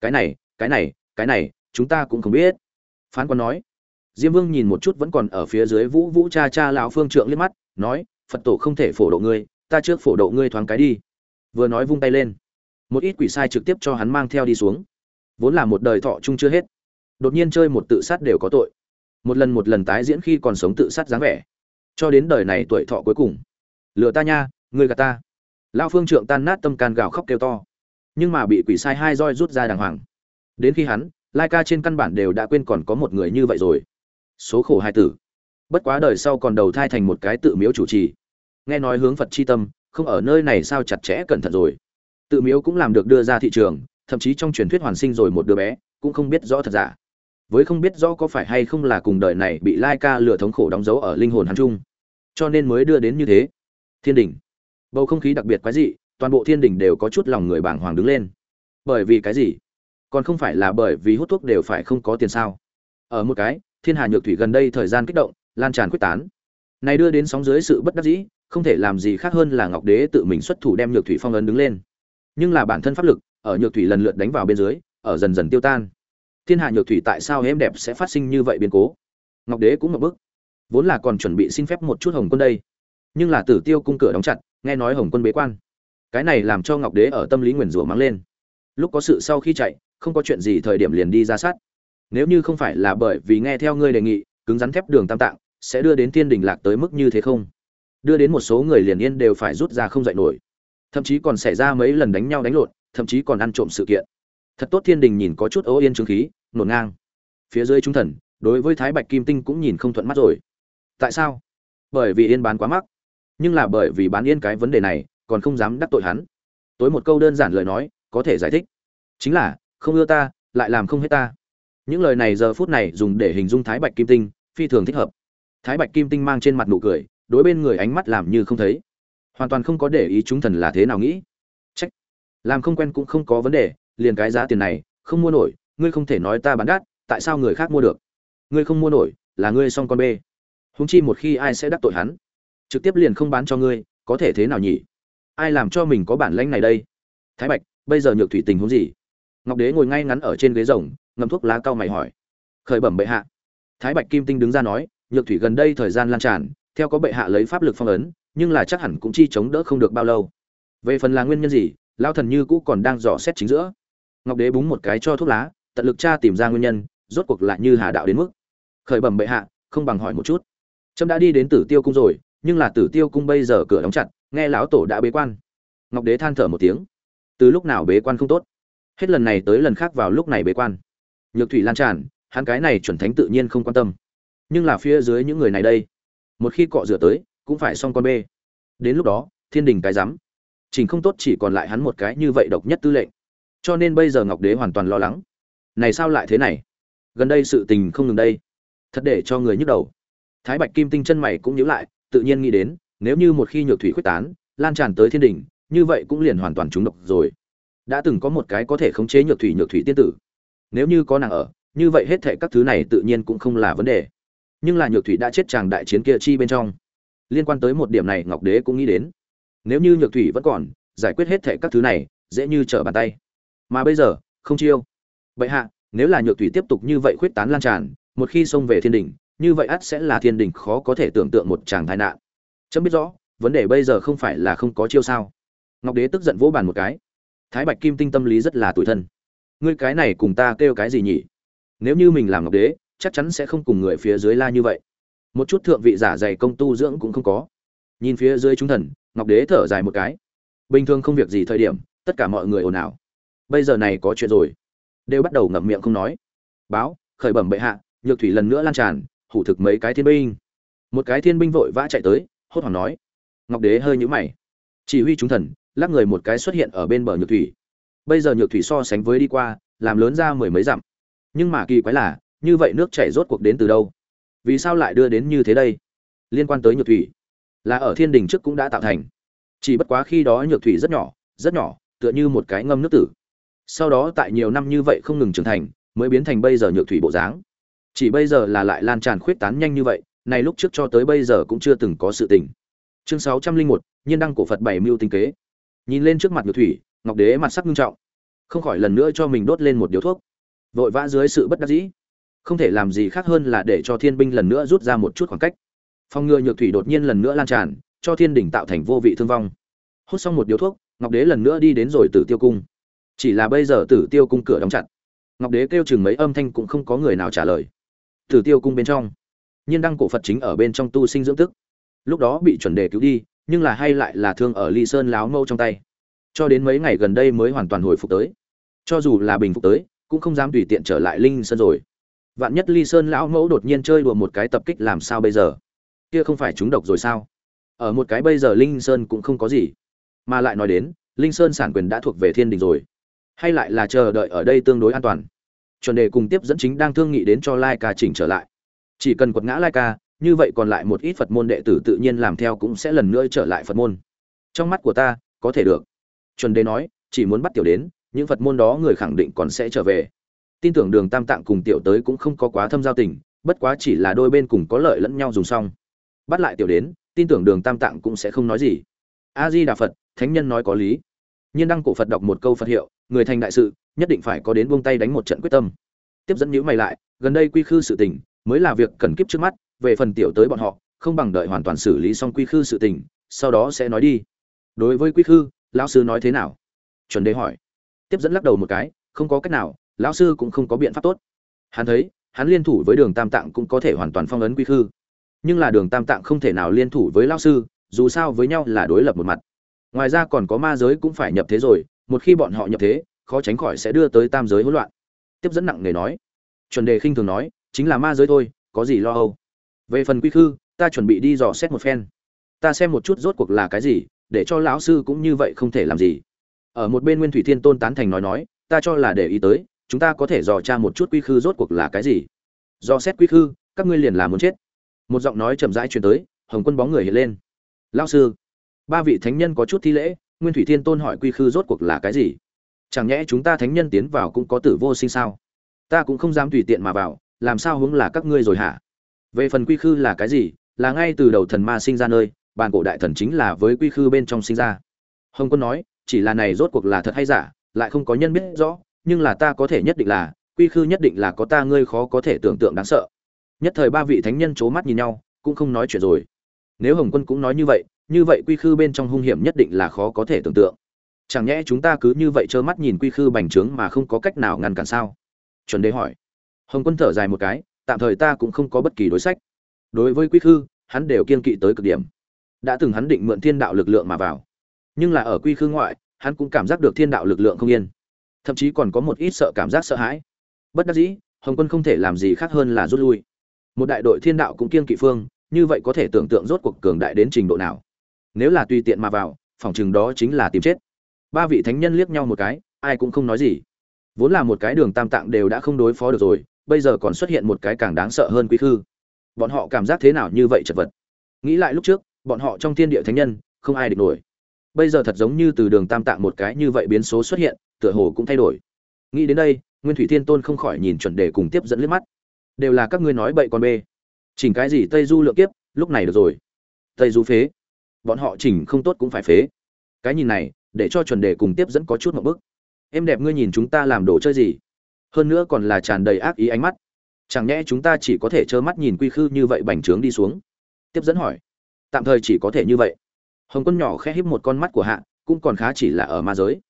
cái này cái này cái này, chúng ta cũng không biết. Phán quan nói. Diêm vương nhìn một chút vẫn còn ở phía dưới vũ vũ cha cha lão phương trượng liếc mắt, nói, phật tổ không thể phổ độ ngươi, ta trước phổ độ ngươi thoáng cái đi. Vừa nói vung tay lên. Một ít quỷ sai trực tiếp cho hắn mang theo đi xuống. Vốn là một đời thọ chung chưa hết. Đột nhiên chơi một tự sát đều có tội. Một lần một lần tái diễn khi còn sống tự sát dáng vẻ. Cho đến đời này tuổi thọ cuối cùng. Lừa ta nha, ngươi gạt ta. Lao phương trượng tan nát tâm can gào khóc kêu to nhưng mà bị quỷ sai hai roi rút ra đàng hoàng. Đến khi hắn lai ca trên căn bản đều đã quên còn có một người như vậy rồi. Số khổ hai tử. Bất quá đời sau còn đầu thai thành một cái tự miếu chủ trì. Nghe nói hướng phật chi tâm, không ở nơi này sao chặt chẽ cẩn thận rồi. Tự miếu cũng làm được đưa ra thị trường, thậm chí trong truyền thuyết hoàn sinh rồi một đứa bé, cũng không biết rõ thật giả. Với không biết rõ có phải hay không là cùng đời này bị lai ca lừa thống khổ đóng dấu ở linh hồn hắn chung. Cho nên mới đưa đến như thế. Thiên đình. Bầu không khí đặc biệt quái dị toàn bộ thiên đình đều có chút lòng người bàng hoàng đứng lên. Bởi vì cái gì? Còn không phải là bởi vì hút thuốc đều phải không có tiền sao? Ở một cái, thiên hà nhược thủy gần đây thời gian kích động, lan tràn quyết tán. Này đưa đến sóng dưới sự bất đắc dĩ, không thể làm gì khác hơn là ngọc đế tự mình xuất thủ đem nhược thủy phong ấn đứng lên. Nhưng là bản thân pháp lực, ở nhược thủy lần lượt đánh vào bên dưới, ở dần dần tiêu tan. Thiên hạ nhược thủy tại sao êm đẹp sẽ phát sinh như vậy biến cố? Ngọc đế cũng ngập bức. Vốn là còn chuẩn bị xin phép một chút hồng quân đây. Nhưng là tử tiêu cung cửa đóng chặt, nghe nói hồng quân bế quan cái này làm cho ngọc đế ở tâm lý nguyền rủa mắng lên. Lúc có sự sau khi chạy, không có chuyện gì thời điểm liền đi ra sát. Nếu như không phải là bởi vì nghe theo ngươi đề nghị, cứng rắn thép đường tam tạng, sẽ đưa đến tiên đình lạc tới mức như thế không? Đưa đến một số người liền yên đều phải rút ra không dạy nổi. Thậm chí còn xảy ra mấy lần đánh nhau đánh lộn, thậm chí còn ăn trộm sự kiện. Thật tốt thiên đình nhìn có chút ố yên trương khí, nổn ngang. Phía dưới trung thần, đối với thái bạch kim tinh cũng nhìn không thuận mắt rồi. Tại sao? Bởi vì yên bán quá mắc. Nhưng là bởi vì bán yên cái vấn đề này còn không dám đắc tội hắn. Tối một câu đơn giản lời nói, có thể giải thích. Chính là, không ưa ta, lại làm không hết ta. Những lời này giờ phút này dùng để hình dung thái bạch kim tinh, phi thường thích hợp. Thái bạch kim tinh mang trên mặt nụ cười, đối bên người ánh mắt làm như không thấy. Hoàn toàn không có để ý chúng thần là thế nào nghĩ. Trách làm không quen cũng không có vấn đề, liền cái giá tiền này, không mua nổi, ngươi không thể nói ta bán đắt, tại sao người khác mua được? Ngươi không mua nổi, là ngươi xong con bê. Húng chi một khi ai sẽ đắc tội hắn? Trực tiếp liền không bán cho ngươi, có thể thế nào nhỉ? Ai làm cho mình có bản lãnh này đây? Thái bạch, bây giờ nhược thủy tình huống gì? Ngọc đế ngồi ngay ngắn ở trên ghế rồng, ngâm thuốc lá cao mày hỏi. Khởi bẩm bệ hạ. Thái bạch kim tinh đứng ra nói, nhược thủy gần đây thời gian lan tràn, theo có bệ hạ lấy pháp lực phong ấn, nhưng là chắc hẳn cũng chi chống đỡ không được bao lâu. Về phần là nguyên nhân gì lao thần như cũ còn đang dò xét chính giữa. Ngọc đế búng một cái cho thuốc lá, tận lực tra tìm ra nguyên nhân, rốt cuộc lại như hà đạo đến mức. Khởi bẩm bệ hạ, không bằng hỏi một chút. Trâm đã đi đến tử tiêu cung rồi, nhưng là tử tiêu cung bây giờ cửa đóng chặt nghe lão tổ đã bế quan. Ngọc đế than thở một tiếng. Từ lúc nào bế quan không tốt? Hết lần này tới lần khác vào lúc này bế quan. Nhược thủy lan tràn, hắn cái này chuẩn thánh tự nhiên không quan tâm. Nhưng là phía dưới những người này đây, một khi cọ rửa tới, cũng phải xong con bê. Đến lúc đó, thiên đình cái rắm chỉnh không tốt chỉ còn lại hắn một cái như vậy độc nhất tư lệnh. Cho nên bây giờ ngọc đế hoàn toàn lo lắng. Này sao lại thế này? Gần đây sự tình không ngừng đây. Thật để cho người nhức đầu. Thái bạch kim tinh chân mày cũng nhíu lại, tự nhiên nghĩ đến nếu như một khi nhược thủy khuếch tán, lan tràn tới thiên đình, như vậy cũng liền hoàn toàn trúng độc rồi. Đã từng có một cái có thể khống chế nhược thủy nhược thủy tiên tử. Nếu như có nàng ở, như vậy hết thệ các thứ này tự nhiên cũng không là vấn đề. Nhưng là nhược thủy đã chết chàng đại chiến kia chi bên trong. Liên quan tới một điểm này ngọc đế cũng nghĩ đến. Nếu như nhược thủy vẫn còn, giải quyết hết thệ các thứ này, dễ như trở bàn tay. Mà bây giờ, không chiêu. Vậy hạ, nếu là nhược thủy tiếp tục như vậy khuyết tán lan tràn, một khi xông về thiên đình, như vậy ắt sẽ là thiên đình khó có thể tưởng tượng một chàng tai nạn chấm biết rõ, vấn đề bây giờ không phải là không có chiêu sao. Ngọc đế tức giận vỗ bàn một cái. Thái bạch kim tinh tâm lý rất là tủi thân. Ngươi cái này cùng ta kêu cái gì nhỉ? Nếu như mình làm ngọc đế, chắc chắn sẽ không cùng người phía dưới la như vậy. Một chút thượng vị giả dày công tu dưỡng cũng không có. Nhìn phía dưới chúng thần, ngọc đế thở dài một cái. Bình thường không việc gì thời điểm, tất cả mọi người ồn ào. Bây giờ này có chuyện rồi. Đều bắt đầu ngậm miệng không nói. Báo, khởi bẩm bệ hạ, nhược thủy lần nữa lan tràn, hủ thực mấy cái thiên binh. Một cái thiên binh vội vã chạy tới hốt hoảng nói. Ngọc đế hơi nhũ mày. Chỉ huy chúng thần, lắc người một cái xuất hiện ở bên bờ nhược thủy. Bây giờ nhược thủy so sánh với đi qua, làm lớn ra mười mấy dặm. Nhưng mà kỳ quái là, như vậy nước chảy rốt cuộc đến từ đâu? Vì sao lại đưa đến như thế đây? Liên quan tới nhược thủy. Là ở thiên đình trước cũng đã tạo thành. Chỉ bất quá khi đó nhược thủy rất nhỏ rất nhỏ, tựa như một cái ngâm nước tử. Sau đó tại nhiều năm như vậy không ngừng trưởng thành, mới biến thành bây giờ nhược thủy bộ dáng. Chỉ bây giờ là lại lan tràn khuyết tán nhanh như vậy này lúc trước cho tới bây giờ cũng chưa từng có sự tình. Chương sáu trăm linh một, nhiên đăng cổ phật bảy mưu tinh kế. Nhìn lên trước mặt nhược thủy, ngọc đế mặt sắc nghiêm trọng, không khỏi lần nữa cho mình đốt lên một điếu thuốc. Vội vã dưới sự bất đắc dĩ. Không thể làm gì khác hơn là để cho thiên binh lần nữa rút ra một chút khoảng cách. Phong ngừa nhược thủy đột nhiên lần nữa lan tràn, cho thiên đỉnh tạo thành vô vị thương vong. Hút xong một điếu thuốc, ngọc đế lần nữa đi đến rồi tử tiêu cung. Chỉ là bây giờ tử tiêu cung cửa đóng chặt. Ngọc đế kêu chừng mấy âm thanh cũng không có người nào trả lời. Tử tiêu cung bên trong nhiên đăng cổ phật chính ở bên trong tu sinh dưỡng tức. Lúc đó bị chuẩn đề cứu đi, nhưng là hay lại là thương ở ly sơn láo mâu trong tay. Cho đến mấy ngày gần đây mới hoàn toàn hồi phục tới. Cho dù là bình phục tới, cũng không dám tùy tiện trở lại linh sơn rồi. Vạn nhất ly sơn lão mẫu đột nhiên chơi đùa một cái tập kích làm sao bây giờ? Kia không phải chúng độc rồi sao? Ở một cái bây giờ linh sơn cũng không có gì. Mà lại nói đến, linh sơn sản quyền đã thuộc về thiên đình rồi. Hay lại là chờ đợi ở đây tương đối an toàn. Chuẩn đề cùng tiếp dẫn chính đang thương nghị đến cho lai ca chỉnh trở lại chỉ cần quật ngã lai ca, như vậy còn lại một ít phật môn đệ tử tự nhiên làm theo cũng sẽ lần nữa trở lại phật môn. Trong mắt của ta, có thể được. Chuẩn đề nói, chỉ muốn bắt tiểu đến, những phật môn đó người khẳng định còn sẽ trở về. Tin tưởng đường tam tạng cùng tiểu tới cũng không có quá thâm giao tình, bất quá chỉ là đôi bên cùng có lợi lẫn nhau dùng xong. Bắt lại tiểu đến, tin tưởng đường tam tạng cũng sẽ không nói gì. A di đà phật, thánh nhân nói có lý. Nhiên đăng cổ phật đọc một câu phật hiệu, người thành đại sự, nhất định phải có đến buông tay đánh một trận quyết tâm. Tiếp dẫn nhữ mày lại, gần đây quy khư sự tình mới là việc cần kiếp trước mắt, về phần tiểu tới bọn họ, không bằng đợi hoàn toàn xử lý xong quy khư sự tình, sau đó sẽ nói đi. Đối với quy khư, lão sư nói thế nào? Chuẩn đề hỏi. Tiếp dẫn lắc đầu một cái, không có cách nào, lão sư cũng không có biện pháp tốt. Hắn thấy, hắn liên thủ với đường tam tạng cũng có thể hoàn toàn phong ấn quy khư. Nhưng là đường tam tạng không thể nào liên thủ với lão sư, dù sao với nhau là đối lập một mặt. Ngoài ra còn có ma giới cũng phải nhập thế rồi, một khi bọn họ nhập thế, khó tránh khỏi sẽ đưa tới tam giới hỗn loạn. Tiếp dẫn nặng nề nói. Chuẩn đề khinh thường nói chính là ma giới thôi, có gì lo âu? Về phần quy khư, ta chuẩn bị đi dò xét một phen. Ta xem một chút rốt cuộc là cái gì, để cho lão sư cũng như vậy không thể làm gì. Ở một bên nguyên thủy thiên tôn tán thành nói nói, ta cho là để ý tới, chúng ta có thể dò tra một chút quy khư rốt cuộc là cái gì. Do xét quy khư, các ngươi liền là muốn chết. Một giọng nói chậm rãi truyền tới, hồng quân bóng người hiện lên. Lão sư, ba vị thánh nhân có chút thi lễ, nguyên thủy thiên tôn hỏi quy khư rốt cuộc là cái gì? Chẳng nhẽ chúng ta thánh nhân tiến vào cũng có tử vô sinh sao? Ta cũng không dám tùy tiện mà vào làm sao hướng là các ngươi rồi hả? Về phần quy khư là cái gì? Là ngay từ đầu thần ma sinh ra nơi bàn cổ đại thần chính là với quy khư bên trong sinh ra. Hồng quân nói, chỉ là này rốt cuộc là thật hay giả, lại không có nhân biết rõ, nhưng là ta có thể nhất định là, quy khư nhất định là có ta ngươi khó có thể tưởng tượng đáng sợ. Nhất thời ba vị thánh nhân c h ố mắt nhìn nhau, cũng không nói chuyện rồi. Nếu hồng quân cũng nói như vậy như vậy quy khư bên trong hung hiểm nhất định là khó có thể tưởng tượng. Chẳng nhẽ chúng ta cứ như vậy trơ mắt nhìn quy khư bành trướng mà không có cách nào ngăn cản sao? Chuẩn đế hỏi hồng quân thở dài một cái, tạm thời ta cũng không có bất kỳ đối sách. Đối với quy khư, hắn đều kiên kỵ tới cực điểm. Đã từng hắn định mượn thiên đạo lực lượng mà vào. Nhưng là ở quy khư ngoại, hắn cũng cảm giác được thiên đạo lực lượng không yên. Thậm chí còn có một ít sợ cảm giác sợ hãi. Bất đắc dĩ, hồng quân không thể làm gì khác hơn là rút lui. Một đại đội thiên đạo cũng kiên kỵ phương, như vậy có thể tưởng tượng rốt cuộc cường đại đến trình độ nào. Nếu là tùy tiện mà vào, phòng chừng đó chính là tìm chết. Ba vị thánh nhân liếc nhau một cái, ai cũng không nói gì. Vốn là một cái đường tam tạng đều đã không đối phó được rồi bây giờ còn xuất hiện một cái càng đáng sợ hơn quý khư. Bọn họ cảm giác thế nào như vậy chật vật? Nghĩ lại lúc trước, bọn họ trong thiên địa thánh nhân, không ai địch nổi. Bây giờ thật giống như từ đường tam tạng một cái như vậy biến số xuất hiện, tựa hồ cũng thay đổi. Nghĩ đến đây, nguyên thủy thiên tôn không khỏi nhìn chuẩn đề cùng tiếp dẫn liếc mắt. Đều là các ngươi nói bậy con bê. Chỉnh cái gì tây du lượng kiếp, lúc này được rồi. Tây du phế. Bọn họ chỉnh không tốt cũng phải phế. Cái nhìn này, để cho chuẩn đề cùng tiếp dẫn có chút một bức em đẹp ngươi nhìn chúng ta làm đồ chơi gì? Hơn nữa còn là tràn đầy ác ý ánh mắt. Chẳng nhẽ chúng ta chỉ có thể trơ mắt nhìn quy khư như vậy bành trướng đi xuống? Tiếp dẫn hỏi. Tạm thời chỉ có thể như vậy. Hồng quân nhỏ khẽ híp một con mắt của hạ, cũng còn khá chỉ là ở ma giới.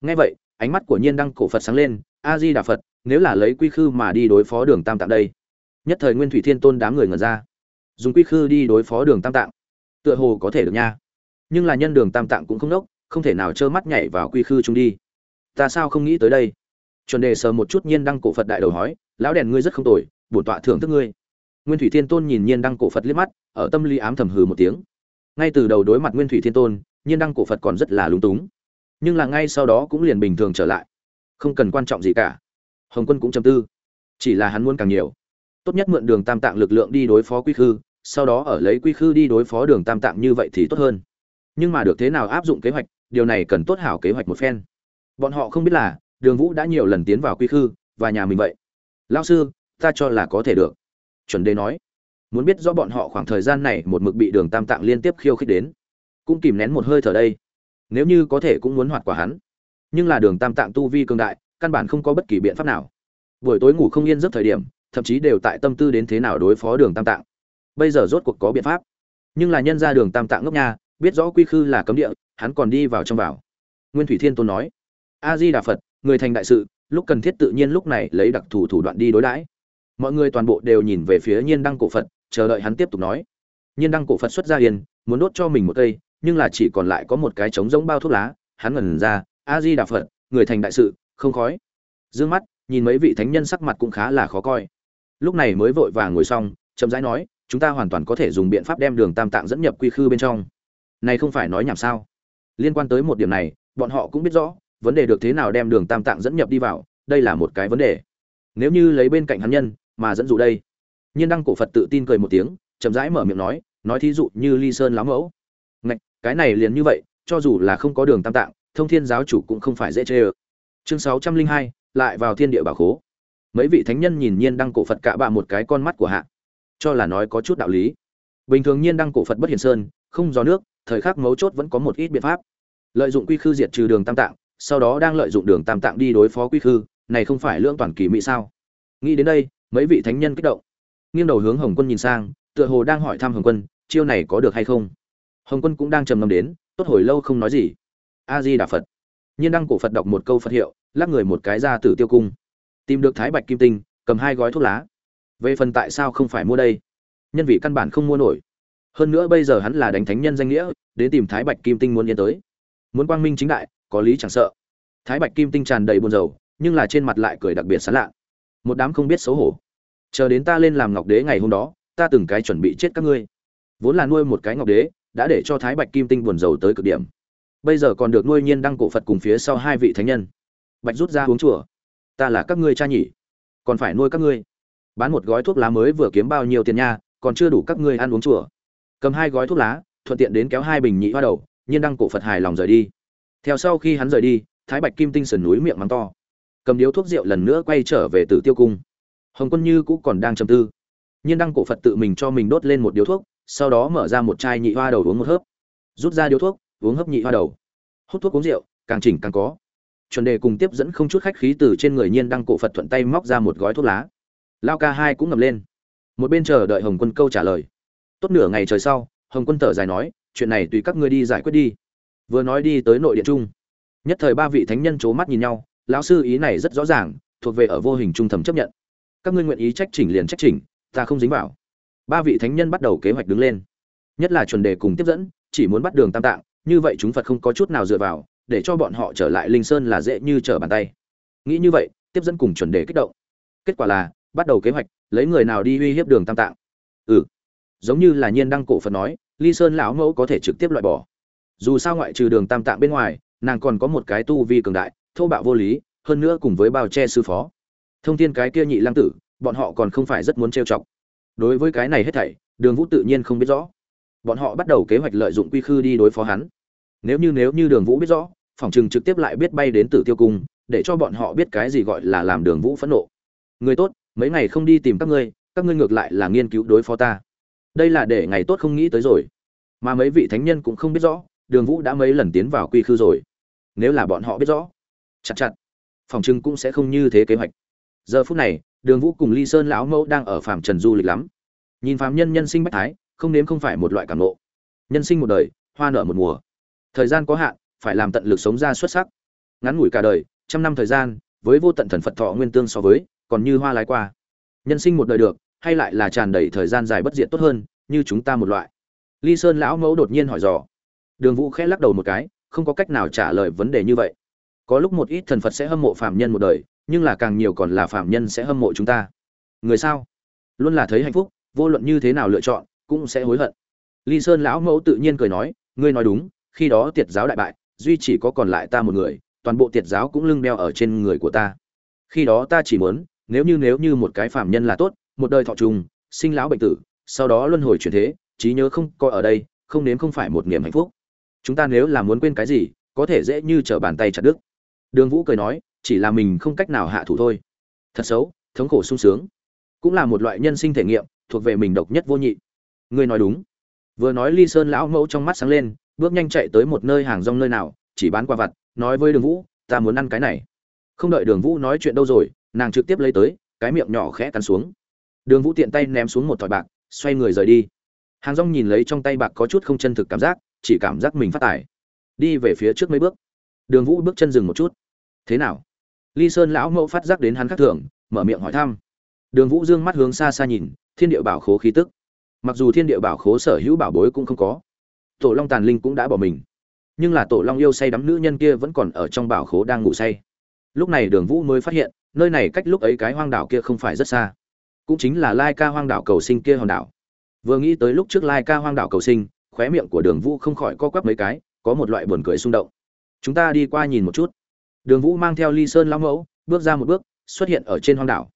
Ngay vậy, ánh mắt của nhiên đăng cổ phật sáng lên a di đà phật, nếu là lấy quy khư mà đi đối phó đường tam tạng đây? Nhất thời nguyên thủy thiên tôn đám người ngẩn ra. Dùng quy khư đi đối phó đường tam tạng, tựa hồ có thể được nha. Nhưng là nhân đường tam tạng cũng không nốc không thể nào trơ mắt nhảy vào quy khư chúng đi. Ta sao không nghĩ tới đây? Chuẩn đề sờ một chút nhiên đăng cổ phật đại đầu hói, lão đèn ngươi rất không tồi, bổn tọa thưởng thức ngươi. Nguyên thủy thiên tôn nhìn nhiên đăng cổ phật liếc mắt, ở tâm lý ám thầm hừ một tiếng. Ngay từ đầu đối mặt nguyên thủy thiên tôn, nhiên đăng cổ phật còn rất là lúng túng. Nhưng là ngay sau đó cũng liền bình thường trở lại. Không cần quan trọng gì cả. Hồng quân cũng chầm tư. Chỉ là hắn muốn càng nhiều. Tốt nhất mượn đường tam tạng lực lượng đi đối phó quy khư, sau đó ở lấy quy khư đi đối phó đường tam tạng như vậy thì tốt hơn. Nhưng mà được thế nào áp dụng kế hoạch, điều này cần tốt hảo kế hoạch một phen. Bọn họ không biết là đường vũ đã nhiều lần tiến vào quy khư, và nhà mình vậy. Lao sư, ta cho là có thể được. Chuẩn đề nói. Muốn biết rõ bọn họ khoảng thời gian này một mực bị đường tam tạng liên tiếp khiêu khích đến, cũng kìm nén một hơi thở đây. Nếu như có thể cũng muốn hoạt quả hắn. Nhưng là đường tam tạng tu vi cường đại, căn bản không có bất kỳ biện pháp nào. Buổi tối ngủ không yên giấc thời điểm, thậm chí đều tại tâm tư đến thế nào đối phó đường tam tạng. Bây giờ rốt cuộc có biện pháp. Nhưng là nhân ra đường tam tạng ngốc nha, biết rõ quy khư là cấm địa, hắn còn đi vào trong vào. Nguyên thủy thiên tôn nói. A di đà phật người thành đại sự, lúc cần thiết tự nhiên lúc này lấy đặc thù thủ đoạn đi đối đãi. Mọi người toàn bộ đều nhìn về phía nhiên đăng cổ phật, chờ đợi hắn tiếp tục nói. Nhiên đăng cổ phật xuất ra yên, muốn đốt cho mình một cây, nhưng là chỉ còn lại có một cái trống giống bao thuốc lá, hắn ngẩn ra a di đà phật, người thành đại sự, không khói. D mắt, nhìn mấy vị thánh nhân sắc mặt cũng khá là khó coi. Lúc này mới vội vàng ngồi xong, chậm rãi nói, chúng ta hoàn toàn có thể dùng biện pháp đem đường tam tạng dẫn nhập quy khư bên trong. Này không phải nói nhảm sao? Liên quan tới một điểm này, bọn họ cũng biết rõ vấn đề được thế nào đem đường tam tạng dẫn nhập đi vào, đây là một cái vấn đề. Nếu như lấy bên cạnh hắn nhân mà dẫn dụ đây. Nhiên đăng cổ phật tự tin cười một tiếng, chậm rãi mở miệng nói nói thí dụ như ly sơn lắm mẫu. Ngạch, cái này liền như vậy, cho dù là không có đường tam tạng, thông thiên giáo chủ cũng không phải dễ chê ơ. Chương sáu trăm linh hai, lại vào thiên địa bảo khố. Mấy vị thánh nhân nhìn nhiên đăng cổ phật cạ bạ một cái con mắt của hạ. Cho là nói có chút đạo lý. Bình thường nhiên đăng cổ phật bất hiền sơn, không gió nước, thời khắc mấu chốt vẫn có một ít biện pháp. Lợi dụng quy khư diệt trừ đường tam tạng sau đó đang lợi dụng đường tam tạng đi đối phó quy khư, này không phải lưỡng toàn kỳ mỹ sao? Nghĩ đến đây, mấy vị thánh nhân kích động. Nghiêng đầu hướng hồng quân nhìn sang, tựa hồ đang hỏi thăm hồng quân, chiêu này có được hay không? Hồng quân cũng đang trầm ngâm đến, tốt hồi lâu không nói gì. A di đà phật. Nhiên đăng cổ phật đọc một câu phật hiệu, lắc người một cái ra tử tiêu cung. Tìm được thái bạch kim tinh, cầm hai gói thuốc lá. Về phần tại sao không phải mua đây? Nhân vị căn bản không mua nổi. Hơn nữa bây giờ hắn là đánh thánh nhân danh nghĩa, đến tìm thái bạch kim tinh muốn yên tới. Muốn quang minh chính đại có lý chẳng sợ. Thái bạch kim tinh tràn đầy buồn rầu, nhưng là trên mặt lại cười đặc biệt sán lạ. Một đám không biết xấu hổ. Chờ đến ta lên làm ngọc đế ngày hôm đó, ta từng cái chuẩn bị chết các ngươi. Vốn là nuôi một cái ngọc đế, đã để cho thái bạch kim tinh buồn rầu tới cực điểm. Bây giờ còn được nuôi nhiên đăng cổ phật cùng phía sau hai vị thánh nhân. Bạch rút ra uống chùa. Ta là các ngươi cha nhỉ? Còn phải nuôi các ngươi. Bán một gói thuốc lá mới vừa kiếm bao nhiêu tiền nha, còn chưa đủ các ngươi ăn uống chùa. Cầm hai gói thuốc lá, thuận tiện đến kéo hai bình nhị hoa đầu, nhiên đăng cổ phật hài lòng rời đi theo sau khi hắn rời đi, thái bạch kim tinh sườn núi miệng mắng to. Cầm điếu thuốc rượu lần nữa quay trở về tử tiêu cung. Hồng quân như cũng còn đang trầm tư. Nhiên đăng cổ phật tự mình cho mình đốt lên một điếu thuốc, sau đó mở ra một chai nhị hoa đầu uống một hớp. Rút ra điếu thuốc, uống hấp nhị hoa đầu. Hút thuốc uống rượu, càng chỉnh càng có. Chuẩn đề cùng tiếp dẫn không chút khách khí từ trên người nhiên đăng cổ phật thuận tay móc ra một gói thuốc lá. Lao ca hai cũng ngầm lên. Một bên chờ đợi hồng quân câu trả lời. Tốt nửa ngày trời sau, hồng quân thở dài nói, chuyện này tùy các ngươi đi giải quyết đi vừa nói đi tới nội điện trung. Nhất thời ba vị thánh nhân c h ố mắt nhìn nhau, lão sư ý này rất rõ ràng, thuộc về ở vô hình trung thầm chấp nhận. Các ngươi nguyện ý trách chỉnh liền trách chỉnh, ta không dính vào. Ba vị thánh nhân bắt đầu kế hoạch đứng lên. Nhất là chuẩn đề cùng tiếp dẫn, chỉ muốn bắt đường tam tạng, như vậy chúng phật không có chút nào dựa vào, để cho bọn họ trở lại linh sơn là dễ như trở bàn tay. Nghĩ như vậy, tiếp dẫn cùng chuẩn đề kích động. Kết quả là, bắt đầu kế hoạch, lấy người nào đi uy hiếp đường tam tạng. Ừ. Giống như là nhiên đăng cổ phật nói, ly sơn lão mẫu có thể trực tiếp loại bỏ dù sao ngoại trừ đường tam tạng bên ngoài, nàng còn có một cái tu vi cường đại, thô bạo vô lý, hơn nữa cùng với bao che sư phó. Thông thiên cái kia nhị lăng tử, bọn họ còn không phải rất muốn trêu chọc. Đối với cái này hết thảy, đường vũ tự nhiên không biết rõ. Bọn họ bắt đầu kế hoạch lợi dụng quy khư đi đối phó hắn. Nếu như nếu như đường vũ biết rõ, phòng chừng trực tiếp lại biết bay đến tử tiêu cung, để cho bọn họ biết cái gì gọi là làm đường vũ phẫn nộ. Người tốt, mấy ngày không đi tìm các ngươi các ngươi ngược lại là nghiên cứu đối phó ta. Đây là để ngày tốt không nghĩ tới rồi. Mà mấy vị thánh nhân cũng không biết rõ đường vũ đã mấy lần tiến vào quy khư rồi. Nếu là bọn họ biết rõ, chặt chặt, phòng trưng cũng sẽ không như thế kế hoạch. Giờ phút này, đường vũ cùng ly sơn lão mẫu đang ở phạm trần du lịch lắm. Nhìn phạm nhân nhân sinh bách thái, không nếm không phải một loại cảm lộ nhân sinh một đời, hoa nở một mùa. Thời gian có hạn, phải làm tận lực sống ra xuất sắc. Ngắn ngủi cả đời, trăm năm thời gian, với vô tận thần phật thọ nguyên tương so với, còn như hoa lái qua. Nhân sinh một đời được, hay lại là tràn đầy thời gian dài bất diệt tốt hơn, như chúng ta một loại. Ly sơn lão mẫu đột nhiên hỏi dò đường vũ khẽ lắc đầu một cái, không có cách nào trả lời vấn đề như vậy. Có lúc một ít thần phật sẽ hâm mộ phạm nhân một đời, nhưng là càng nhiều còn là phạm nhân sẽ hâm mộ chúng ta. Người sao? Luôn là thấy hạnh phúc, vô luận như thế nào lựa chọn, cũng sẽ hối hận. Ly sơn lão mẫu tự nhiên cười nói, ngươi nói đúng, khi đó tiệt giáo đại bại, duy chỉ có còn lại ta một người, toàn bộ tiệt giáo cũng lưng đeo ở trên người của ta. Khi đó ta chỉ muốn, nếu như nếu như một cái phạm nhân là tốt, một đời thọ trùng, sinh lão bệnh tử, sau đó luân hồi chuyển thế, trí nhớ không coi ở đây, không nếm không phải một niềm hạnh phúc chúng ta nếu là muốn quên cái gì, có thể dễ như trở bàn tay chặt đứt. Đường vũ cười nói, chỉ là mình không cách nào hạ thủ thôi. Thật xấu, thống khổ sung sướng. Cũng là một loại nhân sinh thể nghiệm, thuộc về mình độc nhất vô nhị. Ngươi nói đúng. Vừa nói ly sơn lão mẫu trong mắt sáng lên, bước nhanh chạy tới một nơi hàng rong nơi nào, chỉ bán qua vặt, nói với đường vũ, ta muốn ăn cái này. Không đợi đường vũ nói chuyện đâu rồi, nàng trực tiếp lấy tới, cái miệng nhỏ khẽ cắn xuống. Đường vũ tiện tay ném xuống một thỏi bạc, xoay người rời đi. Hàng rong nhìn lấy trong tay bạc có chút không chân thực cảm giác chỉ cảm giác mình phát tài. Đi về phía trước mấy bước. Đường vũ bước chân dừng một chút. Thế nào? Ly sơn lão mẫu phát giác đến hắn khác thường, mở miệng hỏi thăm. Đường vũ dương mắt hướng xa xa nhìn, thiên địa bảo khố khí tức. Mặc dù thiên địa bảo khố sở hữu bảo bối cũng không có, tổ long tàn linh cũng đã bỏ mình. Nhưng là tổ long yêu say đắm nữ nhân kia vẫn còn ở trong bảo khố đang ngủ say. Lúc này đường vũ mới phát hiện, nơi này cách lúc ấy cái hoang đảo kia không phải rất xa. Cũng chính là lai ca hoang đảo cầu sinh kia hòn đảo. Vừa nghĩ tới lúc trước lai ca hoang đảo cầu sinh khóe miệng của đường vũ không khỏi co quắp mấy cái, có một loại buồn cười xung động. Chúng ta đi qua nhìn một chút. Đường vũ mang theo ly sơn long mẫu, bước ra một bước, xuất hiện ở trên hoang đảo.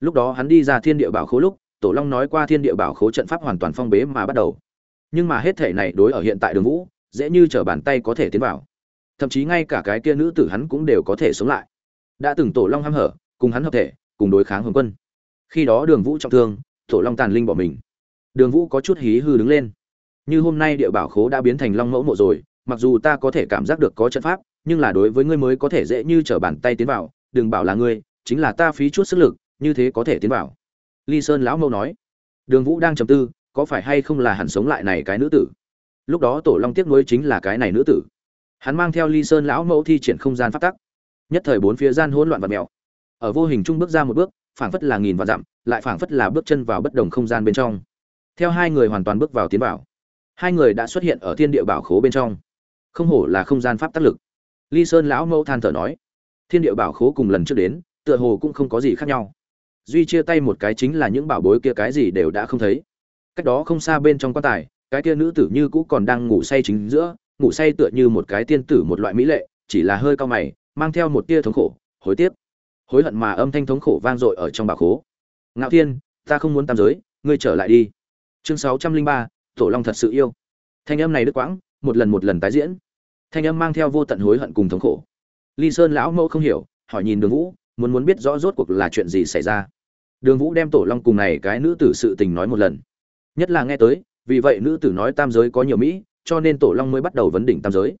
Lúc đó hắn đi ra thiên địa bảo khố lúc, tổ long nói qua thiên địa bảo khố trận pháp hoàn toàn phong bế mà bắt đầu. Nhưng mà hết thể này đối ở hiện tại đường vũ, dễ như trở bàn tay có thể tiến vào. Thậm chí ngay cả cái kia nữ tử hắn cũng đều có thể sống lại. Đã từng tổ long h hở, cùng hắn hợp thể, cùng đối kháng hồng quân. Khi đó đường vũ trọng thương, tổ long tàn linh bỏ mình. Đường vũ có chút hí hư đứng lên như hôm nay địa bảo khố đã biến thành long mẫu mộ rồi, mặc dù ta có thể cảm giác được có trận pháp, nhưng là đối với ngươi mới có thể dễ như trở bàn tay tiến vào, đừng bảo là ngươi, chính là ta phí chút sức lực, như thế có thể tiến vào. Ly sơn lão mẫu nói. Đường vũ đang trầm tư, có phải hay không là hẳn sống lại này cái nữ tử? Lúc đó tổ long tiếc nuối chính là cái này nữ tử. Hắn mang theo ly sơn lão mẫu thi triển không gian phát tắc. Nhất thời bốn phía gian hỗn loạn và mèo. Ở vô hình trung bước ra một bước, phảng phất là nghìn và dặm, lại phảng phất là bước chân vào bất đồng không gian bên trong. Theo hai người hoàn toàn bước vào tiến vào hai người đã xuất hiện ở thiên địa bảo khố bên trong. Không hổ là không gian pháp tác lực. Ly sơn lão mẫu than thở nói, thiên địa bảo khố cùng lần trước đến, tựa hồ cũng không có gì khác nhau. Duy chia tay một cái chính là những bảo bối kia cái gì đều đã không thấy. Cách đó không xa bên trong quan tài, cái kia nữ tử như cũ còn đang ngủ say chính giữa, ngủ say tựa như một cái tiên tử một loại mỹ lệ, chỉ là hơi cao mày, mang theo một tia thống khổ, hối tiếc. Hối hận mà âm thanh thống khổ vang dội ở trong bảo khố. Ngạo thiên, ta không muốn tam giới, ngươi trở lại đi. Chương sáu trăm linh ba tổ long thật sự yêu. Thanh âm này đứt quãng, một lần một lần tái diễn. Thanh âm mang theo vô tận hối hận cùng thống khổ. Ly sơn lão mẫu không hiểu, hỏi nhìn đường vũ, muốn muốn biết rõ rốt cuộc là chuyện gì xảy ra. Đường vũ đem tổ long cùng này cái nữ tử sự tình nói một lần. Nhất là nghe tới, vì vậy nữ tử nói tam giới có nhiều mỹ, cho nên tổ long mới bắt đầu vấn đỉnh tam giới.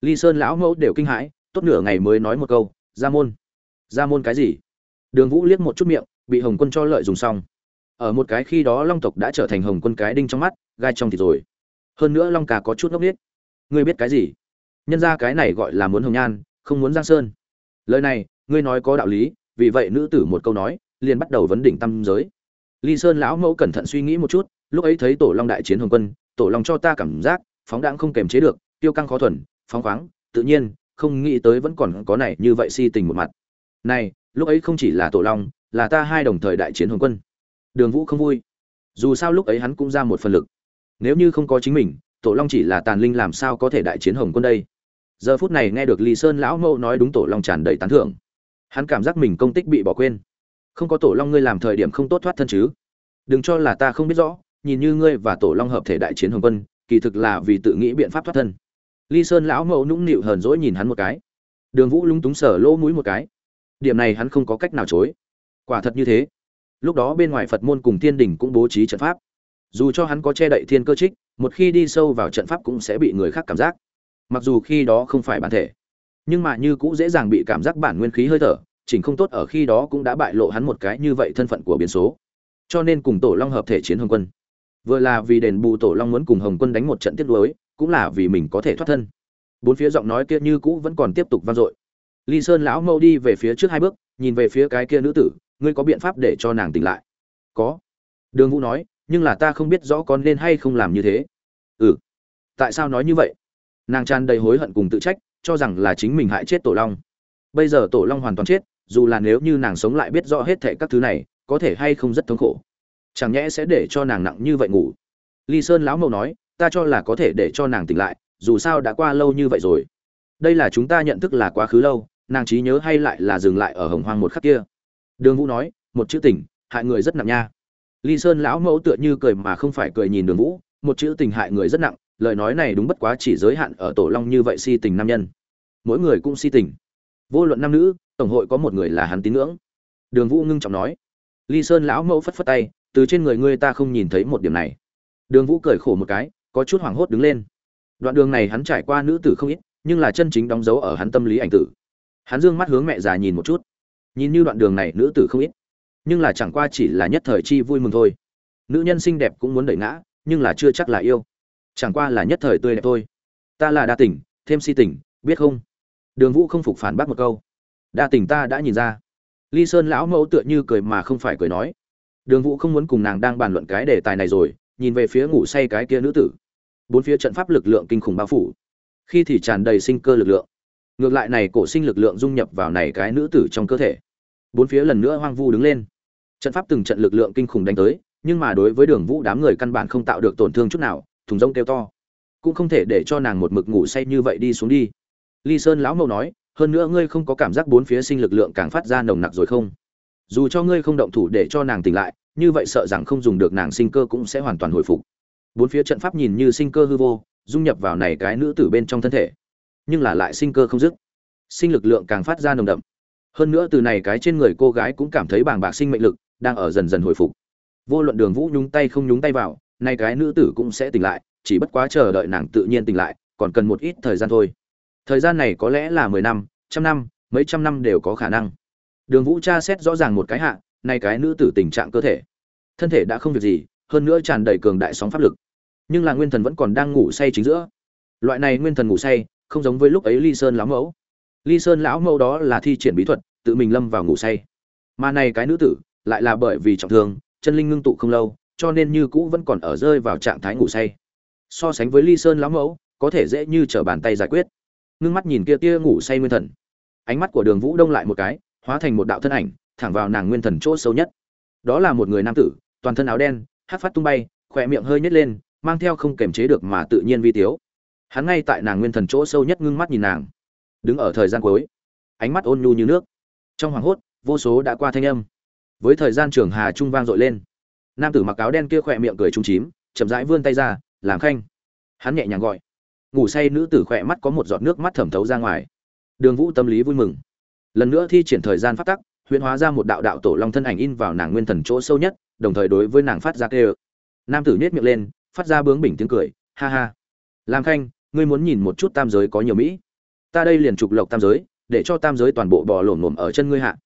Ly sơn lão mẫu đều kinh hãi, tốt nửa ngày mới nói một câu ra môn. Ra môn cái gì? Đường vũ liếc một chút miệng, bị hồng quân cho lợi dùng xong ở một cái khi đó long tộc đã trở thành hồng quân cái đinh trong mắt, gai trong thịt rồi. Hơn nữa long cà có chút ngốc biết ngươi biết cái gì? Nhân ra cái này gọi là muốn hồng nhan, không muốn giang sơn. Lời này, ngươi nói có đạo lý, vì vậy nữ tử một câu nói, liền bắt đầu vấn đỉnh tâm giới. Ly sơn lão mẫu cẩn thận suy nghĩ một chút, lúc ấy thấy tổ long đại chiến hồng quân, tổ long cho ta cảm giác, phóng đãng không kềm chế được, tiêu căng khó thuần, phóng khoáng, tự nhiên, không nghĩ tới vẫn còn có này như vậy si tình một mặt. Này, lúc ấy không chỉ là tổ long, là ta hai đồng thời đại chiến hồng quân đường vũ không vui. Dù sao lúc ấy hắn cũng ra một phần lực. Nếu như không có chính mình, tổ long chỉ là tàn linh làm sao có thể đại chiến hồng quân đây? Giờ phút này nghe được lý sơn lão mẫu nói đúng tổ long tràn đầy tán thưởng. Hắn cảm giác mình công tích bị bỏ quên. Không có tổ long ngươi làm thời điểm không tốt thoát thân chứ? Đừng cho là ta không biết rõ, nhìn như ngươi và tổ long hợp thể đại chiến hồng quân, kỳ thực là vì tự nghĩ biện pháp thoát thân. Ly sơn lão mẫu nũng nịu hờn dỗi nhìn hắn một cái. Đường vũ lúng túng sở lỗ mũi một cái. Điểm này hắn không có cách nào chối. Quả thật như thế lúc đó bên ngoài phật môn cùng thiên đình cũng bố trí trận pháp. Dù cho hắn có che đậy thiên cơ trích, một khi đi sâu vào trận pháp cũng sẽ bị người khác cảm giác. Mặc dù khi đó không phải bản thể, nhưng mà như cũng dễ dàng bị cảm giác bản nguyên khí hơi thở, chỉnh không tốt ở khi đó cũng đã bại lộ hắn một cái như vậy thân phận của biến số. Cho nên cùng tổ long hợp thể chiến hồng quân. Vừa là vì đền bù tổ long muốn cùng hồng quân đánh một trận tiết đối cũng là vì mình có thể thoát thân. Bốn phía giọng nói kia như cũ vẫn còn tiếp tục vang dội. Ly sơn lão mâu đi về phía trước hai bước, nhìn về phía cái kia nữ tử ngươi có biện pháp để cho nàng tỉnh lại? Có. Đường vũ nói, nhưng là ta không biết rõ con nên hay không làm như thế. Ừ. Tại sao nói như vậy? Nàng tràn đầy hối hận cùng tự trách, cho rằng là chính mình hại chết tổ long. Bây giờ tổ long hoàn toàn chết, dù là nếu như nàng sống lại biết rõ hết thệ các thứ này, có thể hay không rất thống khổ. Chẳng nhẽ sẽ để cho nàng nặng như vậy ngủ? Ly sơn lão mẫu nói, ta cho là có thể để cho nàng tỉnh lại, dù sao đã qua lâu như vậy rồi. Đây là chúng ta nhận thức là quá khứ lâu, nàng trí nhớ hay lại là dừng lại ở hồng hoang một khắc kia đường vũ nói, một chữ tình, hại người rất nặng nha. Ly sơn lão mẫu tựa như cười mà không phải cười nhìn đường vũ, một chữ tình hại người rất nặng, lời nói này đúng bất quá chỉ giới hạn ở tổ long như vậy si tình nam nhân. Mỗi người cũng si tình. Vô luận nam nữ, tổng hội có một người là hắn tín ngưỡng. Đường vũ ngưng trọng nói. Ly sơn lão mẫu phất phất tay, từ trên người ngươi ta không nhìn thấy một điểm này. Đường vũ cười khổ một cái, có chút hoảng hốt đứng lên. Đoạn đường này hắn trải qua nữ tử không ít, nhưng là chân chính đóng dấu ở hắn tâm lý ảnh tử. Hắn dương mắt hướng mẹ già nhìn một chút nhìn như đoạn đường này nữ tử không ít, nhưng là chẳng qua chỉ là nhất thời chi vui mừng thôi. Nữ nhân xinh đẹp cũng muốn đẩy ngã, nhưng là chưa chắc là yêu. Chẳng qua là nhất thời tươi đẹp thôi. Ta là đa tình, thêm si tình, biết không? Đường vũ không phục phản bác một câu. Đa tình ta đã nhìn ra. Ly sơn lão mẫu tựa như cười mà không phải cười nói. Đường vũ không muốn cùng nàng đang bàn luận cái đề tài này rồi, nhìn về phía ngủ say cái kia nữ tử. Bốn phía trận pháp lực lượng kinh khủng bao phủ. Khi thì tràn đầy sinh cơ lực lượng. Ngược lại này cổ sinh lực lượng dung nhập vào này cái nữ tử trong cơ thể bốn phía lần nữa hoang vu đứng lên. Trận pháp từng trận lực lượng kinh khủng đánh tới, nhưng mà đối với đường vũ đám người căn bản không tạo được tổn thương chút nào, thùng rông kêu to. Cũng không thể để cho nàng một mực ngủ say như vậy đi xuống đi. Ly sơn lão mẫu nói, hơn nữa ngươi không có cảm giác bốn phía sinh lực lượng càng phát ra nồng nặc rồi không? Dù cho ngươi không động thủ để cho nàng tỉnh lại, như vậy sợ rằng không dùng được nàng sinh cơ cũng sẽ hoàn toàn hồi phục. Bốn phía trận pháp nhìn như sinh cơ hư vô, dung nhập vào này cái nữ tử bên trong thân thể, nhưng là lại sinh cơ không dứt. Sinh lực lượng càng phát ra nồng đậm hơn nữa từ này cái trên người cô gái cũng cảm thấy bàng bạc sinh mệnh lực, đang ở dần dần hồi phục. Vô luận đường vũ nhúng tay không nhúng tay vào, nay cái nữ tử cũng sẽ tỉnh lại, chỉ bất quá chờ đợi nàng tự nhiên tỉnh lại, còn cần một ít thời gian thôi. Thời gian này có lẽ là mười năm, trăm năm, mấy trăm năm đều có khả năng. Đường vũ tra xét rõ ràng một cái hạ, nay cái nữ tử tình trạng cơ thể. Thân thể đã không việc gì, hơn nữa tràn đầy cường đại sóng pháp lực. Nhưng là nguyên thần vẫn còn đang ngủ say chính giữa. Loại này nguyên thần ngủ say, không giống với lúc ấy ly sơn lão mẫu. Ly sơn lão mẫu đó là thi triển bí thuật tự mình lâm vào ngủ say. Mà này cái nữ tử lại là bởi vì trọng thương, chân linh ngưng tụ không lâu, cho nên như cũ vẫn còn ở rơi vào trạng thái ngủ say. So sánh với ly sơn lão mẫu, có thể dễ như trở bàn tay giải quyết. Ngưng mắt nhìn kia tia ngủ say nguyên thần. Ánh mắt của đường vũ đông lại một cái, hóa thành một đạo thân ảnh, thẳng vào nàng nguyên thần chỗ sâu nhất. Đó là một người nam tử, toàn thân áo đen, hát phát tung bay, khỏe miệng hơi nhét lên, mang theo không kềm chế được mà tự nhiên vi tiếu. Hắn ngay tại nàng nguyên thần chỗ sâu nhất ngưng mắt nhìn nàng. Đứng ở thời gian cuối, ánh mắt ôn nhu như nước trong hoàng hốt, vô số đã qua thanh âm. Với thời gian trường hà trung vang dội lên. Nam tử mặc áo đen kia khỏe miệng cười trung chím, chậm rãi vươn tay ra, làm khanh. Hắn nhẹ nhàng gọi. Ngủ say nữ tử khỏe mắt có một giọt nước mắt thẩm thấu ra ngoài. Đường vũ tâm lý vui mừng. Lần nữa thi triển thời gian phát tắc, huyễn hóa ra một đạo đạo tổ long thân ảnh in vào nàng nguyên thần chỗ sâu nhất, đồng thời đối với nàng phát ra kê ơ nam tử nhét miệng lên, phát ra bướng bỉnh tiếng cười, ha ha. Làm khanh, ngươi muốn nhìn một chút tam giới có nhiều mỹ. Ta đây liền trục lộc tam giới để cho tam giới toàn bộ bò lổm lổm ở chân ngươi hạ.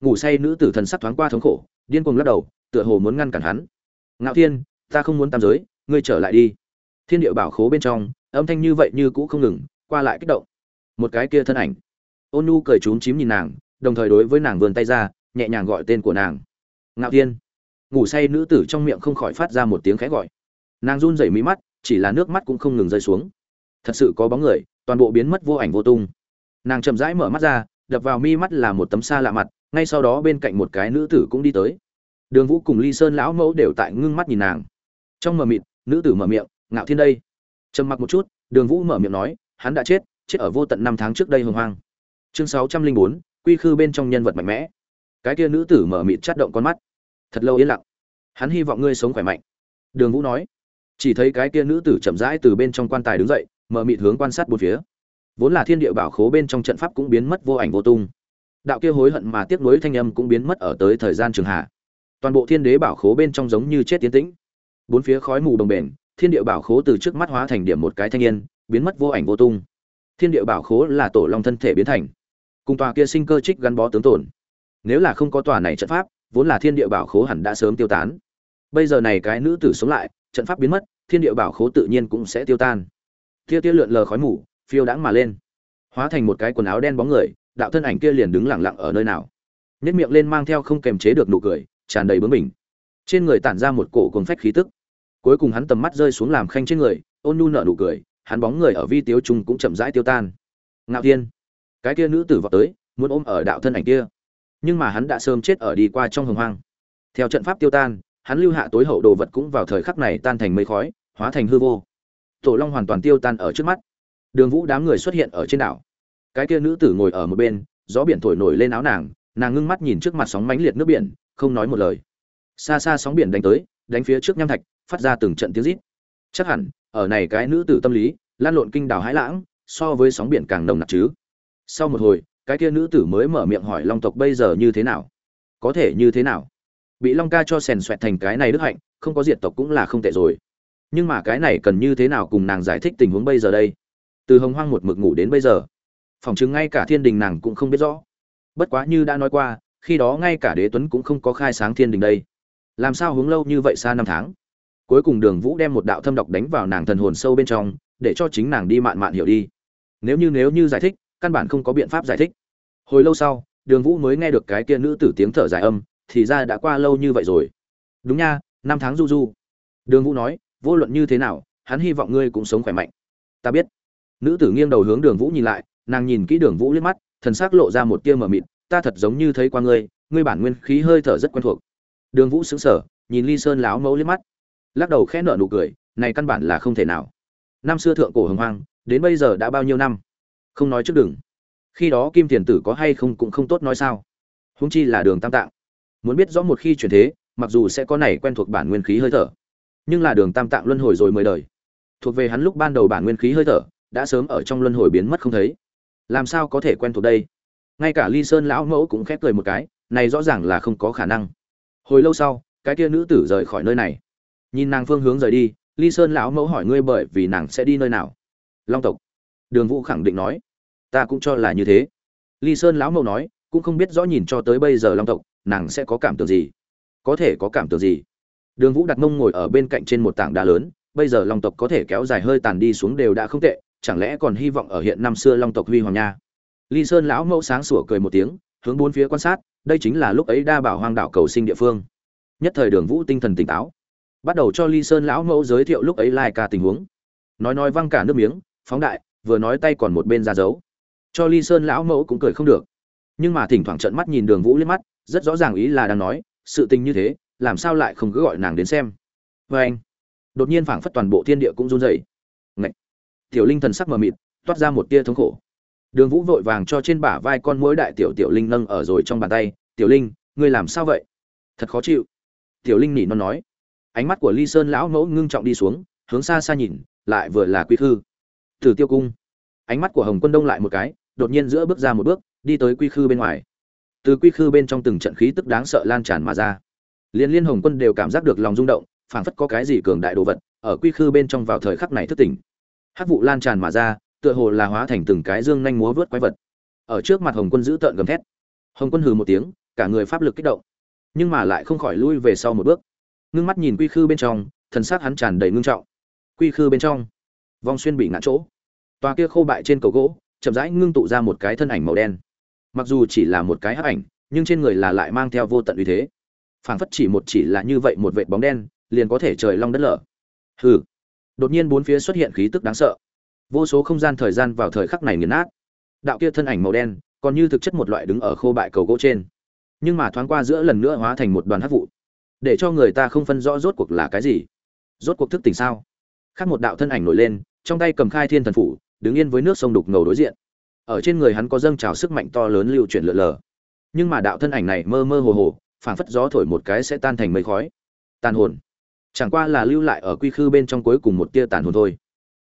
Ngủ say nữ tử thần sắc thoáng qua thống khổ, điên cuồng lắc đầu, tựa hồ muốn ngăn cản hắn. Ngạo thiên, ta không muốn tam giới, ngươi trở lại đi. Thiên địa bảo khố bên trong, âm thanh như vậy như cũ không ngừng, qua lại kích động. Một cái kia thân ảnh. Ôn nu cười trúng chím nhìn nàng, đồng thời đối với nàng vươn tay ra, nhẹ nhàng gọi tên của nàng. Ngạo thiên. Ngủ say nữ tử trong miệng không khỏi phát ra một tiếng khẽ gọi. Nàng run rẩy mí mắt, chỉ là nước mắt cũng không ngừng rơi xuống. Thật sự có bóng người, toàn bộ biến mất vô ảnh vô tung nàng chậm rãi mở mắt ra, đập vào mi mắt là một tấm xa lạ mặt, ngay sau đó bên cạnh một cái nữ tử cũng đi tới. Đường vũ cùng ly sơn lão mẫu đều tại ngưng mắt nhìn nàng. Trong mờ mịt, nữ tử mở miệng, ngạo thiên đây. Trầm mặc một chút, đường vũ mở miệng nói, hắn đã chết chết ở vô tận năm tháng trước đây hồng hoang. Chương sáu trăm linh bốn, quy khư bên trong nhân vật mạnh mẽ. Cái kia nữ tử mở mịt chắt động con mắt. Thật lâu yên lặng. Hắn hy vọng ngươi sống khỏe mạnh. Đường vũ nói. Chỉ thấy cái kia nữ tử chậm rãi từ bên trong quan tài đứng dậy, mở mịt hướng quan sát bốn phía vốn là thiên địa bảo khố bên trong trận pháp cũng biến mất vô ảnh vô tung. Đạo kia hối hận mà tiếc nuối thanh âm cũng biến mất ở tới thời gian trường hạ. Toàn bộ thiên đế bảo khố bên trong giống như chết tiến tĩnh. Bốn phía khói mù đồng bền thiên địa bảo khố từ trước mắt hóa thành điểm một cái thanh niên, biến mất vô ảnh vô tung. Thiên địa bảo khố là tổ long thân thể biến thành. Cùng tòa kia sinh cơ trích gắn bó tướng tổn nếu là không có tòa này trận pháp, vốn là thiên địa bảo khố hẳn đã sớm tiêu tán. Bây giờ này cái nữ tử sống lại, trận pháp biến mất, thiên địa bảo khố tự nhiên cũng sẽ tiêu tan. Tia tia lượn lờ khói mù phiêu đãng mà lên. Hóa thành một cái quần áo đen bóng người, đạo thân ảnh kia liền đứng lặng lặng ở nơi nào. Nhất miệng lên mang theo không kềm chế được nụ cười, tràn đầy bướng bỉnh. Trên người tản ra một cổ cồn phách khí tức. Cuối cùng hắn tầm mắt rơi xuống làm khanh trên người, ôn nhu nở nụ cười, hắn bóng người ở vi tiếu trung cũng chậm rãi tiêu tan. Ngạo thiên. Cái kia nữ tử vào tới, muốn ôm ở đạo thân ảnh kia. Nhưng mà hắn đã sớm chết ở đi qua trong hồng hoang. Theo trận pháp tiêu tan, hắn lưu hạ tối hậu đồ vật cũng vào thời khắc này tan thành mây khói, hóa thành hư vô. Tổ long hoàn toàn tiêu tan ở trước mắt đường vũ đám người xuất hiện ở trên đảo. Cái kia nữ tử ngồi ở một bên, gió biển thổi nổi lên áo nàng nàng ngưng mắt nhìn trước mặt sóng mánh liệt nước biển, không nói một lời. Xa xa sóng biển đánh tới, đánh phía trước nham thạch, phát ra từng trận tiếng rít. Chắc hẳn, ở này cái nữ tử tâm lý, lan lộn kinh đảo hãi lãng, so với sóng biển càng nồng nặc chứ. Sau một hồi, cái kia nữ tử mới mở miệng hỏi long tộc bây giờ như thế nào? Có thể như thế nào? Bị long ca cho sèn xoẹt thành cái này đức hạnh, không có diệt tộc cũng là không tệ rồi. Nhưng mà cái này cần như thế nào cùng nàng giải thích tình huống bây giờ đây? Từ hồng hoang một mực ngủ đến bây giờ. Phòng chứng ngay cả thiên đình nàng cũng không biết rõ. Bất quá như đã nói qua, khi đó ngay cả đế tuấn cũng không có khai sáng thiên đình đây. Làm sao hướng lâu như vậy xa năm tháng? Cuối cùng đường vũ đem một đạo thâm độc đánh vào nàng thần hồn sâu bên trong, để cho chính nàng đi mạn mạn hiểu đi. Nếu như nếu như giải thích, căn bản không có biện pháp giải thích. Hồi lâu sau, đường vũ mới nghe được cái kia nữ tử tiếng thở dài âm, thì ra đã qua lâu như vậy rồi. Đúng nha, năm tháng du du. Đường vũ nói, vô luận như thế nào, hắn hy vọng ngươi cũng sống khỏe mạnh. Ta biết nữ tử nghiêng đầu hướng đường vũ nhìn lại, nàng nhìn kỹ đường vũ liếc mắt, thần s ắ c lộ ra một tia mờ mịt, ta thật giống như thấy qua ngươi ngươi bản nguyên khí hơi thở rất quen thuộc. Đường vũ xứng sở nhìn ly sơn láo mẫu liếc mắt. Lắc đầu khẽ nợ nụ cười, này căn bản là không thể nào. Năm xưa thượng cổ hồng hoang, đến bây giờ đã bao nhiêu năm? Không nói trước đừng khi đó kim tiền tử có hay không cũng không tốt nói sao. Húng chi là đường tam tạng. Muốn biết rõ một khi chuyển thế, mặc dù sẽ có này quen thuộc bản nguyên khí hơi thở, nhưng là đường tam tạng luân hồi rồi mười đời. Thuộc về hắn lúc ban đầu bản nguyên khí hơi thở đã sớm ở trong luân hồi biến mất không thấy. Làm sao có thể quen thuộc đây? Ngay cả ly sơn lão mẫu cũng khép cười một cái, này rõ ràng là không có khả năng. Hồi lâu sau, cái kia nữ tử rời khỏi nơi này. Nhìn nàng phương hướng rời đi, ly sơn lão mẫu hỏi ngươi bởi vì nàng sẽ đi nơi nào? Long tộc. Đường vũ khẳng định nói, ta cũng cho là như thế. Ly sơn lão mẫu nói, cũng không biết rõ nhìn cho tới bây giờ long tộc, nàng sẽ có cảm tưởng gì? Có thể có cảm tưởng gì? Đường vũ đặt mông ngồi ở bên cạnh trên một tảng đá lớn, bây giờ long tộc có thể kéo dài hơi tàn đi xuống đều đã không tệ chẳng lẽ còn hy vọng ở hiện năm xưa long tộc huy hoàng nha? Ly sơn lão mẫu sáng sủa cười một tiếng, hướng bốn phía quan sát, đây chính là lúc ấy đa bảo hoang đảo cầu sinh địa phương. Nhất thời đường vũ tinh thần tỉnh táo. Bắt đầu cho ly sơn lão mẫu giới thiệu lúc ấy lai ca tình huống. Nói nói văng cả nước miếng, phóng đại, vừa nói tay còn một bên ra dấu. Cho ly sơn lão mẫu cũng cười không được. Nhưng mà thỉnh thoảng trận mắt nhìn đường vũ liếc mắt, rất rõ ràng ý là đang nói, sự tình như thế, làm sao lại không cứ gọi nàng đến xem. Vê anh đột nhiên phảng phất toàn bộ thiên địa cũng run rẩy. Ngậy! Tiểu linh thần sắc mờ mịt, toát ra một tia thống khổ. Đường vũ vội vàng cho trên bả vai con mối đại tiểu tiểu linh nâng ở rồi trong bàn tay, tiểu linh, ngươi làm sao vậy? Thật khó chịu. Tiểu linh nỉ non nói. Ánh mắt của ly sơn lão mẫu ngưng trọng đi xuống, hướng xa xa nhìn, lại vừa là quy khư. Thử tiêu cung. Ánh mắt của hồng quân đông lại một cái, đột nhiên giữa bước ra một bước, đi tới quy khư bên ngoài. Từ quy khư bên trong từng trận khí tức đáng sợ lan tràn mà ra. Liên liên hồng quân đều cảm giác được lòng rung động, phảng phất có cái gì cường đại đồ vật, ở quy khư bên trong vào thời khắc này thức tỉnh hắc vụ lan tràn mà ra, tựa hồ là hóa thành từng cái dương nhanh múa vớt quái vật. Ở trước mặt hồng quân giữ tợn gầm thét. Hồng quân hừ một tiếng, cả người pháp lực kích động, nhưng mà lại không khỏi lui về sau một bước. Ngưng mắt nhìn quy khư bên trong, thần sắc hắn tràn đầy ngưng trọng. Quy khư bên trong, vong xuyên bị ngã chỗ. Tòa kia khô bại trên cầu gỗ, chậm rãi ngưng tụ ra một cái thân ảnh màu đen. Mặc dù chỉ là một cái hấp ảnh, nhưng trên người là lại mang theo vô tận uy thế. Phảng phất chỉ một chỉ là như vậy một vệt bóng đen, liền có thể trời long đất lở. Hừ đột nhiên bốn phía xuất hiện khí tức đáng sợ. Vô số không gian thời gian vào thời khắc này nghiền nát. Đạo kia thân ảnh màu đen, còn như thực chất một loại đứng ở khô bại cầu gỗ trên. Nhưng mà thoáng qua giữa lần nữa hóa thành một đoàn hát vụ. Để cho người ta không phân rõ rốt cuộc là cái gì. Rốt cuộc thức tỉnh sao? Khác một đạo thân ảnh nổi lên, trong tay cầm khai thiên thần phủ, đứng yên với nước sông đục ngầu đối diện. Ở trên người hắn có dâng trào sức mạnh to lớn lưu chuyển lượn lờ. Nhưng mà đạo thân ảnh này mơ mơ hồ hồ, phảng phất gió thổi một cái sẽ tan thành mây khói. Tàn hồn chẳng qua là lưu lại ở quy khư bên trong cuối cùng một tia tàn hồn thôi.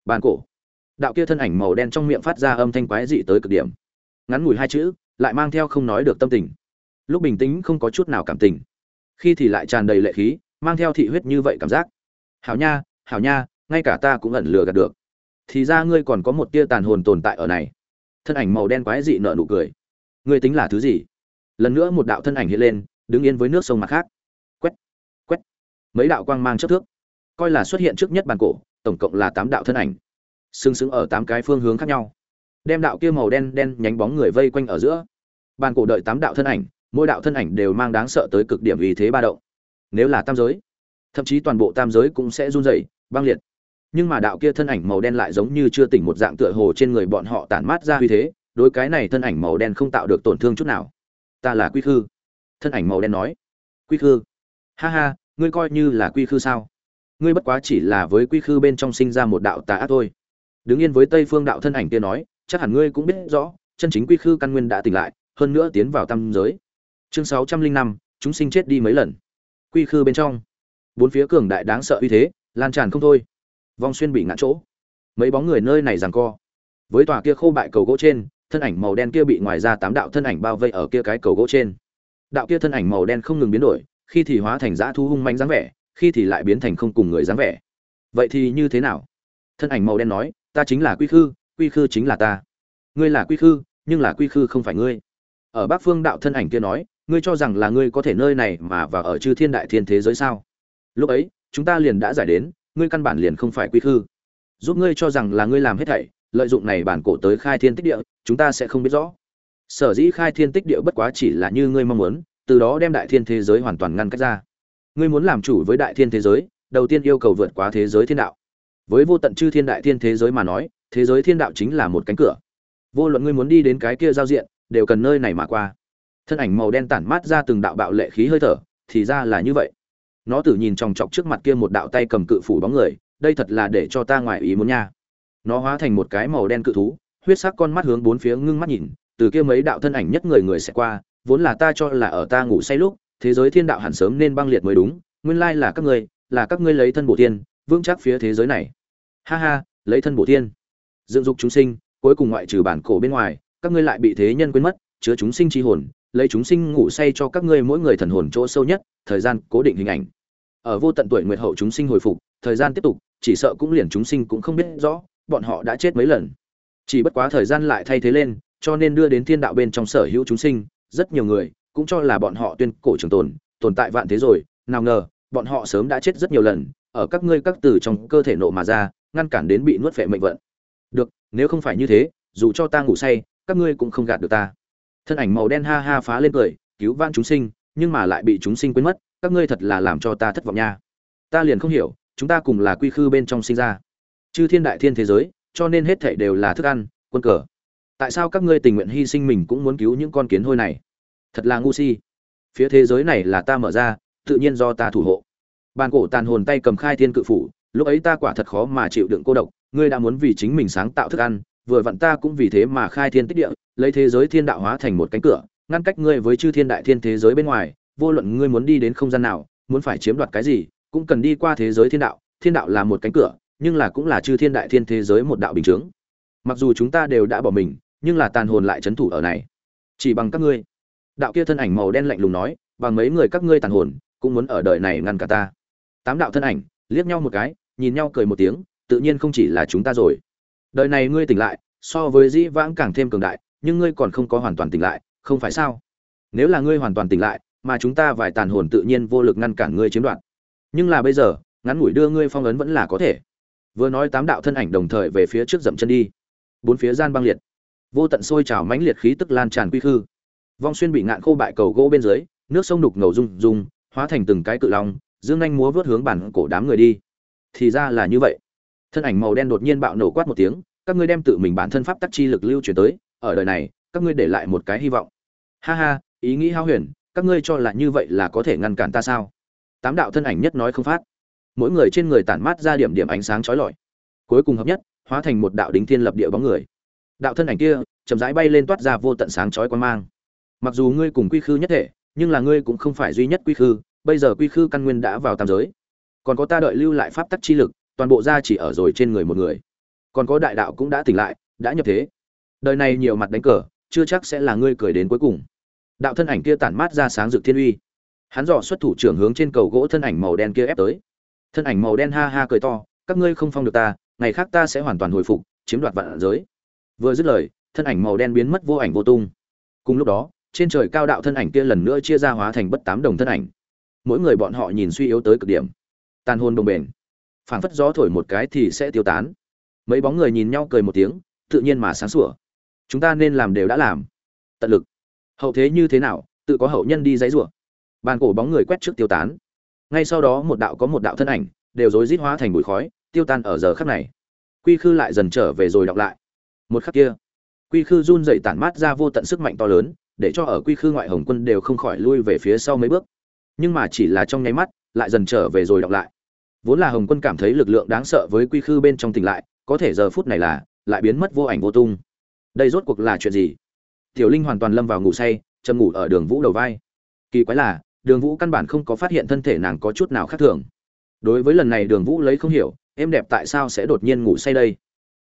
Bàn cổ. Đạo kia thân ảnh màu đen trong miệng phát ra âm thanh quái dị tới cực điểm. Ngắn ngủi hai chữ, lại mang theo không nói được tâm tình. Lúc bình tĩnh không có chút nào cảm tình. Khi thì lại tràn đầy lệ khí, mang theo thị huyết như vậy cảm giác. Hảo nha hảo nha, ngay cả ta cũng ẩn lừa gạt được. Thì ra ngươi còn có một tia tàn hồn tồn tại ở này. Thân ảnh màu đen quái dị nợ nụ cười. Ngươi tính là thứ gì? Lần nữa một đạo thân ảnh hiện lên, đứng yên với nước sông mặt khác mấy đạo quang mang chất thước, coi là xuất hiện trước nhất bàn cổ, tổng cộng là tám đạo thân ảnh, sừng sững ở tám cái phương hướng khác nhau, đem đạo kia màu đen đen nhánh bóng người vây quanh ở giữa. Bàn cổ đợi tám đạo thân ảnh, mỗi đạo thân ảnh đều mang đáng sợ tới cực điểm vì thế ba động. Nếu là tam giới, thậm chí toàn bộ tam giới cũng sẽ run rẩy, băng liệt. Nhưng mà đạo kia thân ảnh màu đen lại giống như chưa tỉnh một dạng tựa hồ trên người bọn họ tản mát ra uy thế, đối cái này thân ảnh màu đen không tạo được tổn thương chút nào. Ta là quy khư. Thân ảnh màu đen nói. Quy khư. Ha ha ngươi coi như là quy khư sao? Ngươi bất quá chỉ là với quy khư bên trong sinh ra một đạo tà ác thôi. Đứng yên với tây phương đạo thân ảnh kia nói, chắc hẳn ngươi cũng biết rõ, chân chính quy khư căn nguyên đã tỉnh lại, hơn nữa tiến vào tam giới. Chương sáu trăm linh năm, chúng sinh chết đi mấy lần. Quy khư bên trong. Bốn phía cường đại đáng sợ uy thế, lan tràn không thôi. Vong xuyên bị ngã chỗ. Mấy bóng người nơi này giằng co. Với tòa kia khô bại cầu gỗ trên, thân ảnh màu đen kia bị ngoài ra tám đạo thân ảnh bao vây ở kia cái cầu gỗ trên. Đạo kia thân ảnh màu đen không ngừng biến đổi khi thì hóa thành dã thu hung manh dáng vẻ, khi thì lại biến thành không cùng người dáng vẻ. Vậy thì như thế nào? Thân ảnh màu đen nói, ta chính là quy khư quy khư chính là ta. Ngươi là quy khư, nhưng là quy khư không phải ngươi. Ở bắc phương đạo thân ảnh kia nói, ngươi cho rằng là ngươi có thể nơi này mà vào ở chư thiên đại thiên thế giới sao? Lúc ấy, chúng ta liền đã giải đến, ngươi căn bản liền không phải quy khư. Giúp ngươi cho rằng là ngươi làm hết thảy, lợi dụng này bản cổ tới khai thiên tích địa, chúng ta sẽ không biết rõ. Sở dĩ khai thiên tích địa bất quá chỉ là như ngươi mong muốn từ đó đem đại thiên thế giới hoàn toàn ngăn cách ra. Ngươi muốn làm chủ với đại thiên thế giới, đầu tiên yêu cầu vượt qua thế giới thiên đạo. Với vô tận chư thiên đại thiên thế giới mà nói, thế giới thiên đạo chính là một cánh cửa. Vô luận ngươi muốn đi đến cái kia giao diện, đều cần nơi này mà qua. Thân ảnh màu đen tản mát ra từng đạo bạo lệ khí hơi thở, thì ra là như vậy. Nó tử nhìn chòng chọc trước mặt kia một đạo tay cầm cự phủ bóng người, đây thật là để cho ta ngoài ý muốn nha. Nó hóa thành một cái màu đen cự thú, huyết sắc con mắt hướng bốn phía ngưng mắt nhìn, từ kia mấy đạo thân ảnh nhất người người sẽ qua vốn là ta cho là ở ta ngủ say lúc, thế giới thiên đạo hẳn sớm nên băng liệt mới đúng, nguyên lai là các ngươi, là các ngươi lấy thân bổ thiên, vững chắc phía thế giới này. Ha ha, lấy thân bổ thiên. Dựng dục chúng sinh, cuối cùng ngoại trừ bản cổ bên ngoài, các ngươi lại bị thế nhân quên mất, chứa chúng sinh chi hồn, lấy chúng sinh ngủ say cho các ngươi mỗi người thần hồn chỗ sâu nhất, thời gian cố định hình ảnh. Ở vô tận tuổi nguyệt hậu chúng sinh hồi phục, thời gian tiếp tục, chỉ sợ cũng liền chúng sinh cũng không biết rõ, bọn họ đã chết mấy lần. Chỉ bất quá thời gian lại thay thế lên, cho nên đưa đến thiên đạo bên trong sở hữu chúng sinh rất nhiều người cũng cho là bọn họ tuyên cổ trường tồn tồn tại vạn thế rồi. Nào ngờ, bọn họ sớm đã chết rất nhiều lần, ở các ngươi các từ trong cơ thể nộ mà ra, ngăn cản đến bị nuốt phệ mệnh vận. Được, nếu không phải như thế, dù cho ta ngủ say, các ngươi cũng không gạt được ta. Thân ảnh màu đen ha ha phá lên cười, cứu vãn chúng sinh, nhưng mà lại bị chúng sinh quên mất, các ngươi thật là làm cho ta thất vọng nha. Ta liền không hiểu, chúng ta cùng là quy khư bên trong sinh ra. Chư thiên đại thiên thế giới, cho nên hết thảy đều là thức ăn, quân cờ tại sao các ngươi tình nguyện hy sinh mình cũng muốn cứu những con kiến hôi này? Thật là ngu si. Phía thế giới này là ta mở ra, tự nhiên do ta thủ hộ. Bàn cổ tàn hồn tay cầm khai thiên cự phủ, lúc ấy ta quả thật khó mà chịu đựng cô độc, ngươi đã muốn vì chính mình sáng tạo thức ăn, vừa vặn ta cũng vì thế mà khai thiên tích địa, lấy thế giới thiên đạo hóa thành một cánh cửa, ngăn cách ngươi với chư thiên đại thiên thế giới bên ngoài, vô luận ngươi muốn đi đến không gian nào, muốn phải chiếm đoạt cái gì, cũng cần đi qua thế giới thiên đạo. Thiên đạo là một cánh cửa, nhưng là cũng là chư thiên đại thiên thế giới một đạo bình chướng mặc dù chúng ta đều đã bỏ mình, nhưng là tàn hồn lại c thủ ở này. Chỉ bằng các ngươi. Đạo kia thân ảnh màu đen lạnh lùng nói, bằng mấy người các ngươi tàn hồn, cũng muốn ở đời này ngăn cả ta. Tám đạo thân ảnh, liếc nhau một cái, nhìn nhau cười một tiếng, tự nhiên không chỉ là chúng ta rồi. Đời này ngươi tỉnh lại, so với dĩ vãng càng thêm cường đại, nhưng ngươi còn không có hoàn toàn tỉnh lại, không phải sao? Nếu là ngươi hoàn toàn tỉnh lại, mà chúng ta vài tàn hồn tự nhiên vô lực ngăn cản ngươi chiếm đoạt. Nhưng là bây giờ, ngắn ngủi đưa ngươi phong ấn vẫn là có thể. Vừa nói tám đạo thân ảnh đồng thời về phía trước dậm chân đi bốn phía gian băng liệt. Vô tận sôi trào mãnh liệt khí tức lan tràn quy khư. Vong xuyên bị ngạn khô bại cầu gỗ bên dưới, nước sông đục ngầu rung rung, hóa thành từng cái cự long, dương anh múa vớt hướng bản cổ đám người đi. Thì ra là như vậy. Thân ảnh màu đen đột nhiên bạo nổ quát một tiếng, các ngươi đem tự mình bản thân pháp tắc chi lực lưu truyền tới, ở đời này, các ngươi để lại một cái hy vọng. Ha ha, ý nghĩ hao huyền, các ngươi cho là như vậy là có thể ngăn cản ta sao? Tám đạo thân ảnh nhất nói không phát. Mỗi người trên người tản mát ra điểm điểm ánh sáng chói lọi. Cuối cùng hợp nhất hóa thành một đạo đính thiên lập địa bóng người. Đạo thân ảnh kia chậm rãi bay lên toát ra vô tận sáng chói quan mang. Mặc dù ngươi cùng quy khư nhất thể, nhưng là ngươi cũng không phải duy nhất quy khư, bây giờ quy khư căn nguyên đã vào tam giới. Còn có ta đợi lưu lại pháp tắc chi lực, toàn bộ ra chỉ ở rồi trên người một người. Còn có đại đạo cũng đã tỉnh lại, đã nhập thế. Đời này nhiều mặt đánh cờ, chưa chắc sẽ là ngươi cười đến cuối cùng. Đạo thân ảnh kia tản mát ra sáng rực thiên uy. Hắn dò xuất thủ trưởng hướng trên cầu gỗ thân ảnh màu đen kia ép tới. Thân ảnh màu đen ha ha cười to, các ngươi không phong được ta ngày khác ta sẽ hoàn toàn hồi phục, chiếm đoạt vạn giới. Vừa dứt lời, thân ảnh màu đen biến mất vô ảnh vô tung. Cùng lúc đó, trên trời cao đạo thân ảnh kia lần nữa chia ra hóa thành bất tám đồng thân ảnh. Mỗi người bọn họ nhìn suy yếu tới cực điểm. Tàn hôn đồng bền phảng phất gió thổi một cái thì sẽ tiêu tán. Mấy bóng người nhìn nhau cười một tiếng, tự nhiên mà sáng sủa. Chúng ta nên làm đều đã làm. Tận lực. Hậu thế như thế nào, tự có hậu nhân đi dãy rủa. Bàn cổ bóng người quét trước tiêu tán. Ngay sau đó một đạo có một đạo thân ảnh, đều rối rít hóa thành bụi khói tiêu tan ở giờ khắc này. Quy khư lại dần trở về rồi đọc lại. Một khắc kia, quy khư run dậy tản mát ra vô tận sức mạnh to lớn, để cho ở quy khư ngoại hồng quân đều không khỏi lui về phía sau mấy bước. Nhưng mà chỉ là trong nháy mắt, lại dần trở về rồi đọc lại. Vốn là hồng quân cảm thấy lực lượng đáng sợ với quy khư bên trong tỉnh lại, có thể giờ phút này là, lại biến mất vô ảnh vô tung. Đây rốt cuộc là chuyện gì? Tiểu linh hoàn toàn lâm vào ngủ say, châm ngủ ở đường vũ đầu vai. Kỳ quái là, đường vũ căn bản không có phát hiện thân thể nàng có chút nào khác thường. Đối với lần này đường vũ lấy không hiểu em đẹp tại sao sẽ đột nhiên ngủ say đây?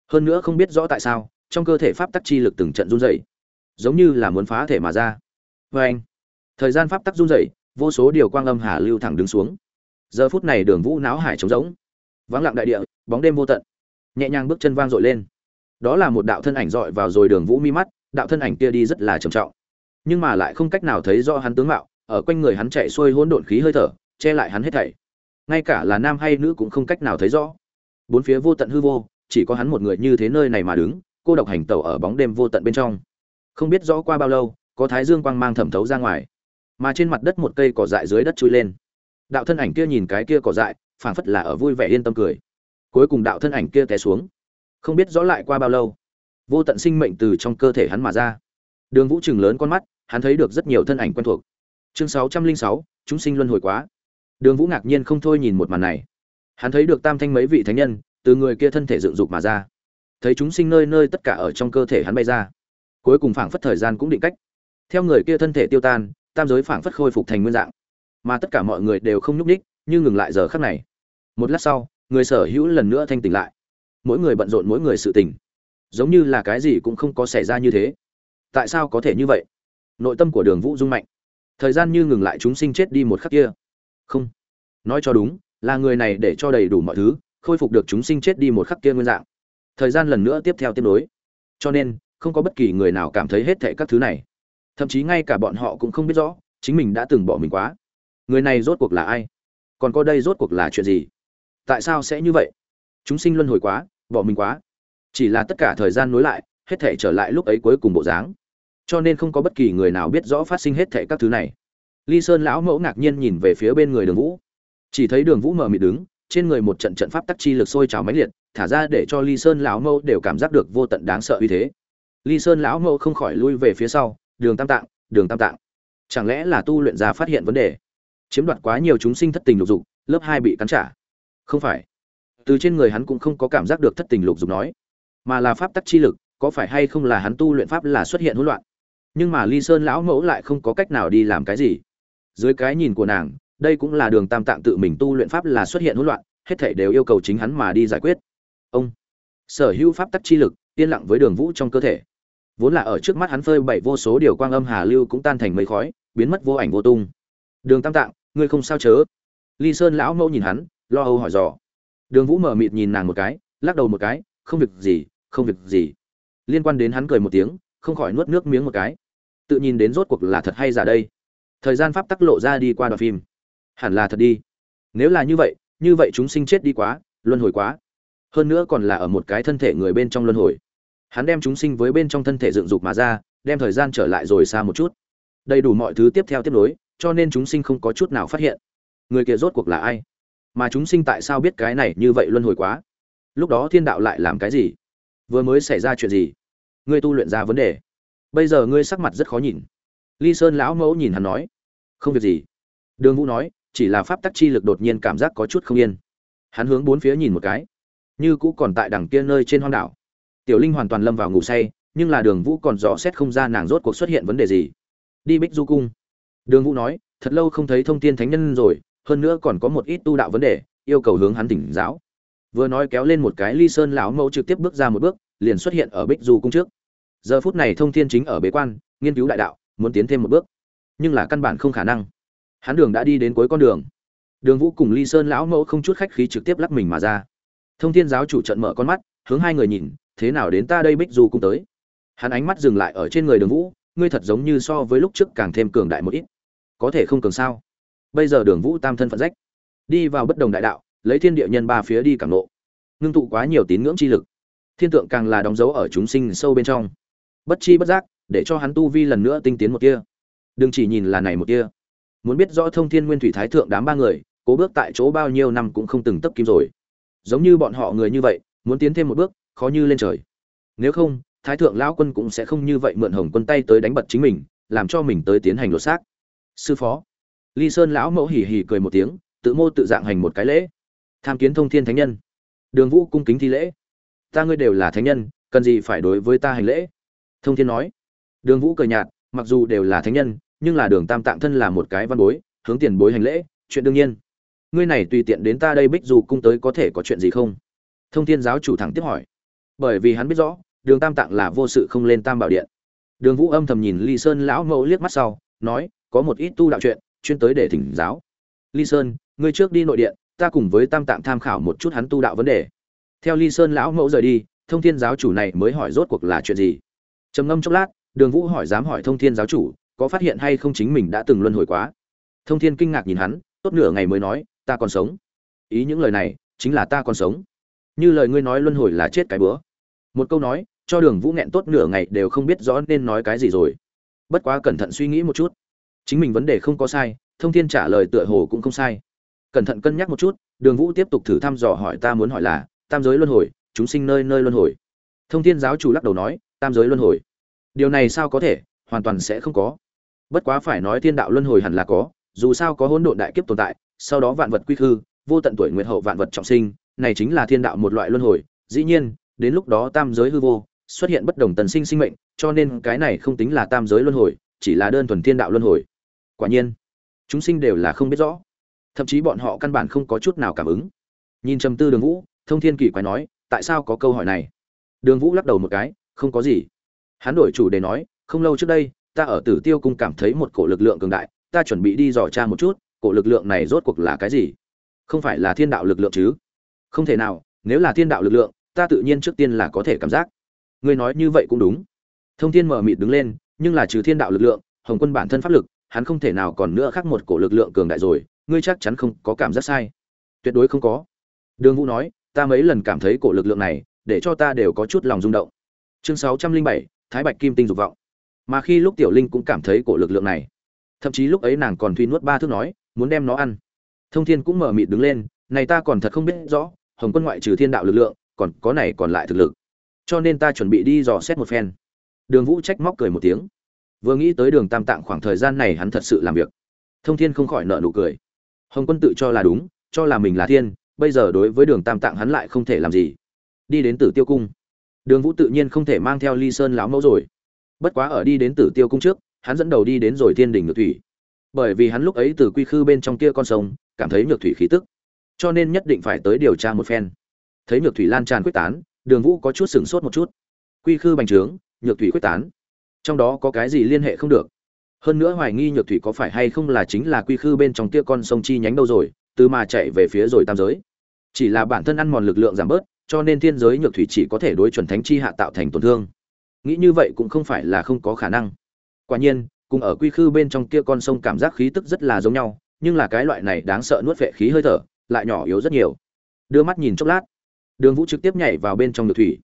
Hơn nữa không biết rõ tại sao, trong cơ thể pháp tắc chi lực từng trận run rẩy, giống như là muốn phá thể mà ra. Vê anh, thời gian pháp tắc run rẩy, vô số điều quang âm hà lưu thẳng đứng xuống. Giờ phút này đường vũ náo hải trống rỗng. Vắng lặng đại địa, bóng đêm vô tận. Nhẹ nhàng bước chân vang dội lên. Đó là một đạo thân ảnh dọi vào rồi đường vũ mi mắt, đạo thân ảnh kia đi rất là trầm trọng. Nhưng mà lại không cách nào thấy rõ hắn tướng mạo, ở quanh người hắn chạy xuôi hỗn độn khí hơi thở, che lại hắn hết thảy. Ngay cả là nam hay nữ cũng không cách nào thấy rõ bốn phía vô tận hư vô, chỉ có hắn một người như thế nơi này mà đứng, cô độc hành tẩu ở bóng đêm vô tận bên trong. Không biết rõ qua bao lâu, có thái dương quang mang thẩm thấu ra ngoài, mà trên mặt đất một cây cỏ dại dưới đất chui lên. Đạo thân ảnh kia nhìn cái kia cỏ dại, phảng phất là ở vui vẻ yên tâm cười. Cuối cùng đạo thân ảnh kia té xuống. Không biết rõ lại qua bao lâu, vô tận sinh mệnh từ trong cơ thể hắn mà ra. Đường vũ chừng lớn con mắt, hắn thấy được rất nhiều thân ảnh quen thuộc. Chương sáu trăm linh sáu, chúng sinh luân hồi quá. Đường vũ ngạc nhiên không thôi nhìn một màn này hắn thấy được tam thanh mấy vị thánh nhân, từ người kia thân thể dựng dục mà ra. Thấy chúng sinh nơi nơi tất cả ở trong cơ thể hắn bay ra. Cuối cùng phảng phất thời gian cũng định cách. Theo người kia thân thể tiêu tan, tam giới phảng phất khôi phục thành nguyên dạng. Mà tất cả mọi người đều không nhúc ních như ngừng lại giờ khắc này. Một lát sau, người sở hữu lần nữa thanh tỉnh lại. Mỗi người bận rộn mỗi người sự tỉnh giống như là cái gì cũng không có xảy ra như thế. Tại sao có thể như vậy? Nội tâm của đường vũ rung mạnh. Thời gian như ngừng lại chúng sinh chết đi một khắc kia. Không. Nói cho đúng là người này để cho đầy đủ mọi thứ, khôi phục được chúng sinh chết đi một khắc kia nguyên dạng. Thời gian lần nữa tiếp theo tiếp nối. Cho nên, không có bất kỳ người nào cảm thấy hết thệ các thứ này. Thậm chí ngay cả bọn họ cũng không biết rõ, chính mình đã từng bỏ mình quá. Người này rốt cuộc là ai? Còn có đây rốt cuộc là chuyện gì? Tại sao sẽ như vậy? Chúng sinh luân hồi quá, bỏ mình quá. Chỉ là tất cả thời gian nối lại, hết thể trở lại lúc ấy cuối cùng bộ dáng. Cho nên không có bất kỳ người nào biết rõ phát sinh hết thể các thứ này. Ly sơn lão mẫu ngạc nhiên nhìn về phía bên người đường vũ chỉ thấy đường vũ mờ mịt đứng, trên người một trận trận pháp tắc chi lực sôi trào mãnh liệt, thả ra để cho ly sơn lão mẫu đều cảm giác được vô tận đáng sợ uy thế. Ly sơn lão mẫu không khỏi lui về phía sau, đường tam tạng, đường tam tạng, chẳng lẽ là tu luyện ra phát hiện vấn đề? Chiếm đoạt quá nhiều chúng sinh thất tình lục dục, lớp hai bị cắn trả. Không phải. Từ trên người hắn cũng không có cảm giác được thất tình lục dục nói, mà là pháp tắc chi lực, có phải hay không là hắn tu luyện pháp là xuất hiện hỗn loạn? Nhưng mà ly sơn lão mẫu lại không có cách nào đi làm cái gì. Dưới cái nhìn của nàng đây cũng là đường tam tạng tự mình tu luyện pháp là xuất hiện hỗn loạn, hết thảy đều yêu cầu chính hắn mà đi giải quyết. Ông, sở hữu pháp tắc chi lực, yên lặng với đường vũ trong cơ thể. Vốn là ở trước mắt hắn phơi bảy vô số điều quang âm hà lưu cũng tan thành mây khói, biến mất vô ảnh vô tung. Đường tam tạng, ngươi không sao chớ? Ly sơn lão mẫu nhìn hắn, lo âu hỏi dò. Đường vũ mở mịt nhìn nàng một cái, lắc đầu một cái, không việc gì, không việc gì. Liên quan đến hắn cười một tiếng, không khỏi nuốt nước miếng một cái. Tự nhìn đến rốt cuộc là thật hay giả đây? Thời gian pháp tắc lộ ra đi qua đoạn phim hẳn là thật đi. Nếu là như vậy như vậy chúng sinh chết đi quá, luân hồi quá. Hơn nữa còn là ở một cái thân thể người bên trong luân hồi. Hắn đem chúng sinh với bên trong thân thể dựng dục mà ra, đem thời gian trở lại rồi xa một chút. Đầy đủ mọi thứ tiếp theo tiếp nối, cho nên chúng sinh không có chút nào phát hiện. Người kia rốt cuộc là ai? Mà chúng sinh tại sao biết cái này như vậy luân hồi quá? Lúc đó thiên đạo lại làm cái gì? Vừa mới xảy ra chuyện gì? Ngươi tu luyện ra vấn đề. Bây giờ ngươi sắc mặt rất khó nhìn. Ly sơn lão mẫu nhìn hắn nói. Không việc gì. Đường vũ nói chỉ là pháp tắc chi lực đột nhiên cảm giác có chút không yên. Hắn hướng bốn phía nhìn một cái. Như cũ còn tại đằng kia nơi trên hoang đảo. Tiểu linh hoàn toàn lâm vào ngủ say, nhưng là đường vũ còn rõ xét không ra nàng rốt cuộc xuất hiện vấn đề gì. Đi bích du cung. Đường vũ nói, thật lâu không thấy thông tin thánh nhân rồi, hơn nữa còn có một ít tu đạo vấn đề, yêu cầu hướng hắn tỉnh giáo. Vừa nói kéo lên một cái ly sơn lão mẫu trực tiếp bước ra một bước, liền xuất hiện ở bích du cung trước. Giờ phút này thông thiên chính ở bế quan, nghiên cứu đại đạo, muốn tiến thêm một bước. Nhưng là căn bản không khả năng hắn đường đã đi đến cuối con đường. Đường vũ cùng ly sơn lão mẫu không chút khách khí trực tiếp lắc mình mà ra. Thông thiên giáo chủ trận mở con mắt, hướng hai người nhìn, thế nào đến ta đây bích du cũng tới? Hắn ánh mắt dừng lại ở trên người đường vũ, ngươi thật giống như so với lúc trước càng thêm cường đại một ít. Có thể không cường sao? Bây giờ đường vũ tam thân phận rách, đi vào bất đồng đại đạo, lấy thiên địa nhân ba phía đi cảm nộ ngưng tụ quá nhiều tín ngưỡng chi lực. Thiên tượng càng là đóng dấu ở chúng sinh sâu bên trong. Bất chi bất giác, để cho hắn tu vi lần nữa tinh tiến một kia đừng chỉ nhìn là này một kia muốn biết rõ thông thiên nguyên thủy thái thượng đám ba người, cố bước tại chỗ bao nhiêu năm cũng không từng tấp kim rồi. Giống như bọn họ người như vậy, muốn tiến thêm một bước, khó như lên trời. Nếu không, thái thượng lão quân cũng sẽ không như vậy mượn hồng quân tay tới đánh bật chính mình, làm cho mình tới tiến hành lột xác. Sư phó. Ly sơn lão mẫu hỉ hỉ cười một tiếng, tự mô tự dạng hành một cái lễ. Tham kiến thông thiên thánh nhân. Đường vũ cung kính thi lễ. Ta ngươi đều là thánh nhân, cần gì phải đối với ta hành lễ? Thông thiên nói. Đường vũ cười nhạt, mặc dù đều là thánh nhân nhưng là đường tam tạng thân là một cái văn bối, hướng tiền bối hành lễ, chuyện đương nhiên. Ngươi này tùy tiện đến ta đây bích dù cung tới có thể có chuyện gì không? Thông thiên giáo chủ thẳng tiếp hỏi. Bởi vì hắn biết rõ, đường tam tạng là vô sự không lên tam bảo điện. Đường vũ âm thầm nhìn ly sơn lão mẫu liếc mắt sau, nói, có một ít tu đạo chuyện, chuyên tới để thỉnh giáo. Ly sơn, ngươi trước đi nội điện, ta cùng với tam tạng tham khảo một chút hắn tu đạo vấn đề. Theo ly sơn lão mẫu rời đi, thông thiên giáo chủ này mới hỏi rốt cuộc là chuyện gì. Trầm ngâm chốc lát, đường vũ hỏi dám hỏi thông thiên giáo chủ có phát hiện hay không chính mình đã từng luân hồi quá. Thông thiên kinh ngạc nhìn hắn, tốt nửa ngày mới nói, ta còn sống. Ý những lời này, chính là ta còn sống. Như lời ngươi nói luân hồi là chết cái bữa. Một câu nói, cho đường vũ nghẹn tốt nửa ngày đều không biết rõ nên nói cái gì rồi. Bất quá cẩn thận suy nghĩ một chút. Chính mình vấn đề không có sai, thông thiên trả lời tựa hồ cũng không sai. Cẩn thận cân nhắc một chút, đường vũ tiếp tục thử thăm dò hỏi ta muốn hỏi là, tam giới luân hồi, chúng sinh nơi nơi luân hồi? Thông thiên giáo chủ lắc đầu nói, tam giới luân hồi. Điều này sao có thể? Hoàn toàn sẽ không có bất quá phải nói thiên đạo luân hồi hẳn là có, dù sao có hỗn độn đại kiếp tồn tại, sau đó vạn vật quy khư, vô tận tuổi nguyệt hậu vạn vật trọng sinh, này chính là thiên đạo một loại luân hồi. Dĩ nhiên, đến lúc đó tam giới hư vô, xuất hiện bất đồng tần sinh sinh mệnh, cho nên cái này không tính là tam giới luân hồi, chỉ là đơn thuần thiên đạo luân hồi. Quả nhiên, chúng sinh đều là không biết rõ. Thậm chí bọn họ căn bản không có chút nào cảm ứng. Nhìn trầm tư đường vũ, thông thiên kỳ quái nói, tại sao có câu hỏi này? Đường vũ lắc đầu một cái, không có gì. Hắn đổi chủ đề nói, không lâu trước đây ta ở tử tiêu cung cảm thấy một cổ lực lượng cường đại, ta chuẩn bị đi dò tra một chút, cổ lực lượng này rốt cuộc là cái gì? Không phải là thiên đạo lực lượng chứ? Không thể nào, nếu là thiên đạo lực lượng, ta tự nhiên trước tiên là có thể cảm giác. Ngươi nói như vậy cũng đúng. Thông thiên mở mịt đứng lên, nhưng là trừ thiên đạo lực lượng, hồng quân bản thân pháp lực, hắn không thể nào còn nữa khác một cổ lực lượng cường đại rồi, ngươi chắc chắn không có cảm giác sai. Tuyệt đối không có. Đường vũ nói, ta mấy lần cảm thấy cổ lực lượng này, để cho ta đều có chút lòng rung động. Chương sáu trăm linh bảy, thái bạch kim tinh dục vọng mà khi lúc tiểu linh cũng cảm thấy cổ lực lượng này, thậm chí lúc ấy nàng còn thuy nuốt ba thước nói, muốn đem nó ăn. Thông thiên cũng mở mịt đứng lên, này ta còn thật không biết rõ, hồng quân ngoại trừ thiên đạo lực lượng, còn có này còn lại thực lực. Cho nên ta chuẩn bị đi dò xét một phen. Đường vũ trách móc cười một tiếng. Vừa nghĩ tới đường tam tạng khoảng thời gian này hắn thật sự làm việc. Thông thiên không khỏi nợ nụ cười. Hồng quân tự cho là đúng, cho là mình là thiên, bây giờ đối với đường tam tạng hắn lại không thể làm gì. Đi đến tử tiêu cung. Đường vũ tự nhiên không thể mang theo ly sơn lão mẫu rồi bất quá ở đi đến tử tiêu cung trước, hắn dẫn đầu đi đến rồi thiên đình nhược thủy. Bởi vì hắn lúc ấy từ quy khư bên trong kia con sông, cảm thấy nhược thủy khí tức. Cho nên nhất định phải tới điều tra một phen. Thấy nhược thủy lan tràn quyết tán, đường vũ có chút sửng sốt một chút. Quy khư bành trướng, nhược thủy quyết tán. Trong đó có cái gì liên hệ không được? Hơn nữa hoài nghi nhược thủy có phải hay không là chính là quy khư bên trong kia con sông chi nhánh đâu rồi, từ mà chạy về phía rồi tam giới. Chỉ là bản thân ăn mòn lực lượng giảm bớt, cho nên thiên giới nhược thủy chỉ có thể đối chuẩn thánh chi hạ tạo thành tổn thương nghĩ như vậy cũng không phải là không có khả năng. Quả nhiên, cùng ở quy khư bên trong kia con sông cảm giác khí tức rất là giống nhau, nhưng là cái loại này đáng sợ nuốt vệ khí hơi thở, lại nhỏ yếu rất nhiều. Đưa mắt nhìn chốc lát, đường vũ trực tiếp nhảy vào bên trong nhược thủy.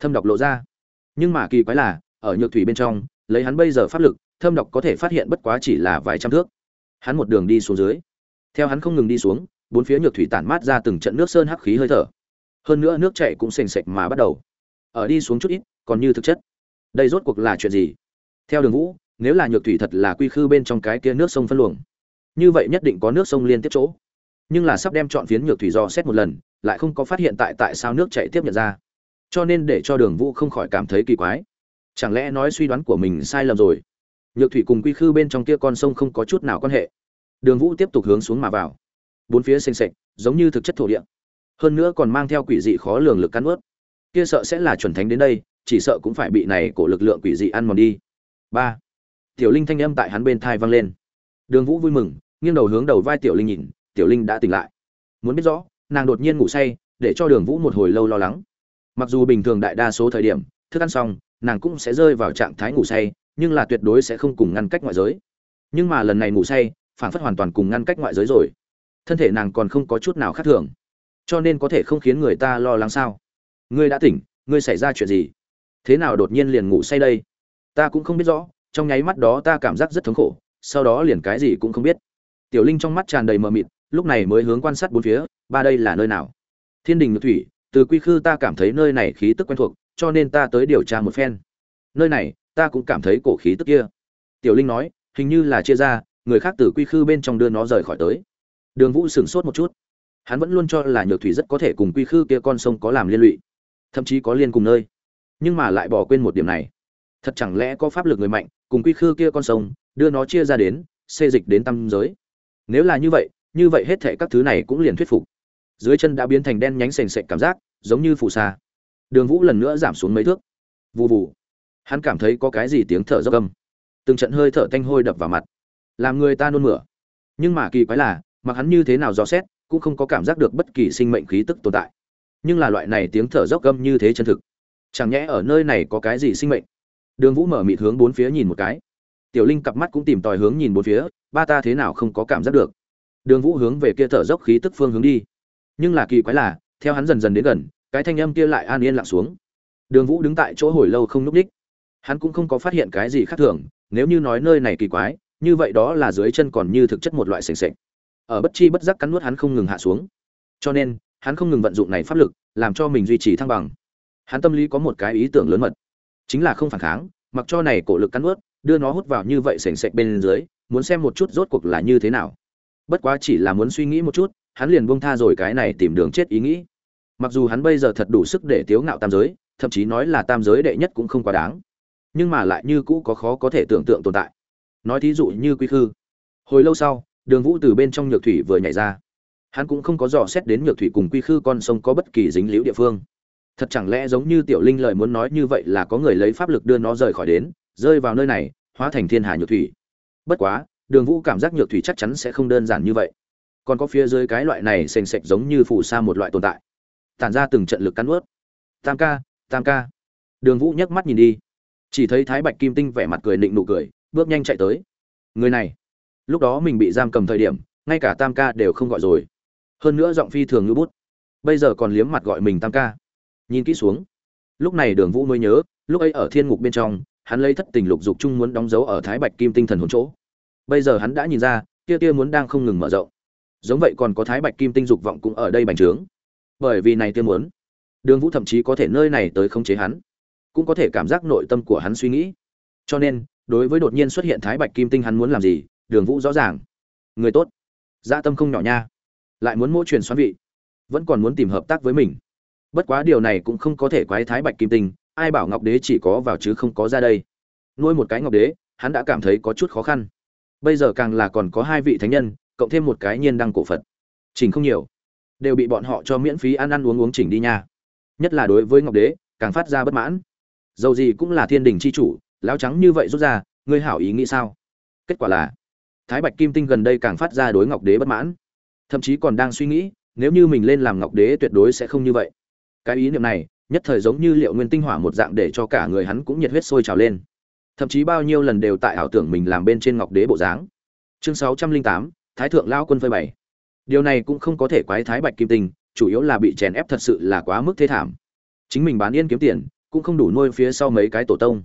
Thâm độc lộ ra. Nhưng mà kỳ quái là, ở nhược thủy bên trong, lấy hắn bây giờ pháp lực, thâm độc có thể phát hiện bất quá chỉ là vài trăm thước. Hắn một đường đi xuống dưới. Theo hắn không ngừng đi xuống, bốn phía nhược thủy tản mát ra từng trận nước sơn hắc khí hơi thở. Hơn nữa nước chảy cũng sền sệt mà bắt đầu. Ở đi xuống chút ít, còn như thực chất đây rốt cuộc là chuyện gì? Theo đường vũ, nếu là nhược thủy thật là quy khư bên trong cái kia nước sông phân luồng, như vậy nhất định có nước sông liên tiếp chỗ. Nhưng là sắp đem chọn phiến nhược thủy do xét một lần, lại không có phát hiện tại tại sao nước chảy tiếp nhận ra. Cho nên để cho đường vũ không khỏi cảm thấy kỳ quái. Chẳng lẽ nói suy đoán của mình sai lầm rồi? Nhược thủy cùng quy khư bên trong kia con sông không có chút nào quan hệ. Đường vũ tiếp tục hướng xuống mà vào. Bốn phía xanh xệch, giống như thực chất thổ địa. Hơn nữa còn mang theo quỷ dị khó lường lực cắn ướt kia sợ sẽ là chuẩn thánh đến đây chỉ sợ cũng phải bị này của lực lượng quỷ dị ăn mòn đi. Ba. Tiểu linh thanh âm tại hắn bên thai vang lên. Đường vũ vui mừng, nghiêng đầu hướng đầu vai tiểu linh nhìn, tiểu linh đã tỉnh lại. Muốn biết rõ, nàng đột nhiên ngủ say, để cho đường vũ một hồi lâu lo lắng. Mặc dù bình thường đại đa số thời điểm, thức ăn xong, nàng cũng sẽ rơi vào trạng thái ngủ say, nhưng là tuyệt đối sẽ không cùng ngăn cách ngoại giới. Nhưng mà lần này ngủ say, phản phất hoàn toàn cùng ngăn cách ngoại giới rồi. Thân thể nàng còn không có chút nào khác thường. Cho nên có thể không khiến người ta lo lắng sao? Ngươi đã tỉnh, ngươi xảy ra chuyện gì? Thế nào đột nhiên liền ngủ say đây? Ta cũng không biết rõ, trong nháy mắt đó ta cảm giác rất thống khổ, sau đó liền cái gì cũng không biết. Tiểu linh trong mắt tràn đầy mờ mịt, lúc này mới hướng quan sát bốn phía, ba đây là nơi nào? Thiên đình ngược thủy, từ quy khư ta cảm thấy nơi này khí tức quen thuộc, cho nên ta tới điều tra một phen. Nơi này, ta cũng cảm thấy cổ khí tức kia. Tiểu linh nói, hình như là chia ra, người khác từ quy khư bên trong đưa nó rời khỏi tới. Đường vũ sửng sốt một chút. Hắn vẫn luôn cho là nhược thủy rất có thể cùng quy khư kia con sông có làm liên lụy, thậm chí có liên cùng nơi nhưng mà lại bỏ quên một điểm này. Thật chẳng lẽ có pháp lực người mạnh, cùng quy khư kia con sông, đưa nó chia ra đến, xê dịch đến tâm giới? Nếu là như vậy như vậy hết thệ các thứ này cũng liền thuyết phục. Dưới chân đã biến thành đen nhánh sền sệt cảm giác, giống như phù sa. Đường vũ lần nữa giảm xuống mấy thước. Vù vù. Hắn cảm thấy có cái gì tiếng thở dốc âm. Từng trận hơi thở tanh hôi đập vào mặt. Làm người ta nôn mửa. Nhưng mà kỳ quái là, mặc hắn như thế nào dò xét, cũng không có cảm giác được bất kỳ sinh mệnh khí tức tồn tại. Nhưng là loại này tiếng thở dốc âm như thế chân thực chẳng nhẽ ở nơi này có cái gì sinh mệnh? Đường vũ mở mịt hướng bốn phía nhìn một cái. Tiểu linh cặp mắt cũng tìm tòi hướng nhìn bốn phía, ba ta thế nào không có cảm giác được. Đường vũ hướng về kia thở dốc khí tức phương hướng đi. Nhưng là kỳ quái là, theo hắn dần dần đến gần, cái thanh âm kia lại an yên lặng xuống. Đường vũ đứng tại chỗ hồi lâu không núp đích. Hắn cũng không có phát hiện cái gì khác thường, nếu như nói nơi này kỳ quái, như vậy đó là dưới chân còn như thực chất một loại sềnh sệch ở bất chi bất giác cắn nuốt hắn không ngừng hạ xuống. Cho nên, hắn không ngừng vận dụng này pháp lực, làm cho mình duy trì thăng bằng hắn tâm lý có một cái ý tưởng lớn mật. Chính là không phản kháng, mặc cho này cổ lực cắn nuốt, đưa nó hút vào như vậy sành sạch bên dưới, muốn xem một chút rốt cuộc là như thế nào. Bất quá chỉ là muốn suy nghĩ một chút, hắn liền buông tha rồi cái này tìm đường chết ý nghĩ. Mặc dù hắn bây giờ thật đủ sức để tiếu ngạo tam giới, thậm chí nói là tam giới đệ nhất cũng không quá đáng. Nhưng mà lại như cũ có khó có thể tưởng tượng tồn tại. Nói thí dụ như quy khư. Hồi lâu sau, đường vũ từ bên trong nhược thủy vừa nhảy ra. Hắn cũng không có dò xét đến nhược thủy cùng quy khư con sông có bất kỳ dính liễu địa phương thật chẳng lẽ giống như tiểu linh lời muốn nói như vậy là có người lấy pháp lực đưa nó rời khỏi đến, rơi vào nơi này, hóa thành thiên hà nhược thủy. Bất quá, đường vũ cảm giác nhược thủy chắc chắn sẽ không đơn giản như vậy. Còn có phía dưới cái loại này sềnh sệch giống như phù sa một loại tồn tại. Tản ra từng trận lực cắn ướt tam ca tam ca. Đường vũ nhấc mắt nhìn đi. Chỉ thấy thái bạch kim tinh vẻ mặt cười nịnh nụ cười, bước nhanh chạy tới. Người này. Lúc đó mình bị giam cầm thời điểm, ngay cả tam ca đều không gọi rồi. Hơn nữa giọng phi thường ngữ bút. Bây giờ còn liếm mặt gọi mình tam ca nhìn kỹ xuống. Lúc này đường vũ mới nhớ, lúc ấy ở thiên ngục bên trong, hắn lấy thất tình lục dục chung muốn đóng dấu ở thái bạch kim tinh thần hồn chỗ. Bây giờ hắn đã nhìn ra, tia tia muốn đang không ngừng mở rộng. Giống vậy còn có thái bạch kim tinh dục vọng cũng ở đây bành trướng. Bởi vì này tia muốn, đường vũ thậm chí có thể nơi này tới khống chế hắn, cũng có thể cảm giác nội tâm của hắn suy nghĩ. Cho nên, đối với đột nhiên xuất hiện thái bạch kim tinh hắn muốn làm gì, đường vũ rõ ràng. Người tốt. Dạ tâm không nhỏ nha. Lại muốn mỗi truyền xoắn vị. Vẫn còn muốn tìm hợp tác với mình bất quá điều này cũng không có thể quái thái bạch kim tinh, ai bảo ngọc đế chỉ có vào chứ không có ra đây. Nuôi một cái ngọc đế, hắn đã cảm thấy có chút khó khăn. Bây giờ càng là còn có hai vị thánh nhân, cộng thêm một cái nhiên đăng cổ phật. Chỉnh không nhiều. Đều bị bọn họ cho miễn phí ăn ăn uống uống chỉnh đi nha. Nhất là đối với ngọc đế, càng phát ra bất mãn. Dầu gì cũng là thiên đình c h i chủ, lão trắng như vậy rút ra, ngươi hảo ý nghĩ sao? Kết quả là, thái bạch kim tinh gần đây càng phát ra đối ngọc đế bất mãn. Thậm chí còn đang suy nghĩ, nếu như mình lên làm ngọc đế tuyệt đối sẽ không như vậy cái ý niệm này, nhất thời giống như liệu nguyên tinh hỏa một dạng để cho cả người hắn cũng nhiệt huyết sôi trào lên. Thậm chí bao nhiêu lần đều tại ảo tưởng mình làm bên trên ngọc đế bộ dáng. Chương sáu trăm linh tám, thái thượng lao quân phơi bày. Điều này cũng không có thể quái thái bạch kim tinh, chủ yếu là bị chèn ép thật sự là quá mức thế thảm. Chính mình bán yên kiếm tiền, cũng không đủ nuôi phía sau mấy cái tổ tông.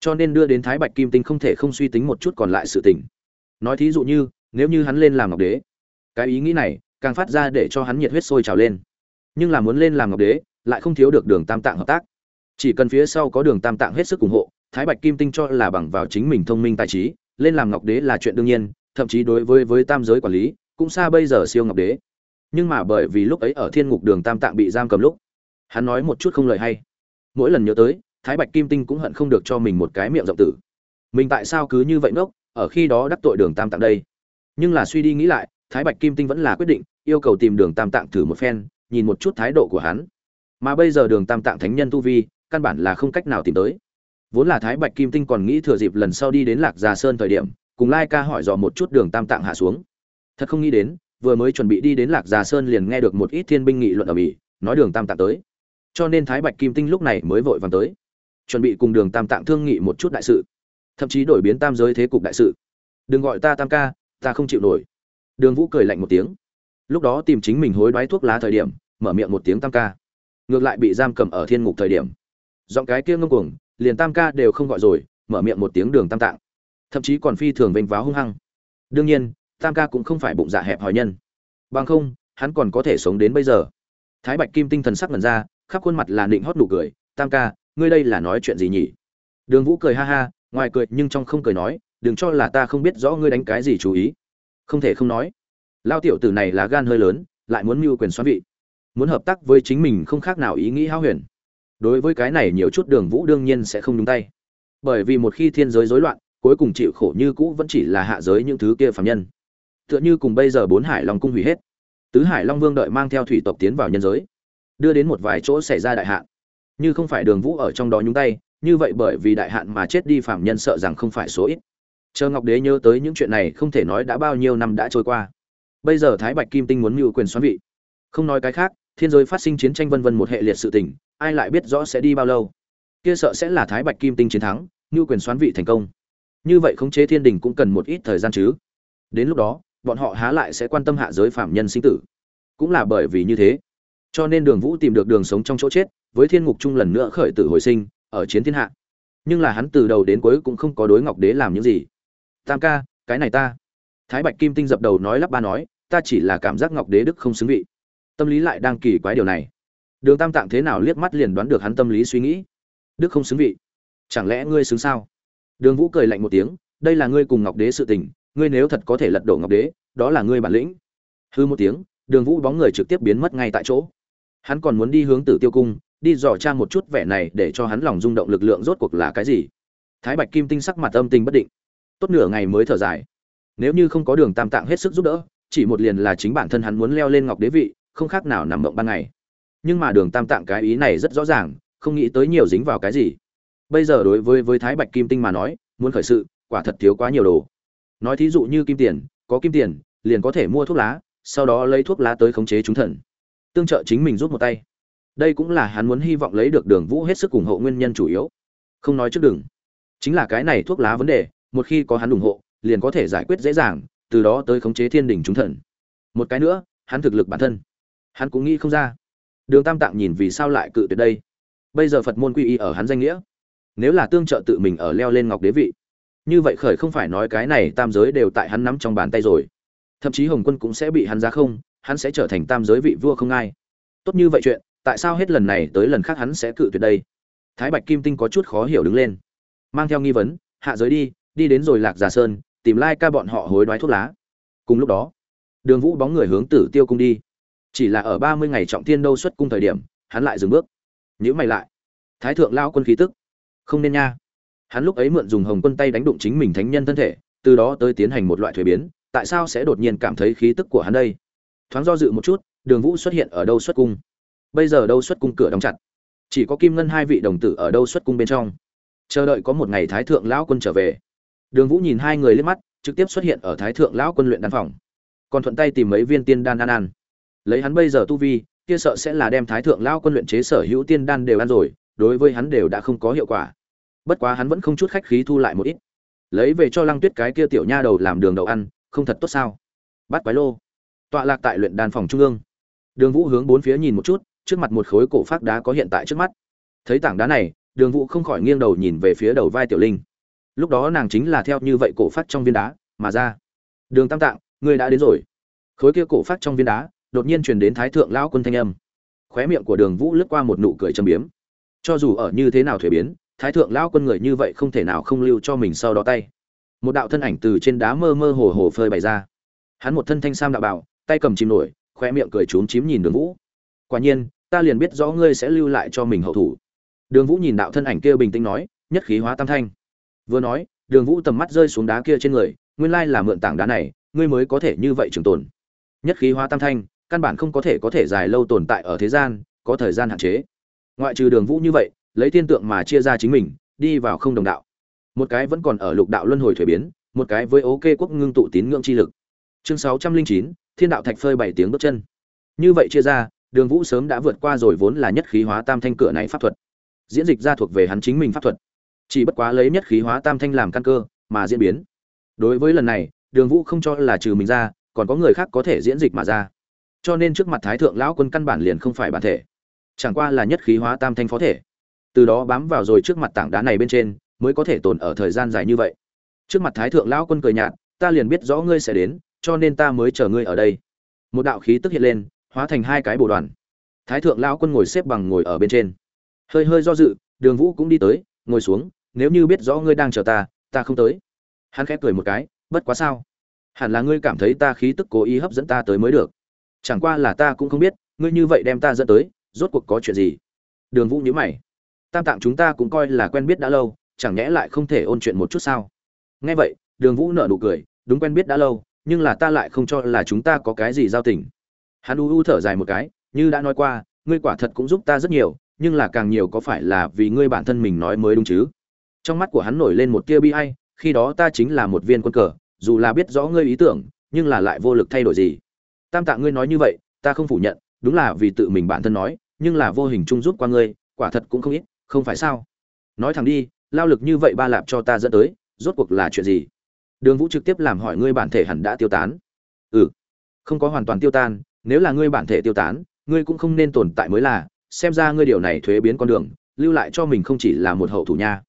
Cho nên đưa đến thái bạch kim tinh không thể không suy tính một chút còn lại sự tình. Nói thí dụ như, nếu như hắn lên làm ngọc đế, cái ý nghĩ này càng phát ra để cho hắn nhiệt huyết sôi trào lên. Nhưng là muốn lên làm ngọc đế lại không thiếu được đường tam tạng hợp tác. Chỉ cần phía sau có đường tam tạng hết sức ủng hộ, thái bạch kim tinh cho là bằng vào chính mình thông minh tài trí, lên làm ngọc đế là chuyện đương nhiên, thậm chí đối với với tam giới quản lý, cũng xa bây giờ siêu ngọc đế. Nhưng mà bởi vì lúc ấy ở thiên ngục đường tam tạng bị giam cầm lúc, hắn nói một chút không lời hay. Mỗi lần nhớ tới, thái bạch kim tinh cũng hận không được cho mình một cái miệng rộng tử. Mình tại sao cứ như vậy ngốc, ở khi đó đắc tội đường tam tạng đây? Nhưng là suy đi nghĩ lại, thái bạch kim tinh vẫn là quyết định, yêu cầu tìm đường tam tạng thử một phen, nhìn một chút thái độ của hắn mà bây giờ đường tam tạng thánh nhân tu vi, căn bản là không cách nào tìm tới. Vốn là thái bạch kim tinh còn nghĩ thừa dịp lần sau đi đến lạc già sơn thời điểm, cùng lai ca hỏi dò một chút đường tam tạng hạ xuống. Thật không nghĩ đến, vừa mới chuẩn bị đi đến lạc già sơn liền nghe được một ít thiên binh nghị luận ở mỹ, nói đường tam tạng tới. Cho nên thái bạch kim tinh lúc này mới vội vàng tới, chuẩn bị cùng đường tam tạng thương nghị một chút đại sự. Thậm chí đổi biến tam giới thế cục đại sự. Đừng gọi ta tam ca, ta không chịu nổi. Đường vũ cười lạnh một tiếng. Lúc đó tìm chính mình hối đoái thuốc lá thời điểm, mở miệng một tiếng tam ca ngược lại bị giam cầm ở thiên ngục thời điểm. Giọng cái kia ngông cuồng, liền tam ca đều không gọi rồi, mở miệng một tiếng đường tam tạng. Thậm chí còn phi thường vênh váo hung hăng. Đương nhiên, tam ca cũng không phải bụng dạ hẹp hòi nhân. Bằng không, hắn còn có thể sống đến bây giờ. Thái bạch kim tinh thần sắc mần ra, khắp khuôn mặt là nịnh hót nụ cười. Tam ca, ngươi đây là nói chuyện gì nhỉ? Đường vũ cười ha ha, ngoài cười nhưng trong không cười nói, đừng cho là ta không biết rõ ngươi đánh cái gì chú ý. Không thể không nói. Lao tiểu tử này là gan hơi lớn, lại muốn mưu quyền xoắn vị muốn hợp tác với chính mình không khác nào ý nghĩ hao huyền. Đối với cái này nhiều chút đường vũ đương nhiên sẽ không nhúng tay. Bởi vì một khi thiên giới rối loạn, cuối cùng chịu khổ như cũ vẫn chỉ là hạ giới những thứ kia phạm nhân. Tựa như cùng bây giờ bốn hải long cung hủy hết. Tứ hải long vương đợi mang theo thủy tộc tiến vào nhân giới, đưa đến một vài chỗ xảy ra đại hạn. Như không phải đường vũ ở trong đó nhúng tay, như vậy bởi vì đại hạn mà chết đi phạm nhân sợ rằng không phải số ít. Chờ ngọc đế nhớ tới những chuyện này không thể nói đã bao nhiêu năm đã trôi qua. Bây giờ thái bạch kim tinh muốn mưu quyền xoắn vị không nói cái khác, thiên giới phát sinh chiến tranh vân vân một hệ liệt sự tình, ai lại biết rõ sẽ đi bao lâu? Kia sợ sẽ là thái bạch kim tinh chiến thắng như quyền xoán vị thành công. Như vậy khống chế thiên đình cũng cần một ít thời gian chứ. Đến lúc đó, bọn họ há lại sẽ quan tâm hạ giới phạm nhân sinh tử. Cũng là bởi vì như thế, cho nên đường vũ tìm được đường sống trong chỗ chết, với thiên ngục chung lần nữa khởi tử hồi sinh, ở chiến thiên hạ. Nhưng là hắn từ đầu đến cuối cũng không có đối ngọc đế làm những gì. Tam ca, cái này ta. Thái bạch kim tinh dập đầu nói lắp ba nói, ta chỉ là cảm giác ngọc đế đức không xứng vị tâm lý lại đang kỳ quái điều này. Đường tam tạng thế nào liếc mắt liền đoán được hắn tâm lý suy nghĩ. Đức không xứng vị. Chẳng lẽ ngươi xứng sao? Đường vũ cười lạnh một tiếng, đây là ngươi cùng ngọc đế sự tình, ngươi nếu thật có thể lật đổ ngọc đế, đó là ngươi bản lĩnh. Hư một tiếng, đường vũ bóng người trực tiếp biến mất ngay tại chỗ. Hắn còn muốn đi hướng tử tiêu cung, đi dò cha một chút vẻ này để cho hắn lòng rung động lực lượng rốt cuộc là cái gì. Thái bạch kim tinh sắc mặt âm tình bất định. Tốt nửa ngày mới thở dài. Nếu như không có đường tam tạng hết sức giúp đỡ, chỉ một liền là chính bản thân hắn muốn leo lên ngọc đế vị không khác nào nằm mộng ban ngày. Nhưng mà đường tam tạng cái ý này rất rõ ràng, không nghĩ tới nhiều dính vào cái gì. Bây giờ đối với với thái bạch kim tinh mà nói, muốn khởi sự, quả thật thiếu quá nhiều đồ. Nói thí dụ như kim tiền, có kim tiền, liền có thể mua thuốc lá, sau đó lấy thuốc lá tới khống chế chúng thần. Tương trợ chính mình rút một tay. Đây cũng là hắn muốn hy vọng lấy được đường vũ hết sức ủng hộ nguyên nhân chủ yếu. Không nói trước đừng chính là cái này thuốc lá vấn đề, một khi có hắn ủng hộ, liền có thể giải quyết dễ dàng, từ đó tới khống chế thiên đình chúng thần. Một cái nữa, hắn thực lực bản thân hắn cũng nghĩ không ra. Đường tam tạng nhìn vì sao lại cự tuyệt đây? Bây giờ phật môn quy y ở hắn danh nghĩa. Nếu là tương trợ tự mình ở leo lên ngọc đế vị, như vậy khởi không phải nói cái này tam giới đều tại hắn nắm trong bàn tay rồi. Thậm chí hồng quân cũng sẽ bị hắn ra không, hắn sẽ trở thành tam giới vị vua không ai. Tốt như vậy chuyện, tại sao hết lần này tới lần khác hắn sẽ cự tuyệt đây? Thái bạch kim tinh có chút khó hiểu đứng lên. Mang theo nghi vấn, hạ giới đi đi đến rồi lạc già sơn, tìm lai ca bọn họ hối đoái thuốc lá. Cùng lúc đó, đường vũ bóng người hướng tử tiêu cung đi chỉ là ở ba mươi ngày trọng thiên đâu xuất cung thời điểm, hắn lại dừng bước. Nhữ mày lại. Thái thượng lao quân khí tức. Không nên nha. Hắn lúc ấy mượn dùng hồng quân tay đánh đụng chính mình thánh nhân thân thể, từ đó tới tiến hành một loại thuế biến, tại sao sẽ đột nhiên cảm thấy khí tức của hắn đây? Thoáng do dự một chút, đường vũ xuất hiện ở đâu xuất cung? Bây giờ đâu xuất cung cửa đóng chặt? Chỉ có kim ngân hai vị đồng tử ở đâu xuất cung bên trong? Chờ đợi có một ngày thái thượng lão quân trở về. Đường vũ nhìn hai người lên mắt, trực tiếp xuất hiện ở thái thượng lão quân luyện đan phòng. Còn thuận tay tìm mấy viên tiên đan ăn ăn lấy hắn bây giờ tu vi, kia sợ sẽ là đem thái thượng lão quân luyện chế sở hữu tiên đan đều ăn rồi, đối với hắn đều đã không có hiệu quả. Bất quá hắn vẫn không chút khách khí thu lại một ít. Lấy về cho lăng tuyết cái kia tiểu nha đầu làm đường đầu ăn, không thật tốt sao? Bắt quái lô. Tọa lạc tại luyện đan phòng trung ương. Đường vũ hướng bốn phía nhìn một chút, trước mặt một khối cổ phát đá có hiện tại trước mắt. Thấy tảng đá này, đường vũ không khỏi nghiêng đầu nhìn về phía đầu vai tiểu linh. Lúc đó nàng chính là theo như vậy cổ phát trong viên đá mà ra. Đường tam tạng, ngươi đã đến rồi. Khối kia cổ phát trong viên đá đột nhiên truyền đến thái thượng lão quân thanh âm. Khóe miệng của đường vũ lướt qua một nụ cười châm biếm. Cho dù ở như thế nào thuế biến, thái thượng lão quân người như vậy không thể nào không lưu cho mình sau đó tay. Một đạo thân ảnh từ trên đá mơ mơ hồ hồ phơi bày ra. Hắn một thân thanh sam đạo bảo, tay cầm chìm nổi khoe miệng cười trốn chím nhìn đường vũ. Quả nhiên, ta liền biết rõ ngươi sẽ lưu lại cho mình hậu thủ. Đường vũ nhìn đạo thân ảnh kia bình tĩnh nói, nhất khí hóa tam thanh. Vừa nói, đường vũ tầm mắt rơi xuống đá kia trên người, nguyên lai là mượn tảng đá này, ngươi mới có thể như vậy trường tồn. Nhất khí hóa tam thanh căn bản không có thể có thể dài lâu tồn tại ở thế gian, có thời gian hạn chế. Ngoại trừ đường vũ như vậy, lấy thiên tượng mà chia ra chính mình, đi vào không đồng đạo. Một cái vẫn còn ở lục đạo luân hồi thuế biến, một cái với ok quốc ngưng tụ tín ngưỡng chi lực. Chương sáu trăm linh chín, thiên đạo thạch phơi bảy tiếng bước chân. Như vậy chia ra, đường vũ sớm đã vượt qua rồi vốn là nhất khí hóa tam thanh cửa này pháp thuật. Diễn dịch ra thuộc về hắn chính mình pháp thuật. Chỉ bất quá lấy nhất khí hóa tam thanh làm căn cơ, mà diễn biến. Đối với lần này, đường vũ không cho là trừ mình ra, còn có người khác có thể diễn dịch mà ra cho nên trước mặt thái thượng lão quân căn bản liền không phải bản thể. Chẳng qua là nhất khí hóa tam thanh phó thể. Từ đó bám vào rồi trước mặt tảng đá này bên trên, mới có thể tồn ở thời gian dài như vậy. Trước mặt thái thượng lão quân cười nhạt, ta liền biết rõ ngươi sẽ đến, cho nên ta mới chờ ngươi ở đây. Một đạo khí tức hiện lên, hóa thành hai cái bồ đoàn. Thái thượng lão quân ngồi xếp bằng ngồi ở bên trên. Hơi hơi do dự, đường vũ cũng đi tới, ngồi xuống, nếu như biết rõ ngươi đang chờ ta ta không tới. Hắn khép cười một cái, bất quá sao? Hẳn là ngươi cảm thấy ta khí tức cố ý hấp dẫn ta tới mới được chẳng qua là ta cũng không biết, ngươi như vậy đem ta dẫn tới, rốt cuộc có chuyện gì? Đường vũ nhíu mày. Tam tạng chúng ta cũng coi là quen biết đã lâu, chẳng nhẽ lại không thể ôn chuyện một chút sao? Nghe vậy, đường vũ nở nụ cười, đúng quen biết đã lâu, nhưng là ta lại không cho là chúng ta có cái gì giao tình. Hắn u u thở dài một cái, như đã nói qua, ngươi quả thật cũng giúp ta rất nhiều, nhưng là càng nhiều có phải là vì ngươi bản thân mình nói mới đúng chứ? Trong mắt của hắn nổi lên một tia bi hay khi đó ta chính là một viên quân cờ, dù là biết rõ ngươi ý tưởng, nhưng là lại vô lực thay đổi gì tam tạng ngươi nói như vậy, ta không phủ nhận, đúng là vì tự mình bản thân nói, nhưng là vô hình chung giúp qua ngươi, quả thật cũng không ít, không phải sao? Nói thẳng đi, lao lực như vậy ba lạp cho ta dẫn tới, rốt cuộc là chuyện gì? Đường vũ trực tiếp làm hỏi ngươi bản thể hẳn đã tiêu tán. Ừ không có hoàn toàn tiêu tan, nếu là ngươi bản thể tiêu tán, ngươi cũng không nên tồn tại mới là, xem ra ngươi điều này thuế biến con đường, lưu lại cho mình không chỉ là một hậu thủ nha.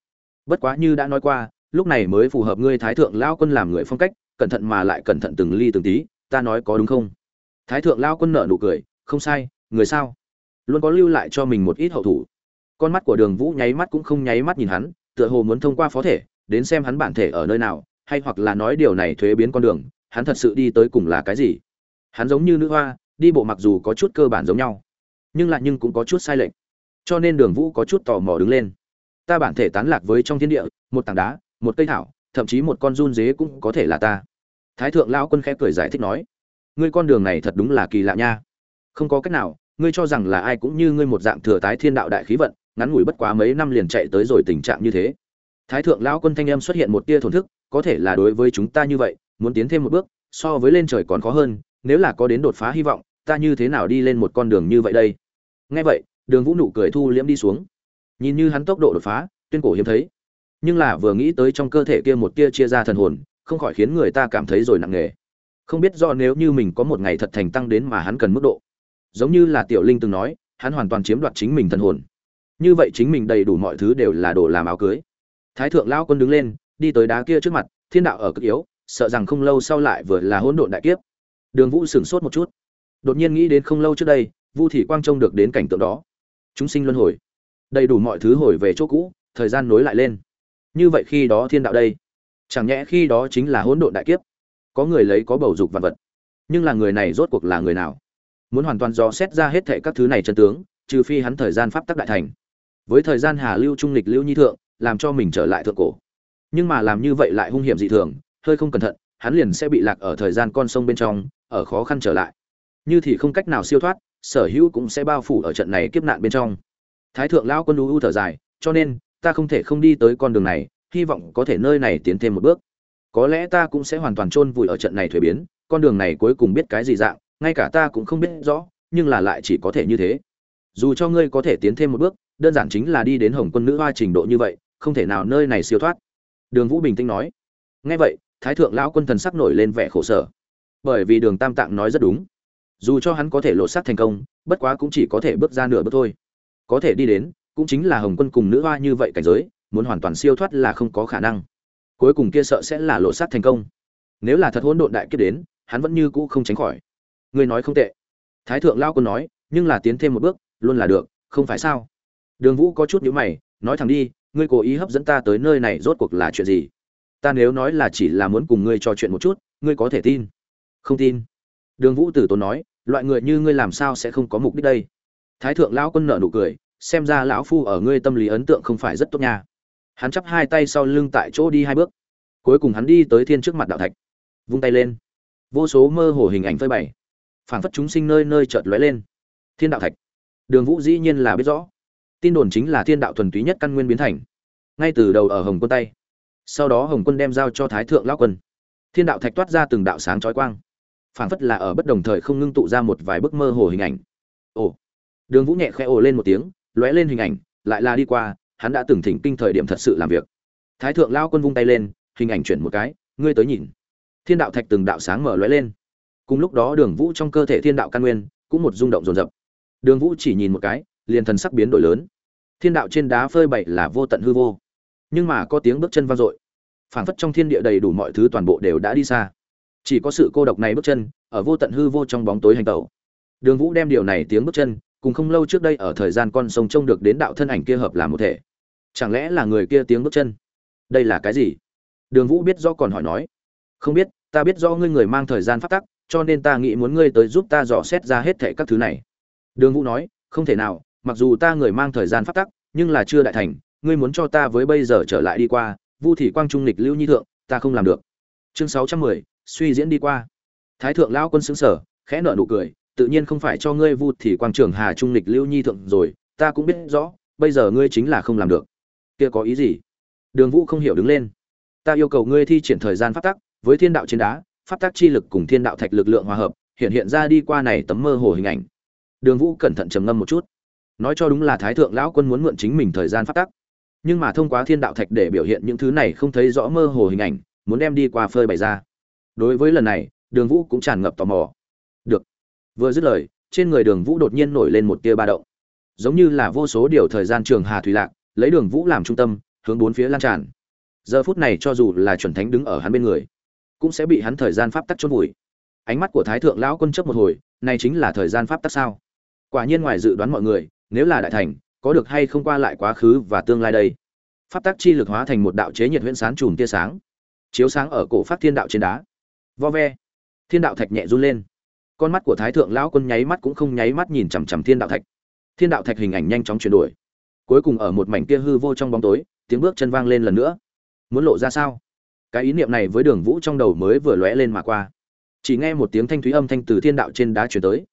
Bất quá như đã nói qua, lúc này mới phù hợp ngươi thái thượng lao quân làm người phong cách, cẩn thận mà lại cẩn thận từng ly từng tí, ta nói có đúng không? Thái thượng lao quân nở nụ cười, không sai, người sao? Luôn có lưu lại cho mình một ít hậu thủ. Con mắt của đường vũ nháy mắt cũng không nháy mắt nhìn hắn, tựa hồ muốn thông qua phó thể, đến xem hắn bản thể ở nơi nào, hay hoặc là nói điều này thuế biến con đường, hắn thật sự đi tới cùng là cái gì. Hắn giống như nữ hoa, đi bộ mặc dù có chút cơ bản giống nhau, nhưng lại nhưng cũng có chút sai lệch. Cho nên đường vũ có chút tò mò đứng lên. Ta bản thể tán lạc với trong thiên địa, một tảng đá, một cây thảo, thậm chí một con run dế cũng có thể là ta. Thái thượng lão quân khẽ cười giải thích nói ngươi con đường này thật đúng là kỳ lạ nha. Không có cách nào, ngươi cho rằng là ai cũng như ngươi một dạng thừa tái thiên đạo đại khí vận, ngắn ngủi bất quá mấy năm liền chạy tới rồi tình trạng như thế. Thái thượng lão quân thanh âm xuất hiện một tia thổn thức, có thể là đối với chúng ta như vậy, muốn tiến thêm một bước, so với lên trời còn khó hơn, nếu là có đến đột phá hy vọng, ta như thế nào đi lên một con đường như vậy đây? Nghe vậy, đường vũ nụ cười thu liễm đi xuống. Nhìn như hắn tốc độ đột phá, tuyên cổ hiếm thấy. Nhưng là vừa nghĩ tới trong cơ thể kia một tia chia ra thần hồn, không khỏi khiến người ta cảm thấy rồi nặng nề không biết do nếu như mình có một ngày thật thành tăng đến mà hắn cần mức độ. Giống như là tiểu linh từng nói, hắn hoàn toàn chiếm đoạt chính mình thần hồn. Như vậy chính mình đầy đủ mọi thứ đều là đồ làm áo cưới. Thái thượng lao quân đứng lên, đi tới đá kia trước mặt, thiên đạo ở cực yếu, sợ rằng không lâu sau lại vừa là hỗn độn đại kiếp. Đường vũ sửng sốt một chút. Đột nhiên nghĩ đến không lâu trước đây, vu thị quang trông được đến cảnh tượng đó. Chúng sinh luân hồi. Đầy đủ mọi thứ hồi về chỗ cũ, thời gian nối lại lên. Như vậy khi đó thiên đạo đây, chẳng nhẽ khi đó chính là hỗn độn đại kiếp? Có người lấy có bầu dục vật vật. Nhưng là người này rốt cuộc là người nào? Muốn hoàn toàn dò xét ra hết thệ các thứ này chân tướng, trừ phi hắn thời gian pháp tắc đại thành. Với thời gian hà lưu trung lịch lưu nhi thượng, làm cho mình trở lại thượng cổ. Nhưng mà làm như vậy lại hung hiểm dị thường, hơi không cẩn thận, hắn liền sẽ bị lạc ở thời gian con sông bên trong, ở khó khăn trở lại. Như thì không cách nào siêu thoát, sở hữu cũng sẽ bao phủ ở trận này kiếp nạn bên trong. Thái thượng lao quân u thở dài, cho nên, ta không thể không đi tới con đường này, hy vọng có thể nơi này tiến thêm một bước có lẽ ta cũng sẽ hoàn toàn chôn vùi ở trận này thuế biến, con đường này cuối cùng biết cái gì dạng, ngay cả ta cũng không biết rõ, nhưng là lại chỉ có thể như thế. Dù cho ngươi có thể tiến thêm một bước, đơn giản chính là đi đến hồng quân nữ hoa trình độ như vậy, không thể nào nơi này siêu thoát. Đường vũ bình tĩnh nói. Ngay vậy, thái thượng lão quân thần sắc nổi lên vẻ khổ sở. Bởi vì đường tam tạng nói rất đúng. Dù cho hắn có thể lột xác thành công, bất quá cũng chỉ có thể bước ra nửa bước thôi. Có thể đi đến, cũng chính là hồng quân cùng nữ hoa như vậy cảnh giới, muốn hoàn toàn siêu thoát là không có khả năng cuối cùng kia sợ sẽ là lộ sát thành công. Nếu là thật hỗn độn đại kiếp đến, hắn vẫn như cũ không tránh khỏi. Ngươi nói không tệ. Thái thượng lao quân nói, nhưng là tiến thêm một bước, luôn là được, không phải sao? Đường vũ có chút nhữ mày, nói thẳng đi, ngươi cố ý hấp dẫn ta tới nơi này rốt cuộc là chuyện gì? Ta nếu nói là chỉ là muốn cùng ngươi trò chuyện một chút, ngươi có thể tin? Không tin. Đường vũ tử tốn nói, loại người như ngươi làm sao sẽ không có mục đích đây? Thái thượng lão quân nợ nụ cười, xem ra lão phu ở ngươi tâm lý ấn tượng không phải rất tốt nha hắn chắp hai tay sau lưng tại chỗ đi hai bước. Cuối cùng hắn đi tới thiên trước mặt đạo thạch, vung tay lên. Vô số mơ hồ hình ảnh phơi bày, phảng phất chúng sinh nơi nơi chợt lóe lên. Thiên đạo thạch. Đường vũ dĩ nhiên là biết rõ. Tin đồn chính là thiên đạo thuần túy nhất căn nguyên biến thành. Ngay từ đầu ở hồng quân tay, sau đó hồng quân đem giao cho thái thượng lão quân. Thiên đạo thạch toát ra từng đạo sáng chói quang, phảng phất là ở bất đồng thời không ngưng tụ ra một vài bức mơ hồ hình ảnh. Ồ. Đường vũ nhẹ khẽ ồ lên một tiếng, lóe lên hình ảnh, lại là đi qua hắn đã từng thỉnh kinh thời điểm thật sự làm việc. Thái thượng lao quân vung tay lên, hình ảnh chuyển một cái, ngươi tới nhìn. Thiên đạo thạch từng đạo sáng mở lóe lên. Cùng lúc đó đường vũ trong cơ thể thiên đạo căn nguyên, cũng một rung động rồn rập đường vũ chỉ nhìn một cái, liền thần sắc biến đổi lớn. Thiên đạo trên đá phơi bậy là vô tận hư vô. Nhưng mà có tiếng bước chân vang dội. Phảng phất trong thiên địa đầy đủ mọi thứ toàn bộ đều đã đi xa. Chỉ có sự cô độc này bước chân, ở vô tận hư vô trong bóng tối hành tẩu. Đường vũ đem điều này tiếng bước chân, cùng không lâu trước đây ở thời gian con sông trông được đến đạo thân ảnh kia hợp làm một thể chẳng lẽ là người kia tiếng bước chân? Đây là cái gì? Đường vũ biết do còn hỏi nói. Không biết, ta biết do ngươi người mang thời gian phát tắc, cho nên ta nghĩ muốn ngươi tới giúp ta dò xét ra hết thệ các thứ này. Đường vũ nói, không thể nào, mặc dù ta người mang thời gian phát tắc, nhưng là chưa đại thành, ngươi muốn cho ta với bây giờ trở lại đi qua, vu thị quang trung lịch lưu nhi thượng, ta không làm được. Chương sáu trăm mười, suy diễn đi qua. Thái thượng lão quân xứng sở khẽ nợ nụ cười, tự nhiên không phải cho ngươi vu thị quang trưởng hà trung lịch lưu nhi thượng rồi, ta cũng biết rõ, bây giờ ngươi chính là không làm được kia có ý gì? Đường vũ không hiểu đứng lên. Ta yêu cầu ngươi thi triển thời gian pháp tắc, với thiên đạo trên đá, pháp tắc chi lực cùng thiên đạo thạch lực lượng hòa hợp, hiện hiện ra đi qua này tấm mơ hồ hình ảnh. Đường vũ cẩn thận trầm ngâm một chút. Nói cho đúng là thái thượng lão quân muốn mượn chính mình thời gian pháp tắc. Nhưng mà thông qua thiên đạo thạch để biểu hiện những thứ này không thấy rõ mơ hồ hình ảnh, muốn đem đi qua phơi bày ra. Đối với lần này, đường vũ cũng tràn ngập tò mò. Được. Vừa dứt lời, trên người đường vũ đột nhiên nổi lên một tia ba động. Giống như là vô số điều thời gian trường hà thủy lạc lấy đường vũ làm trung tâm, hướng bốn phía lan tràn. Giờ phút này cho dù là chuẩn thánh đứng ở hắn bên người, cũng sẽ bị hắn thời gian pháp tắc chôn vùi. Ánh mắt của thái thượng lão quân chấp một hồi, này chính là thời gian pháp tắc sao? Quả nhiên ngoài dự đoán mọi người, nếu là đại thành, có được hay không qua lại quá khứ và tương lai đây? Pháp tắc chi lực hóa thành một đạo chế nhiệt huyễn sáng chùm tia sáng, chiếu sáng ở cổ phát thiên đạo trên đá. Vo ve, thiên đạo thạch nhẹ run lên. Con mắt của thái thượng lão quân nháy mắt cũng không nháy mắt nhìn chằm chằm thiên đạo thạch. Thiên đạo thạch hình ảnh nhanh chóng chuyển đổi cuối cùng ở một mảnh kia hư vô trong bóng tối, tiếng bước chân vang lên lần nữa. Muốn lộ ra sao? Cái ý niệm này với đường vũ trong đầu mới vừa lóe lên mà qua. Chỉ nghe một tiếng thanh thúy âm thanh từ thiên đạo trên đá chuyển tới.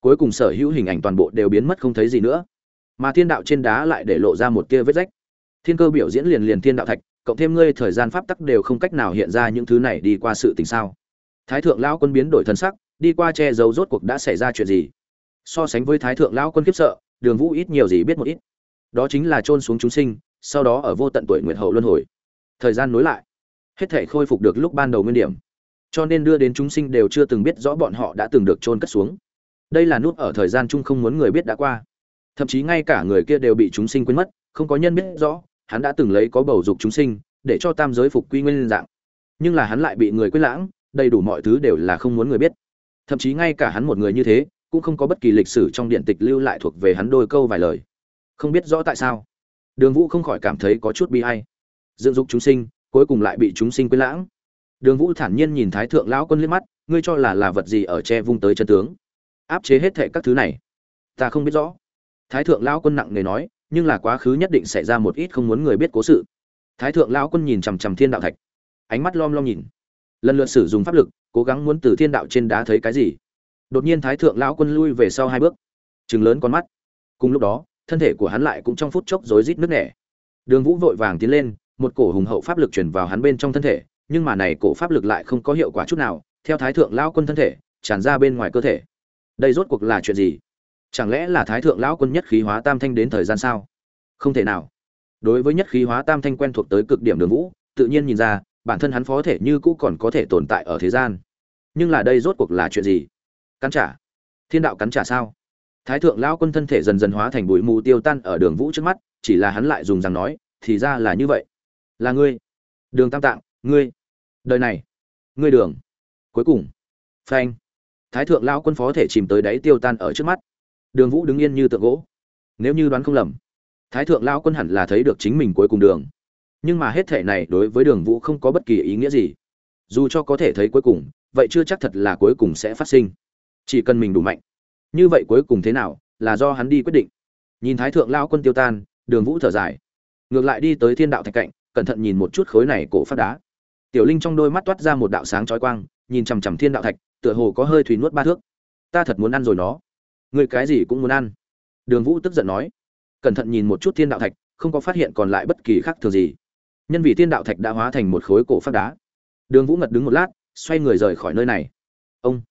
Cuối cùng sở hữu hình ảnh toàn bộ đều biến mất không thấy gì nữa. Mà thiên đạo trên đá lại để lộ ra một tia vết rách. Thiên cơ biểu diễn liền liền thiên đạo thạch, cộng thêm ngươi thời gian pháp tắc đều không cách nào hiện ra những thứ này đi qua sự tình sao. Thái thượng lão quân biến đổi thân sắc, đi qua che giấu rốt cuộc đã xảy ra chuyện gì. So sánh với thái thượng lão quân khiếp sợ, đường vũ ít nhiều gì biết một ít đó chính là trôn xuống chúng sinh, sau đó ở vô tận tuổi nguyệt hậu luân hồi. Thời gian nối lại. Hết thể khôi phục được lúc ban đầu nguyên điểm. Cho nên đưa đến chúng sinh đều chưa từng biết rõ bọn họ đã từng được trôn cất xuống. Đây là nút ở thời gian chung không muốn người biết đã qua. Thậm chí ngay cả người kia đều bị chúng sinh quên mất, không có nhân biết rõ, hắn đã từng lấy có bầu dục chúng sinh, để cho tam giới phục quy nguyên dạng. Nhưng là hắn lại bị người quên lãng, đầy đủ mọi thứ đều là không muốn người biết. Thậm chí ngay cả hắn một người như thế, cũng không có bất kỳ lịch sử trong điện tịch lưu lại thuộc về hắn đôi câu vài lời không biết rõ tại sao. Đường vũ không khỏi cảm thấy có chút bi hay dựng dục chúng sinh, cuối cùng lại bị chúng sinh quên lãng. Đường vũ thản nhiên nhìn thái thượng lão quân liếc mắt, ngươi cho là là vật gì ở che vung tới chân tướng? Áp chế hết thệ các thứ này, ta không biết rõ. Thái thượng lão quân nặng nề nói, nhưng là quá khứ nhất định xảy ra một ít không muốn người biết cố sự. Thái thượng lão quân nhìn chằm chằm thiên đạo thạch, ánh mắt lom lom nhìn. Lần lượt sử dụng pháp lực, cố gắng muốn từ thiên đạo trên đá thấy cái gì. Đột nhiên thái thượng lão quân lui về sau hai bước chừng lớn con mắt. Cùng lúc đó thân thể của hắn lại cũng trong phút chốc rối rít nước nẻ. Đường vũ vội vàng tiến lên, một cổ hùng hậu pháp lực truyền vào hắn bên trong thân thể, nhưng mà này cổ pháp lực lại không có hiệu quả chút nào, theo thái thượng lão quân thân thể, tràn ra bên ngoài cơ thể. Đây rốt cuộc là chuyện gì? Chẳng lẽ là thái thượng lão quân nhất khí hóa tam thanh đến thời gian sao? Không thể nào. Đối với nhất khí hóa tam thanh quen thuộc tới cực điểm đường vũ, tự nhiên nhìn ra, bản thân hắn phó thể như cũ còn có thể tồn tại ở thế gian. Nhưng là đây rốt cuộc là chuyện gì? Cắn trả. Thiên đạo cắn trả sao? Thái thượng lão quân thân thể dần dần hóa thành bụi mù tiêu tan ở đường vũ trước mắt, chỉ là hắn lại dùng rằng nói, thì ra là như vậy. Là ngươi. Đường tam tạng, ngươi. Đời này. Ngươi đường. Cuối cùng. Phanh. Thái thượng lão quân phó thể chìm tới đáy tiêu tan ở trước mắt. Đường vũ đứng yên như tượng gỗ. Nếu như đoán không lầm, thái thượng lão quân hẳn là thấy được chính mình cuối cùng đường. Nhưng mà hết thể này đối với đường vũ không có bất kỳ ý nghĩa gì. Dù cho có thể thấy cuối cùng, vậy chưa chắc thật là cuối cùng sẽ phát sinh. Chỉ cần mình đủ mạnh như vậy cuối cùng thế nào, là do hắn đi quyết định. Nhìn thái thượng lao quân tiêu tan, đường vũ thở dài. Ngược lại đi tới thiên đạo thạch cạnh, cẩn thận nhìn một chút khối này cổ phát đá. Tiểu linh trong đôi mắt toát ra một đạo sáng trói quang, nhìn chằm chằm thiên đạo thạch, tựa hồ có hơi thủy nuốt ba thước. Ta thật muốn ăn rồi nó. Người cái gì cũng muốn ăn. Đường vũ tức giận nói. Cẩn thận nhìn một chút thiên đạo thạch, không có phát hiện còn lại bất kỳ khác thường gì. Nhân vì thiên đạo thạch đã hóa thành một khối cổ phát đá. Đường vũ ngật đứng một lát, xoay người rời khỏi nơi này. Ông,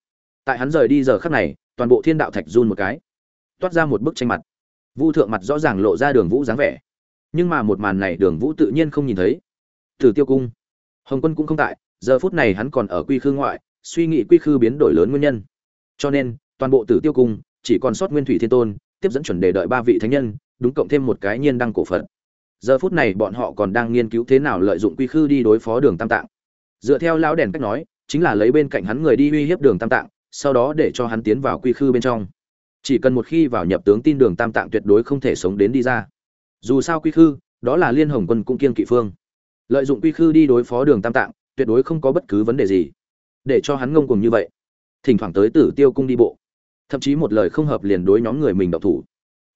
tại hắn rời đi giờ khắc này toàn bộ thiên đạo thạch run một cái, toát ra một bức tranh mặt. Vu thượng mặt rõ ràng lộ ra đường vũ dáng vẻ. Nhưng mà một màn này đường vũ tự nhiên không nhìn thấy. Từ tiêu cung. Hồng quân cũng không tại, giờ phút này hắn còn ở quy khư ngoại, suy nghĩ quy khư biến đổi lớn nguyên nhân. Cho nên, toàn bộ tử tiêu cung, chỉ còn sót nguyên thủy thiên tôn, tiếp dẫn chuẩn đề đợi ba vị thánh nhân, đúng cộng thêm một cái nhiên đăng cổ phật. Giờ phút này bọn họ còn đang nghiên cứu thế nào lợi dụng quy khư đi đối phó đường tam tạng. Dựa theo lão đèn cách nói, chính là lấy bên cạnh hắn người đi uy hiếp đường tam tạng sau đó để cho hắn tiến vào quy khư bên trong. Chỉ cần một khi vào nhập tướng tin đường tam tạng tuyệt đối không thể sống đến đi ra. Dù sao quy khư, đó là liên hồng quân cũng kiên kỵ phương. Lợi dụng quy khư đi đối phó đường tam tạng, tuyệt đối không có bất cứ vấn đề gì. Để cho hắn ngông cùng như vậy, thỉnh thoảng tới tử tiêu cung đi bộ. Thậm chí một lời không hợp liền đối nhóm người mình độc thủ.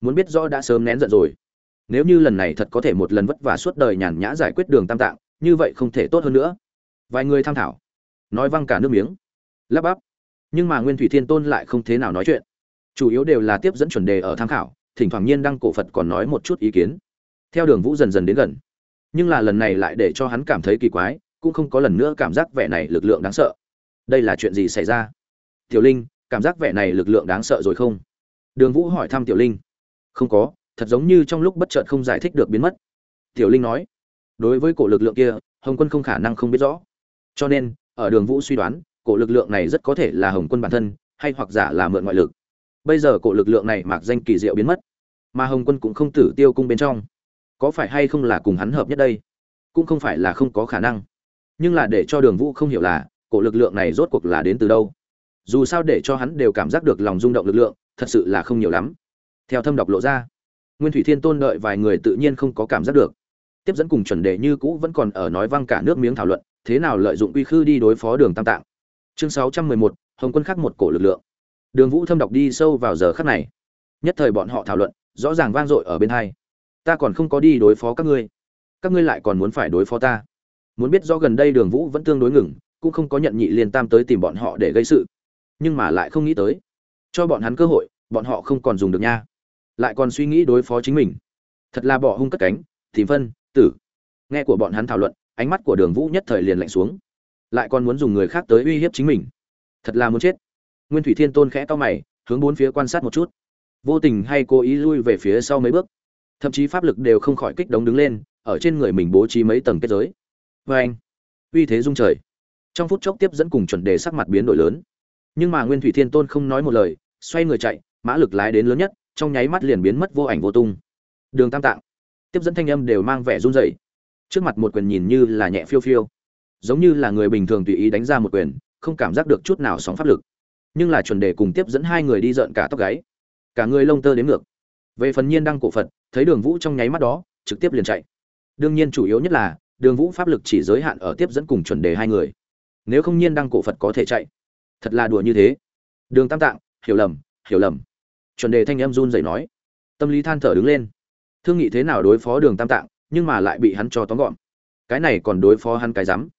Muốn biết rõ đã sớm nén giận rồi. Nếu như lần này thật có thể một lần vất vả suốt đời nhàn nhã giải quyết đường tam tạng, như vậy không thể tốt hơn nữa. Vài người tham thảo, nói văng cả nước miếng. Lắp bắp nhưng mà nguyên thủy thiên tôn lại không thế nào nói chuyện. Chủ yếu đều là tiếp dẫn chuẩn đề ở tham khảo, thỉnh thoảng nhiên đăng cổ phật còn nói một chút ý kiến. Theo đường vũ dần dần đến gần. Nhưng là lần này lại để cho hắn cảm thấy kỳ quái, cũng không có lần nữa cảm giác vẻ này lực lượng đáng sợ. Đây là chuyện gì xảy ra? Tiểu linh, cảm giác vẻ này lực lượng đáng sợ rồi không? Đường vũ hỏi thăm tiểu linh. Không có, thật giống như trong lúc bất chợt không giải thích được biến mất. Tiểu linh nói. Đối với cổ lực lượng kia, hồng quân không khả năng không biết rõ. Cho nên, ở đường vũ suy đoán cổ lực lượng này rất có thể là hồng quân bản thân, hay hoặc giả là mượn ngoại lực. Bây giờ cổ lực lượng này mặc danh kỳ diệu biến mất, mà hồng quân cũng không tử tiêu cung bên trong. Có phải hay không là cùng hắn hợp nhất đây? Cũng không phải là không có khả năng. Nhưng là để cho đường vũ không hiểu là, cổ lực lượng này rốt cuộc là đến từ đâu? Dù sao để cho hắn đều cảm giác được lòng rung động lực lượng, thật sự là không nhiều lắm. Theo thâm đọc lộ ra, nguyên thủy thiên tôn đợi vài người tự nhiên không có cảm giác được. Tiếp dẫn cùng chuẩn đề như cũ vẫn còn ở nói văng cả nước miếng thảo luận, thế nào lợi dụng quy khư đi đối phó đường tam tạng? Chương sáu trăm mười một, hồng quân khắc một cổ lực lượng. Đường vũ thâm đọc đi sâu vào giờ khắc này. Nhất thời bọn họ thảo luận, rõ ràng vang dội ở bên hai. Ta còn không có đi đối phó các ngươi. Các ngươi lại còn muốn phải đối phó ta. Muốn biết rõ gần đây đường vũ vẫn tương đối ngừng, cũng không có nhận nhị liên tam tới tìm bọn họ để gây sự. Nhưng mà lại không nghĩ tới. Cho bọn hắn cơ hội, bọn họ không còn dùng được nha. Lại còn suy nghĩ đối phó chính mình. Thật là bỏ hung cất cánh, tìm phân, tử. Nghe của bọn hắn thảo luận, ánh mắt của đường vũ nhất thời liền lạnh xuống lại còn muốn dùng người khác tới uy hiếp chính mình. Thật là muốn chết. Nguyên thủy thiên tôn khẽ to mày, hướng bốn phía quan sát một chút. Vô tình hay cố ý lui về phía sau mấy bước. Thậm chí pháp lực đều không khỏi kích động đứng lên, ở trên người mình bố trí mấy tầng kết giới. Vê anh, uy thế dung trời. Trong phút chốc tiếp dẫn cùng chuẩn đề sắc mặt biến đổi lớn. Nhưng mà nguyên thủy thiên tôn không nói một lời, xoay người chạy, mã lực lái đến lớn nhất, trong nháy mắt liền biến mất vô ảnh vô tung. Đường tam tạng. Tiếp dẫn thanh âm đều mang vẻ run rẩy. Trước mặt một quyền nhìn như là nhẹ phiêu phiêu giống như là người bình thường tùy ý đánh ra một quyền, không cảm giác được chút nào sóng pháp lực. Nhưng là chuẩn đề cùng tiếp dẫn hai người đi giận cả tóc gáy. Cả người lông tơ đến ngược. Về phần nhiên đăng cổ phật, thấy đường vũ trong nháy mắt đó, trực tiếp liền chạy. Đương nhiên chủ yếu nhất là, đường vũ pháp lực chỉ giới hạn ở tiếp dẫn cùng chuẩn đề hai người. Nếu không nhiên đăng cổ phật có thể chạy. Thật là đùa như thế. Đường tam tạng, hiểu lầm hiểu lầm. Chuẩn đề thanh em run dậy nói. Tâm lý than thở đứng lên. Thương nghị thế nào đối phó đường tam tạng, nhưng mà lại bị hắn cho tóm gọn. Cái này còn đối phó hắn cái rắm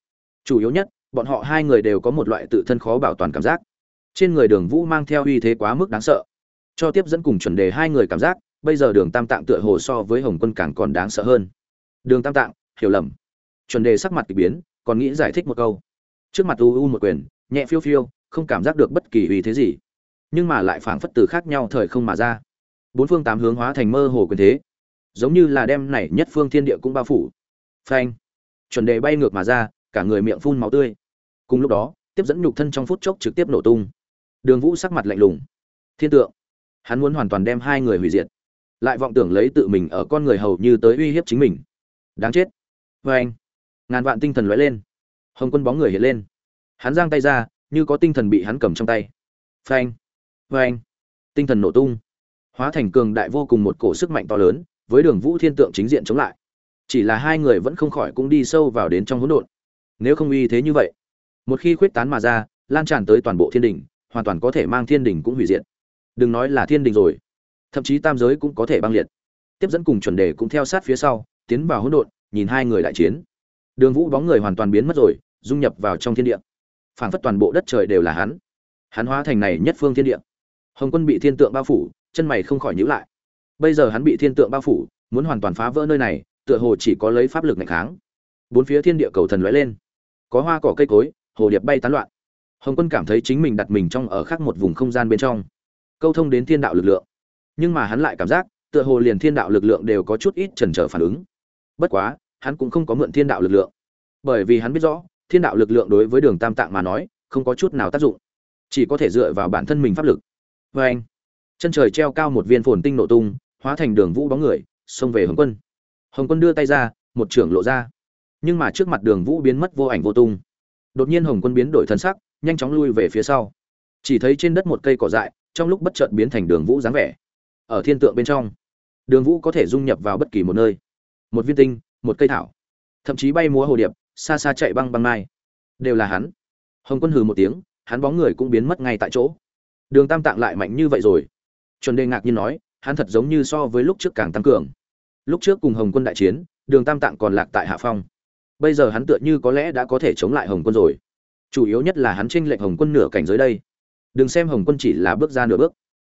chủ yếu nhất, bọn họ hai người đều có một loại tự thân khó bảo toàn cảm giác. Trên người đường vũ mang theo uy thế quá mức đáng sợ. Cho tiếp dẫn cùng chuẩn đề hai người cảm giác, bây giờ đường tam tạng tựa hồ so với hồng quân càng còn đáng sợ hơn. Đường tam tạng, hiểu lầm. Chuẩn đề sắc mặt k ỳ biến, còn nghĩ giải thích một câu. Trước mặt u u một quyền, nhẹ phiêu phiêu, không cảm giác được bất kỳ uy thế gì. Nhưng mà lại phảng phất từ khác nhau thời không mà ra. Bốn phương tám hướng hóa thành mơ hồ quyền thế. Giống như là đem này nhất phương thiên địa cũng bao phủ. Phanh. Chuẩn đề bay ngược mà ra cả người miệng phun máu tươi. Cùng lúc đó, tiếp dẫn nhục thân trong phút chốc trực tiếp nổ tung. Đường vũ sắc mặt lạnh lùng. Thiên tượng. Hắn muốn hoàn toàn đem hai người hủy diệt. Lại vọng tưởng lấy tự mình ở con người hầu như tới uy hiếp chính mình. Đáng chết. Vê anh, ngàn vạn tinh thần lóe lên. Hồng quân bóng người hiện lên. Hắn giang tay ra, như có tinh thần bị hắn cầm trong tay. Phanh vê anh. Tinh thần nổ tung. Hóa thành cường đại vô cùng một cổ sức mạnh to lớn, với đường vũ thiên tượng chính diện chống lại. Chỉ là hai người vẫn không khỏi cũng đi sâu vào đến trong hỗn độn nếu không uy thế như vậy. Một khi khuyết tán mà ra, lan tràn tới toàn bộ thiên đình, hoàn toàn có thể mang thiên đình cũng hủy diệt. Đừng nói là thiên đình rồi, thậm chí tam giới cũng có thể băng liệt. Tiếp dẫn cùng chuẩn đề cũng theo sát phía sau, tiến vào hỗn độn, nhìn hai người đại chiến. Đường vũ bóng người hoàn toàn biến mất rồi, dung nhập vào trong thiên địa. Phảng phất toàn bộ đất trời đều là hắn. Hắn hóa thành này nhất phương thiên địa. Hồng quân bị thiên tượng bao phủ, chân mày không khỏi nhíu lại. Bây giờ hắn bị thiên tượng bao phủ, muốn hoàn toàn phá vỡ nơi này, tựa hồ chỉ có lấy pháp lực ngày kháng. Bốn phía thiên địa cầu thần lóe lên có hoa cỏ cây cối, hồ điệp bay tán loạn. Hồng quân cảm thấy chính mình đặt mình trong ở khác một vùng không gian bên trong. Câu thông đến thiên đạo lực lượng. Nhưng mà hắn lại cảm giác, tựa hồ liền thiên đạo lực lượng đều có chút ít chần chờ phản ứng. Bất quá, hắn cũng không có mượn thiên đạo lực lượng. Bởi vì hắn biết rõ, thiên đạo lực lượng đối với đường tam tạng mà nói, không có chút nào tác dụng. Chỉ có thể dựa vào bản thân mình pháp lực. Vê anh, chân trời treo cao một viên phồn tinh nổ tung, hóa thành đường vũ bóng người, xông về hồng quân. Hồng quân đưa tay ra, một trưởng lộ ra nhưng mà trước mặt đường vũ biến mất vô ảnh vô tung. Đột nhiên hồng quân biến đổi thân sắc, nhanh chóng lui về phía sau. Chỉ thấy trên đất một cây cỏ dại, trong lúc bất chợt biến thành đường vũ dáng vẻ. Ở thiên tượng bên trong, đường vũ có thể dung nhập vào bất kỳ một nơi. Một viên tinh, một cây thảo. Thậm chí bay múa hồ điệp, xa xa chạy băng băng mai. Đều là hắn. Hồng quân hừ một tiếng, hắn bóng người cũng biến mất ngay tại chỗ. Đường tam tạng lại mạnh như vậy rồi. Chuẩn đề ngạc nhiên nói, hắn thật giống như so với lúc trước càng tăng cường. Lúc trước cùng hồng quân đại chiến, đường tam tạng còn lạc tại hạ phong bây giờ hắn tựa như có lẽ đã có thể chống lại hồng quân rồi. Chủ yếu nhất là hắn tranh lệch hồng quân nửa cảnh giới đây. Đừng xem hồng quân chỉ là bước ra nửa bước,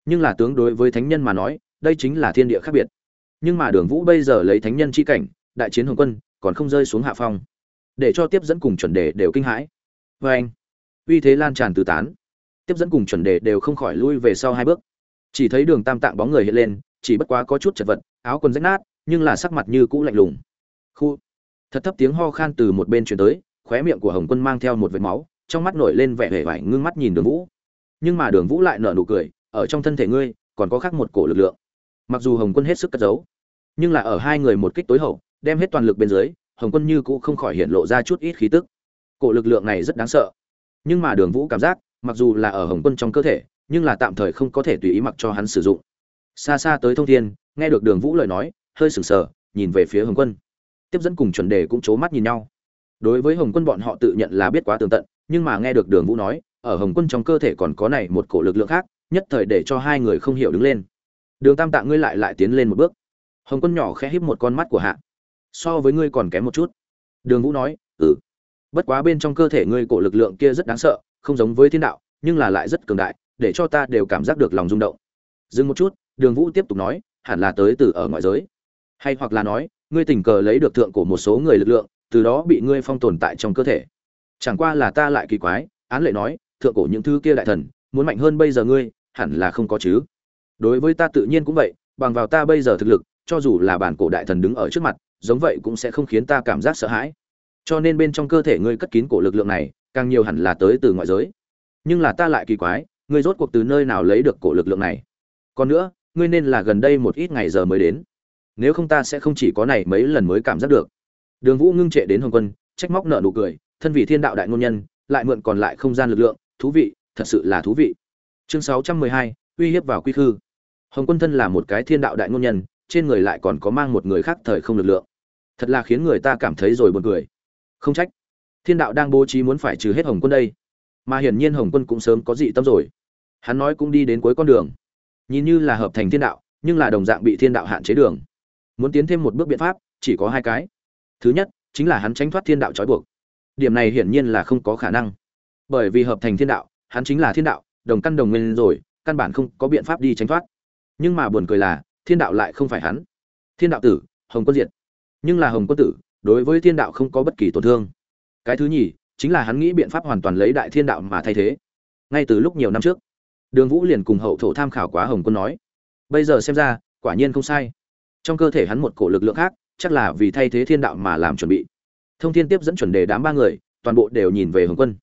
nhưng là tướng đối với thánh nhân mà nói, đây chính là thiên địa khác biệt. Nhưng mà đường vũ bây giờ lấy thánh nhân chi cảnh, đại chiến hồng quân, còn không rơi xuống hạ phong. Để cho tiếp dẫn cùng chuẩn đề đều kinh hãi. Vê anh, uy thế lan tràn tứ tán. Tiếp dẫn cùng chuẩn đề đều không khỏi lui về sau hai bước. Chỉ thấy đường tam tạng bóng người hiện lên, chỉ bất quá có chút chật vật, áo quần rách nát, nhưng là sắc mặt như cũ lạnh lùng. Khu thật thấp tiếng ho khan từ một bên chuyển tới, khóe miệng của hồng quân mang theo một vệt máu, trong mắt nổi lên vẻ vẻ vải ngưng mắt nhìn đường vũ. Nhưng mà đường vũ lại nở nụ cười, ở trong thân thể ngươi, còn có khác một cổ lực lượng. Mặc dù hồng quân hết sức cất giấu, nhưng là ở hai người một kích tối hậu, đem hết toàn lực bên dưới, hồng quân như cũ không khỏi hiện lộ ra chút ít khí tức. Cổ lực lượng này rất đáng sợ. Nhưng mà đường vũ cảm giác, mặc dù là ở hồng quân trong cơ thể, nhưng là tạm thời không có thể tùy ý mặc cho hắn sử dụng. Xa xa tới thông thiên, nghe được đường vũ lời nói, hơi sừng sờ, nhìn về phía hồng quân tiếp dẫn cùng chuẩn đề cũng c h ố mắt nhìn nhau. Đối với hồng quân bọn họ tự nhận là biết quá tường tận, nhưng mà nghe được đường vũ nói, ở hồng quân trong cơ thể còn có này một cổ lực lượng khác, nhất thời để cho hai người không hiểu đứng lên. Đường tam tạng ngươi lại lại tiến lên một bước. Hồng quân nhỏ khẽ híp một con mắt của hạ. So với ngươi còn kém một chút. Đường vũ nói ừ. Bất quá bên trong cơ thể ngươi cổ lực lượng kia rất đáng sợ, không giống với thiên đạo, nhưng là lại rất cường đại, để cho ta đều cảm giác được lòng rung động. Dừng một chút, đường vũ tiếp tục nói, hẳn là tới từ ở ngoại giới. Hay hoặc là nói ngươi tình cờ lấy được thượng của một số người lực lượng, từ đó bị ngươi phong tồn tại trong cơ thể. Chẳng qua là ta lại kỳ quái, án lệ nói, thượng cổ những thứ kia đại thần, muốn mạnh hơn bây giờ ngươi, hẳn là không có chứ. Đối với ta tự nhiên cũng vậy, bằng vào ta bây giờ thực lực, cho dù là bản cổ đại thần đứng ở trước mặt, giống vậy cũng sẽ không khiến ta cảm giác sợ hãi. Cho nên bên trong cơ thể ngươi cất kín cổ lực lượng này, càng nhiều hẳn là tới từ ngoại giới. Nhưng là ta lại kỳ quái, ngươi rốt cuộc từ nơi nào lấy được cổ lực lượng này? Còn nữa, ngươi nên là gần đây một ít ngày giờ mới đến nếu không ta sẽ không chỉ có này mấy lần mới cảm giác được. Đường vũ ngưng trệ đến hồng quân, trách móc nợ nụ cười, thân vị thiên đạo đại ngôn nhân, lại mượn còn lại không gian lực lượng, thú vị, thật sự là thú vị. Chương sáu trăm mười hai, uy hiếp vào quy khư. Hồng quân thân là một cái thiên đạo đại ngôn nhân, trên người lại còn có mang một người khác thời không lực lượng. Thật là khiến người ta cảm thấy rồi buồn cười. Không trách. Thiên đạo đang bố trí muốn phải trừ hết hồng quân đây. Mà hiển nhiên hồng quân cũng sớm có dị tâm rồi. Hắn nói cũng đi đến cuối con đường. Nhìn như là hợp thành thiên đạo, nhưng là đồng dạng bị thiên đạo hạn chế đường muốn tiến thêm một bước biện pháp, chỉ có hai cái. Thứ nhất, chính là hắn tránh thoát thiên đạo trói buộc. Điểm này hiển nhiên là không có khả năng. Bởi vì hợp thành thiên đạo, hắn chính là thiên đạo, đồng căn đồng nguyên rồi, căn bản không có biện pháp đi tránh thoát. Nhưng mà buồn cười là, thiên đạo lại không phải hắn. Thiên đạo tử, hồng quân diệt. Nhưng là hồng quân tử, đối với thiên đạo không có bất kỳ tổn thương. Cái thứ nhì, chính là hắn nghĩ biện pháp hoàn toàn lấy đại thiên đạo mà thay thế. Ngay từ lúc nhiều năm trước, đường vũ liền cùng hậu thổ tham khảo quá hồng quân nói. Bây giờ xem ra, quả nhiên không sai trong cơ thể hắn một cổ lực lượng khác, chắc là vì thay thế thiên đạo mà làm chuẩn bị. Thông thiên tiếp dẫn chuẩn đề đám ba người, toàn bộ đều nhìn về hồng quân.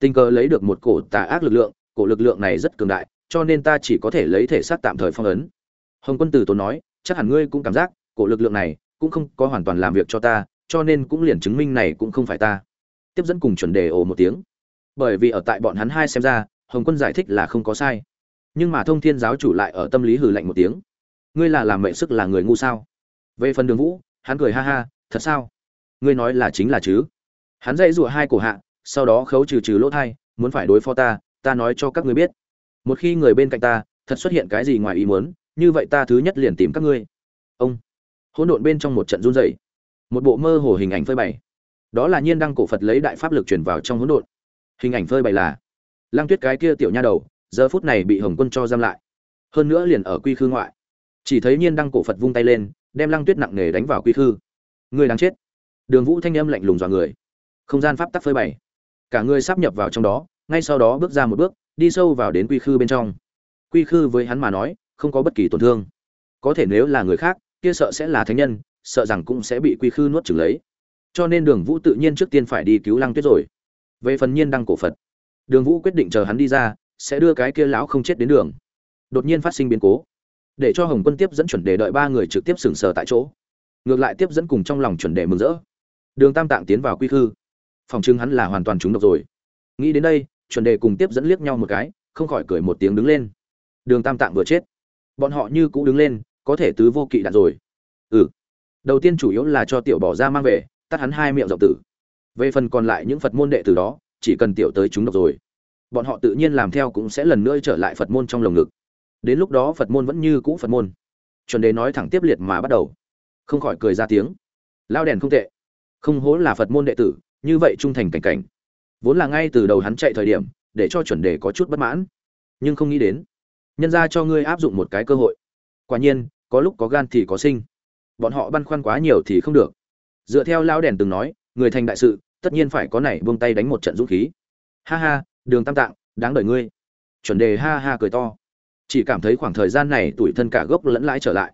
Tình cờ lấy được một cổ tà ác lực lượng, cổ lực lượng này rất cường đại, cho nên ta chỉ có thể lấy thể xác tạm thời phong ấn. Hồng quân từ tốn nói, chắc hẳn ngươi cũng cảm giác, cổ lực lượng này cũng không có hoàn toàn làm việc cho ta, cho nên cũng liền chứng minh này cũng không phải ta. Tiếp dẫn cùng chuẩn đề ồ một tiếng. Bởi vì ở tại bọn hắn hai xem ra, hồng quân giải thích là không có sai. Nhưng mà thông thiên giáo chủ lại ở tâm lý hừ lạnh một tiếng ngươi là làm mệnh sức là người ngu sao? Về phần đường vũ hắn cười ha ha thật sao? Ngươi nói là chính là chứ? Hắn dạy dụa hai cổ hạ sau đó khấu trừ trừ lỗ thai muốn phải đối phó ta ta nói cho các ngươi biết. Một khi người bên cạnh ta thật xuất hiện cái gì ngoài ý muốn như vậy ta thứ nhất liền tìm các ngươi. Ông. Hỗn độn bên trong một trận run rẩy. Một bộ mơ hồ hình ảnh phơi bày. Đó là nhiên đăng cổ phật lấy đại pháp lực truyền vào trong hỗn độn. Hình ảnh phơi bày là Lăng Tuyết cái kia tiểu nha đầu, giờ phút này bị Hồng Quân cho giam lại. Hơn nữa liền ở quy khư ngoại. Chỉ thấy Nhiên Đăng cổ Phật vung tay lên, đem Lăng Tuyết nặng nề đánh vào quy khư. Người đang chết. Đường Vũ thanh âm lạnh lùng dọa người. Không gian pháp tắc phơi bày. Cả người sắp nhập vào trong đó, ngay sau đó bước ra một bước, đi sâu vào đến quy khư bên trong. Quy khư với hắn mà nói, không có bất kỳ tổn thương. Có thể nếu là người khác, kia sợ sẽ là thánh nhân, sợ rằng cũng sẽ bị quy khư nuốt chửng lấy. Cho nên Đường Vũ tự nhiên trước tiên phải đi cứu Lăng Tuyết rồi. Về phần Nhiên Đăng cổ Phật, đường vũ quyết định chờ hắn đi ra sẽ đưa cái kia lão không chết đến đường đột nhiên phát sinh biến cố để cho hồng quân tiếp dẫn chuẩn đề đợi ba người trực tiếp sừng sờ tại chỗ. Ngược lại tiếp dẫn cùng trong lòng chuẩn đề mừng rỡ. Đường tam tạng tiến vào quy khư. Phòng chứng hắn là hoàn toàn trúng độc rồi. Nghĩ đến đây, chuẩn đề cùng tiếp dẫn liếc nhau một cái, không khỏi cười một tiếng đứng lên. Đường tam tạng vừa chết. Bọn họ như cũ đứng lên, có thể tứ vô kỵ đạt rồi. Ừ. Đầu tiên chủ yếu là cho tiểu bỏ ra mang về, tắt hắn hai miệng rộng tử. Về phần còn lại những phật môn đệ từ đó, chỉ cần tiểu tới chúng độc rồi. Bọn họ tự nhiên làm theo cũng sẽ lần nữa trở lại phật môn trong lồng ngực đến lúc đó phật môn vẫn như cũ phật môn. Chuẩn đề nói thẳng tiếp liệt mà bắt đầu. Không khỏi cười ra tiếng. Lao đèn không tệ. Không hố là phật môn đệ tử, như vậy trung thành cảnh cảnh. Vốn là ngay từ đầu hắn chạy thời điểm, để cho chuẩn đề có chút bất mãn. Nhưng không nghĩ đến, nhân ra cho ngươi áp dụng một cái cơ hội. Quả nhiên, có lúc có gan thì có sinh. Bọn họ băn khoăn quá nhiều thì không được. Dựa theo lao đèn từng nói, người thành đại sự, tất nhiên phải có này buông tay đánh một trận dũng khí. Ha ha, đường tam tạng, đáng đợi ngươi. Chuẩn đề ha ha cười to chỉ cảm thấy khoảng thời gian này tuổi thân cả gốc lẫn lãi trở lại.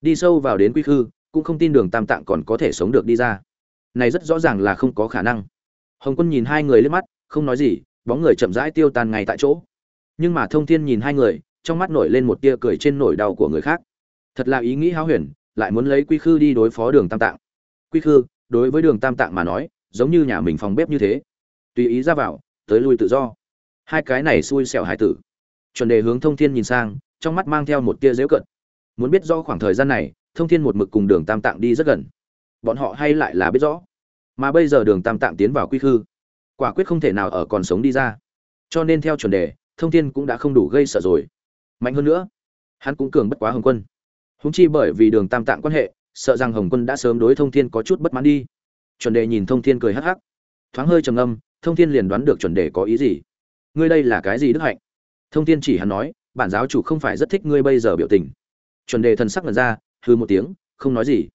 Đi sâu vào đến quy khư, cũng không tin đường tam tạng còn có thể sống được đi ra. Này rất rõ ràng là không có khả năng. Hồng quân nhìn hai người lên mắt, không nói gì, bóng người chậm rãi tiêu tan ngay tại chỗ. Nhưng mà thông thiên nhìn hai người, trong mắt nổi lên một tia cười trên nỗi đau của người khác. Thật là ý nghĩ háo huyền, lại muốn lấy quy khư đi đối phó đường tam tạng. Quy khư, đối với đường tam tạng mà nói, giống như nhà mình phòng bếp như thế. Tùy ý ra vào, tới lui tự do. Hai cái này xui xẻo hải tử chuẩn đề hướng thông thiên nhìn sang, trong mắt mang theo một tia dễu cận. Muốn biết do khoảng thời gian này, thông thiên một mực cùng đường tam tạng đi rất gần. Bọn họ hay lại là biết rõ. Mà bây giờ đường tam tạng tiến vào quy khư, quả quyết không thể nào ở còn sống đi ra. Cho nên theo chuẩn đề, thông thiên cũng đã không đủ gây sợ rồi. Mạnh hơn nữa, hắn cũng cường bất quá hồng quân. Húng chi bởi vì đường tam tạng quan hệ, sợ rằng hồng quân đã sớm đối thông thiên có chút bất mãn đi. Chuẩn đề nhìn thông thiên cười hắc hắc. Thoáng hơi trầm âm thông thiên liền đoán được chuẩn đề có ý gì. Ngươi đây là cái gì đức hạnh? Thông thiên chỉ hắn nói, bản giáo chủ không phải rất thích ngươi bây giờ biểu tình. Chuẩn đề thần sắc lần ra hư một tiếng, không nói gì.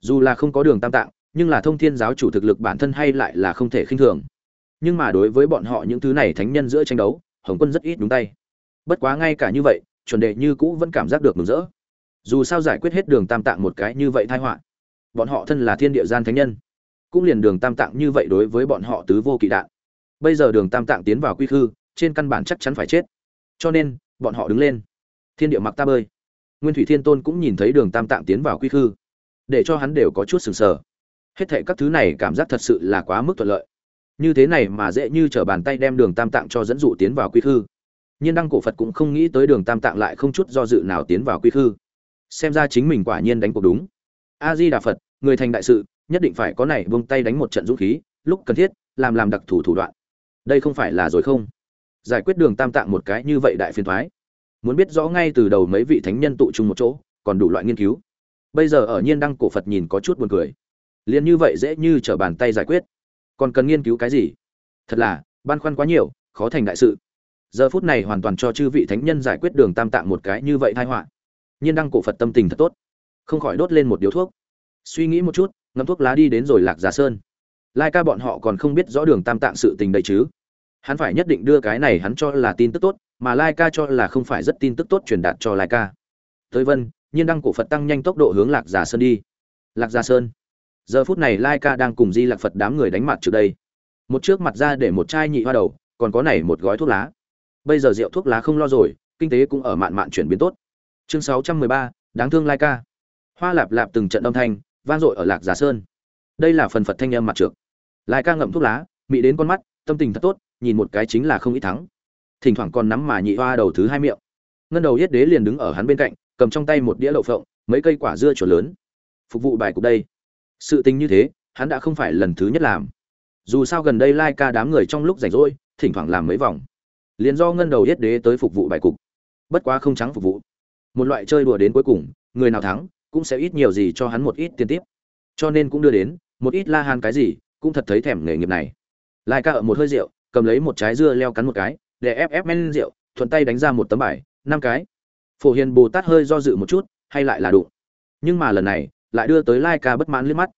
Dù là không có đường tam tạng, nhưng là thông thiên giáo chủ thực lực bản thân hay lại là không thể khinh thường. Nhưng mà đối với bọn họ những thứ này thánh nhân giữa tranh đấu, hồng quân rất ít đúng tay. Bất quá ngay cả như vậy, chuẩn đề như cũ vẫn cảm giác được mừng rỡ. Dù sao giải quyết hết đường tam tạng một cái như vậy thai họa, bọn họ thân là thiên địa gian thánh nhân, cũng liền đường tam tạng như vậy đối với bọn họ tứ vô kỵ đạn. Bây giờ đường tam tạng tiến vào quy khư, trên căn bản chắc chắn phải chết cho nên, bọn họ đứng lên. Thiên địa mặc ta bơi. Nguyên thủy thiên tôn cũng nhìn thấy đường tam tạng tiến vào quy khư, để cho hắn đều có chút sừng sờ. Hết thệ các thứ này cảm giác thật sự là quá mức thuận lợi. Như thế này mà dễ như t r ở bàn tay đem đường tam tạng cho dẫn dụ tiến vào quy khư. Nhiên đăng cổ phật cũng không nghĩ tới đường tam tạng lại không chút do dự nào tiến vào quy khư. Xem ra chính mình quả nhiên đánh cuộc đúng. A di đà phật, người thành đại sự, nhất định phải có này vung tay đánh một trận dũng khí, lúc cần thiết, làm làm đặc thủ thủ đoạn. Đây không phải là rồi không? Giải quyết đường tam tạng một cái như vậy đại phiền thoái. Muốn biết rõ ngay từ đầu mấy vị thánh nhân tụ chung một chỗ, còn đủ loại nghiên cứu. Bây giờ ở nhiên đăng cổ phật nhìn có chút buồn cười. Liền như vậy dễ như trở bàn tay giải quyết. Còn cần nghiên cứu cái gì? Thật là, băn khoăn quá nhiều, khó thành đại sự. Giờ phút này hoàn toàn cho chư vị thánh nhân giải quyết đường tam tạng một cái như vậy thai họa. Nhiên đăng cổ phật tâm tình thật tốt. Không khỏi đốt lên một điếu thuốc. Suy nghĩ một chút, ngâm thuốc lá đi đến rồi lạc giá sơn. Lai ca bọn họ còn không biết rõ đường tam tạng sự tình đây chứ hắn phải nhất định đưa cái này hắn cho là tin tức tốt, mà lai ca cho là không phải rất tin tức tốt truyền đạt cho lai ca. Tới vân, nhiên đăng cổ phật tăng nhanh tốc độ hướng lạc giả sơn đi. Lạc giả sơn. Giờ phút này lai ca đang cùng di lạc phật đám người đánh mặt trước đây. Một trước mặt ra để một chai nhị hoa đầu, còn có này một gói thuốc lá. Bây giờ rượu thuốc lá không lo rồi, kinh tế cũng ở mạn mạn chuyển biến tốt. Chương sáu trăm mười ba, đáng thương lai ca. Hoa lạp lạp từng trận âm thanh, vang dội ở lạc giả sơn. Đây là phần phật thanh âm mặt trược lai ca ngậm thuốc lá, mị đến con mắt, tâm tình thật tốt nhìn một cái chính là không ít thắng. Thỉnh thoảng còn nắm mà nhị hoa đầu thứ hai miệng. Ngân đầu yết đế liền đứng ở hắn bên cạnh, cầm trong tay một đĩa đậu phộng, mấy cây quả dưa chuột lớn. Phục vụ bài cục đây. Sự tình như thế, hắn đã không phải lần thứ nhất làm. Dù sao gần đây lai ca đám người trong lúc rảnh rỗi, thỉnh thoảng làm mấy vòng. Liền do ngân đầu yết đế tới phục vụ bài cục. Bất quá không trắng phục vụ. Một loại chơi đùa đến cuối cùng, người nào thắng, cũng sẽ ít nhiều gì cho hắn một ít tiền tiếp. Cho nên cũng đưa đến, một ít la hàn cái gì, cũng thật thấy thèm nghề nghiệp này. Lai ca ở một hơi rượu cầm lấy một trái dưa leo cắn một cái, để ép ép men rượu, thuận tay đánh ra một tấm bài, năm cái. Phổ hiền bồ tát hơi do dự một chút, hay lại là đụng. Nhưng mà lần này, lại đưa tới lai ca bất mãn liếc mắt.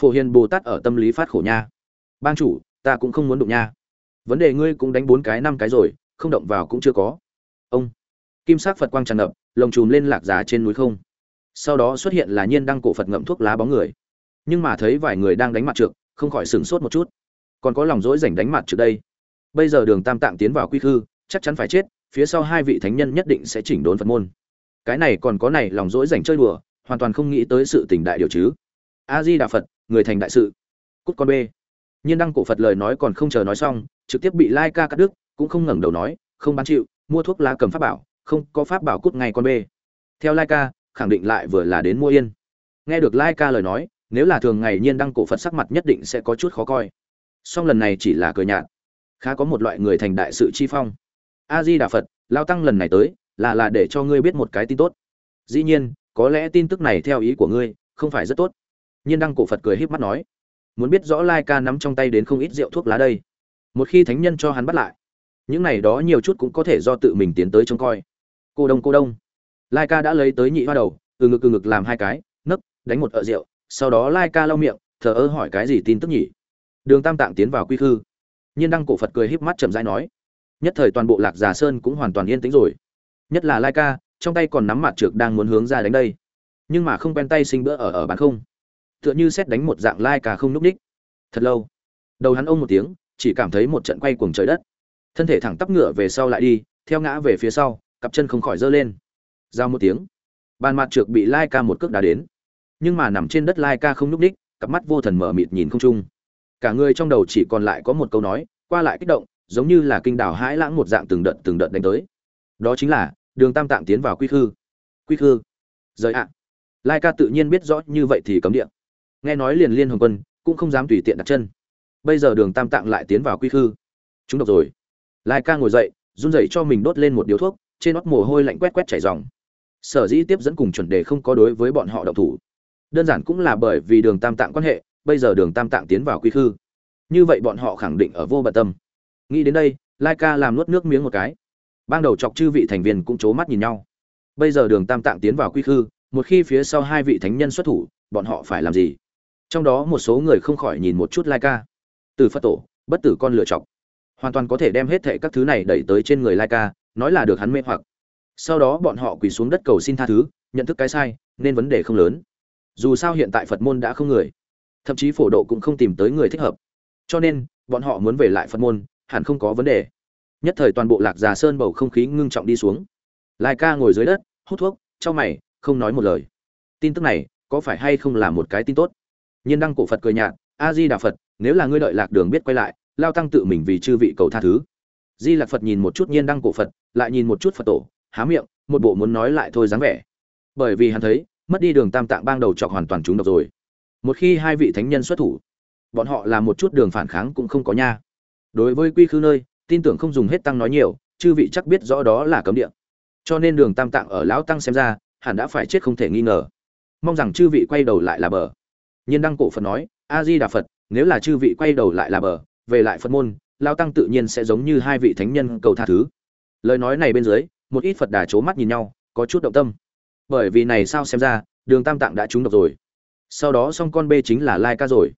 Phổ hiền bồ tát ở tâm lý phát khổ nha. Bang chủ, ta cũng không muốn đụng nha. Vấn đề ngươi cũng đánh bốn cái, năm cái rồi, không động vào cũng chưa có. Ông. Kim sắc phật quang tràn ngập, lồng chùm lên lạc giá trên núi không. Sau đó xuất hiện là nhiên đăng cổ phật ngậm thuốc lá bóng người. Nhưng mà thấy vài người đang đánh mặt trượt không khỏi sửng sốt một chút. Còn có lòng dỗi rảnh đánh mặt trước đây bây giờ đường tam tạng tiến vào quy khư, chắc chắn phải chết, phía sau hai vị thánh nhân nhất định sẽ chỉnh đốn phật môn. Cái này còn có này lòng dỗi dành chơi đùa, hoàn toàn không nghĩ tới sự tình đại điều chứ. A di đà phật người thành đại sự. Cút con b nhiên đăng cổ phật lời nói còn không chờ nói xong, trực tiếp bị lai ca cắt đứt, cũng không ngẩng đầu nói, không bán chịu, mua thuốc lá cầm pháp bảo, không có pháp bảo cút ngay con b theo lai ca, khẳng định lại vừa là đến mua yên. Nghe được lai ca lời nói, nếu là thường ngày nhiên đăng cổ phật sắc mặt nhất định sẽ có chút khó coi. Song lần này chỉ là cười nhạt khá có một loại người thành đại sự chi phong. A di đà phật, lao tăng lần này tới, là là để cho ngươi biết một cái tin tốt. Dĩ nhiên, có lẽ tin tức này theo ý của ngươi, không phải rất tốt. Nhiên đăng cổ phật cười híp mắt nói, muốn biết rõ lai ca nắm trong tay đến không ít rượu thuốc lá đây. Một khi thánh nhân cho hắn bắt lại, những này đó nhiều chút cũng có thể do tự mình tiến tới trông coi. Cô đông cô đông. Lai ca đã lấy tới nhị hoa đầu, từ ngực từ ngực làm hai cái, nấc, đánh một ợ rượu, sau đó lai ca lau miệng, thờ ơ hỏi cái gì tin tức nhỉ? Đường tam tạng tiến vào quy khư nhiên đăng cổ phật cười híp mắt chậm rãi nói, nhất thời toàn bộ lạc già sơn cũng hoàn toàn yên tĩnh rồi. Nhất là lai ca, trong tay còn nắm mặt trược đang muốn hướng ra đánh đây, nhưng mà không quen tay sinh bữa ở ở bán không. Tựa như xét đánh một dạng lai ca không núp ních thật lâu, đầu hắn ông một tiếng, chỉ cảm thấy một trận quay cuồng trời đất. Thân thể thẳng tắp ngựa về sau lại đi, theo ngã về phía sau, cặp chân không khỏi giơ lên. Giao một tiếng, bàn mặt trượt bị lai ca một cước đá đến. Nhưng mà nằm trên đất lai ca không núp ních cặp mắt vô thần mở mịt nhìn không trung cả người trong đầu chỉ còn lại có một câu nói, qua lại kích động, giống như là kinh đảo hãi lãng một dạng từng đợt từng đợt đánh tới. Đó chính là, đường tam tạng tiến vào quy khư. Quy khư. Rời ạ. Lai ca tự nhiên biết rõ như vậy thì cấm địa. Nghe nói liền liên hồng quân, cũng không dám tùy tiện đặt chân. Bây giờ đường tam tạng lại tiến vào quy khư. Chúng độc rồi. Lai ca ngồi dậy, run dậy cho mình đốt lên một điếu thuốc, trên nót mồ hôi lạnh quét quét chảy dòng sở dĩ tiếp dẫn cùng chuẩn đề không có đối với bọn họ độc thủ. Đơn giản cũng là bởi vì đường tam tạng quan hệ bây giờ đường tam tạng tiến vào quy khư. Như vậy bọn họ khẳng định ở vô bận tâm. Nghĩ đến đây, lai ca làm nuốt nước miếng một cái. Ban đầu chọc chư vị thành viên cũng c h ố mắt nhìn nhau. Bây giờ đường tam tạng tiến vào quy khư, một khi phía sau hai vị thánh nhân xuất thủ, bọn họ phải làm gì? Trong đó một số người không khỏi nhìn một chút lai ca. Từ phật tổ, bất tử con lựa chọc. Hoàn toàn có thể đem hết thệ các thứ này đẩy tới trên người lai ca, nói là được hắn mê hoặc. Sau đó bọn họ quỳ xuống đất cầu xin tha thứ, nhận thức cái sai, nên vấn đề không lớn. Dù sao hiện tại phật môn đã không người thậm chí phổ độ cũng không tìm tới người thích hợp. Cho nên, bọn họ muốn về lại phật môn, hẳn không có vấn đề. Nhất thời toàn bộ lạc già sơn bầu không khí ngưng trọng đi xuống. Lai ca ngồi dưới đất, hút thuốc trong mày, không nói một lời. Tin tức này, có phải hay không là một cái tin tốt? Nhiên đăng cổ phật cười nhạt, a di đà phật, nếu là ngươi đợi lạc đường biết quay lại, lao tăng tự mình vì chư vị cầu tha thứ. Di lạc phật nhìn một chút nhiên đăng cổ phật, lại nhìn một chút phật tổ, há miệng, một bộ muốn nói lại thôi dáng vẻ. Bởi vì hắn thấy, mất đi đường tam tạng bang đầu chọc hoàn toàn trúng độc rồi một khi hai vị thánh nhân xuất thủ, bọn họ làm một chút đường phản kháng cũng không có nha. Đối với quy khư nơi, tin tưởng không dùng hết tăng nói nhiều, chư vị chắc biết rõ đó là cấm địa. Cho nên đường tam tạng ở lão tăng xem ra, hẳn đã phải chết không thể nghi ngờ. Mong rằng chư vị quay đầu lại là bờ. Nhiên đăng cổ phật nói a di đà phật, nếu là chư vị quay đầu lại là bờ, về lại phật môn lao tăng tự nhiên sẽ giống như hai vị thánh nhân cầu tha thứ. Lời nói này bên dưới, một ít phật đà c mắt nhìn nhau, có chút động tâm. Bởi vì này sao xem ra, đường tam tạng đã trúng độc rồi sau đó xong con bê chính là lai ca rồi.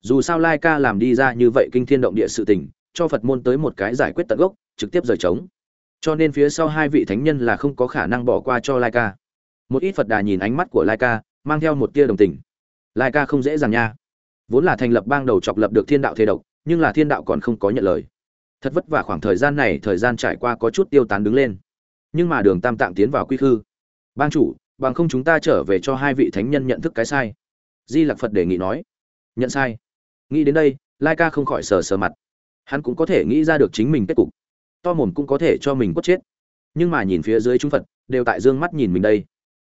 Dù sao lai ca làm đi ra như vậy kinh thiên động địa sự tình, cho phật môn tới một cái giải quyết tận gốc, trực tiếp rời trống. Cho nên phía sau hai vị thánh nhân là không có khả năng bỏ qua cho lai ca. Một ít phật đà nhìn ánh mắt của lai ca, mang theo một tia đồng tình. Lai ca không dễ dàng nha. Vốn là thành lập bang đầu chọc lập được thiên đạo thế độc, nhưng là thiên đạo còn không có nhận lời. Thật vất vả khoảng thời gian này, thời gian trải qua có chút tiêu tán đứng lên. Nhưng mà đường tam tạng tiến vào quy khư. Bang chủ, bằng không chúng ta trở về cho hai vị thánh nhân nhận thức cái sai di lặc phật đề nghị nói, nhận sai. Nghĩ đến đây, lai ca không khỏi sờ sờ mặt. Hắn cũng có thể nghĩ ra được chính mình kết cục. To mồm cũng có thể cho mình quất chết. Nhưng mà nhìn phía dưới chúng phật, đều tại dương mắt nhìn mình đây.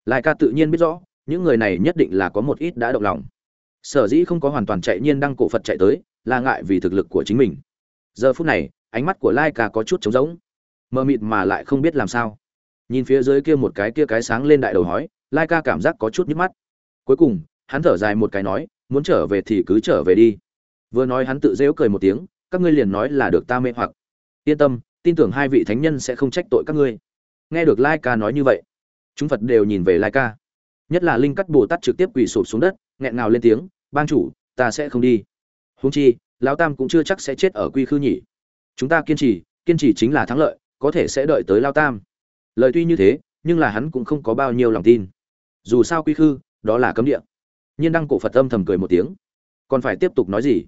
Lai ca tự nhiên biết rõ, những người này nhất định là có một ít đã động lòng. Sở dĩ không có hoàn toàn chạy nhiên đăng cổ phật chạy tới, là ngại vì thực lực của chính mình. Giờ phút này, ánh mắt của lai ca có chút trống rỗng. Mờ mịt mà lại không biết làm sao. Nhìn phía dưới kia một cái kia cái sáng lên đại đầu hói, lai ca cảm giác có chút nhức mắt. Cuối cùng hắn thở dài một cái nói, muốn trở về thì cứ trở về đi. Vừa nói hắn tự dễu cười một tiếng, các ngươi liền nói là được ta mê hoặc. Yên tâm, tin tưởng hai vị thánh nhân sẽ không trách tội các ngươi. Nghe được lai ca nói như vậy, chúng phật đều nhìn về lai ca. Nhất là linh cắt bồ tát trực tiếp quỳ sụp xuống đất, nghẹn ngào lên tiếng ban chủ, ta sẽ không đi. Húng chi, lão tam cũng chưa chắc sẽ chết ở quy khư nhỉ. Chúng ta kiên trì kiên trì chính là thắng lợi, có thể sẽ đợi tới lao tam. Lời tuy như thế, nhưng là hắn cũng không có bao nhiêu lòng tin. Dù sao quy khư, đó là cấm địa nhiên đăng cổ phật âm thầm cười một tiếng. Còn phải tiếp tục nói gì?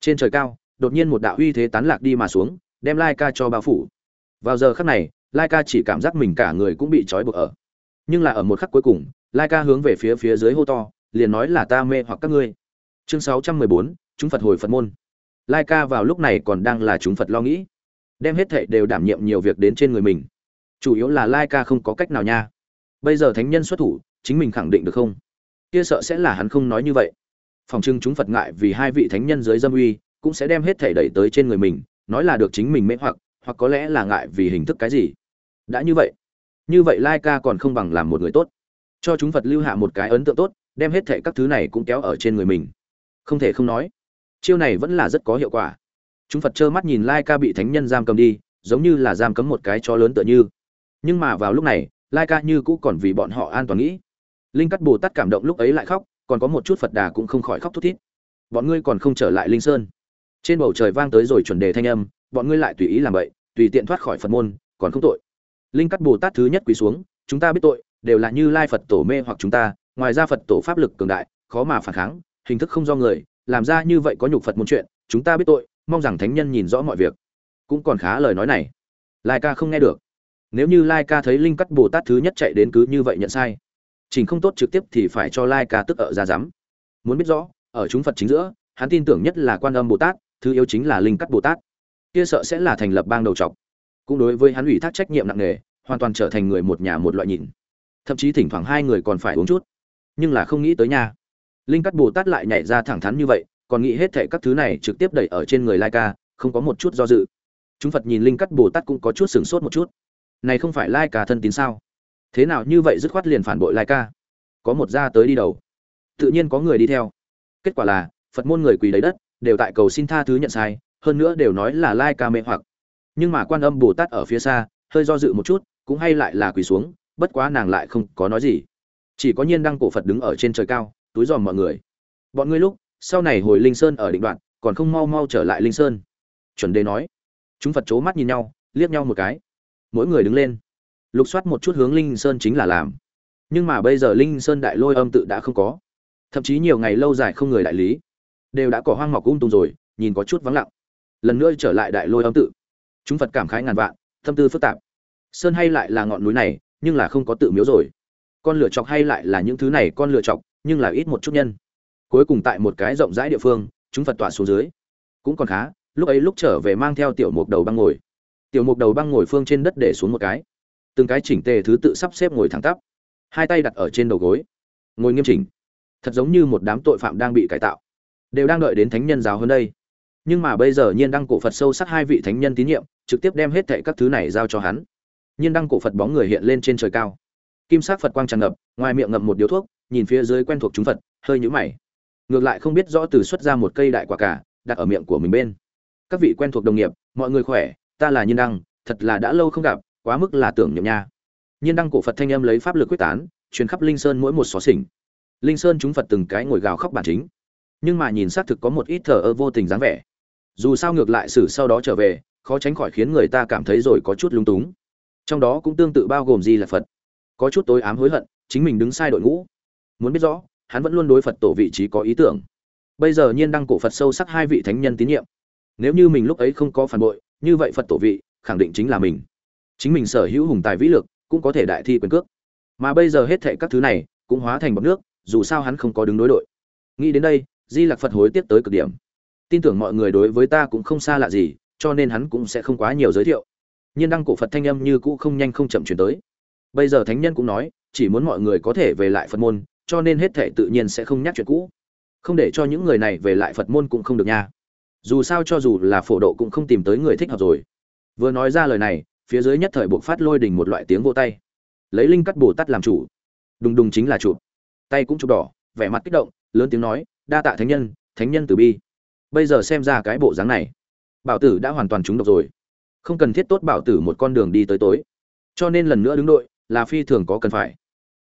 Trên trời cao, đột nhiên một đạo uy thế tán lạc đi mà xuống, đem lai ca cho bao phủ. Vào giờ khắc này, lai ca chỉ cảm giác mình cả người cũng bị trói buộc ở. Nhưng là ở một khắc cuối cùng, lai ca hướng về phía phía dưới hô to, liền nói là ta mê hoặc các ngươi. Chương sáu trăm mười bốn, chúng phật hồi phật môn. Lai ca vào lúc này còn đang là chúng phật lo nghĩ. Đem hết thệ đều đảm nhiệm nhiều việc đến trên người mình. Chủ yếu là lai ca không có cách nào nha. Bây giờ thánh nhân xuất thủ, chính mình khẳng định được không? Kia sợ sẽ là hắn không nói như vậy. Phòng trưng chúng phật ngại vì hai vị thánh nhân dưới dâm uy, cũng sẽ đem hết thể đẩy tới trên người mình, nói là được chính mình mê hoặc hoặc có lẽ là ngại vì hình thức cái gì. Đã như vậy như vậy lai ca còn không bằng làm một người tốt. Cho chúng phật lưu hạ một cái ấn tượng tốt, đem hết thể các thứ này cũng kéo ở trên người mình. Không thể không nói, chiêu này vẫn là rất có hiệu quả. Chúng phật trơ mắt nhìn lai ca bị thánh nhân giam cầm đi, giống như là giam cấm một cái cho lớn tựa như. Nhưng mà vào lúc này, lai ca như cũ còn vì bọn họ an toàn nghĩ linh cắt bồ tát cảm động lúc ấy lại khóc, còn có một chút phật đà cũng không khỏi khóc thút thít. Bọn ngươi còn không trở lại linh sơn. Trên bầu trời vang tới rồi chuẩn đề thanh âm, bọn ngươi lại tùy ý làm vậy, tùy tiện thoát khỏi phật môn, còn không tội. Linh cắt bồ tát thứ nhất quỳ xuống, chúng ta biết tội, đều là như lai phật tổ mê hoặc chúng ta, ngoài ra phật tổ pháp lực cường đại, khó mà phản kháng, hình thức không do người, làm ra như vậy có nhục phật môn chuyện, chúng ta biết tội, mong rằng thánh nhân nhìn rõ mọi việc. Cũng còn khá lời nói này. Lai ca không nghe được. Nếu như lai ca thấy linh cắt bồ tát thứ nhất chạy đến cứ như vậy nhận sai chỉnh không tốt trực tiếp thì phải cho lai ca tức ở ra dám muốn biết rõ, ở chúng phật chính giữa, hắn tin tưởng nhất là quan âm bồ tát, thứ yếu chính là linh cắt bồ tát. Kia sợ sẽ là thành lập bang đầu trọc cũng đối với hắn ủy thác trách nhiệm nặng nề, hoàn toàn trở thành người một nhà một loại nhìn. Thậm chí thỉnh thoảng hai người còn phải uống chút. Nhưng là không nghĩ tới nha. Linh cắt bồ tát lại nhảy ra thẳng thắn như vậy, còn nghĩ hết thệ các thứ này trực tiếp đẩy ở trên người lai ca, không có một chút do dự. Chúng phật nhìn linh cắt bồ tát cũng có chút sửng sốt một chút. Này không phải lai ca thân tín sao? Thế nào như vậy dứt khoát liền phản bội lai ca? Có một gia tới đi đầu. Tự nhiên có người đi theo. Kết quả là, phật môn người quỳ đấy đất, đều tại cầu xin tha thứ nhận sai, hơn nữa đều nói là lai ca mê hoặc. Nhưng mà quan âm bồ tát ở phía xa, hơi do dự một chút, cũng hay lại là quỳ xuống, bất quá nàng lại không có nói gì. Chỉ có nhiên đăng cổ phật đứng ở trên trời cao, túi dòm mọi người. Bọn ngươi lúc, sau này hồi linh sơn ở định đoạn, còn không mau mau trở lại linh sơn. Chuẩn đề nói. Chúng phật c mắt nhìn nhau, liếc nhau một cái. Mỗi người đứng lên lục soát một chút hướng linh sơn chính là làm. Nhưng mà bây giờ linh sơn đại lôi âm tự đã không có. Thậm chí nhiều ngày lâu dài không người đại lý. Đều đã có hoang mọc ung tùng rồi, nhìn có chút vắng lặng. Lần nữa trở lại đại lôi âm tự. Chúng phật cảm khái ngàn vạn, tâm tư phức tạp. Sơn hay lại là ngọn núi này, nhưng là không có tự miếu rồi. Con lựa chọc hay lại là những thứ này con lựa chọc, nhưng là ít một chút nhân. Cuối cùng tại một cái rộng rãi địa phương, chúng phật tỏa xuống dưới. Cũng còn khá, lúc ấy lúc trở về mang theo tiểu mục đầu băng ngồi. Tiểu mục đầu băng ngồi phương trên đất để xuống một cái từng cái chỉnh tề thứ tự sắp xếp ngồi thẳng tắp, hai tay đặt ở trên đầu gối, ngồi nghiêm chỉnh. Thật giống như một đám tội phạm đang bị cải tạo, đều đang đợi đến thánh nhân giáo hơn đây. Nhưng mà bây giờ nhiên đăng cổ phật sâu sắc hai vị thánh nhân tín nhiệm, trực tiếp đem hết thệ các thứ này giao cho hắn. Nhiên đăng cổ phật bóng người hiện lên trên trời cao. Kim sắc phật quang tràn ngập, ngoài miệng ngậm một điếu thuốc, nhìn phía dưới quen thuộc chúng phật, hơi nhũ mày. Ngược lại không biết rõ từ xuất ra một cây đại quả cả, đặt ở miệng của mình bên. Các vị quen thuộc đồng nghiệp, mọi người khỏe, ta là nhiên đăng, thật là đã lâu không gặp quá mức là tưởng niệm nha. Nhiên đăng cổ phật thanh âm lấy pháp lực quyết tán, truyền khắp linh sơn mỗi một xó xỉnh. Linh sơn chúng phật từng cái ngồi gào khóc bản chính. Nhưng mà nhìn xác thực có một ít thờ ơ vô tình dáng vẻ. Dù sao ngược lại xử sau đó trở về, khó tránh khỏi khiến người ta cảm thấy rồi có chút lung túng. Trong đó cũng tương tự bao gồm gì là phật. Có chút tối ám hối hận, chính mình đứng sai đội ngũ. Muốn biết rõ, hắn vẫn luôn đối phật tổ vị trí có ý tưởng. Bây giờ nhiên đăng cổ phật sâu sắc hai vị thánh nhân tín nhiệm. Nếu như mình lúc ấy không có phản bội, như vậy phật tổ vị, khẳng định chính là mình chính mình sở hữu hùng tài vĩ lực, cũng có thể đại thi quyền cước. Mà bây giờ hết thệ các thứ này, cũng hóa thành bọc nước, dù sao hắn không có đứng đối đội. Nghĩ đến đây, di lặc phật hối tiếp tới cực điểm. Tin tưởng mọi người đối với ta cũng không xa lạ gì, cho nên hắn cũng sẽ không quá nhiều giới thiệu. Nhiên đăng cổ phật thanh âm như cũ không nhanh không chậm chuyển tới. Bây giờ thánh nhân cũng nói, chỉ muốn mọi người có thể về lại phật môn, cho nên hết thể tự nhiên sẽ không nhắc chuyện cũ. Không để cho những người này về lại phật môn cũng không được nha. Dù sao cho dù là phổ độ cũng không tìm tới người thích hợp rồi. Vừa nói ra lời này phía dưới nhất thời buộc phát lôi đình một loại tiếng vô tay. Lấy linh cắt bồ tát làm chủ. Đùng đùng chính là chụp. Tay cũng chụp đỏ, vẻ mặt kích động, lớn tiếng nói, đa tạ thánh nhân thánh nhân từ bi. Bây giờ xem ra cái bộ dáng này, bảo tử đã hoàn toàn trúng độc rồi. Không cần thiết tốt bảo tử một con đường đi tới tối. Cho nên lần nữa đứng đội là phi thường có cần phải.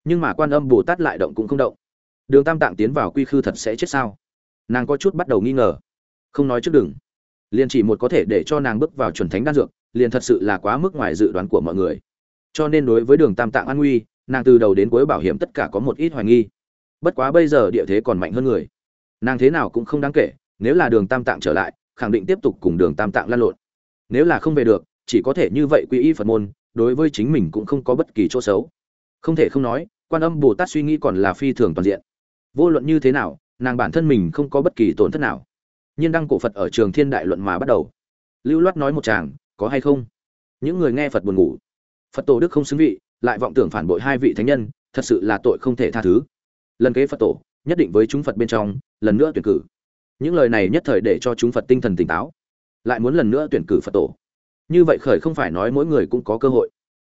Nhưng mà quan âm bồ tát lại động cũng không động. Đường tam tạng tiến vào quy khư thật sẽ chết sao? Nàng có chút bắt đầu nghi ngờ. Không nói trước đừng. Liền chỉ một có thể để cho nàng bước vào chuẩn thánh đan dược liền thật sự là quá mức ngoài dự đoán của mọi người. Cho nên đối với đường tam tạng an nguy nàng từ đầu đến cuối bảo hiểm tất cả có một ít hoài nghi. Bất quá bây giờ địa thế còn mạnh hơn người. Nàng thế nào cũng không đáng kể, nếu là đường tam tạng trở lại, khẳng định tiếp tục cùng đường tam tạng lan lộn. Nếu là không về được, chỉ có thể như vậy quy y phật môn, đối với chính mình cũng không có bất kỳ chỗ xấu. Không thể không nói, quan âm bồ tát suy nghĩ còn là phi thường toàn diện. Vô luận như thế nào, nàng bản thân mình không có bất kỳ tổn thất nào. Nhiên đăng cổ phật ở trường thiên đại luận mà bắt đầu. Lưu loát nói một chàng có hay không? Những người nghe phật buồn ngủ. Phật tổ đức không xứng vị, lại vọng tưởng phản bội hai vị thánh nhân, thật sự là tội không thể tha thứ. Lần kế phật tổ, nhất định với chúng phật bên trong, lần nữa tuyển cử. Những lời này nhất thời để cho chúng phật tinh thần tỉnh táo. Lại muốn lần nữa tuyển cử phật tổ. Như vậy khởi không phải nói mỗi người cũng có cơ hội.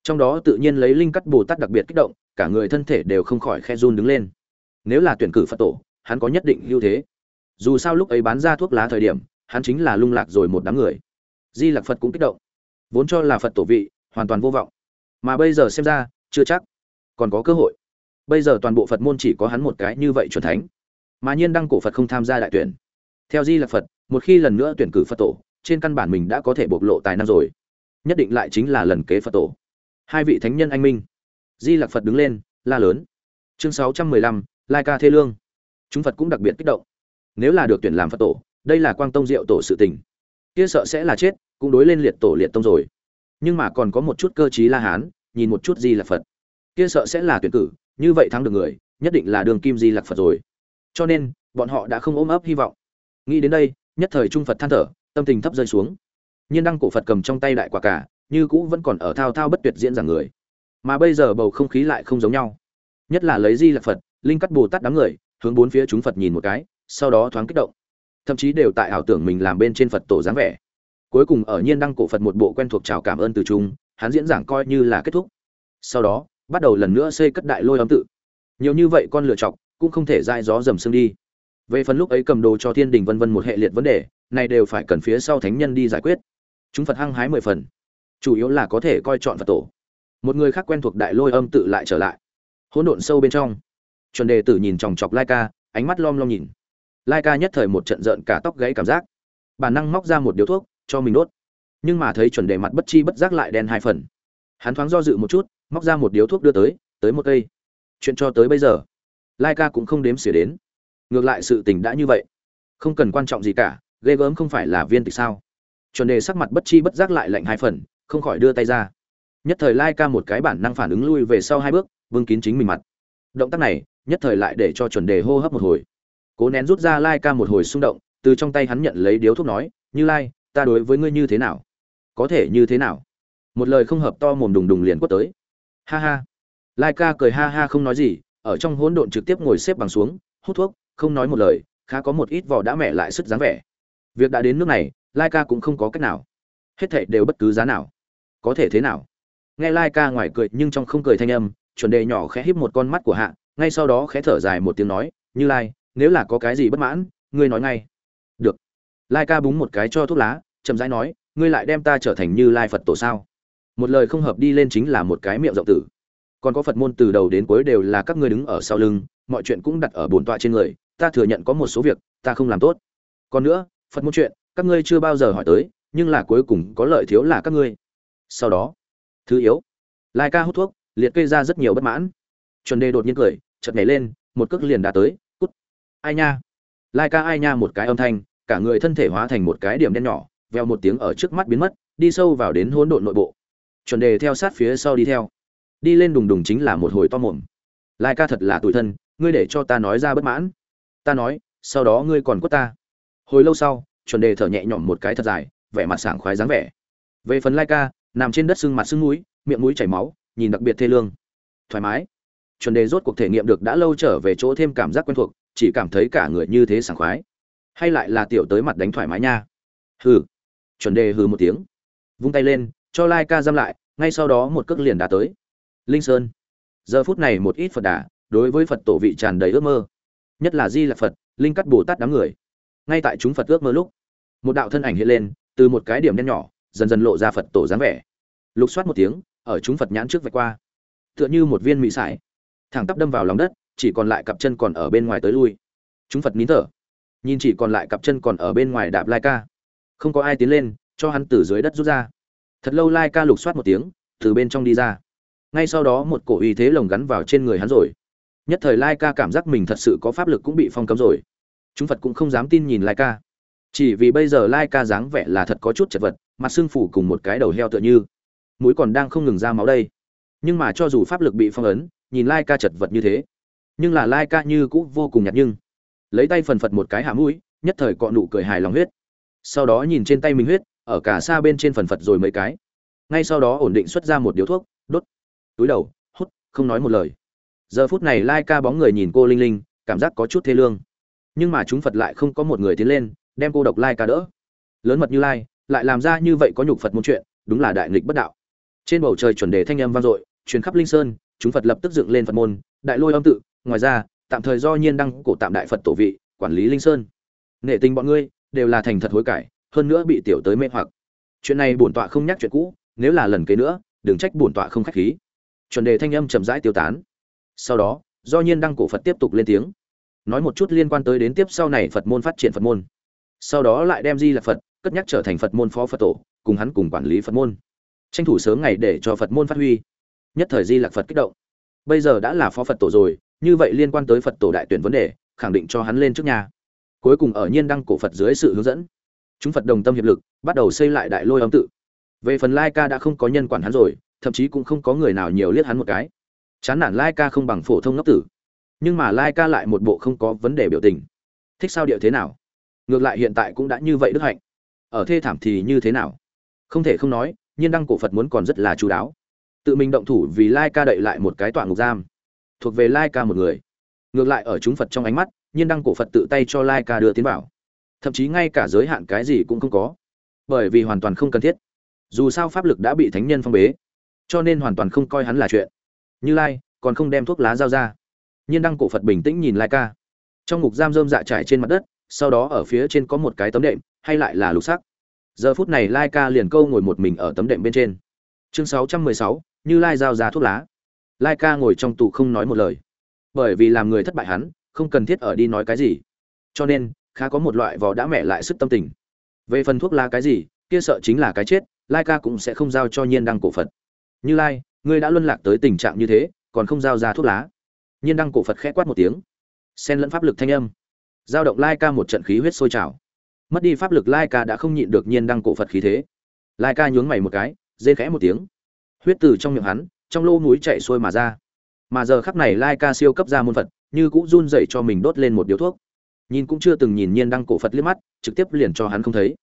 Trong đó tự nhiên lấy linh cắt bồ tát đặc biệt kích động, cả người thân thể đều không khỏi khe run đứng lên. Nếu là tuyển cử phật tổ, hắn có nhất định ưu thế. Dù sao lúc ấy bán ra thuốc lá thời điểm, hắn chính là lung lạc rồi một đám người di lạc phật cũng kích động. Vốn cho là phật tổ vị, hoàn toàn vô vọng. Mà bây giờ xem ra, chưa chắc. Còn có cơ hội. Bây giờ toàn bộ phật môn chỉ có hắn một cái như vậy chuẩn thánh. Mà nhiên đăng cổ phật không tham gia đại tuyển. Theo di lạc phật, một khi lần nữa tuyển cử phật tổ, trên căn bản mình đã có thể bộc lộ tài năng rồi. Nhất định lại chính là lần kế phật tổ. Hai vị thánh nhân anh minh. Di lạc phật đứng lên, la lớn. Chương sáu trăm mười lăm, lai ca thê lương. Chúng phật cũng đặc biệt kích động. Nếu là được tuyển làm phật tổ, đây là quang tông diệu tổ sự tình. Kia sợ sẽ là chết cũng đối lên liệt tổ liệt tông rồi. Nhưng mà còn có một chút cơ chí la hán, nhìn một chút di là phật. Kia sợ sẽ là tuyển cử, như vậy thắng được người, nhất định là đường kim di lạc phật rồi. Cho nên, bọn họ đã không ôm ấp hy vọng. Nghĩ đến đây, nhất thời trung phật than thở, tâm tình thấp rơi xuống. Nhiên đăng cổ phật cầm trong tay đại quả cả, như cũ vẫn còn ở thao thao bất tuyệt diễn giảng người. Mà bây giờ bầu không khí lại không giống nhau. Nhất là lấy di lạc phật, linh cắt bồ tát đám người, hướng bốn phía chúng phật nhìn một cái, sau đó thoáng kích động. Thậm chí đều tại ảo tưởng mình làm bên trên phật tổ dáng vẻ cuối cùng ở nhiên đăng cổ phật một bộ quen thuộc chào cảm ơn từ trung, hắn diễn giảng coi như là kết thúc. Sau đó, bắt đầu lần nữa xây cất đại lôi âm tự. Nhiều như vậy con lựa chọc, cũng không thể dai gió dầm sương đi. Về phần lúc ấy cầm đồ cho thiên đình vân vân một hệ liệt vấn đề, này đều phải cần phía sau thánh nhân đi giải quyết. Chúng phật hăng hái mười phần. Chủ yếu là có thể coi chọn phật tổ. Một người khác quen thuộc đại lôi âm tự lại trở lại. Hỗn độn sâu bên trong. Chuẩn đề tử nhìn chòng chọc lai ca, ánh mắt lom lom nhìn. Lai ca nhất thời một trận rợn cả tóc gãy cảm giác. Bản năng móc ra một điếu thuốc cho mình đốt. Nhưng mà thấy chuẩn đề mặt bất chi bất giác lại đen hai phần. Hắn thoáng do dự một chút, móc ra một điếu thuốc đưa tới tới một cây. Chuyện cho tới bây giờ, lai ca cũng không đếm xỉa đến. Ngược lại sự tình đã như vậy. Không cần quan trọng gì cả, ghê gớm không phải là viên tịch sao. Chuẩn đề sắc mặt bất chi bất giác lại lạnh hai phần, không khỏi đưa tay ra. Nhất thời lai ca một cái bản năng phản ứng lui về sau hai bước, vương kín chính mình mặt. Động tác này, nhất thời lại để cho chuẩn đề hô hấp một hồi. Cố nén rút ra lai ca một hồi xung động, từ trong tay hắn nhận lấy điếu thuốc nói, như lai ta đối với ngươi như thế nào? Có thể như thế nào? Một lời không hợp to mồm đùng đùng liền quất tới. Ha ha. Lai ca cười ha ha không nói gì, ở trong hỗn độn trực tiếp ngồi xếp bằng xuống, hút thuốc, không nói một lời, khá có một ít vỏ đã mẹ lại sức dáng vẻ. Việc đã đến nước này lai ca cũng không có cách nào. Hết thệ đều bất cứ giá nào. Có thể thế nào? Nghe lai ca ngoài cười nhưng trong không cười thanh âm, chuẩn đề nhỏ khẽ híp một con mắt của hạ, ngay sau đó khẽ thở dài một tiếng nói, như lai, nếu là có cái gì bất mãn, ngươi nói ngay. Được. Lai ca búng một cái cho thuốc lá chậm rãi nói, ngươi lại đem ta trở thành như lai phật tổ sao? Một lời không hợp đi lên chính là một cái miệng rộng tử. Còn có phật môn từ đầu đến cuối đều là các ngươi đứng ở sau lưng, mọi chuyện cũng đặt ở bổn tọa trên người, ta thừa nhận có một số việc, ta không làm tốt. Còn nữa, phật môn chuyện, các ngươi chưa bao giờ hỏi tới, nhưng là cuối cùng có lợi thiếu là các ngươi. Sau đó, thứ yếu, lai ca hút thuốc, liệt kê ra rất nhiều bất mãn. Chuẩn đề đột nhiên cười, chợt nhảy lên, một cước liền đã tới, cút. Ai nha? Lai ca ai nha một cái âm thanh, cả người thân thể hóa thành một cái điểm đen nhỏ vèo một tiếng ở trước mắt biến mất, đi sâu vào đến hỗn độn nội bộ. Chuẩn đề theo sát phía sau đi theo. Đi lên đùng đùng chính là một hồi to mồm. Lai ca thật là tủi thân, ngươi để cho ta nói ra bất mãn. Ta nói, sau đó ngươi còn quất ta. Hồi lâu sau, chuẩn đề thở nhẹ nhõm một cái thật dài, vẻ mặt sảng khoái dáng vẻ. Về phần lai ca, nằm trên đất sưng mặt sưng mũi miệng mũi chảy máu, nhìn đặc biệt thê lương. Thoải mái. Chuẩn đề rốt cuộc thể nghiệm được đã lâu trở về chỗ thêm cảm giác quen thuộc, chỉ cảm thấy cả người như thế sảng khoái. Hay lại là tiểu tới mặt đánh thoải mái nha. Hừ chuẩn đề hừ một tiếng, vung tay lên, cho lai ca giam lại, ngay sau đó một cước liền đã tới. Linh sơn. Giờ phút này một ít phật đà đối với phật tổ vị tràn đầy ước mơ, nhất là di là phật, linh cắt bồ tát đám người. Ngay tại chúng phật ước mơ lúc, một đạo thân ảnh hiện lên, từ một cái điểm đen nhỏ, dần dần lộ ra phật tổ dáng vẻ. Lục soát một tiếng, ở chúng phật nhãn trước vạch qua. Tựa như một viên mỹ sải, thẳng tắp đâm vào lòng đất, chỉ còn lại cặp chân còn ở bên ngoài tới lui. Chúng phật nín thở, nhìn chỉ còn lại cặp chân còn ở bên ngoài đạp lai ca không có ai tiến lên, cho hắn từ dưới đất rút ra. Thật lâu lai ca lục soát một tiếng, từ bên trong đi ra. Ngay sau đó một cổ uy thế lồng gắn vào trên người hắn rồi. Nhất thời lai ca cảm giác mình thật sự có pháp lực cũng bị phong cấm rồi. Chúng phật cũng không dám tin nhìn lai ca. Chỉ vì bây giờ lai ca dáng vẻ là thật có chút chật vật, mặt xương phủ cùng một cái đầu heo tựa như. Mũi còn đang không ngừng ra máu đây. Nhưng mà cho dù pháp lực bị phong ấn, nhìn lai ca chật vật như thế. Nhưng là lai ca như cũng vô cùng nhạt nhưng. Lấy tay phần phật một cái hạ mũi, nhất thời cọ nụ cười hài lòng huyết sau đó nhìn trên tay mình huyết, ở cả xa bên trên phần phật rồi mấy cái. Ngay sau đó ổn định xuất ra một điếu thuốc, đốt. Túi đầu, hút, không nói một lời. Giờ phút này lai ca bóng người nhìn cô linh linh, cảm giác có chút thê lương. Nhưng mà chúng phật lại không có một người tiến lên, đem cô độc lai ca đỡ. Lớn mật như lai, lại làm ra như vậy có nhục phật môn chuyện, đúng là đại nghịch bất đạo. Trên bầu trời chuẩn đề thanh âm vang dội, truyền khắp linh sơn, chúng phật lập tức dựng lên phật môn, đại lôi âm tự. Ngoài ra, tạm thời do nhiên đăng cổ tạm đại phật tổ vị, quản lý linh sơn. Nghệ tình bọn ngươi đều là thành thật hối cải, hơn nữa bị tiểu tới mê hoặc. Chuyện này bổn tọa không nhắc chuyện cũ, nếu là lần kế nữa, đừng trách bổn tọa không khách khí. Chuẩn đề thanh âm chậm rãi tiêu tán. Sau đó, do nhiên đăng cổ phật tiếp tục lên tiếng. Nói một chút liên quan tới đến tiếp sau này phật môn phát triển phật môn. Sau đó lại đem di là phật, cất nhắc trở thành phật môn phó phật tổ, cùng hắn cùng quản lý phật môn. Tranh thủ sớm ngày để cho phật môn phát huy. Nhất thời di lạc phật kích động. Bây giờ đã là phó phật tổ rồi, như vậy liên quan tới phật tổ đại tuyển vấn đề, khẳng định cho hắn lên trước nhà cuối cùng ở nhiên đăng cổ phật dưới sự hướng dẫn. Chúng phật đồng tâm hiệp lực, bắt đầu xây lại đại lôi âm tự. Về phần lai ca đã không có nhân quản hắn rồi, thậm chí cũng không có người nào nhiều liếc hắn một cái. Chán nản lai ca không bằng phổ thông ngốc tử. Nhưng mà lai ca lại một bộ không có vấn đề biểu tình. Thích sao điệu thế nào? Ngược lại hiện tại cũng đã như vậy đức hạnh. Ở thê thảm thì như thế nào? Không thể không nói, nhiên đăng cổ phật muốn còn rất là chú đáo. Tự mình động thủ vì lai ca đậy lại một cái tọa ngục giam. Thuộc về lai ca một người. Ngược lại ở chúng phật trong ánh mắt nhiên đăng cổ phật tự tay cho lai ca đưa tiến vào. Thậm chí ngay cả giới hạn cái gì cũng không có. Bởi vì hoàn toàn không cần thiết. Dù sao pháp lực đã bị thánh nhân phong bế, cho nên hoàn toàn không coi hắn là chuyện. Như lai, còn không đem thuốc lá giao ra. Nhiên đăng cổ phật bình tĩnh nhìn lai ca. Trong ngục giam rơm dạ trải trên mặt đất, sau đó ở phía trên có một cái tấm đệm, hay lại là lục sắc. Giờ phút này lai ca liền câu ngồi một mình ở tấm đệm bên trên. Chương sáu trăm mười sáu, như lai giao ra thuốc lá. Lai ca ngồi trong tù không nói một lời. Bởi vì làm người thất bại hắn không cần thiết ở đi nói cái gì. Cho nên, khá có một loại vò đã mẹ lại sức tâm tình. Về phần thuốc lá cái gì, kia sợ chính là cái chết, lai ca cũng sẽ không giao cho nhiên đăng cổ phật. Như lai, ngươi đã luân lạc tới tình trạng như thế, còn không giao ra thuốc lá. Nhiên đăng cổ phật khẽ quát một tiếng. Xen lẫn pháp lực thanh âm. Giao động lai ca một trận khí huyết sôi trào. Mất đi pháp lực lai ca đã không nhịn được nhiên đăng cổ phật khí thế. Lai ca nhướng mày một cái dê khẽ một tiếng. Huyết từ trong miệng hắn, trong lô núi chạy xuôi mà ra. Mà giờ khắc này lai ca siêu cấp ra môn phật như cũng run dậy cho mình đốt lên một điếu thuốc. Nhìn cũng chưa từng nhìn nhiên đăng cổ phật liếc mắt, trực tiếp liền cho hắn không thấy.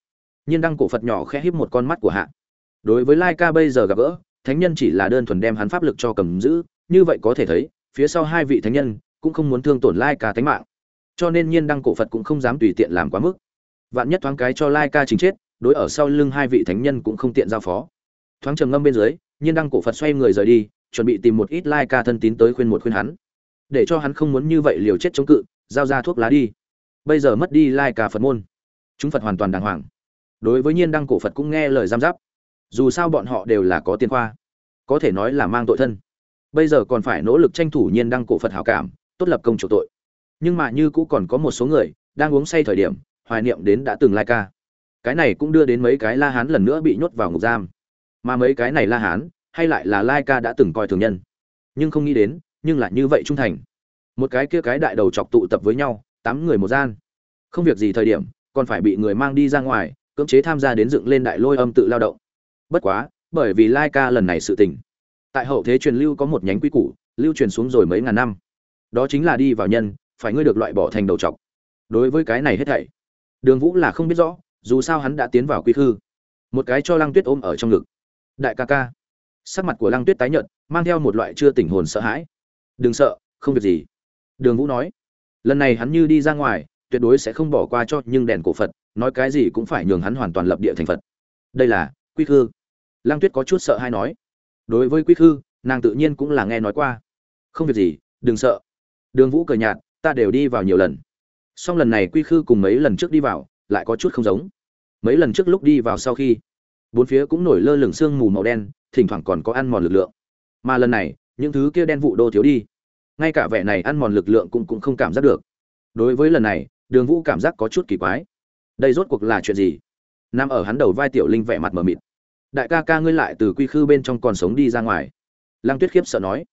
Nhiên đăng cổ phật nhỏ khẽ híp một con mắt của hạ. Đối với lai ca bây giờ gặp gỡ, thánh nhân chỉ là đơn thuần đem hắn pháp lực cho cầm giữ, như vậy có thể thấy, phía sau hai vị thánh nhân cũng không muốn thương tổn lai ca tánh mạng. Cho nên nhiên đăng cổ phật cũng không dám tùy tiện làm quá mức. Vạn nhất thoáng cái cho lai ca chính chết, đối ở sau lưng hai vị thánh nhân cũng không tiện giao phó. Thoáng trầm ngâm bên dưới, nhiên đăng cổ phật xoay người rời đi, chuẩn bị tìm một ít lai ca thân tín tới khuyên một khuyên hắn để cho hắn không muốn như vậy liều chết chống cự, giao ra thuốc lá đi. Bây giờ mất đi lai ca phật môn. Chúng phật hoàn toàn đàng hoàng. Đối với nhiên đăng cổ phật cũng nghe lời giam giáp. Dù sao bọn họ đều là có tiền khoa. Có thể nói là mang tội thân. Bây giờ còn phải nỗ lực tranh thủ nhiên đăng cổ phật hảo cảm, tốt lập công chủ tội. Nhưng mà như cũ còn có một số người đang uống say thời điểm, hoài niệm đến đã từng lai ca. Cái này cũng đưa đến mấy cái la hán lần nữa bị nhốt vào ngục giam. Mà mấy cái này la hán, hay lại là lai ca đã từng coi thường nhân. Nhưng không nghĩ đến nhưng lại như vậy trung thành. Một cái kia cái đại đầu chọc tụ tập với nhau, tám người một gian. Không việc gì thời điểm, còn phải bị người mang đi ra ngoài, cưỡng chế tham gia đến dựng lên đại lôi âm tự lao động. Bất quá, bởi vì lai ca lần này sự tình. Tại hậu thế truyền lưu có một nhánh quy củ, lưu truyền xuống rồi mấy ngàn năm. Đó chính là đi vào nhân, phải ngươi được loại bỏ thành đầu chọc. Đối với cái này hết thảy, đường vũ là không biết rõ, dù sao hắn đã tiến vào quy khư. Một cái cho lăng tuyết ôm ở trong ngực. Đại ca ca. Sắc mặt của lăng tuyết tái nhợt, mang theo một loại chưa tỉnh hồn sợ hãi đừng sợ, không việc gì. Đường vũ nói. Lần này hắn như đi ra ngoài, tuyệt đối sẽ không bỏ qua cho nhưng đèn cổ phật, nói cái gì cũng phải nhường hắn hoàn toàn lập địa thành phật. Đây là quy khư. Lang tuyết có chút sợ hay nói. Đối với quy khư, nàng tự nhiên cũng là nghe nói qua. Không việc gì, đừng sợ. Đường vũ cờ nhạt, ta đều đi vào nhiều lần. Song lần này quy khư cùng mấy lần trước đi vào, lại có chút không giống. Mấy lần trước lúc đi vào sau khi, bốn phía cũng nổi lơ lửng sương mù màu đen, thỉnh thoảng còn có ăn mòn lực lượng. Mà lần này, những thứ kia đen vụ đô thiếu đi ngay cả vẻ này ăn mòn lực lượng cũng cũng không cảm giác được. Đối với lần này, đường vũ cảm giác có chút kỳ quái. Đây rốt cuộc là chuyện gì? Nằm ở hắn đầu vai tiểu linh vẻ mặt mờ mịt. Đại ca ca ngươi lại từ quy khư bên trong còn sống đi ra ngoài. Lăng tuyết khiếp sợ nói.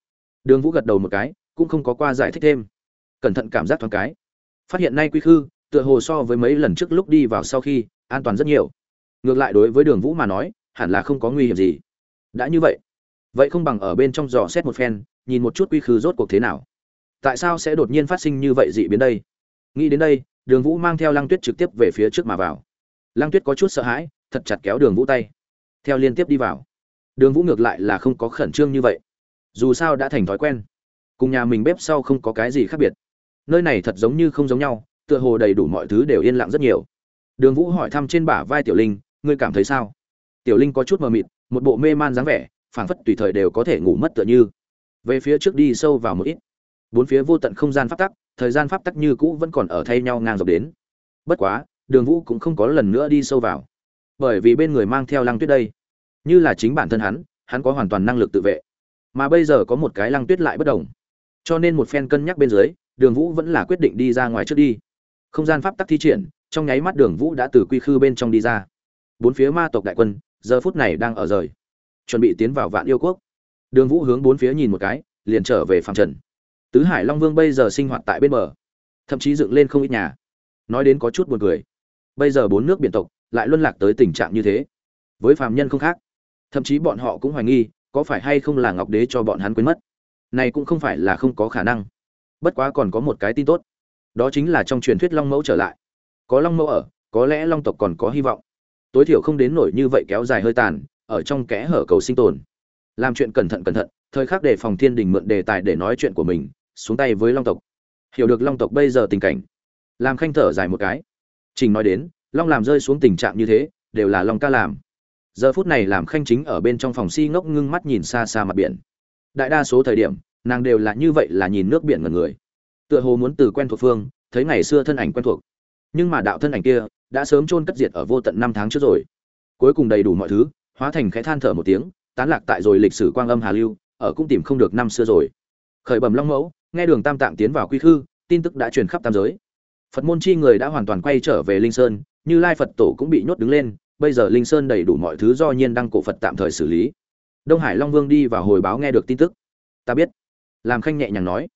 Đường vũ gật đầu một cái, cũng không có qua giải thích thêm. Cẩn thận cảm giác thoáng cái. Phát hiện nay quy khư, tựa hồ so với mấy lần trước lúc đi vào sau khi, an toàn rất nhiều. Ngược lại đối với đường vũ mà nói, hẳn là không có nguy hiểm gì. Đã như vậy vậy không bằng ở bên trong dò xét một phen nhìn một chút quy khư rốt cuộc thế nào. Tại sao sẽ đột nhiên phát sinh như vậy dị biến đây? Nghĩ đến đây, đường vũ mang theo lăng tuyết trực tiếp về phía trước mà vào. Lăng tuyết có chút sợ hãi, thật chặt kéo đường vũ tay. Theo liên tiếp đi vào. Đường vũ ngược lại là không có khẩn trương như vậy. Dù sao đã thành thói quen. Cùng nhà mình bếp sau không có cái gì khác biệt. Nơi này thật giống như không giống nhau, tựa hồ đầy đủ mọi thứ đều yên lặng rất nhiều. Đường vũ hỏi thăm trên bả vai tiểu linh, ngươi cảm thấy sao? Tiểu linh có chút mờ mịt, một bộ mê man dáng vẻ, phảng phất tùy thời đều có thể ngủ mất tựa như về phía trước đi sâu vào một ít. Bốn phía vô tận không gian pháp tắc, thời gian pháp tắc như cũ vẫn còn ở thay nhau ngang dọc đến. Bất quá, đường vũ cũng không có lần nữa đi sâu vào. Bởi vì bên người mang theo lăng tuyết đây. Như là chính bản thân hắn hắn có hoàn toàn năng lực tự vệ. Mà bây giờ có một cái lăng tuyết lại bất đồng. Cho nên một phen cân nhắc bên dưới, đường vũ vẫn là quyết định đi ra ngoài trước đi. Không gian pháp tắc thi triển, trong nháy mắt đường vũ đã từ quy khư bên trong đi ra. Bốn phía ma tộc đại quân, giờ phút này đang ở rời. Chuẩn bị tiến vào vạn yêu quốc đường vũ hướng bốn phía nhìn một cái, liền trở về phòng trần. Tứ hải long vương bây giờ sinh hoạt tại bên bờ, thậm chí dựng lên không ít nhà. Nói đến có chút buồn cười. Bây giờ bốn nước biển tộc lại luân lạc tới tình trạng như thế. Với phàm nhân không khác. Thậm chí bọn họ cũng hoài nghi, có phải hay không là ngọc đế cho bọn hắn quên mất. Này cũng không phải là không có khả năng. Bất quá còn có một cái tin tốt. Đó chính là trong truyền thuyết long mẫu trở lại. Có long mẫu ở, có lẽ long tộc còn có hy vọng. Tối thiểu không đến nổi như vậy kéo dài hơi tàn, ở trong kẽ hở cầu sinh tồn làm chuyện cẩn thận cẩn thận, thời khắc để phòng thiên đình mượn đề tài để nói chuyện của mình, xuống tay với long tộc. Hiểu được long tộc bây giờ tình cảnh. Làm khanh thở dài một cái. Trình nói đến, long làm rơi xuống tình trạng như thế, đều là long ca làm. Giờ phút này làm khanh chính ở bên trong phòng si ngốc ngưng mắt nhìn xa xa mặt biển. Đại đa số thời điểm, nàng đều là như vậy là nhìn nước biển ngần người. Tựa hồ muốn từ quen thuộc phương, thấy ngày xưa thân ảnh quen thuộc. Nhưng mà đạo thân ảnh kia, đã sớm chôn cất diệt ở vô tận năm tháng trước rồi. Cuối cùng đầy đủ mọi thứ, hóa thành khẽ than thở một tiếng tán lạc tại rồi lịch sử quang âm hà lưu, ở cũng tìm không được năm xưa rồi. Khởi bẩm long mẫu, nghe đường tam tạng tiến vào quy khư, tin tức đã truyền khắp tam giới. Phật môn chi người đã hoàn toàn quay trở về linh sơn, như lai phật tổ cũng bị nhốt đứng lên, bây giờ linh sơn đầy đủ mọi thứ do nhiên đăng cổ phật tạm thời xử lý. Đông hải long vương đi và hồi báo nghe được tin tức. Ta biết. Làm khanh nhẹ nhàng nói.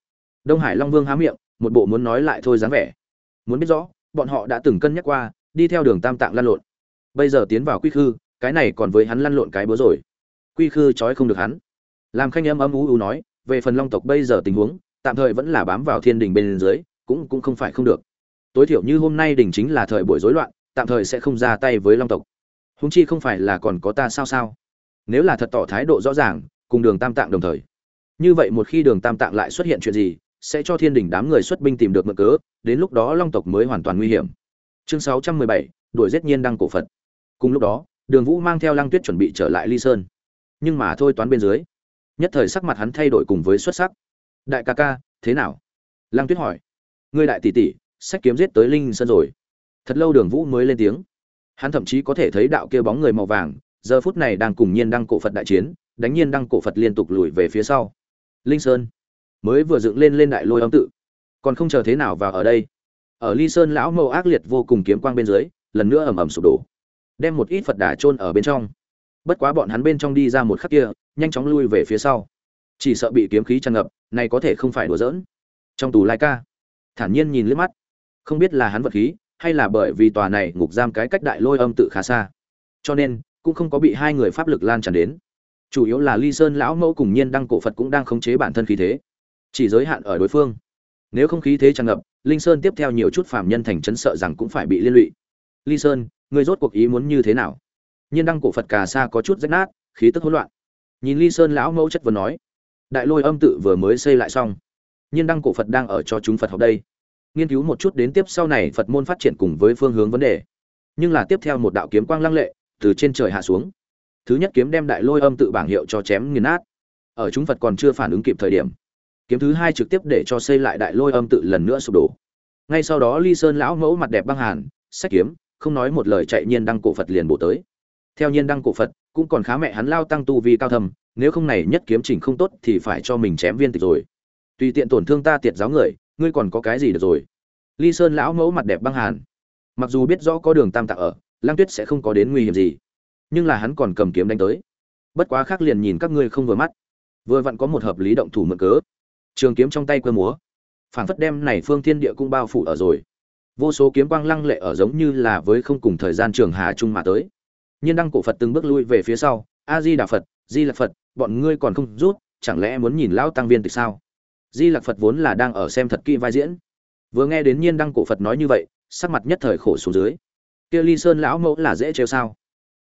Đông hải long vương há miệng, một bộ muốn nói lại thôi dáng vẻ. Muốn biết rõ, bọn họ đã từng cân nhắc qua, đi theo đường tam tạng lăn lộn. Bây giờ tiến vào quy khư, cái này còn với hắn lăn lộn cái búa rồi quy khư trói không được hắn. Làm khanh âm âm u u nói, về phần long tộc bây giờ tình huống, tạm thời vẫn là bám vào thiên đình bên dưới, cũng cũng không phải không được. Tối thiểu như hôm nay đình chính là thời buổi rối loạn, tạm thời sẽ không ra tay với long tộc. Húng chi không phải là còn có ta sao sao? Nếu là thật tỏ thái độ rõ ràng, cùng đường tam tạng đồng thời. Như vậy một khi đường tam tạng lại xuất hiện chuyện gì, sẽ cho thiên đình đám người xuất binh tìm được mượn cớ, đến lúc đó long tộc mới hoàn toàn nguy hiểm. Chương sáu trăm mười bảy, đuổi giết nhiên đăng cổ phật. Cùng lúc đó, đường vũ mang theo lăng tuyết chuẩn bị trở lại ly sơn nhưng mà thôi toán bên dưới. Nhất thời sắc mặt hắn thay đổi cùng với xuất sắc. Đại ca ca, thế nào? Lăng tuyết hỏi. Ngươi đại tỷ tỷ, sách kiếm giết tới linh sơn rồi. Thật lâu đường vũ mới lên tiếng. Hắn thậm chí có thể thấy đạo kia bóng người màu vàng, giờ phút này đang cùng nhiên đăng cổ phật đại chiến, đánh nhiên đăng cổ phật liên tục lùi về phía sau. Linh sơn. Mới vừa dựng lên lên đại lôi âm tự. Còn không chờ thế nào vào ở đây. Ở ly sơn lão mâu ác liệt vô cùng kiếm quang bên dưới, lần nữa ầm ầm sụp đổ. Đem một ít phật đà chôn ở bên trong bất quá bọn hắn bên trong đi ra một khắc kia, nhanh chóng lui về phía sau. Chỉ sợ bị kiếm khí tràn ngập, này có thể không phải đùa giỡn. Trong tù lai ca, thản nhiên nhìn liếc mắt. Không biết là hắn vật khí, hay là bởi vì tòa này ngục giam cái cách đại lôi âm tự khá xa. Cho nên, cũng không có bị hai người pháp lực lan tràn đến. Chủ yếu là ly sơn lão mẫu cùng nhiên đăng cổ phật cũng đang khống chế bản thân khí thế. Chỉ giới hạn ở đối phương. Nếu không khí thế tràn ngập, linh sơn tiếp theo nhiều chút phàm nhân thành chấn sợ rằng cũng phải bị liên lụy. Ly sơn, người rốt cuộc ý muốn như thế nào? Nhiên đăng cổ phật cà sa có chút rách nát, khí tức hỗn loạn. Nhìn ly sơn lão mẫu chất vừa nói, đại lôi âm tự vừa mới xây lại xong, nhiên đăng cổ phật đang ở cho chúng phật học đây. Nghiên cứu một chút đến tiếp sau này phật môn phát triển cùng với phương hướng vấn đề. Nhưng là tiếp theo một đạo kiếm quang lăng lệ, từ trên trời hạ xuống. Thứ nhất kiếm đem đại lôi âm tự bảng hiệu cho chém nghiền nát. Ở chúng phật còn chưa phản ứng kịp thời điểm, kiếm thứ hai trực tiếp để cho xây lại đại lôi âm tự lần nữa sụp đổ. Ngay sau đó ly sơn lão mẫu mặt đẹp băng hàn, sách kiếm, không nói một lời chạy nhiên đăng cổ phật liền bổ tới theo nhiên đăng cổ phật, cũng còn khá mẹ hắn lao tăng tu vi cao thầm, nếu không này nhất kiếm chỉnh không tốt thì phải cho mình chém viên tịch rồi. Tùy tiện tổn thương ta tiệt giáo người, ngươi còn có cái gì được rồi? Ly sơn lão mẫu mặt đẹp băng hàn. Mặc dù biết rõ có đường tam tạng ở lang tuyết sẽ không có đến nguy hiểm gì, nhưng là hắn còn cầm kiếm đánh tới. Bất quá khác liền nhìn các ngươi không vừa mắt. Vừa vặn có một hợp lý động thủ mượn cớ. Trường kiếm trong tay quơ múa. Phảng phất đem này phương thiên địa cũng bao phủ ở rồi. Vô số kiếm quang lăng lệ ở giống như là với không cùng thời gian trường hà trung mà tới nhiên đăng cổ phật từng bước lui về phía sau. A di đà phật, di lạc phật, bọn ngươi còn không rút, chẳng lẽ muốn nhìn lão tăng viên tịch sao? Di lạc phật vốn là đang ở xem thật kỹ vai diễn. Vừa nghe đến nhiên đăng cổ phật nói như vậy, sắc mặt nhất thời khổ xuống dưới. Kia ly sơn lão mẫu là dễ trêu sao?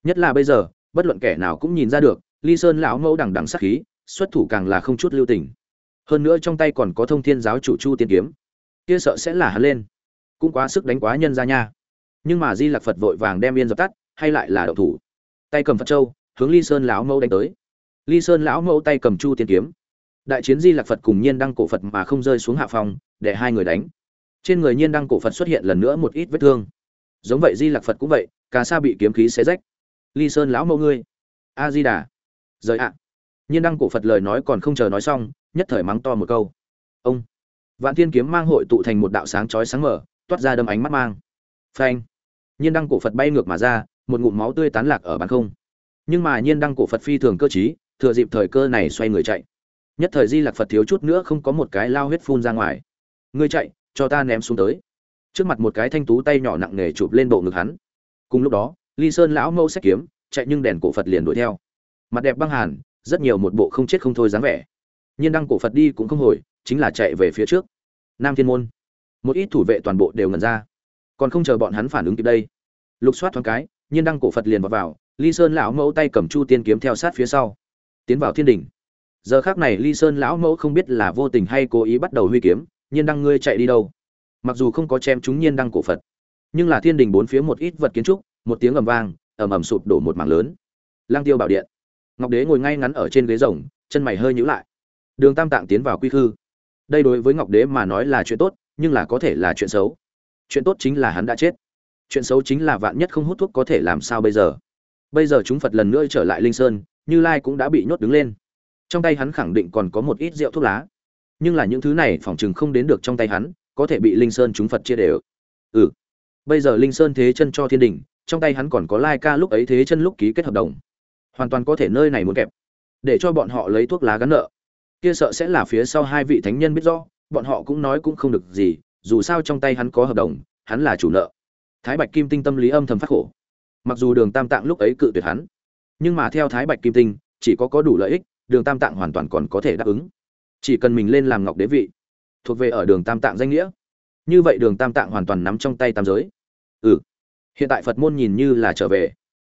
Nhất là bây giờ, bất luận kẻ nào cũng nhìn ra được, ly sơn lão mẫu đằng đằng sắc khí, xuất thủ càng là không chút lưu tình. Hơn nữa trong tay còn có thông thiên giáo chủ chu tiên kiếm. Kia sợ sẽ là hắn lên. Cũng quá sức đánh quá nhân ra nha. Nhưng mà di lạc phật vội vàng đem yên dập tắt hay lại là đậu thủ. Tay cầm phật châu, hướng ly sơn lão mẫu đánh tới. Ly sơn lão mẫu tay cầm chu tiên kiếm. Đại chiến di lạc phật cùng nhiên đăng cổ phật mà không rơi xuống hạ phòng, để hai người đánh. Trên người nhiên đăng cổ phật xuất hiện lần nữa một ít vết thương. Giống vậy di lạc phật cũng vậy, cà sa bị kiếm khí xé rách. Ly sơn lão mẫu ngươi a di đà rời ạ. Nhiên đăng cổ phật lời nói còn không chờ nói xong, nhất thời mắng to một câu. Ông. Vạn thiên kiếm mang hội tụ thành một đạo sáng chói sáng mở, toát ra đâm ánh mắt mang. Phanh. Nhiên đăng cổ phật bay ngược mà ra một ngụm máu tươi tán lạc ở bàn không. Nhưng mà nhiên đăng cổ phật phi thường cơ trí, thừa dịp thời cơ này xoay người chạy. Nhất thời di lạc phật thiếu chút nữa không có một cái lao huyết phun ra ngoài. Ngươi chạy cho ta ném xuống tới. Trước mặt một cái thanh tú tay nhỏ nặng nề chụp lên bộ ngực hắn. Cùng lúc đó ly sơn lão mẫu xét kiếm chạy nhưng đèn cổ phật liền đuổi theo. Mặt đẹp băng hàn rất nhiều một bộ không chết không thôi dáng vẻ. Nhiên đăng cổ phật đi cũng không hồi chính là chạy về phía trước. Nam thiên môn. Một ít thủ vệ toàn bộ đều ngẩn ra. Còn không chờ bọn hắn phản ứng kịp đây lục soát thoáng cái nhiên đăng cổ phật liền vào vào, ly sơn lão mẫu tay cầm chu tiên kiếm theo sát phía sau, tiến vào thiên đình. giờ khác này ly sơn lão mẫu không biết là vô tình hay cố ý bắt đầu huy kiếm, nhiên đăng ngươi chạy đi đâu? Mặc dù không có chém chúng nhiên đăng cổ phật, nhưng là thiên đình bốn phía một ít vật kiến trúc, một tiếng ầm vang, ầm ầm sụp đổ một mảng lớn. Lang tiêu bảo điện. Ngọc đế ngồi ngay ngắn ở trên ghế rồng, chân mày hơi nhíu lại. Đường tam tạng tiến vào quy khư. Đây đối với ngọc đế mà nói là chuyện tốt, nhưng là có thể là chuyện xấu. Chuyện tốt chính là hắn đã chết chuyện xấu chính là vạn nhất không hút thuốc có thể làm sao bây giờ? Bây giờ chúng phật lần nữa trở lại linh sơn, như lai cũng đã bị nhốt đứng lên. Trong tay hắn khẳng định còn có một ít rượu thuốc lá. Nhưng là những thứ này phỏng chừng không đến được trong tay hắn, có thể bị linh sơn chúng phật chia đều. Ừ. Bây giờ linh sơn thế chân cho thiên đình, trong tay hắn còn có lai ca lúc ấy thế chân lúc ký kết hợp đồng. Hoàn toàn có thể nơi này muốn kẹp. Để cho bọn họ lấy thuốc lá gắn nợ. Kia sợ sẽ là phía sau hai vị thánh nhân biết rõ, bọn họ cũng nói cũng không được gì, dù sao trong tay hắn có hợp đồng, hắn là chủ nợ thái bạch kim tinh tâm lý âm thầm phát khổ. Mặc dù đường tam tạng lúc ấy cự tuyệt hắn, nhưng mà theo thái bạch kim tinh, chỉ có có đủ lợi ích, đường tam tạng hoàn toàn còn có thể đáp ứng. Chỉ cần mình lên làm ngọc đế vị, thuộc về ở đường tam tạng danh nghĩa. Như vậy đường tam tạng hoàn toàn nắm trong tay tam giới. Ừ hiện tại phật môn nhìn như là trở về,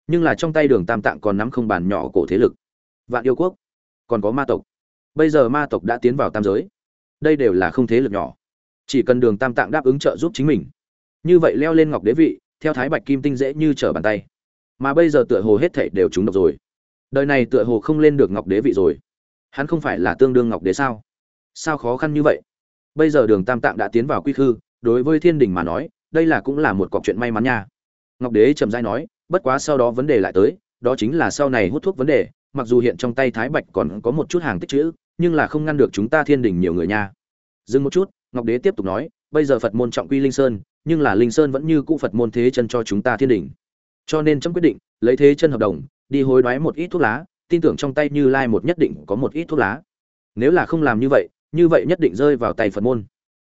nhưng là trong tay đường tam tạng còn nắm không bàn nhỏ cổ thế lực. Vạn yêu quốc, còn có ma tộc. Bây giờ ma tộc đã tiến vào tam giới. Đây đều là không thế lực nhỏ. Chỉ cần đường tam tạng đáp ứng trợ giúp chính mình như vậy leo lên ngọc đế vị, theo thái bạch kim tinh dễ như trở bàn tay. Mà bây giờ tựa hồ hết thảy đều trúng độc rồi. Đời này tựa hồ không lên được ngọc đế vị rồi. Hắn không phải là tương đương ngọc đế sao? Sao khó khăn như vậy? Bây giờ đường tam tạng đã tiến vào quy khư, đối với thiên đình mà nói, đây là cũng là một cọc chuyện may mắn nha. Ngọc đế trầm dai nói, bất quá sau đó vấn đề lại tới, đó chính là sau này hút thuốc vấn đề, mặc dù hiện trong tay thái bạch còn có một chút hàng tích chữ, nhưng là không ngăn được chúng ta thiên đình nhiều người nha. Dừng một chút, ngọc đế tiếp tục nói, bây giờ phật môn trọng quy linh sơn nhưng là linh sơn vẫn như cũ phật môn thế chân cho chúng ta thiên đình. Cho nên trong quyết định, lấy thế chân hợp đồng, đi hối đoái một ít thuốc lá, tin tưởng trong tay như lai một nhất định có một ít thuốc lá. Nếu là không làm như vậy như vậy nhất định rơi vào tay phật môn.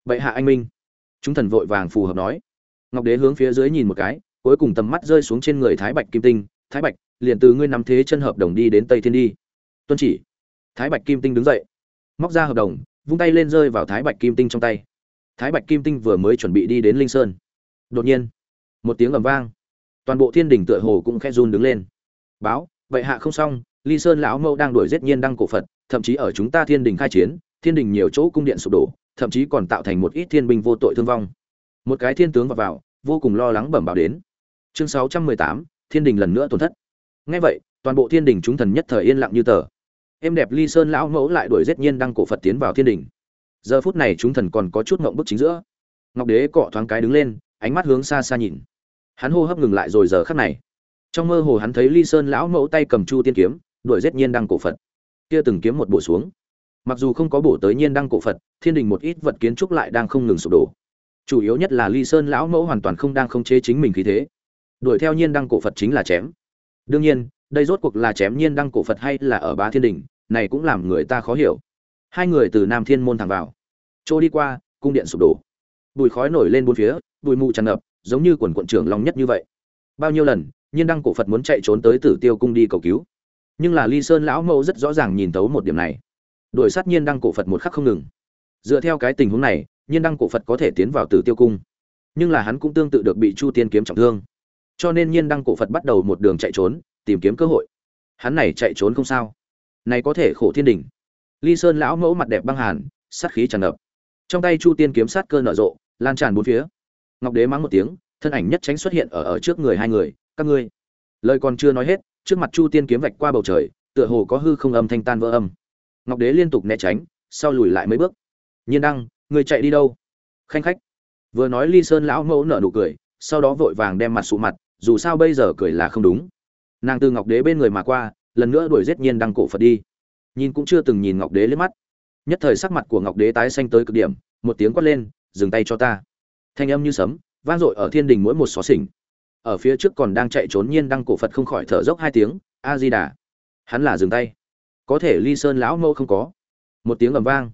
Vậy hạ anh minh. Chúng thần vội vàng phù hợp nói. Ngọc đế hướng phía dưới nhìn một cái, cuối cùng tầm mắt rơi xuống trên người thái bạch kim tinh. Thái bạch, liền từ ngươi nắm thế chân hợp đồng đi đến tây thiên đi. Tuân chỉ. Thái bạch kim tinh đứng dậy. Móc ra hợp đồng, vung tay lên rơi vào thái bạch kim tinh trong tay thái bạch kim tinh vừa mới chuẩn bị đi đến linh sơn. Đột nhiên, một tiếng ầm vang. Toàn bộ thiên đình tựa hồ cũng khẽ run đứng lên. Báo, vậy hạ không xong, ly sơn lão mẫu đang đuổi giết nhiên đăng cổ phật, thậm chí ở chúng ta thiên đình khai chiến, thiên đình nhiều chỗ cung điện sụp đổ, thậm chí còn tạo thành một ít thiên binh vô tội thương vong. Một cái thiên tướng vào vào, vô cùng lo lắng bẩm báo đến. Chương sáu trăm mười tám, thiên đình lần nữa tổn thất. Ngay vậy, toàn bộ thiên đình chúng thần nhất thời yên lặng như tờ. Em đẹp ly sơn lão mẫu lại đuổi giết nhiên đăng cổ phật tiến vào thiên đình giờ phút này chúng thần còn có chút ngộng bức chính giữa. Ngọc đế cọ thoáng cái đứng lên, ánh mắt hướng xa xa nhìn. Hắn hô hấp ngừng lại rồi giờ khắc này. Trong mơ hồ hắn thấy ly sơn lão mẫu tay cầm chu tiên kiếm, đuổi giết nhiên đăng cổ phật. Kia từng kiếm một bổ xuống. Mặc dù không có bổ tới nhiên đăng cổ phật, thiên đình một ít vật kiến trúc lại đang không ngừng sụp đổ. Chủ yếu nhất là ly sơn lão mẫu hoàn toàn không đang không chế chính mình khí thế. Đuổi theo nhiên đăng cổ phật chính là chém. Đương nhiên, đây rốt cuộc là chém nhiên đăng cổ phật hay là ở bá thiên đình, này cũng làm người ta khó hiểu hai người từ nam thiên môn thẳng vào. Chỗ đi qua, cung điện sụp đổ. Bụi khói nổi lên bốn phía, bụi mù tràn ngập, giống như quần quận trưởng long nhất như vậy. Bao nhiêu lần, nhiên đăng cổ phật muốn chạy trốn tới tử tiêu cung đi cầu cứu. Nhưng là ly sơn lão mẫu rất rõ ràng nhìn thấu một điểm này. Đuổi sát nhiên đăng cổ phật một khắc không ngừng. Dựa theo cái tình huống này, nhiên đăng cổ phật có thể tiến vào tử tiêu cung. Nhưng là hắn cũng tương tự được bị chu tiên kiếm trọng thương. Cho nên nhiên đăng cổ phật bắt đầu một đường chạy trốn, tìm kiếm cơ hội. Hắn này chạy trốn không sao. Này có thể khổ thiên đình ly sơn lão mẫu mặt đẹp băng hàn, sát khí tràn ngập. Trong tay chu tiên kiếm sát cơ nở rộ, lan tràn bốn phía. Ngọc đế mắng một tiếng, thân ảnh nhất tránh xuất hiện ở ở trước người hai người, các ngươi. Lời còn chưa nói hết, trước mặt chu tiên kiếm vạch qua bầu trời, tựa hồ có hư không âm thanh tan vỡ âm. Ngọc đế liên tục né tránh, sau lùi lại mấy bước. Nhiên đăng người chạy đi đâu? Khanh khách. Vừa nói ly sơn lão mẫu nở nụ cười, sau đó vội vàng đem mặt sụ mặt, dù sao bây giờ cười là không đúng. Nàng từ ngọc đế bên người mà qua, lần nữa đuổi giết nhiên đăng cổ phật đi nhìn cũng chưa từng nhìn ngọc đế lên mắt. Nhất thời sắc mặt của ngọc đế tái xanh tới cực điểm, một tiếng quát lên, dừng tay cho ta. Thanh âm như sấm, vang dội ở thiên đình mỗi một xó xỉnh. Ở phía trước còn đang chạy trốn nhiên đăng cổ phật không khỏi thở dốc hai tiếng a di đà hắn là dừng tay. Có thể ly sơn lão mẫu không có. Một tiếng ầm vang.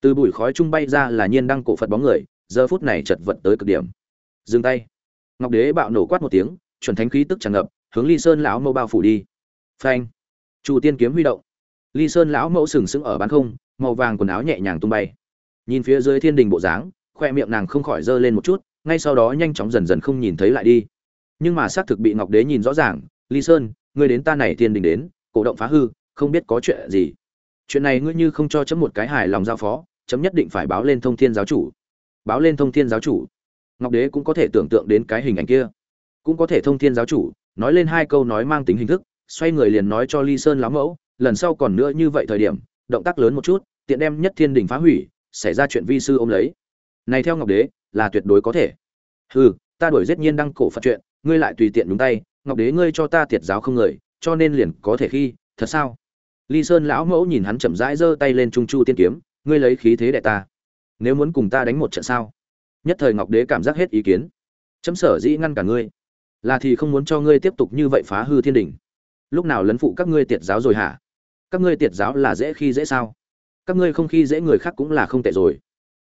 Từ bụi khói trung bay ra là nhiên đăng cổ phật bóng người, giờ phút này chật vật tới cực điểm. Dừng tay. Ngọc đế bạo nổ quát một tiếng, chuẩn thánh khí tức tràn ngập, hướng ly sơn lão mẫu bao phủ đi. Phanh. Chu tiên kiếm huy động ly sơn lão mẫu sừng sững ở bán không, màu vàng quần áo nhẹ nhàng tung bay. Nhìn phía dưới thiên đình bộ dáng, khoe miệng nàng không khỏi giơ lên một chút, ngay sau đó nhanh chóng dần dần không nhìn thấy lại đi. Nhưng mà xác thực bị ngọc đế nhìn rõ ràng, ly sơn, ngươi đến ta này thiên đình đến, cổ động phá hư, không biết có chuyện gì. Chuyện này ngươi như không cho chấm một cái hài lòng giao phó, chấm nhất định phải báo lên thông thiên giáo chủ. Báo lên thông thiên giáo chủ? Ngọc đế cũng có thể tưởng tượng đến cái hình ảnh kia. Cũng có thể thông thiên giáo chủ nói lên hai câu nói mang tính hình thức, xoay người liền nói cho ly sơn lão mẫu lần sau còn nữa như vậy thời điểm, động tác lớn một chút, tiện đem nhất thiên đình phá hủy, xảy ra chuyện vi sư ôm lấy. Này theo ngọc đế, là tuyệt đối có thể. Hừ, ta đuổi giết nhiên đăng cổ phật chuyện, ngươi lại tùy tiện đúng tay, ngọc đế ngươi cho ta tiệt giáo không người, cho nên liền có thể khi, thật sao? Ly sơn lão mẫu nhìn hắn chậm rãi giơ tay lên trung chu tiên kiếm, ngươi lấy khí thế đệ ta. Nếu muốn cùng ta đánh một trận sao? Nhất thời ngọc đế cảm giác hết ý kiến. Chấm sở dĩ ngăn cả ngươi, là thì không muốn cho ngươi tiếp tục như vậy phá hư thiên đình. Lúc nào lấn phụ các ngươi tiệt giáo rồi hả? Các ngươi tiệt giáo là dễ khi dễ sao? Các ngươi không khi dễ người khác cũng là không tệ rồi.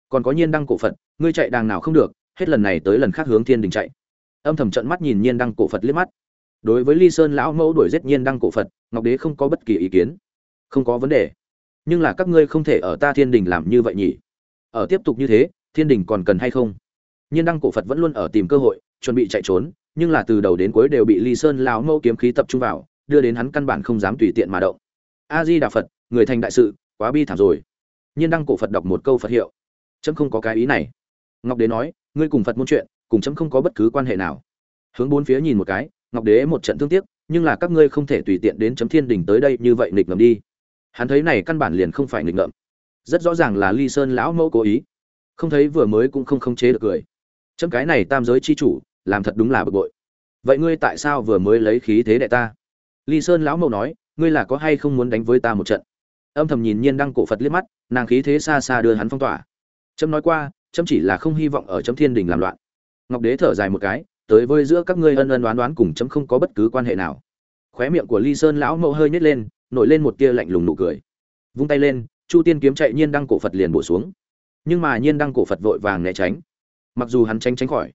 Còn có nhiên đăng cổ phật, ngươi chạy đàng nào không được, hết lần này tới lần khác hướng thiên đình chạy. Âm thầm trận mắt nhìn nhiên đăng cổ phật liếc mắt. Đối với ly sơn lão mẫu đuổi giết nhiên đăng cổ phật, ngọc đế không có bất kỳ ý kiến. Không có vấn đề. Nhưng là các ngươi không thể ở ta thiên đình làm như vậy nhỉ? Ở tiếp tục như thế, thiên đình còn cần hay không? Nhiên đăng cổ phật vẫn luôn ở tìm cơ hội, chuẩn bị chạy trốn, nhưng là từ đầu đến cuối đều bị ly sơn lão mẫu kiếm khí tập trung vào, đưa đến hắn căn bản không dám tùy tiện mà động a di đà phật, người thành đại sự, quá bi thảm rồi. Nhiên đăng cổ phật đọc một câu phật hiệu. Chấm không có cái ý này. Ngọc đế nói, ngươi cùng phật muốn chuyện, cùng chấm không có bất cứ quan hệ nào. Hướng bốn phía nhìn một cái, ngọc đế một trận thương tiếc, nhưng là các ngươi không thể tùy tiện đến chấm thiên đình tới đây như vậy nghịch ngợm đi. Hắn thấy này căn bản liền không phải nghịch ngợm. Rất rõ ràng là ly sơn lão mẫu cố ý. Không thấy vừa mới cũng không khống chế được cười. Chấm cái này tam giới chi chủ, làm thật đúng là bực bội. Vậy ngươi tại sao vừa mới lấy khí thế đệ ta? Ly sơn lão mẫu nói ngươi là có hay không muốn đánh với ta một trận? Âm thầm nhìn nhiên đăng cổ phật liếc mắt, nàng khí thế xa xa đưa hắn phong tỏa. Trâm nói qua trâm chỉ là không hy vọng ở trâm thiên đình làm loạn. Ngọc đế thở dài một cái, tới với giữa các ngươi ân ân đoán đoán cùng trâm không có bất cứ quan hệ nào. Khóe miệng của ly sơn lão mẫu hơi nhét lên, nổi lên một tia lạnh lùng nụ cười. Vung tay lên, chu tiên kiếm chạy nhiên đăng cổ phật liền bổ xuống. Nhưng mà nhiên đăng cổ phật vội vàng né tránh. Mặc dù hắn tránh tránh khỏi,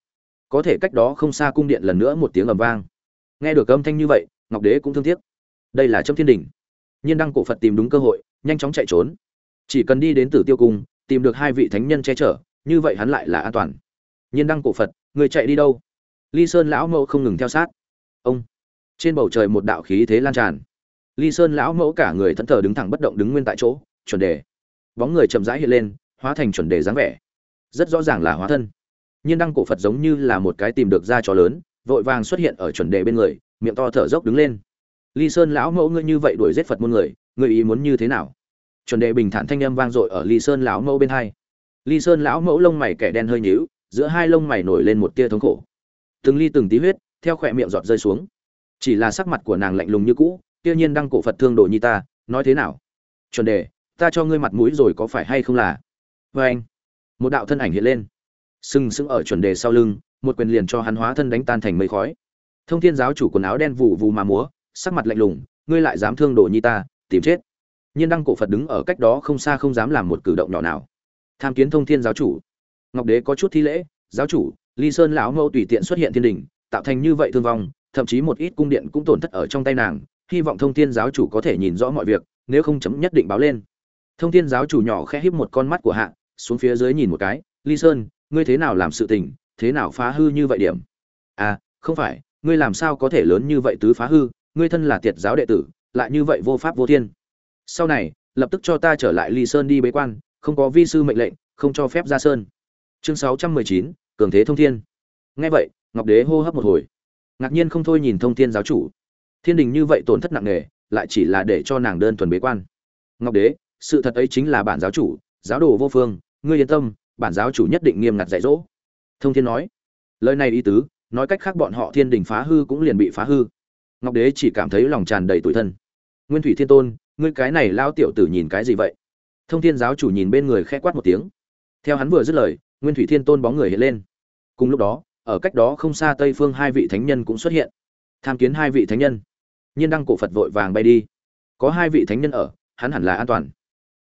có thể cách đó không xa cung điện lần nữa một tiếng ầm vang. Nghe được âm thanh như vậy, ngọc đế cũng thương tiếc đây là trong thiên đình nhiên đăng cổ phật tìm đúng cơ hội, nhanh chóng chạy trốn. Chỉ cần đi đến tử tiêu cung, tìm được hai vị thánh nhân che chở, như vậy hắn lại là an toàn. Nhiên đăng cổ phật, người chạy đi đâu? Ly sơn lão mẫu không ngừng theo sát. Ông. Trên bầu trời một đạo khí thế lan tràn. Ly sơn lão mẫu cả người thẫn thờ đứng thẳng bất động đứng nguyên tại chỗ, chuẩn đề. Bóng người chậm rãi hiện lên, hóa thành chuẩn đề dáng vẻ. Rất rõ ràng là hóa thân. Nhiên đăng cổ phật giống như là một cái tìm được da chó lớn, vội vàng xuất hiện ở chuẩn đề bên người, miệng to thở dốc đứng lên ly sơn lão mẫu ngươi như vậy đuổi giết phật môn người, ngươi ý muốn như thế nào? Chuẩn đề bình thản thanh âm vang dội ở ly sơn lão mẫu bên hai. Ly sơn lão mẫu lông mày kẻ đen hơi nhíu, giữa hai lông mày nổi lên một tia thống khổ. Từng ly từng tí huyết, theo khỏe miệng giọt rơi xuống. Chỉ là sắc mặt của nàng lạnh lùng như cũ tiêu nhiên đăng cổ phật thương đồ như ta, nói thế nào? Chuẩn đề ta cho ngươi mặt mũi rồi có phải hay không là? Vê anh. Một đạo thân ảnh hiện lên. Sừng sững ở chuẩn đề sau lưng, một quyền liền cho hắn hóa thân đánh tan thành mây khói. Thông thiên giáo chủ quần áo đen vụ vụ mà múa sắc mặt lạnh lùng, ngươi lại dám thương đồ như ta, tìm chết. Nhiên đăng cổ phật đứng ở cách đó không xa không dám làm một cử động nhỏ nào. Tham kiến thông thiên giáo chủ. Ngọc đế có chút thi lễ, giáo chủ, ly sơn lão mẫu tùy tiện xuất hiện thiên đình, tạo thành như vậy thương vong, thậm chí một ít cung điện cũng tổn thất ở trong tay nàng, hy vọng thông thiên giáo chủ có thể nhìn rõ mọi việc, nếu không chấm nhất định báo lên. Thông thiên giáo chủ nhỏ khẽ híp một con mắt của hạ, xuống phía dưới nhìn một cái, ly sơn, ngươi thế nào làm sự tình, thế nào phá hư như vậy điểm? À không phải, ngươi làm sao có thể lớn như vậy tứ phá hư? Ngươi thân là tiệt giáo đệ tử, lại như vậy vô pháp vô thiên. Sau này, lập tức cho ta trở lại ly sơn đi bế quan, không có vi sư mệnh lệnh, không cho phép ra sơn. Chương sáu trăm mười chín, cường thế thông thiên. Nghe vậy, ngọc đế hô hấp một hồi. Ngạc nhiên không thôi nhìn thông thiên giáo chủ. Thiên đình như vậy tổn thất nặng nề, lại chỉ là để cho nàng đơn thuần bế quan. Ngọc đế, sự thật ấy chính là bản giáo chủ, giáo đồ vô phương, ngươi yên tâm, bản giáo chủ nhất định nghiêm ngặt dạy dỗ. Thông thiên nói. Lời này ý tứ, nói cách khác bọn họ thiên đình phá hư cũng liền bị phá hư ngọc đế chỉ cảm thấy lòng tràn đầy tủi thân. Nguyên thủy thiên tôn, ngươi cái này lao tiểu tử nhìn cái gì vậy? Thông thiên giáo chủ nhìn bên người khẽ quát một tiếng. Theo hắn vừa dứt lời, nguyên thủy thiên tôn bóng người hiện lên. Cùng lúc đó, ở cách đó không xa tây phương hai vị thánh nhân cũng xuất hiện. Tham kiến hai vị thánh nhân. Nhiên đăng cổ phật vội vàng bay đi. Có hai vị thánh nhân ở, hắn hẳn là an toàn.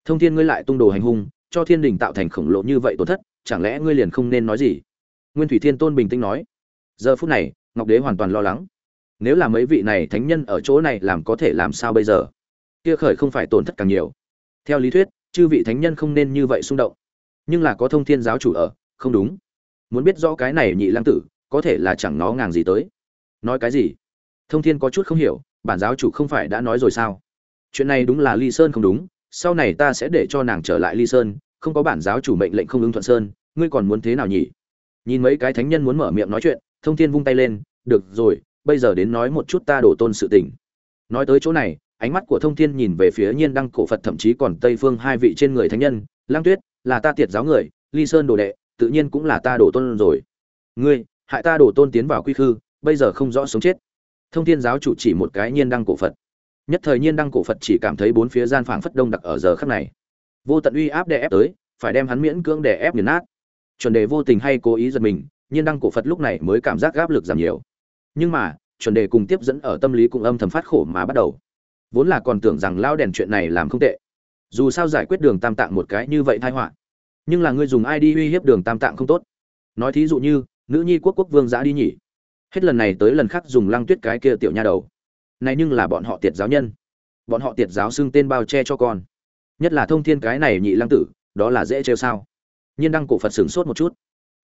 Thông thiên ngươi lại tung đồ hành hung, cho thiên đình tạo thành khổng lồ như vậy tổn thất, chẳng lẽ ngươi liền không nên nói gì? Nguyên thủy thiên tôn bình tĩnh nói. Giờ phút này, ngọc đế hoàn toàn lo lắng nếu là mấy vị này thánh nhân ở chỗ này làm có thể làm sao bây giờ? Kia khởi không phải tổn thất càng nhiều. Theo lý thuyết, chư vị thánh nhân không nên như vậy xung động. Nhưng là có thông thiên giáo chủ ở, không đúng. Muốn biết rõ cái này nhị lăng tử, có thể là chẳng nó ngàng gì tới. Nói cái gì? Thông thiên có chút không hiểu, bản giáo chủ không phải đã nói rồi sao? Chuyện này đúng là ly sơn không đúng, sau này ta sẽ để cho nàng trở lại ly sơn, không có bản giáo chủ mệnh lệnh không ứng thuận sơn, ngươi còn muốn thế nào nhỉ? Nhìn mấy cái thánh nhân muốn mở miệng nói chuyện, thông thiên vung tay lên, được rồi bây giờ đến nói một chút ta đổ tôn sự tình. Nói tới chỗ này, ánh mắt của thông thiên nhìn về phía nhiên đăng cổ phật, thậm chí còn tây phương hai vị trên người thánh nhân lang tuyết, là ta tiệt giáo người, ly sơn đồ đệ, tự nhiên cũng là ta đổ tôn rồi. Ngươi, hại ta đổ tôn tiến vào quy khư, bây giờ không rõ sống chết. Thông thiên giáo chủ chỉ một cái nhiên đăng cổ phật. Nhất thời nhiên đăng cổ phật chỉ cảm thấy bốn phía gian phảng phất đông đặc ở giờ khắc này. Vô tận uy áp đè ép tới, phải đem hắn miễn cưỡng đè ép nghiền nát. Chuẩn đề vô tình hay cố ý giật mình, nhiên đăng cổ phật lúc này mới cảm giác áp lực giảm nhiều nhưng mà, chuẩn đề cùng tiếp dẫn ở tâm lý cũng âm thầm phát khổ mà bắt đầu. Vốn là còn tưởng rằng lao đèn chuyện này làm không tệ. Dù sao giải quyết đường tam tạng một cái như vậy thai họa. Nhưng là ngươi dùng ai đi uy hiếp đường tam tạng không tốt. Nói thí dụ như, nữ nhi quốc quốc vương giã đi nhỉ. Hết lần này tới lần khác dùng lăng tuyết cái kia tiểu nha đầu. Này nhưng là bọn họ tiệt giáo nhân. Bọn họ tiệt giáo xưng tên bao che cho con. Nhất là thông thiên cái này nhị lăng tử, đó là dễ trêu sao. Nhiên đăng cổ phật sửng sốt một chút.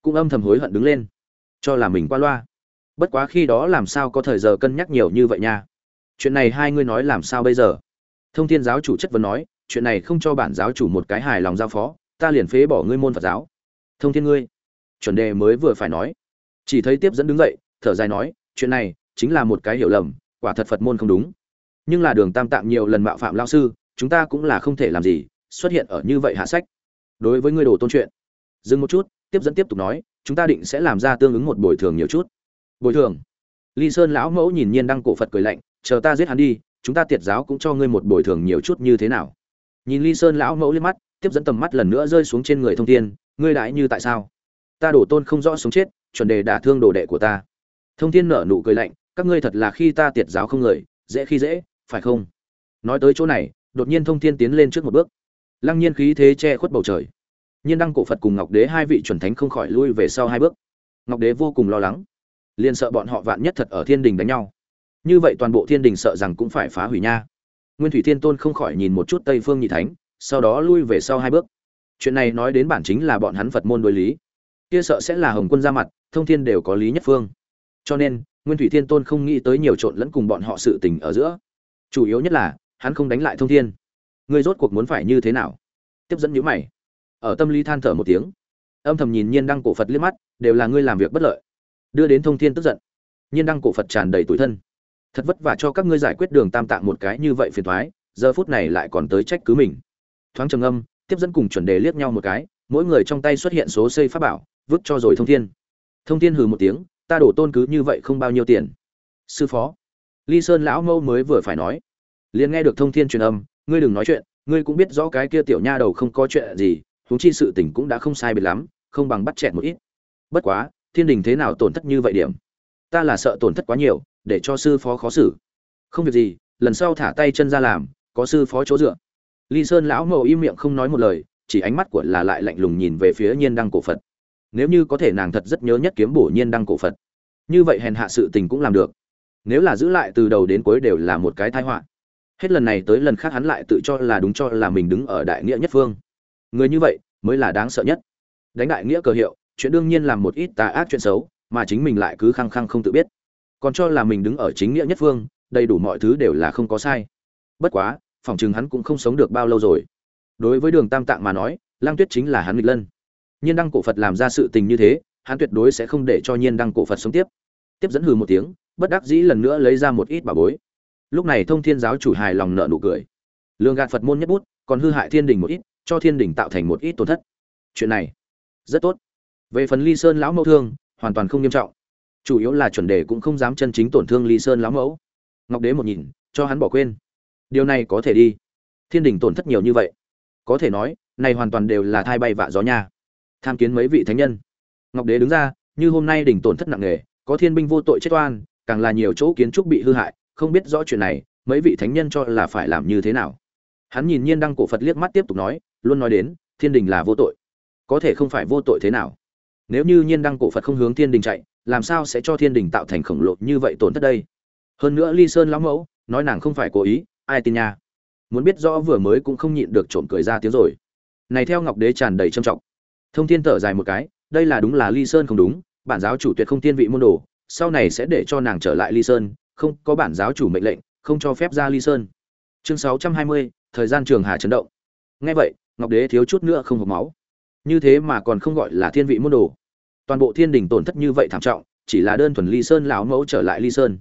Cũng âm thầm hối hận đứng lên. Cho là mình qua loa bất quá khi đó làm sao có thời giờ cân nhắc nhiều như vậy nha. Chuyện này hai ngươi nói làm sao bây giờ? Thông thiên giáo chủ chất vấn nói, chuyện này không cho bản giáo chủ một cái hài lòng giao phó, ta liền phế bỏ ngươi môn phật giáo. Thông thiên ngươi, chuẩn đề mới vừa phải nói. Chỉ thấy tiếp dẫn đứng dậy, thở dài nói, chuyện này chính là một cái hiểu lầm, quả thật phật môn không đúng. Nhưng là đường tam tạng nhiều lần mạo phạm lao sư, chúng ta cũng là không thể làm gì, xuất hiện ở như vậy hạ sách. Đối với ngươi đồ tôn chuyện, dừng một chút, tiếp dẫn tiếp tục nói, chúng ta định sẽ làm ra tương ứng một bồi thường nhiều chút bồi thường. Ly sơn lão mẫu nhìn nhiên đăng cổ phật cười lạnh, chờ ta giết hắn đi, chúng ta tiệt giáo cũng cho ngươi một bồi thường nhiều chút như thế nào? Nhìn ly sơn lão mẫu lên mắt, tiếp dẫn tầm mắt lần nữa rơi xuống trên người thông thiên, ngươi đãi như tại sao? Ta đổ tôn không rõ sống chết, chuẩn đề đả thương đồ đệ của ta. Thông thiên nở nụ cười lạnh, các ngươi thật là khi ta tiệt giáo không người dễ khi dễ, phải không? Nói tới chỗ này, đột nhiên thông thiên tiến lên trước một bước. Lăng nhiên khí thế che khuất bầu trời. Nhiên đăng cổ phật cùng ngọc đế hai vị chuẩn thánh không khỏi lui về sau hai bước. Ngọc đế vô cùng lo lắng liền sợ bọn họ vạn nhất thật ở thiên đình đánh nhau. Như vậy toàn bộ thiên đình sợ rằng cũng phải phá hủy nha. Nguyên thủy thiên tôn không khỏi nhìn một chút tây phương nhị thánh, sau đó lui về sau hai bước. Chuyện này nói đến bản chính là bọn hắn phật môn đối lý. Kia sợ sẽ là hồng quân ra mặt, thông thiên đều có lý nhất phương. Cho nên, nguyên thủy thiên tôn không nghĩ tới nhiều trộn lẫn cùng bọn họ sự tình ở giữa. Chủ yếu nhất là, hắn không đánh lại thông thiên. Ngươi rốt cuộc muốn phải như thế nào? Tiếp dẫn nhữ mày. Ở tâm lý than thở một tiếng. Âm thầm nhìn nhiên đăng cổ phật liếc mắt, đều là ngươi làm việc bất lợi đưa đến thông thiên tức giận. Nhiên đăng cổ phật tràn đầy tủi thân. Thật vất vả cho các ngươi giải quyết đường tam tạng một cái như vậy phiền thoái, giờ phút này lại còn tới trách cứ mình. Thoáng trầm âm tiếp dẫn cùng chuẩn đề liếc nhau một cái, mỗi người trong tay xuất hiện số xây pháp bảo, vứt cho rồi thông thiên. Thông thiên hừ một tiếng, ta đổ tôn cứ như vậy không bao nhiêu tiền. Sư phó. Ly sơn lão mâu mới vừa phải nói. Liền nghe được thông thiên truyền âm, ngươi đừng nói chuyện, ngươi cũng biết rõ cái kia tiểu nha đầu không có chuyện gì, huống chi sự tình cũng đã không sai biệt lắm, không bằng bắt chẹt một ít. Bất quá thiên đình thế nào tổn thất như vậy điểm? Ta là sợ tổn thất quá nhiều, để cho sư phó khó xử. Không việc gì, lần sau thả tay chân ra làm, có sư phó chỗ dựa. Ly sơn lão mậu im miệng không nói một lời, chỉ ánh mắt của là lại lạnh lùng nhìn về phía nhiên đăng cổ phật. Nếu như có thể nàng thật rất nhớ nhất kiếm bổ nhiên đăng cổ phật, như vậy hèn hạ sự tình cũng làm được. Nếu là giữ lại từ đầu đến cuối đều là một cái tai họa. Hết lần này tới lần khác hắn lại tự cho là đúng cho là mình đứng ở đại nghĩa nhất phương. Người như vậy mới là đáng sợ nhất. Đánh đại nghĩa cờ hiệu chuyện đương nhiên làm một ít tà ác chuyện xấu, mà chính mình lại cứ khăng khăng không tự biết. Còn cho là mình đứng ở chính nghĩa nhất phương, đầy đủ mọi thứ đều là không có sai. Bất quá, phỏng chừng hắn cũng không sống được bao lâu rồi. Đối với đường tam tạng mà nói lang tuyết chính là hắn nghịch lân. Nhiên đăng cổ phật làm ra sự tình như thế, hắn tuyệt đối sẽ không để cho nhiên đăng cổ phật sống tiếp. Tiếp dẫn hừ một tiếng, bất đắc dĩ lần nữa lấy ra một ít bảo bối. Lúc này thông thiên giáo chủ hài lòng nợ nụ cười. Lương gạt phật môn nhất bút, còn hư hại thiên đình một ít, cho thiên đình tạo thành một ít tổn thất. Chuyện này rất tốt về phần ly sơn lão mẫu thương, hoàn toàn không nghiêm trọng. Chủ yếu là chuẩn đề cũng không dám chân chính tổn thương ly sơn lão mẫu. Ngọc đế một nhìn, cho hắn bỏ quên. Điều này có thể đi. Thiên đình tổn thất nhiều như vậy. Có thể nói, này hoàn toàn đều là thai bay vạ gió nha. Tham kiến mấy vị thánh nhân. Ngọc đế đứng ra, như hôm nay đỉnh tổn thất nặng nề, có thiên binh vô tội chết oan, càng là nhiều chỗ kiến trúc bị hư hại, không biết rõ chuyện này, mấy vị thánh nhân cho là phải làm như thế nào. Hắn nhìn nhiên đăng cổ phật liếc mắt tiếp tục nói, luôn nói đến, thiên đình là vô tội. Có thể không phải vô tội thế nào nếu như nhiên đăng cổ phật không hướng thiên đình chạy, làm sao sẽ cho thiên đình tạo thành khổng lồ như vậy tổn thất đây? Hơn nữa ly sơn lão mẫu, nói nàng không phải cố ý, ai tin nha? Muốn biết rõ vừa mới cũng không nhịn được trộm cười ra tiếng rồi. Này theo ngọc đế tràn đầy trầm trọng. Thông thiên thở dài một cái, đây là đúng là ly sơn không đúng, bản giáo chủ tuyệt không tiên vị môn đồ, sau này sẽ để cho nàng trở lại ly sơn, không, có bản giáo chủ mệnh lệnh, không cho phép ra ly sơn. Chương sáu trăm hai mươi, thời gian trường hà chấn động. Nghe vậy, ngọc đế thiếu chút nữa không hộp máu như thế mà còn không gọi là thiên vị môn đồ. Toàn bộ thiên đình tổn thất như vậy thảm trọng, chỉ là đơn thuần ly sơn lão mẫu trở lại ly sơn.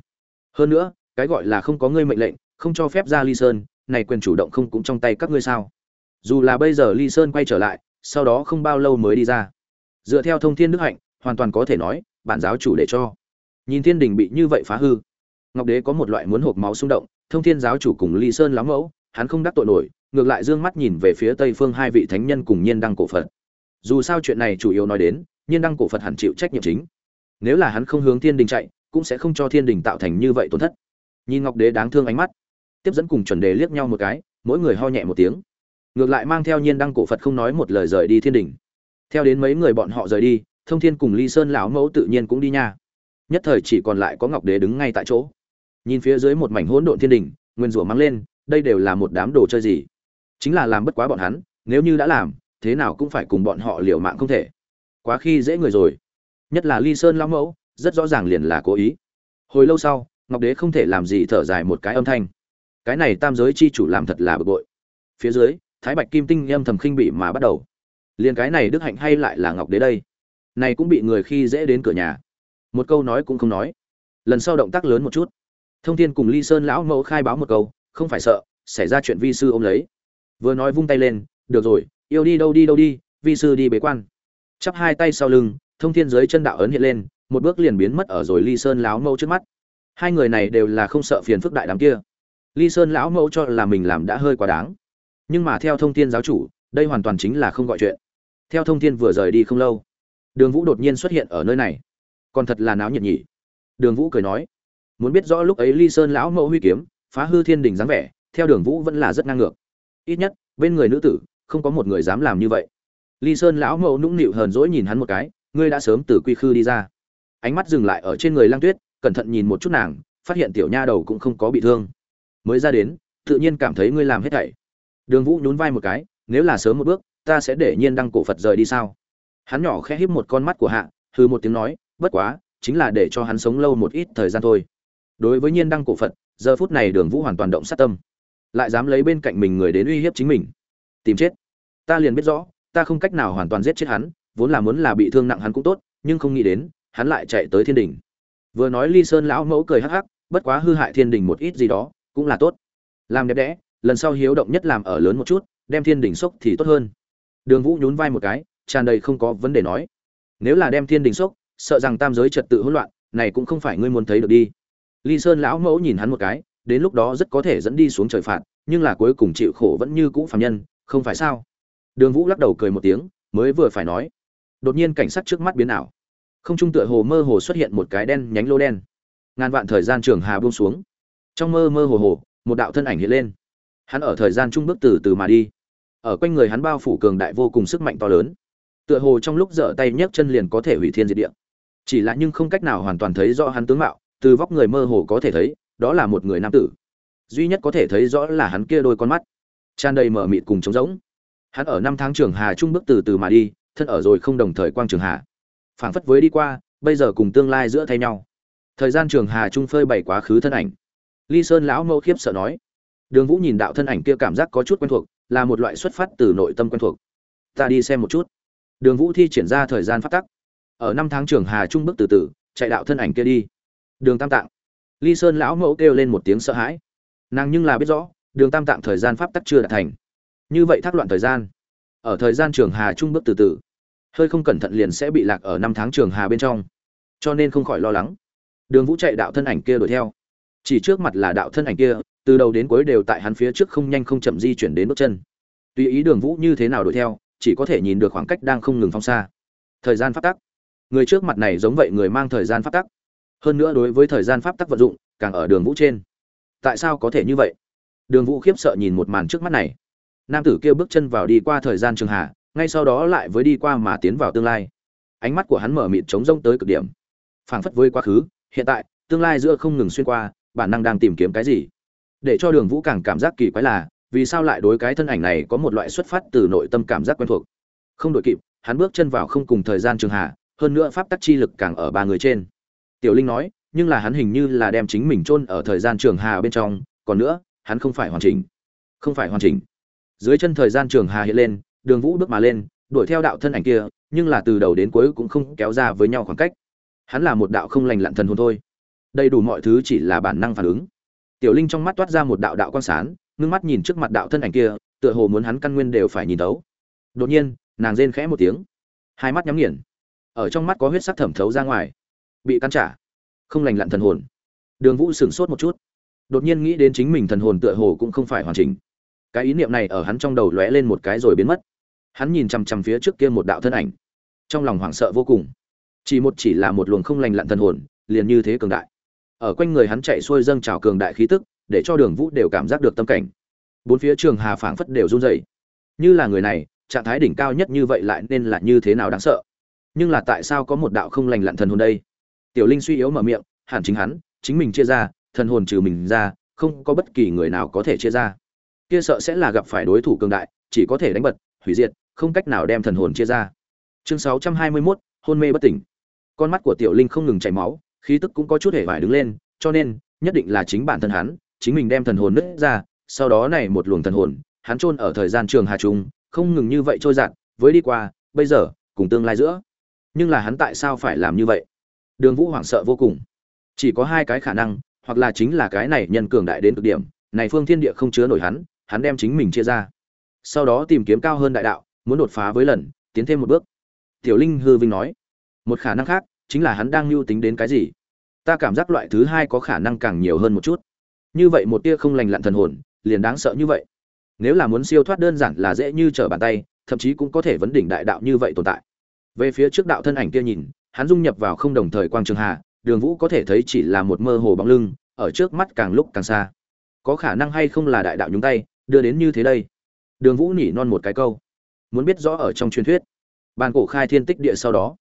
Hơn nữa, cái gọi là không có ngươi mệnh lệnh, không cho phép ra ly sơn, này quyền chủ động không cũng trong tay các ngươi sao? Dù là bây giờ ly sơn quay trở lại, sau đó không bao lâu mới đi ra. Dựa theo thông thiên đức hạnh, hoàn toàn có thể nói, bản giáo chủ để cho. Nhìn thiên đình bị như vậy phá hư, ngọc đế có một loại muốn hộp máu xung động, thông thiên giáo chủ cùng ly sơn lão mẫu, hắn không đắc tội nổi, ngược lại d ư ơ n g mắt nhìn về phía tây phương hai vị thánh nhân cùng nhiên đăng cổ phật dù sao chuyện này chủ yếu nói đến, nhiên đăng cổ phật hẳn chịu trách nhiệm chính. Nếu là hắn không hướng thiên đình chạy, cũng sẽ không cho thiên đình tạo thành như vậy tổn thất. Nhìn ngọc đế đáng thương ánh mắt, tiếp dẫn cùng chuẩn đề liếc nhau một cái, mỗi người ho nhẹ một tiếng. Ngược lại mang theo nhiên đăng cổ phật không nói một lời rời đi thiên đình. Theo đến mấy người bọn họ rời đi, thông thiên cùng ly sơn lão mẫu tự nhiên cũng đi nha. Nhất thời chỉ còn lại có ngọc đế đứng ngay tại chỗ. Nhìn phía dưới một mảnh hỗn độn thiên đình, nguyên rủa mắng lên, đây đều là một đám đồ chơi gì? Chính là làm bất quá bọn hắn, nếu như đã làm thế nào cũng phải cùng bọn họ liều mạng không thể. Quá khi dễ người rồi. Nhất là ly sơn lão mẫu, rất rõ ràng liền là cố ý. Hồi lâu sau, ngọc đế không thể làm gì thở dài một cái âm thanh. Cái này tam giới chi chủ làm thật là bực bội. Phía dưới, thái bạch kim tinh âm thầm khinh bị mà bắt đầu. Liền cái này đức hạnh hay lại là ngọc đế đây? Này cũng bị người khi dễ đến cửa nhà. Một câu nói cũng không nói. Lần sau động tác lớn một chút. Thông thiên cùng ly sơn lão mẫu khai báo một câu, không phải sợ, xảy ra chuyện vi sư ôm lấy. Vừa nói vung tay lên, được rồi yêu đi đâu đi đâu đi, vi sư đi bế quan. Chắp hai tay sau lưng, thông thiên dưới chân đạo ấn hiện lên, một bước liền biến mất ở rồi ly sơn lão mẫu trước mắt. Hai người này đều là không sợ phiền phức đại đám kia. Ly sơn lão mẫu cho là mình làm đã hơi quá đáng. Nhưng mà theo thông thiên giáo chủ, đây hoàn toàn chính là không gọi chuyện. Theo thông thiên vừa rời đi không lâu, đường vũ đột nhiên xuất hiện ở nơi này. Còn thật là náo nhiệt nhỉ. Đường vũ cười nói, muốn biết rõ lúc ấy ly sơn lão mẫu huy kiếm, phá hư thiên đình dáng vẻ, theo đường vũ vẫn là rất ngang ngược. Ít nhất, bên người nữ tử không có một người dám làm như vậy. Ly sơn lão mẫu nũng nịu hờn dỗi nhìn hắn một cái, ngươi đã sớm từ quy khư đi ra. Ánh mắt dừng lại ở trên người lang tuyết, cẩn thận nhìn một chút nàng, phát hiện tiểu nha đầu cũng không có bị thương. Mới ra đến, tự nhiên cảm thấy ngươi làm hết thảy. Đường vũ nhún vai một cái, nếu là sớm một bước, ta sẽ để nhiên đăng cổ phật rời đi sao? Hắn nhỏ khẽ híp một con mắt của hạ hư một tiếng nói, bất quá, chính là để cho hắn sống lâu một ít thời gian thôi. Đối với nhiên đăng cổ phật, giờ phút này đường vũ hoàn toàn động sát tâm. Lại dám lấy bên cạnh mình người đến uy hiếp chính mình tìm chết. Ta liền biết rõ, ta không cách nào hoàn toàn giết chết hắn, vốn là muốn là bị thương nặng hắn cũng tốt, nhưng không nghĩ đến, hắn lại chạy tới thiên đình. Vừa nói ly sơn lão mẫu cười hắc hắc, bất quá hư hại thiên đình một ít gì đó, cũng là tốt. Làm đẹp đẽ, lần sau hiếu động nhất làm ở lớn một chút, đem thiên đình sốc thì tốt hơn. Đường vũ nhún vai một cái, tràn đầy không có vấn đề nói. Nếu là đem thiên đình sốc, sợ rằng tam giới trật tự hỗn loạn, này cũng không phải ngươi muốn thấy được đi. Ly sơn lão mẫu nhìn hắn một cái, đến lúc đó rất có thể dẫn đi xuống trời phạt, nhưng là cuối cùng chịu khổ vẫn như cũ phạm nhân không phải sao? Đường vũ lắc đầu cười một tiếng, mới vừa phải nói. Đột nhiên cảnh sát trước mắt biến ảo. Không trung tựa hồ mơ hồ xuất hiện một cái đen nhánh lô đen. Ngàn vạn thời gian trường hà buông xuống. Trong mơ mơ hồ hồ, một đạo thân ảnh hiện lên. Hắn ở thời gian trung bước từ từ mà đi. Ở quanh người hắn bao phủ cường đại vô cùng sức mạnh to lớn. Tựa hồ trong lúc dở tay nhấc chân liền có thể hủy thiên diệt địa. Chỉ là nhưng không cách nào hoàn toàn thấy rõ hắn tướng mạo, từ vóc người mơ hồ có thể thấy, đó là một người nam tử. Duy nhất có thể thấy rõ là hắn kia đôi con mắt tràn đầy mở mịt cùng trống rỗng. Hắn ở năm tháng trường hà trung bước từ từ mà đi, thân ở rồi không đồng thời quang trường hà. Phảng phất với đi qua, bây giờ cùng tương lai giữa thay nhau. Thời gian trường hà trung phơi bày quá khứ thân ảnh. Ly sơn lão mẫu khiếp sợ nói, đường vũ nhìn đạo thân ảnh kia cảm giác có chút quen thuộc, là một loại xuất phát từ nội tâm quen thuộc. Ta đi xem một chút. Đường vũ thi triển ra thời gian phát tắc. Ở năm tháng trường hà trung bước từ từ, chạy đạo thân ảnh kia đi. Đường tam tạng. Ly sơn lão mẫu kêu lên một tiếng sợ hãi. Nàng nhưng là biết rõ đường tam tạng thời gian pháp tắc chưa đạt thành. Như vậy thác loạn thời gian. Ở thời gian trường hà trung bước từ từ. Hơi không cẩn thận liền sẽ bị lạc ở năm tháng trường hà bên trong. Cho nên không khỏi lo lắng. Đường vũ chạy đạo thân ảnh kia đuổi theo. Chỉ trước mặt là đạo thân ảnh kia, từ đầu đến cuối đều tại hắn phía trước không nhanh không chậm di chuyển đến bước chân. Tùy ý đường vũ như thế nào đuổi theo, chỉ có thể nhìn được khoảng cách đang không ngừng phong xa. Thời gian pháp tắc. Người trước mặt này giống vậy người mang thời gian pháp tắc. Hơn nữa đối với thời gian pháp tắc vận dụng, càng ở đường vũ trên. Tại sao có thể như vậy? Đường vũ khiếp sợ nhìn một màn trước mắt này. Nam tử kia bước chân vào đi qua thời gian trường hạ, ngay sau đó lại với đi qua mà tiến vào tương lai. Ánh mắt của hắn mở mịt trống rông tới cực điểm. Phảng phất với quá khứ hiện tại tương lai giữa không ngừng xuyên qua bản năng đang tìm kiếm cái gì? Để cho đường vũ càng cảm giác kỳ quái là vì sao lại đối cái thân ảnh này có một loại xuất phát từ nội tâm cảm giác quen thuộc? Không đội kịp hắn bước chân vào không cùng thời gian trường hạ hơn nữa pháp tắc chi lực càng ở ba người trên. Tiểu linh nói nhưng là hắn hình như là đem chính mình chôn ở thời gian trường hà bên trong còn nữa hắn không phải hoàn chỉnh. Không phải hoàn chỉnh. Dưới chân thời gian trường hà hiện lên, đường vũ bước mà lên, đuổi theo đạo thân ảnh kia, nhưng là từ đầu đến cuối cũng không kéo ra với nhau khoảng cách. Hắn là một đạo không lành lặn thần hồn thôi. Đầy đủ mọi thứ chỉ là bản năng phản ứng. Tiểu linh trong mắt toát ra một đạo đạo quan sán ngưng mắt nhìn trước mặt đạo thân ảnh kia, tựa hồ muốn hắn căn nguyên đều phải nhìn tấu đột nhiên, nàng rên khẽ một tiếng. Hai mắt nhắm nghiền. Ở trong mắt có huyết sắc thẩm thấu ra ngoài. Bị căn trả. Không lành lặn thần hồn. Đường vũ sửng sốt một chút đột nhiên nghĩ đến chính mình thần hồn tựa hồ cũng không phải hoàn chỉnh. Cái ý niệm này ở hắn trong đầu lóe lên một cái rồi biến mất. Hắn nhìn chằm chằm phía trước kia một đạo thân ảnh. Trong lòng hoảng sợ vô cùng. Chỉ một chỉ là một luồng không lành lặn thần hồn, liền như thế cường đại. Ở quanh người hắn chạy xuôi dâng trào cường đại khí tức, để cho đường vũ đều cảm giác được tâm cảnh. Bốn phía trường hà phảng phất đều run rẩy. Như là người này, trạng thái đỉnh cao nhất như vậy lại nên là như thế nào đáng sợ? Nhưng là tại sao có một đạo không lành lặn thần hồn đây? Tiểu linh suy yếu mở miệng, hẳn chính hắn, chính mình chia ra thần hồn trừ mình ra không có bất kỳ người nào có thể chia ra. Kia sợ sẽ là gặp phải đối thủ cường đại chỉ có thể đánh bật hủy diệt không cách nào đem thần hồn chia ra. Chương 621, hôn mê bất tỉnh. Con mắt của tiểu linh không ngừng chảy máu khí tức cũng có chút hề vải đứng lên cho nên nhất định là chính bản thân hắn chính mình đem thần hồn nứt ra sau đó này một luồng thần hồn hắn chôn ở thời gian trường hà trung không ngừng như vậy trôi dạt với đi qua bây giờ cùng tương lai giữa. Nhưng là hắn tại sao phải làm như vậy? Đường vũ hoảng sợ vô cùng. Chỉ có hai cái khả năng hoặc là chính là cái này nhân cường đại đến cực điểm, này phương thiên địa không chứa nổi hắn hắn đem chính mình chia ra. Sau đó tìm kiếm cao hơn đại đạo, muốn đột phá với lần, tiến thêm một bước. Tiểu linh hư vinh nói, một khả năng khác, chính là hắn đang lưu tính đến cái gì? Ta cảm giác loại thứ hai có khả năng càng nhiều hơn một chút. Như vậy một tia không lành lặn thần hồn, liền đáng sợ như vậy. Nếu là muốn siêu thoát đơn giản là dễ như trở bàn tay, thậm chí cũng có thể vấn đỉnh đại đạo như vậy tồn tại. Về phía trước đạo thân ảnh kia nhìn, hắn dung nhập vào không đồng thời quang trường hà đường vũ có thể thấy chỉ là một mơ hồ bóng lưng, ở trước mắt càng lúc càng xa. Có khả năng hay không là đại đạo nhúng tay, đưa đến như thế đây? Đường vũ nhỉ non một cái câu. Muốn biết rõ ở trong truyền thuyết. Bàn cổ khai thiên tích địa sau đó.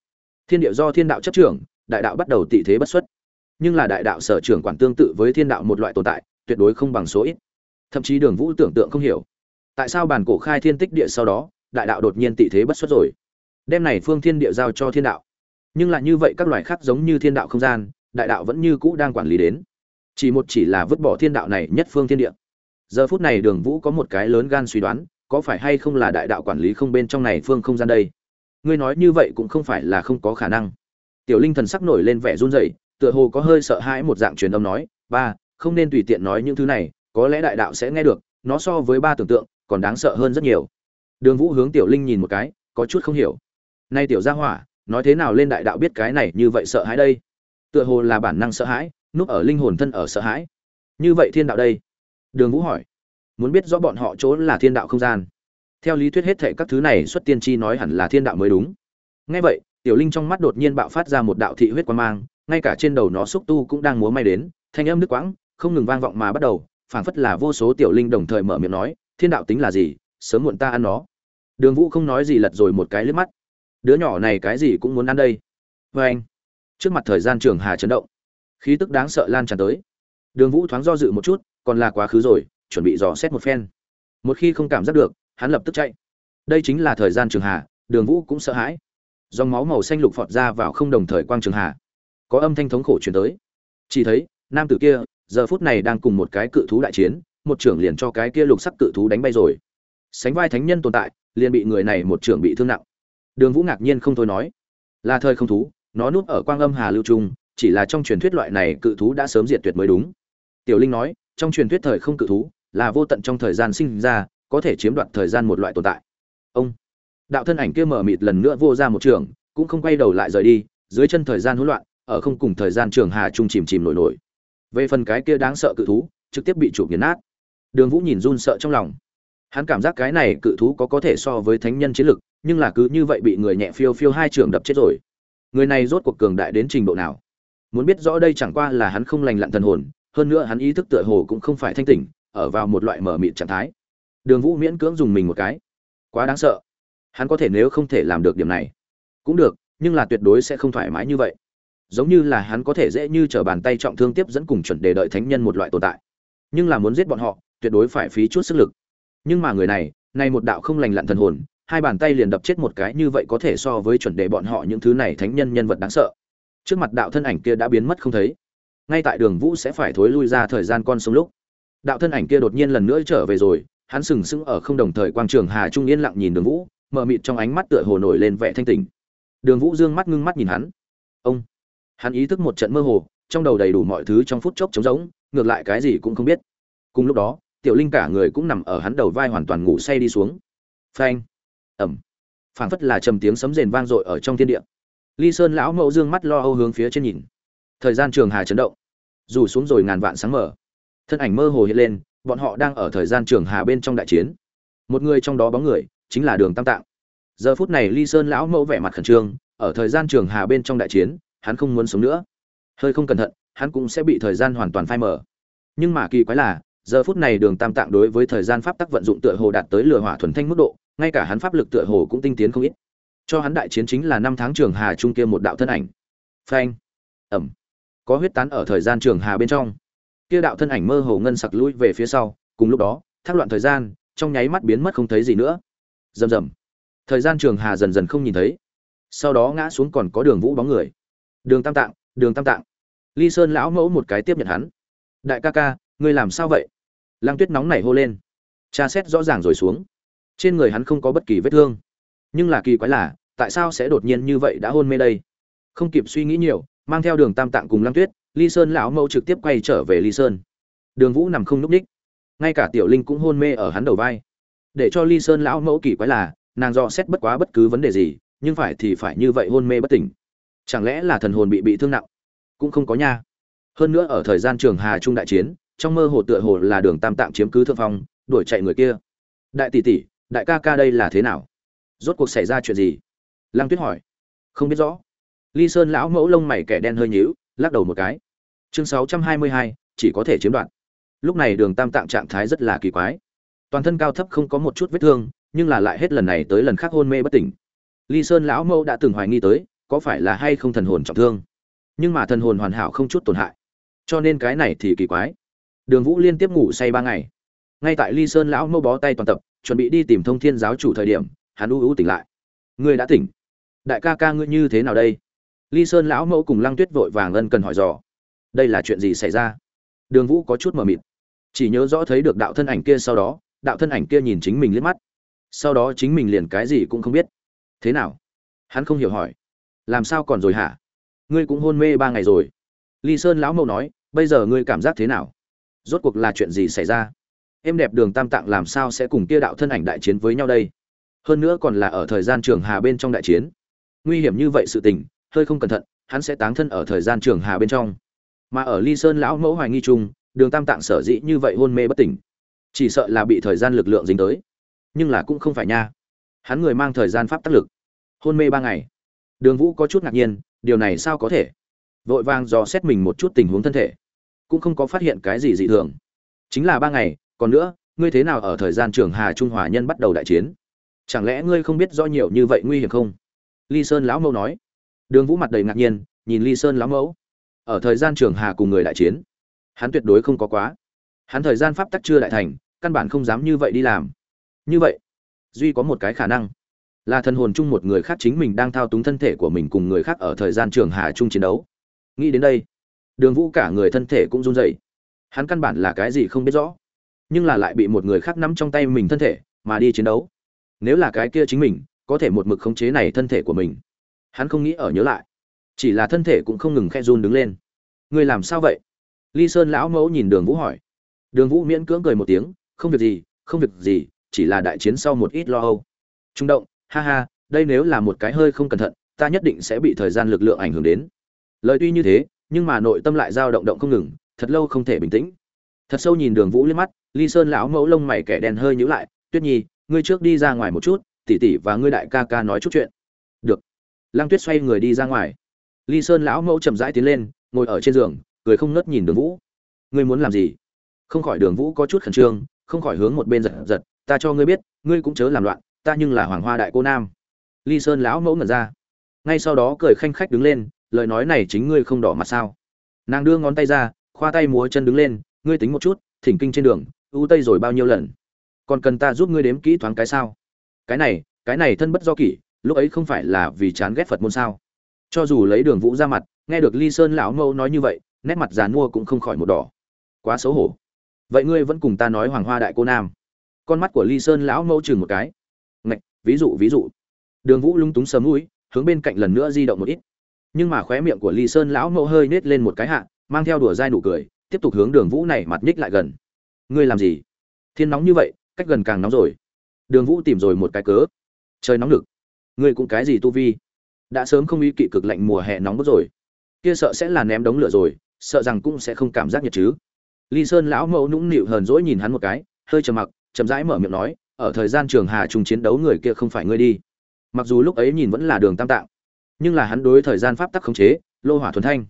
Thiên địa do thiên đạo chấp trưởng, đại đạo bắt đầu tị thế bất xuất. Nhưng là đại đạo sở trưởng quản tương tự với thiên đạo một loại tồn tại, tuyệt đối không bằng số ít. Thậm chí đường vũ tưởng tượng không hiểu. Tại sao bàn cổ khai thiên tích địa sau đó, đại đạo đột nhiên tị thế bất xuất rồi? Đem này phương thiên địa giao cho thiên đạo nhưng lại như vậy các loài khác giống như thiên đạo không gian, đại đạo vẫn như cũ đang quản lý đến. Chỉ một chỉ là vứt bỏ thiên đạo này nhất phương thiên địa. Giờ phút này đường vũ có một cái lớn gan suy đoán, có phải hay không là đại đạo quản lý không bên trong này phương không gian đây? Ngươi nói như vậy cũng không phải là không có khả năng. Tiểu linh thần sắc nổi lên vẻ run rẩy, tựa hồ có hơi sợ hãi một dạng truyền âm nói, ba, không nên tùy tiện nói những thứ này, có lẽ đại đạo sẽ nghe được, nó so với ba tưởng tượng, còn đáng sợ hơn rất nhiều. Đường vũ hướng tiểu linh nhìn một cái, có chút không hiểu. Nay tiểu gia hỏa nói thế nào lên đại đạo biết cái này như vậy sợ hãi đây? Tựa hồ là bản năng sợ hãi, núp ở linh hồn thân ở sợ hãi. Như vậy thiên đạo đây? Đường vũ hỏi. Muốn biết rõ bọn họ chỗ là thiên đạo không gian. Theo lý thuyết hết thệ các thứ này xuất tiên tri nói hẳn là thiên đạo mới đúng. Ngay vậy, tiểu linh trong mắt đột nhiên bạo phát ra một đạo thị huyết quan mang, ngay cả trên đầu nó xúc tu cũng đang múa may đến, thanh âm nước quãng, không ngừng vang vọng mà bắt đầu, phảng phất là vô số tiểu linh đồng thời mở miệng nói, thiên đạo tính là gì? Sớm muộn ta ăn nó. Đường vũ không nói gì lật rồi một cái liếc mắt đứa nhỏ này cái gì cũng muốn ăn đây. Vê anh, trước mặt thời gian trường hà chấn động, khí tức đáng sợ lan tràn tới. Đường vũ thoáng do dự một chút, còn là quá khứ rồi, chuẩn bị dò xét một phen. Một khi không cảm giác được, hắn lập tức chạy. Đây chính là thời gian trường hà, đường vũ cũng sợ hãi. Dòng máu màu xanh lục phọt ra vào không đồng thời quang trường hà. Có âm thanh thống khổ chuyển tới. Chỉ thấy, nam tử kia, giờ phút này đang cùng một cái cự thú đại chiến, một trưởng liền cho cái kia lục sắc cự thú đánh bay rồi. Sánh vai thánh nhân tồn tại, liền bị người này một trưởng bị thương nặng đường vũ ngạc nhiên không thôi nói, là thời không thú, nó núp ở quang âm hà lưu trung, chỉ là trong truyền thuyết loại này cự thú đã sớm diệt tuyệt mới đúng. Tiểu linh nói, trong truyền thuyết thời không cự thú là vô tận trong thời gian sinh ra, có thể chiếm đoạt thời gian một loại tồn tại. Ông, đạo thân ảnh kia mở mịt lần nữa vô ra một trường, cũng không quay đầu lại rời đi, dưới chân thời gian hỗn loạn, ở không cùng thời gian trường hà trung chìm chìm nổi nổi. Về phần cái kia đáng sợ cự thú, trực tiếp bị chụp nghiền nát. Đường vũ nhìn run sợ trong lòng. Hắn cảm giác cái này cự thú có có thể so với thánh nhân chiến lực nhưng là cứ như vậy bị người nhẹ phiêu phiêu hai trường đập chết rồi. Người này rốt cuộc cường đại đến trình độ nào? Muốn biết rõ đây chẳng qua là hắn không lành lặn thần hồn, hơn nữa hắn ý thức tựa hồ cũng không phải thanh tỉnh, ở vào một loại mở mịt trạng thái. Đường vũ miễn cưỡng dùng mình một cái. Quá đáng sợ. Hắn có thể nếu không thể làm được điểm này, cũng được, nhưng là tuyệt đối sẽ không thoải mái như vậy. Giống như là hắn có thể dễ như t r ở bàn tay trọng thương tiếp dẫn cùng chuẩn đề đợi thánh nhân một loại tồn tại. Nhưng là muốn giết bọn họ, tuyệt đối phải phí chút sức lực. Nhưng mà người này này một đạo không lành lặn thần hồn hai bàn tay liền đập chết một cái như vậy có thể so với chuẩn đề bọn họ những thứ này thánh nhân nhân vật đáng sợ. Trước mặt đạo thân ảnh kia đã biến mất không thấy. Ngay tại đường vũ sẽ phải thối lui ra thời gian con sông lúc, đạo thân ảnh kia đột nhiên lần nữa trở về rồi, hắn sừng sững ở không đồng thời quang trường hà trung yên lặng nhìn đường vũ, mờ mịt trong ánh mắt tựa hồ nổi lên vẻ thanh tình. Đường vũ dương mắt ngưng mắt nhìn hắn. Ông! Hắn ý thức một trận mơ hồ, trong đầu đầy đủ mọi thứ trong phút chốc trống rỗng, ngược lại cái gì cũng không biết. Cùng lúc đó, tiểu linh cả người cũng nằm ở hắn đầu vai hoàn toàn ngủ say đi xuống. Phanh! Ẩm. Phảng phất là trầm tiếng sấm rền vang dội ở trong thiên địa. Ly sơn lão mẫu dương mắt lo âu hướng phía trên nhìn. Thời gian trường hà chấn động. Dù xuống rồi ngàn vạn sáng mở thân ảnh mơ hồ hiện lên, bọn họ đang ở thời gian trường hà bên trong đại chiến. Một người trong đó bóng người, chính là đường tam tạng. Giờ phút này ly sơn lão mẫu vẻ mặt khẩn trương, ở thời gian trường hà bên trong đại chiến, hắn không muốn sống nữa. Hơi không cẩn thận, hắn cũng sẽ bị thời gian hoàn toàn phai mở nhưng mà kỳ quái là, giờ phút này đường tam tạng đối với thời gian pháp tắc vận dụng tựa hồ đạt tới lửa hỏa thuần thanh mức độ ngay cả hắn pháp lực tựa hồ cũng tinh tiến không ít. Cho hắn đại chiến chính là năm tháng trường hà trung kia một đạo thân ảnh. Phanh. Ẩm. Có huyết tán ở thời gian trường hà bên trong. Kia đạo thân ảnh mơ hồ ngân sặc lui về phía sau, cùng lúc đó, thác loạn thời gian, trong nháy mắt biến mất không thấy gì nữa. Rầm rầm. Thời gian trường hà dần dần không nhìn thấy. Sau đó ngã xuống còn có đường vũ bóng người. Đường tam tạng, đường tam tạng. Ly sơn lão mẫu một cái tiếp nhận hắn. Đại ca ca, ngươi làm sao vậy? Lang tuyết nóng nảy hô lên. Cha xét rõ ràng rồi xuống trên người hắn không có bất kỳ vết thương. Nhưng là kỳ quái là, tại sao sẽ đột nhiên như vậy đã hôn mê đây? Không kịp suy nghĩ nhiều, mang theo đường tam tạng cùng lăng tuyết, ly sơn lão mẫu trực tiếp quay trở về ly sơn. Đường vũ nằm không n ú c ních ngay cả tiểu linh cũng hôn mê ở hắn đầu vai. Để cho ly sơn lão mẫu kỳ quái là, nàng dò xét bất quá bất cứ vấn đề gì, nhưng phải thì phải như vậy hôn mê bất tỉnh. Chẳng lẽ là thần hồn bị bị thương nặng? Cũng không có nha. Hơn nữa ở thời gian trường hà trung đại chiến, trong mơ hồ tựa hồ là đường tam tạng chiếm cứ thượng phong, đuổi chạy người kia. Đại tỷ tỷ đại ca ca đây là thế nào? Rốt cuộc xảy ra chuyện gì? Lăng tuyết hỏi. Không biết rõ. Ly sơn lão mẫu lông mày kẻ đen hơi nhíu, lắc đầu một cái. Chương sáu trăm hai mươi hai, chỉ có thể chiếm đoạt. Lúc này đường tam tạng trạng thái rất là kỳ quái. Toàn thân cao thấp không có một chút vết thương, nhưng là lại hết lần này tới lần khác hôn mê bất tỉnh. Ly sơn lão mẫu đã từng hoài nghi tới, có phải là hay không thần hồn trọng thương. Nhưng mà thần hồn hoàn hảo không chút tổn hại. Cho nên cái này thì kỳ quái. Đường vũ liên tiếp ngủ say ba ngày. Ngay tại ly sơn lão mẫu bó tay toàn tập chuẩn bị đi tìm thông thiên giáo chủ thời điểm, hắn u u tỉnh lại. Ngươi đã tỉnh. Đại ca ca ngươi như thế nào đây? Ly sơn lão mẫu cùng lăng tuyết vội vàng ân cần hỏi dò. Đây là chuyện gì xảy ra? Đường vũ có chút mờ mịt. Chỉ nhớ rõ thấy được đạo thân ảnh kia sau đó, đạo thân ảnh kia nhìn chính mình liếc mắt. Sau đó chính mình liền cái gì cũng không biết. Thế nào? Hắn không hiểu hỏi. Làm sao còn rồi hả? Ngươi cũng hôn mê ba ngày rồi. Ly sơn lão mẫu nói, bây giờ ngươi cảm giác thế nào? Rốt cuộc là chuyện gì xảy ra? Em đẹp đường tam tạng làm sao sẽ cùng kia đạo thân ảnh đại chiến với nhau đây? Hơn nữa còn là ở thời gian trường hà bên trong đại chiến. Nguy hiểm như vậy sự tình, hơi không cẩn thận, hắn sẽ táng thân ở thời gian trường hà bên trong. Mà ở ly sơn lão mẫu hoài nghi chung, đường tam tạng sở dĩ như vậy hôn mê bất tỉnh. Chỉ sợ là bị thời gian lực lượng dính tới. Nhưng là cũng không phải nha. Hắn người mang thời gian pháp tác lực. Hôn mê ba ngày. Đường vũ có chút ngạc nhiên, điều này sao có thể? Vội vàng dò xét mình một chút tình huống thân thể. Cũng không có phát hiện cái gì dị thường. Chính là ba ngày còn nữa, ngươi thế nào ở thời gian trường hà trung hòa nhân bắt đầu đại chiến? Chẳng lẽ ngươi không biết rõ nhiều như vậy nguy hiểm không? Ly sơn lão mẫu nói. Đường vũ mặt đầy ngạc nhiên, nhìn ly sơn lão mẫu. Ở thời gian trường hà cùng người đại chiến, hắn tuyệt đối không có quá. Hắn thời gian pháp tắc chưa đại thành, căn bản không dám như vậy đi làm. Như vậy, duy có một cái khả năng là thần hồn chung một người khác chính mình đang thao túng thân thể của mình cùng người khác ở thời gian trường hà chung chiến đấu. Nghĩ đến đây, đường vũ cả người thân thể cũng run rẩy. Hắn căn bản là cái gì không biết rõ nhưng là lại bị một người khác nắm trong tay mình thân thể, mà đi chiến đấu. Nếu là cái kia chính mình, có thể một mực khống chế này thân thể của mình. Hắn không nghĩ ở nhớ lại. Chỉ là thân thể cũng không ngừng khe run đứng lên. Ngươi làm sao vậy? Ly sơn lão mẫu nhìn đường vũ hỏi. Đường vũ miễn cưỡng cười một tiếng, không việc gì, không việc gì, chỉ là đại chiến sau một ít lo âu. Trung động, ha ha, đây nếu là một cái hơi không cẩn thận, ta nhất định sẽ bị thời gian lực lượng ảnh hưởng đến. Lời tuy như thế, nhưng mà nội tâm lại dao động động không ngừng, thật lâu không thể bình tĩnh thật sâu nhìn đường vũ lên mắt, ly sơn lão mẫu lông mày kẻ đen hơi nhữ lại, tuyết nhi, ngươi trước đi ra ngoài một chút, tỷ tỷ và ngươi đại ca ca nói chút chuyện. Được. Lăng tuyết xoay người đi ra ngoài. Ly sơn lão mẫu chậm rãi tiến lên, ngồi ở trên giường, cười không ngớt nhìn đường vũ. Ngươi muốn làm gì? Không khỏi đường vũ có chút khẩn trương, không khỏi hướng một bên giật giật, ta cho ngươi biết, ngươi cũng chớ làm loạn, ta nhưng là hoàng hoa đại cô nam. Ly sơn lão mẫu mật ra. Ngay sau đó cười khanh khách đứng lên, lời nói này chính ngươi không đỏ mặt sao? Nàng đưa ngón tay ra, khoa tay múa chân đứng lên ngươi tính một chút, thỉnh kinh trên đường ưu tây rồi bao nhiêu lần? Còn cần ta giúp ngươi đếm kỹ thoáng cái sao? Cái này cái này thân bất do kỷ, lúc ấy không phải là vì chán ghét phật môn sao? Cho dù lấy đường vũ ra mặt, nghe được ly sơn lão mẫu nói như vậy, nét mặt giàn mua cũng không khỏi một đỏ. Quá xấu hổ. Vậy ngươi vẫn cùng ta nói hoàng hoa đại cô nam. Con mắt của ly sơn lão mẫu chừng một cái. Ngạch, ví dụ ví dụ. Đường vũ lung túng sớm mũi, hướng bên cạnh lần nữa di động một ít. Nhưng mà khóe miệng của ly sơn lão mẫu hơi nết lên một cái hạ, mang theo đùa dai nụ cười tiếp tục hướng đường vũ này mặt nhích lại gần. Ngươi làm gì? Thiên nóng như vậy, cách gần càng nóng rồi. Đường vũ tìm rồi một cái cớ. Trời nóng lực. Ngươi cũng cái gì tu vi? Đã sớm không ý kỵ cực lạnh mùa hè nóng bức rồi. Kia sợ sẽ là ném đống lửa rồi, sợ rằng cũng sẽ không cảm giác nhiệt chứ. Ly sơn lão mẫu nũng nịu hờn dỗi nhìn hắn một cái, hơi trầm mặc, chậm rãi mở miệng nói, ở thời gian trường hà trùng chiến đấu người kia không phải ngươi đi. Mặc dù lúc ấy nhìn vẫn là đường tam tạng, nhưng là hắn đối thời gian pháp tắc khống chế, lô hỏa thuần thanh.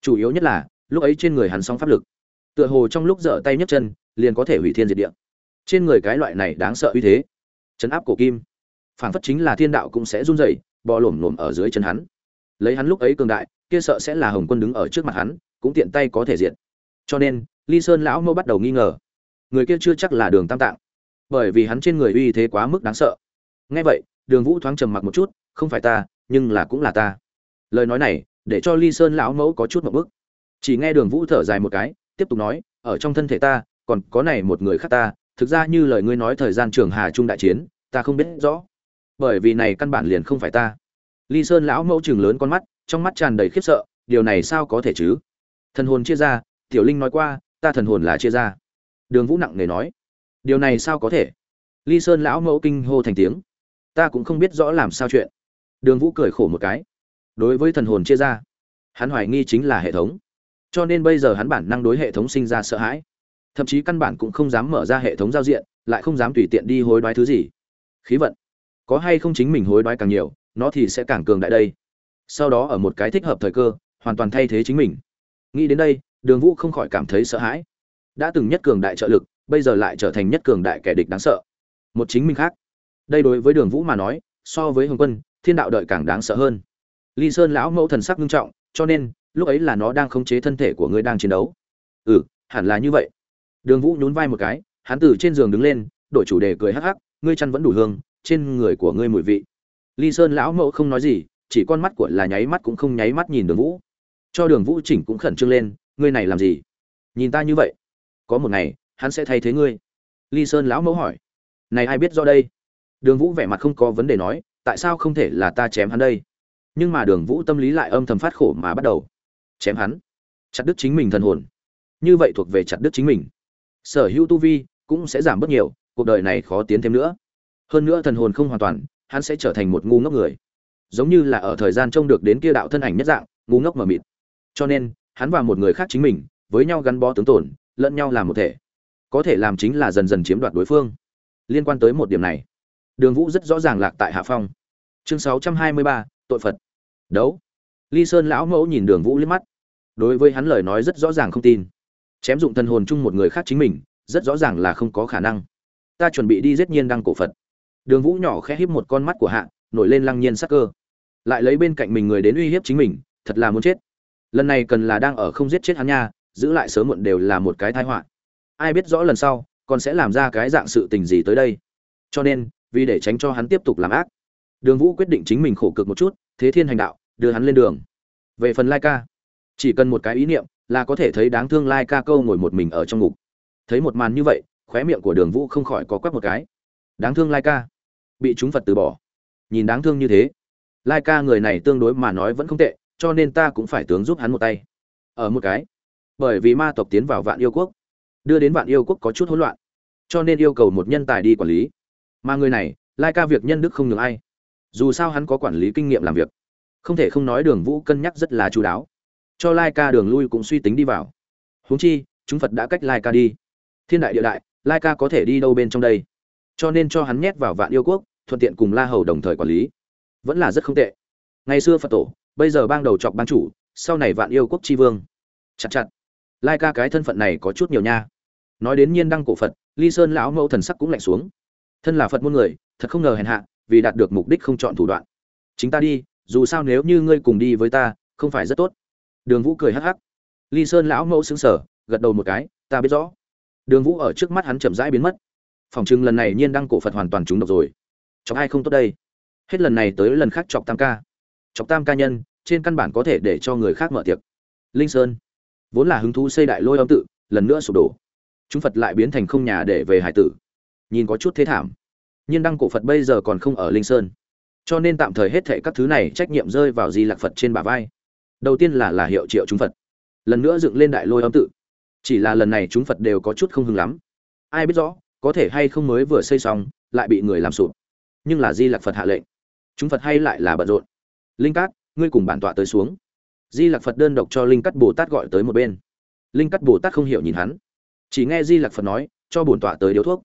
Chủ yếu nhất là lúc ấy trên người hắn song pháp lực. Tựa hồ trong lúc dở tay nhấc chân, liền có thể hủy thiên diệt địa. Trên người cái loại này đáng sợ uy thế. Chấn áp cổ kim. Phản phất chính là thiên đạo cũng sẽ run rẩy, bò lổm lổm ở dưới chân hắn. Lấy hắn lúc ấy cường đại, kia sợ sẽ là hồng quân đứng ở trước mặt hắn, cũng tiện tay có thể diệt. Cho nên, ly sơn lão mẫu bắt đầu nghi ngờ. Người kia chưa chắc là đường tam tạng. Bởi vì hắn trên người uy thế quá mức đáng sợ. Nghe vậy, đường vũ thoáng trầm mặc một chút, không phải ta, nhưng là cũng là ta. Lời nói này, để cho ly sơn lão mẫu có chút một bức chỉ nghe đường vũ thở dài một cái, tiếp tục nói, ở trong thân thể ta, còn có này một người khác ta, thực ra như lời ngươi nói thời gian trường hà trung đại chiến, ta không biết rõ. Bởi vì này căn bản liền không phải ta. Ly sơn lão mẫu chừng lớn con mắt, trong mắt tràn đầy khiếp sợ, điều này sao có thể chứ? Thần hồn chia ra, tiểu linh nói qua, ta thần hồn là chia ra. Đường vũ nặng nề nói, điều này sao có thể? Ly sơn lão mẫu kinh hô thành tiếng, ta cũng không biết rõ làm sao chuyện. Đường vũ cười khổ một cái, đối với thần hồn chia ra, hắn hoài nghi chính là hệ thống cho nên bây giờ hắn bản năng đối hệ thống sinh ra sợ hãi. Thậm chí căn bản cũng không dám mở ra hệ thống giao diện, lại không dám tùy tiện đi hối đoái thứ gì. Khí vận. Có hay không chính mình hối đoái càng nhiều, nó thì sẽ càng cường đại đây. Sau đó ở một cái thích hợp thời cơ, hoàn toàn thay thế chính mình. Nghĩ đến đây, đường vũ không khỏi cảm thấy sợ hãi. Đã từng nhất cường đại trợ lực, bây giờ lại trở thành nhất cường đại kẻ địch đáng sợ. Một chính mình khác. Đây đối với đường vũ mà nói, so với hồng quân, thiên đạo đợi càng đáng sợ hơn. Ly sơn lão mẫu thần sắc nghiêm trọng, cho nên lúc ấy là nó đang khống chế thân thể của ngươi đang chiến đấu. Ừ hẳn là như vậy. Đường vũ nhún vai một cái, hắn từ trên giường đứng lên, đổi chủ đề cười hắc hắc, ngươi chăn vẫn đủ hương, trên người của ngươi mùi vị. Ly sơn lão mẫu không nói gì, chỉ con mắt của là nháy mắt cũng không nháy mắt nhìn đường vũ. Cho đường vũ chỉnh cũng khẩn trương lên, ngươi này làm gì? Nhìn ta như vậy, có một ngày, hắn sẽ thay thế ngươi. Ly sơn lão mẫu hỏi. Này ai biết do đây? Đường vũ vẻ mặt không có vấn đề nói, tại sao không thể là ta chém hắn đây? Nhưng mà đường vũ tâm lý lại âm thầm phát khổ mà bắt đầu chém hắn. Chặt đứt chính mình thần hồn. Như vậy thuộc về chặt đứt chính mình. Sở hữu tu vi cũng sẽ giảm bớt nhiều, cuộc đời này khó tiến thêm nữa. Hơn nữa thần hồn không hoàn toàn, hắn sẽ trở thành một ngu ngốc người. Giống như là ở thời gian trông được đến kia đạo thân ảnh nhất dạng, ngu ngốc mờ mịt. Cho nên, hắn và một người khác chính mình, với nhau gắn bó tướng tổn lẫn nhau làm một thể. Có thể làm chính là dần dần chiếm đoạt đối phương. Liên quan tới một điểm này, đường vũ rất rõ ràng lạc tại hạ phong. Chương sáu trăm hai mươi ba, tội phật. Đấu ly sơn lão mẫu nhìn đường vũ liếc mắt. Đối với hắn lời nói rất rõ ràng không tin. Chém dụng thần hồn chung một người khác chính mình, rất rõ ràng là không có khả năng. Ta chuẩn bị đi giết nhiên đăng cổ phật. Đường vũ nhỏ khẽ híp một con mắt của hạ, nổi lên lăng nhiên sắc cơ. Lại lấy bên cạnh mình người đến uy hiếp chính mình, thật là muốn chết. Lần này cần là đang ở không giết chết hắn nha, giữ lại sớm muộn đều là một cái tai họa. Ai biết rõ lần sau, còn sẽ làm ra cái dạng sự tình gì tới đây. Cho nên, vì để tránh cho hắn tiếp tục làm ác, đường vũ quyết định chính mình khổ cực một chút, thế thiên hành đạo đưa hắn lên đường. Về phần lai ca, chỉ cần một cái ý niệm là có thể thấy đáng thương lai ca câu ngồi một mình ở trong ngục. Thấy một màn như vậy, khóe miệng của đường vũ không khỏi có quắc một cái. Đáng thương lai ca, bị chúng phật từ bỏ. Nhìn đáng thương như thế, lai ca người này tương đối mà nói vẫn không tệ, cho nên ta cũng phải tướng giúp hắn một tay. Ở một cái, bởi vì ma tộc tiến vào vạn yêu quốc, đưa đến vạn yêu quốc có chút hỗn loạn, cho nên yêu cầu một nhân tài đi quản lý. Mà người này, lai ca việc nhân đức không ngừng ai. Dù sao hắn có quản lý kinh nghiệm làm việc không thể không nói đường vũ cân nhắc rất là chú đáo. Cho lai ca đường lui cũng suy tính đi vào. Huống chi, chúng phật đã cách lai ca đi. Thiên đại địa đại, lai ca có thể đi đâu bên trong đây? Cho nên cho hắn nhét vào vạn yêu quốc, thuận tiện cùng la hầu đồng thời quản lý. Vẫn là rất không tệ. Ngày xưa phật tổ, bây giờ bang đầu chọc ban chủ, sau này vạn yêu quốc tri vương. Chặt chặt. Lai ca cái thân phận này có chút nhiều nha. Nói đến nhiên đăng cổ phật, ly sơn lão mẫu thần sắc cũng lạnh xuống. Thân là phật muôn người, thật không ngờ hèn hạ, vì đạt được mục đích không chọn thủ đoạn. Chính ta đi dù sao nếu như ngươi cùng đi với ta, không phải rất tốt. Đường vũ cười hắc hắc. Ly sơn lão mẫu xứng sở gật đầu một cái, ta biết rõ. Đường vũ ở trước mắt hắn chậm rãi biến mất. Phòng chừng lần này nhiên đăng cổ phật hoàn toàn trúng độc rồi. Chọc ai không tốt đây? Hết lần này tới lần khác chọc tam ca. Chọc tam ca nhân, trên căn bản có thể để cho người khác mở tiệc. Linh sơn. Vốn là hứng thú xây đại lôi âm tự, lần nữa sụp đổ. Chúng phật lại biến thành không nhà để về hải tử. Nhìn có chút thế thảm. Nhiên đăng cổ phật bây giờ còn không ở linh sơn cho nên tạm thời hết thệ các thứ này trách nhiệm rơi vào di lạc phật trên bả vai. Đầu tiên là là hiệu triệu chúng phật, lần nữa dựng lên đại lôi âm tự. Chỉ là lần này chúng phật đều có chút không hưng lắm. Ai biết rõ, có thể hay không mới vừa xây xong, lại bị người làm sụp. Nhưng là di lạc phật hạ lệnh. Chúng phật hay lại là bận rộn. Linh cát, ngươi cùng bản tọa tới xuống. Di lạc phật đơn độc cho linh cắt bồ tát gọi tới một bên. Linh cắt bồ tát không hiểu nhìn hắn. Chỉ nghe di lạc phật nói, cho bổn tọa tới điếu thuốc.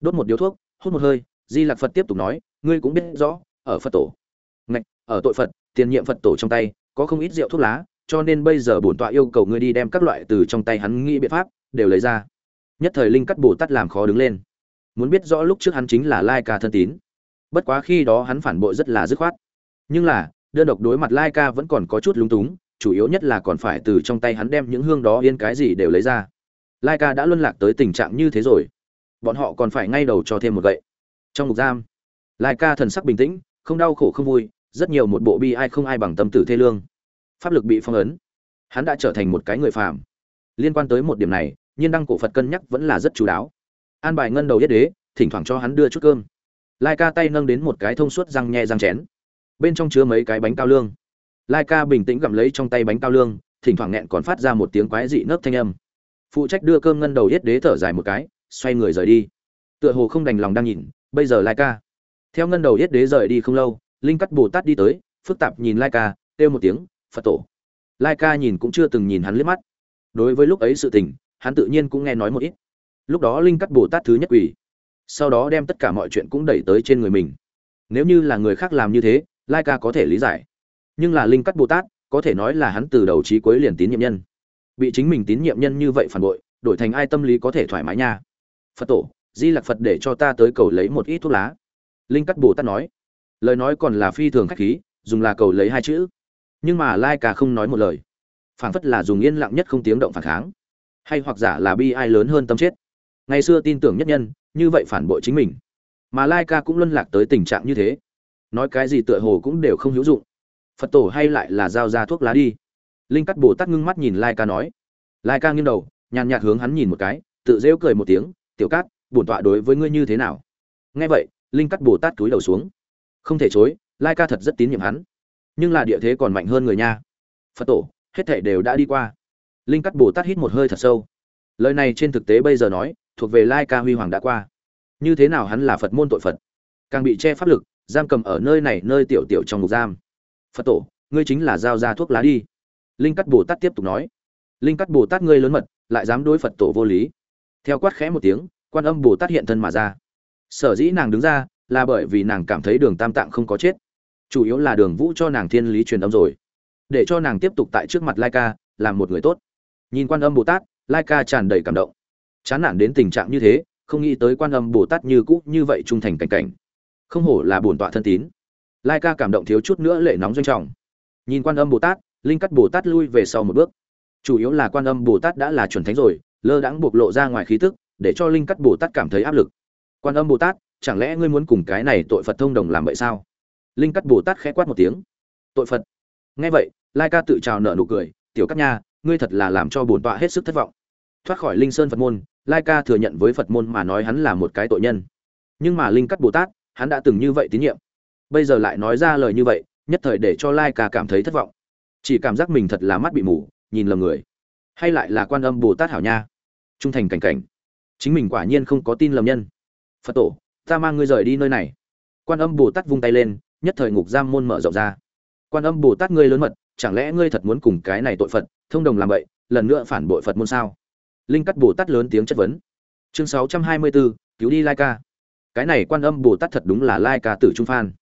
Đốt một điếu thuốc, hút một hơi, di lạc phật tiếp tục nói, ngươi cũng biết rõ ở phật tổ. Ngạch, ở tội phật, tiền nhiệm phật tổ trong tay, có không ít rượu thuốc lá, cho nên bây giờ bổn tọa yêu cầu ngươi đi đem các loại từ trong tay hắn nghĩ biện pháp, đều lấy ra. Nhất thời linh cắt bồ tát làm khó đứng lên. Muốn biết rõ lúc trước hắn chính là lai ca thân tín. Bất quá khi đó hắn phản bội rất là dứt khoát. Nhưng là, đơn độc đối mặt lai ca vẫn còn có chút lúng túng, chủ yếu nhất là còn phải từ trong tay hắn đem những hương đó yên cái gì đều lấy ra. Lai ca đã luân lạc tới tình trạng như thế rồi. Bọn họ còn phải ngay đầu cho thêm một gậy. Trong ngục giam, lai ca thần sắc bình tĩnh không đau khổ không vui, rất nhiều một bộ bi ai không ai bằng tâm tử thê lương. Pháp lực bị phong ấn, hắn đã trở thành một cái người phàm. Liên quan tới một điểm này, nhiên đăng cổ phật cân nhắc vẫn là rất chú đáo. An bài ngân đầu yết đế, thỉnh thoảng cho hắn đưa chút cơm. Lai ca tay nâng đến một cái thông suốt răng nhẹ răng chén. Bên trong chứa mấy cái bánh cao lương. Lai ca bình tĩnh gặm lấy trong tay bánh cao lương, thỉnh thoảng nghẹn còn phát ra một tiếng quái dị nấc thanh âm. Phụ trách đưa cơm ngân đầu yết đế thở dài một cái, xoay người rời đi. Tựa hồ không đành lòng đang nhìn, bây giờ lai ca theo ngân đầu yết đế rời đi không lâu, linh cắt bồ tát đi tới, phức tạp nhìn lai ca, kêu một tiếng, phật tổ. Lai ca nhìn cũng chưa từng nhìn hắn liếc mắt. Đối với lúc ấy sự tình, hắn tự nhiên cũng nghe nói một ít. Lúc đó linh cắt bồ tát thứ nhất quỷ sau đó đem tất cả mọi chuyện cũng đẩy tới trên người mình. Nếu như là người khác làm như thế, lai ca có thể lý giải. Nhưng là linh cắt bồ tát, có thể nói là hắn từ đầu trí cuối liền tín nhiệm nhân. Bị chính mình tín nhiệm nhân như vậy phản bội, đổi thành ai tâm lý có thể thoải mái nha. Phật tổ, di lặc phật để cho ta tới cầu lấy một ít thuốc lá linh cắt bồ tát nói, lời nói còn là phi thường khách khí, dùng là cầu lấy hai chữ. Nhưng mà lai ca không nói một lời. Phảng phất là dùng yên lặng nhất không tiếng động phản kháng. Hay hoặc giả là bi ai lớn hơn tâm chết. Ngày xưa tin tưởng nhất nhân, như vậy phản bội chính mình. Mà lai ca cũng luân lạc tới tình trạng như thế. Nói cái gì tựa hồ cũng đều không hữu dụng. Phật tổ hay lại là giao ra thuốc lá đi. Linh cắt bồ tát ngưng mắt nhìn lai ca nói. Lai ca nghiêng đầu, nhàn nhạt hướng hắn nhìn một cái, tự rêu cười một tiếng, tiểu cát, bổn tọa đối với ngươi như thế nào? Nghe vậy linh cắt bồ tát túi đầu xuống. Không thể chối, lai ca thật rất tín nhiệm hắn. Nhưng là địa thế còn mạnh hơn người nha. Phật tổ, hết thảy đều đã đi qua. Linh cắt bồ tát hít một hơi thật sâu. Lời này trên thực tế bây giờ nói, thuộc về lai ca huy hoàng đã qua. Như thế nào hắn là phật môn tội phật? Càng bị che pháp lực, giam cầm ở nơi này nơi tiểu tiểu trong ngục giam. Phật tổ, ngươi chính là giao ra thuốc lá đi. Linh cắt bồ tát tiếp tục nói. Linh cắt bồ tát ngươi lớn mật, lại dám đối phật tổ vô lý. Theo quát khẽ một tiếng, quan âm bồ tát hiện thân mà ra sở dĩ nàng đứng ra là bởi vì nàng cảm thấy đường tam tạng không có chết. Chủ yếu là đường vũ cho nàng thiên lý truyền âm rồi. Để cho nàng tiếp tục tại trước mặt Laika làm một người tốt. Nhìn quan âm bồ tát Laika tràn đầy cảm động. Chán nản đến tình trạng như thế, không nghĩ tới quan âm bồ tát như cũ như vậy trung thành cảnh cảnh. Không hổ là bổn tọa thân tín. Laika cảm động thiếu chút nữa lệ nóng doanh trọng. Nhìn quan âm bồ tát, linh cắt bồ tát lui về sau một bước. Chủ yếu là quan âm bồ tát đã là chuẩn thánh rồi, lơ đãng bộc lộ ra ngoài khí tức, để cho linh cắt bồ tát cảm thấy áp lực quan âm bồ tát, chẳng lẽ ngươi muốn cùng cái này tội phật thông đồng làm vậy sao? Linh cắt bồ tát khẽ quát một tiếng. Tội phật? Nghe vậy, lai ca tự trào nợ nụ cười, tiểu cắt nha, ngươi thật là làm cho bổn tọa hết sức thất vọng. Thoát khỏi linh sơn phật môn, lai ca thừa nhận với phật môn mà nói hắn là một cái tội nhân. Nhưng mà linh cắt bồ tát, hắn đã từng như vậy tín nhiệm. Bây giờ lại nói ra lời như vậy, nhất thời để cho lai ca cảm thấy thất vọng. Chỉ cảm giác mình thật là mắt bị mù, nhìn lầm người. Hay lại là quan âm bồ tát hảo nha. Trung thành cảnh cảnh. Chính mình quả nhiên không có tin lầm nhân phật tổ, ta mang ngươi rời đi nơi này. Quan âm bồ tát vung tay lên, nhất thời ngục giam môn mở rộng ra. Quan âm bồ tát ngươi lớn mật, chẳng lẽ ngươi thật muốn cùng cái này tội phật, thông đồng làm vậy, lần nữa phản bội phật môn sao? Linh cắt bồ tát lớn tiếng chất vấn. Chương sáu trăm hai mươi bốn cứu đi lai ca. Cái này quan âm bồ tát thật đúng là lai ca tử trung phan.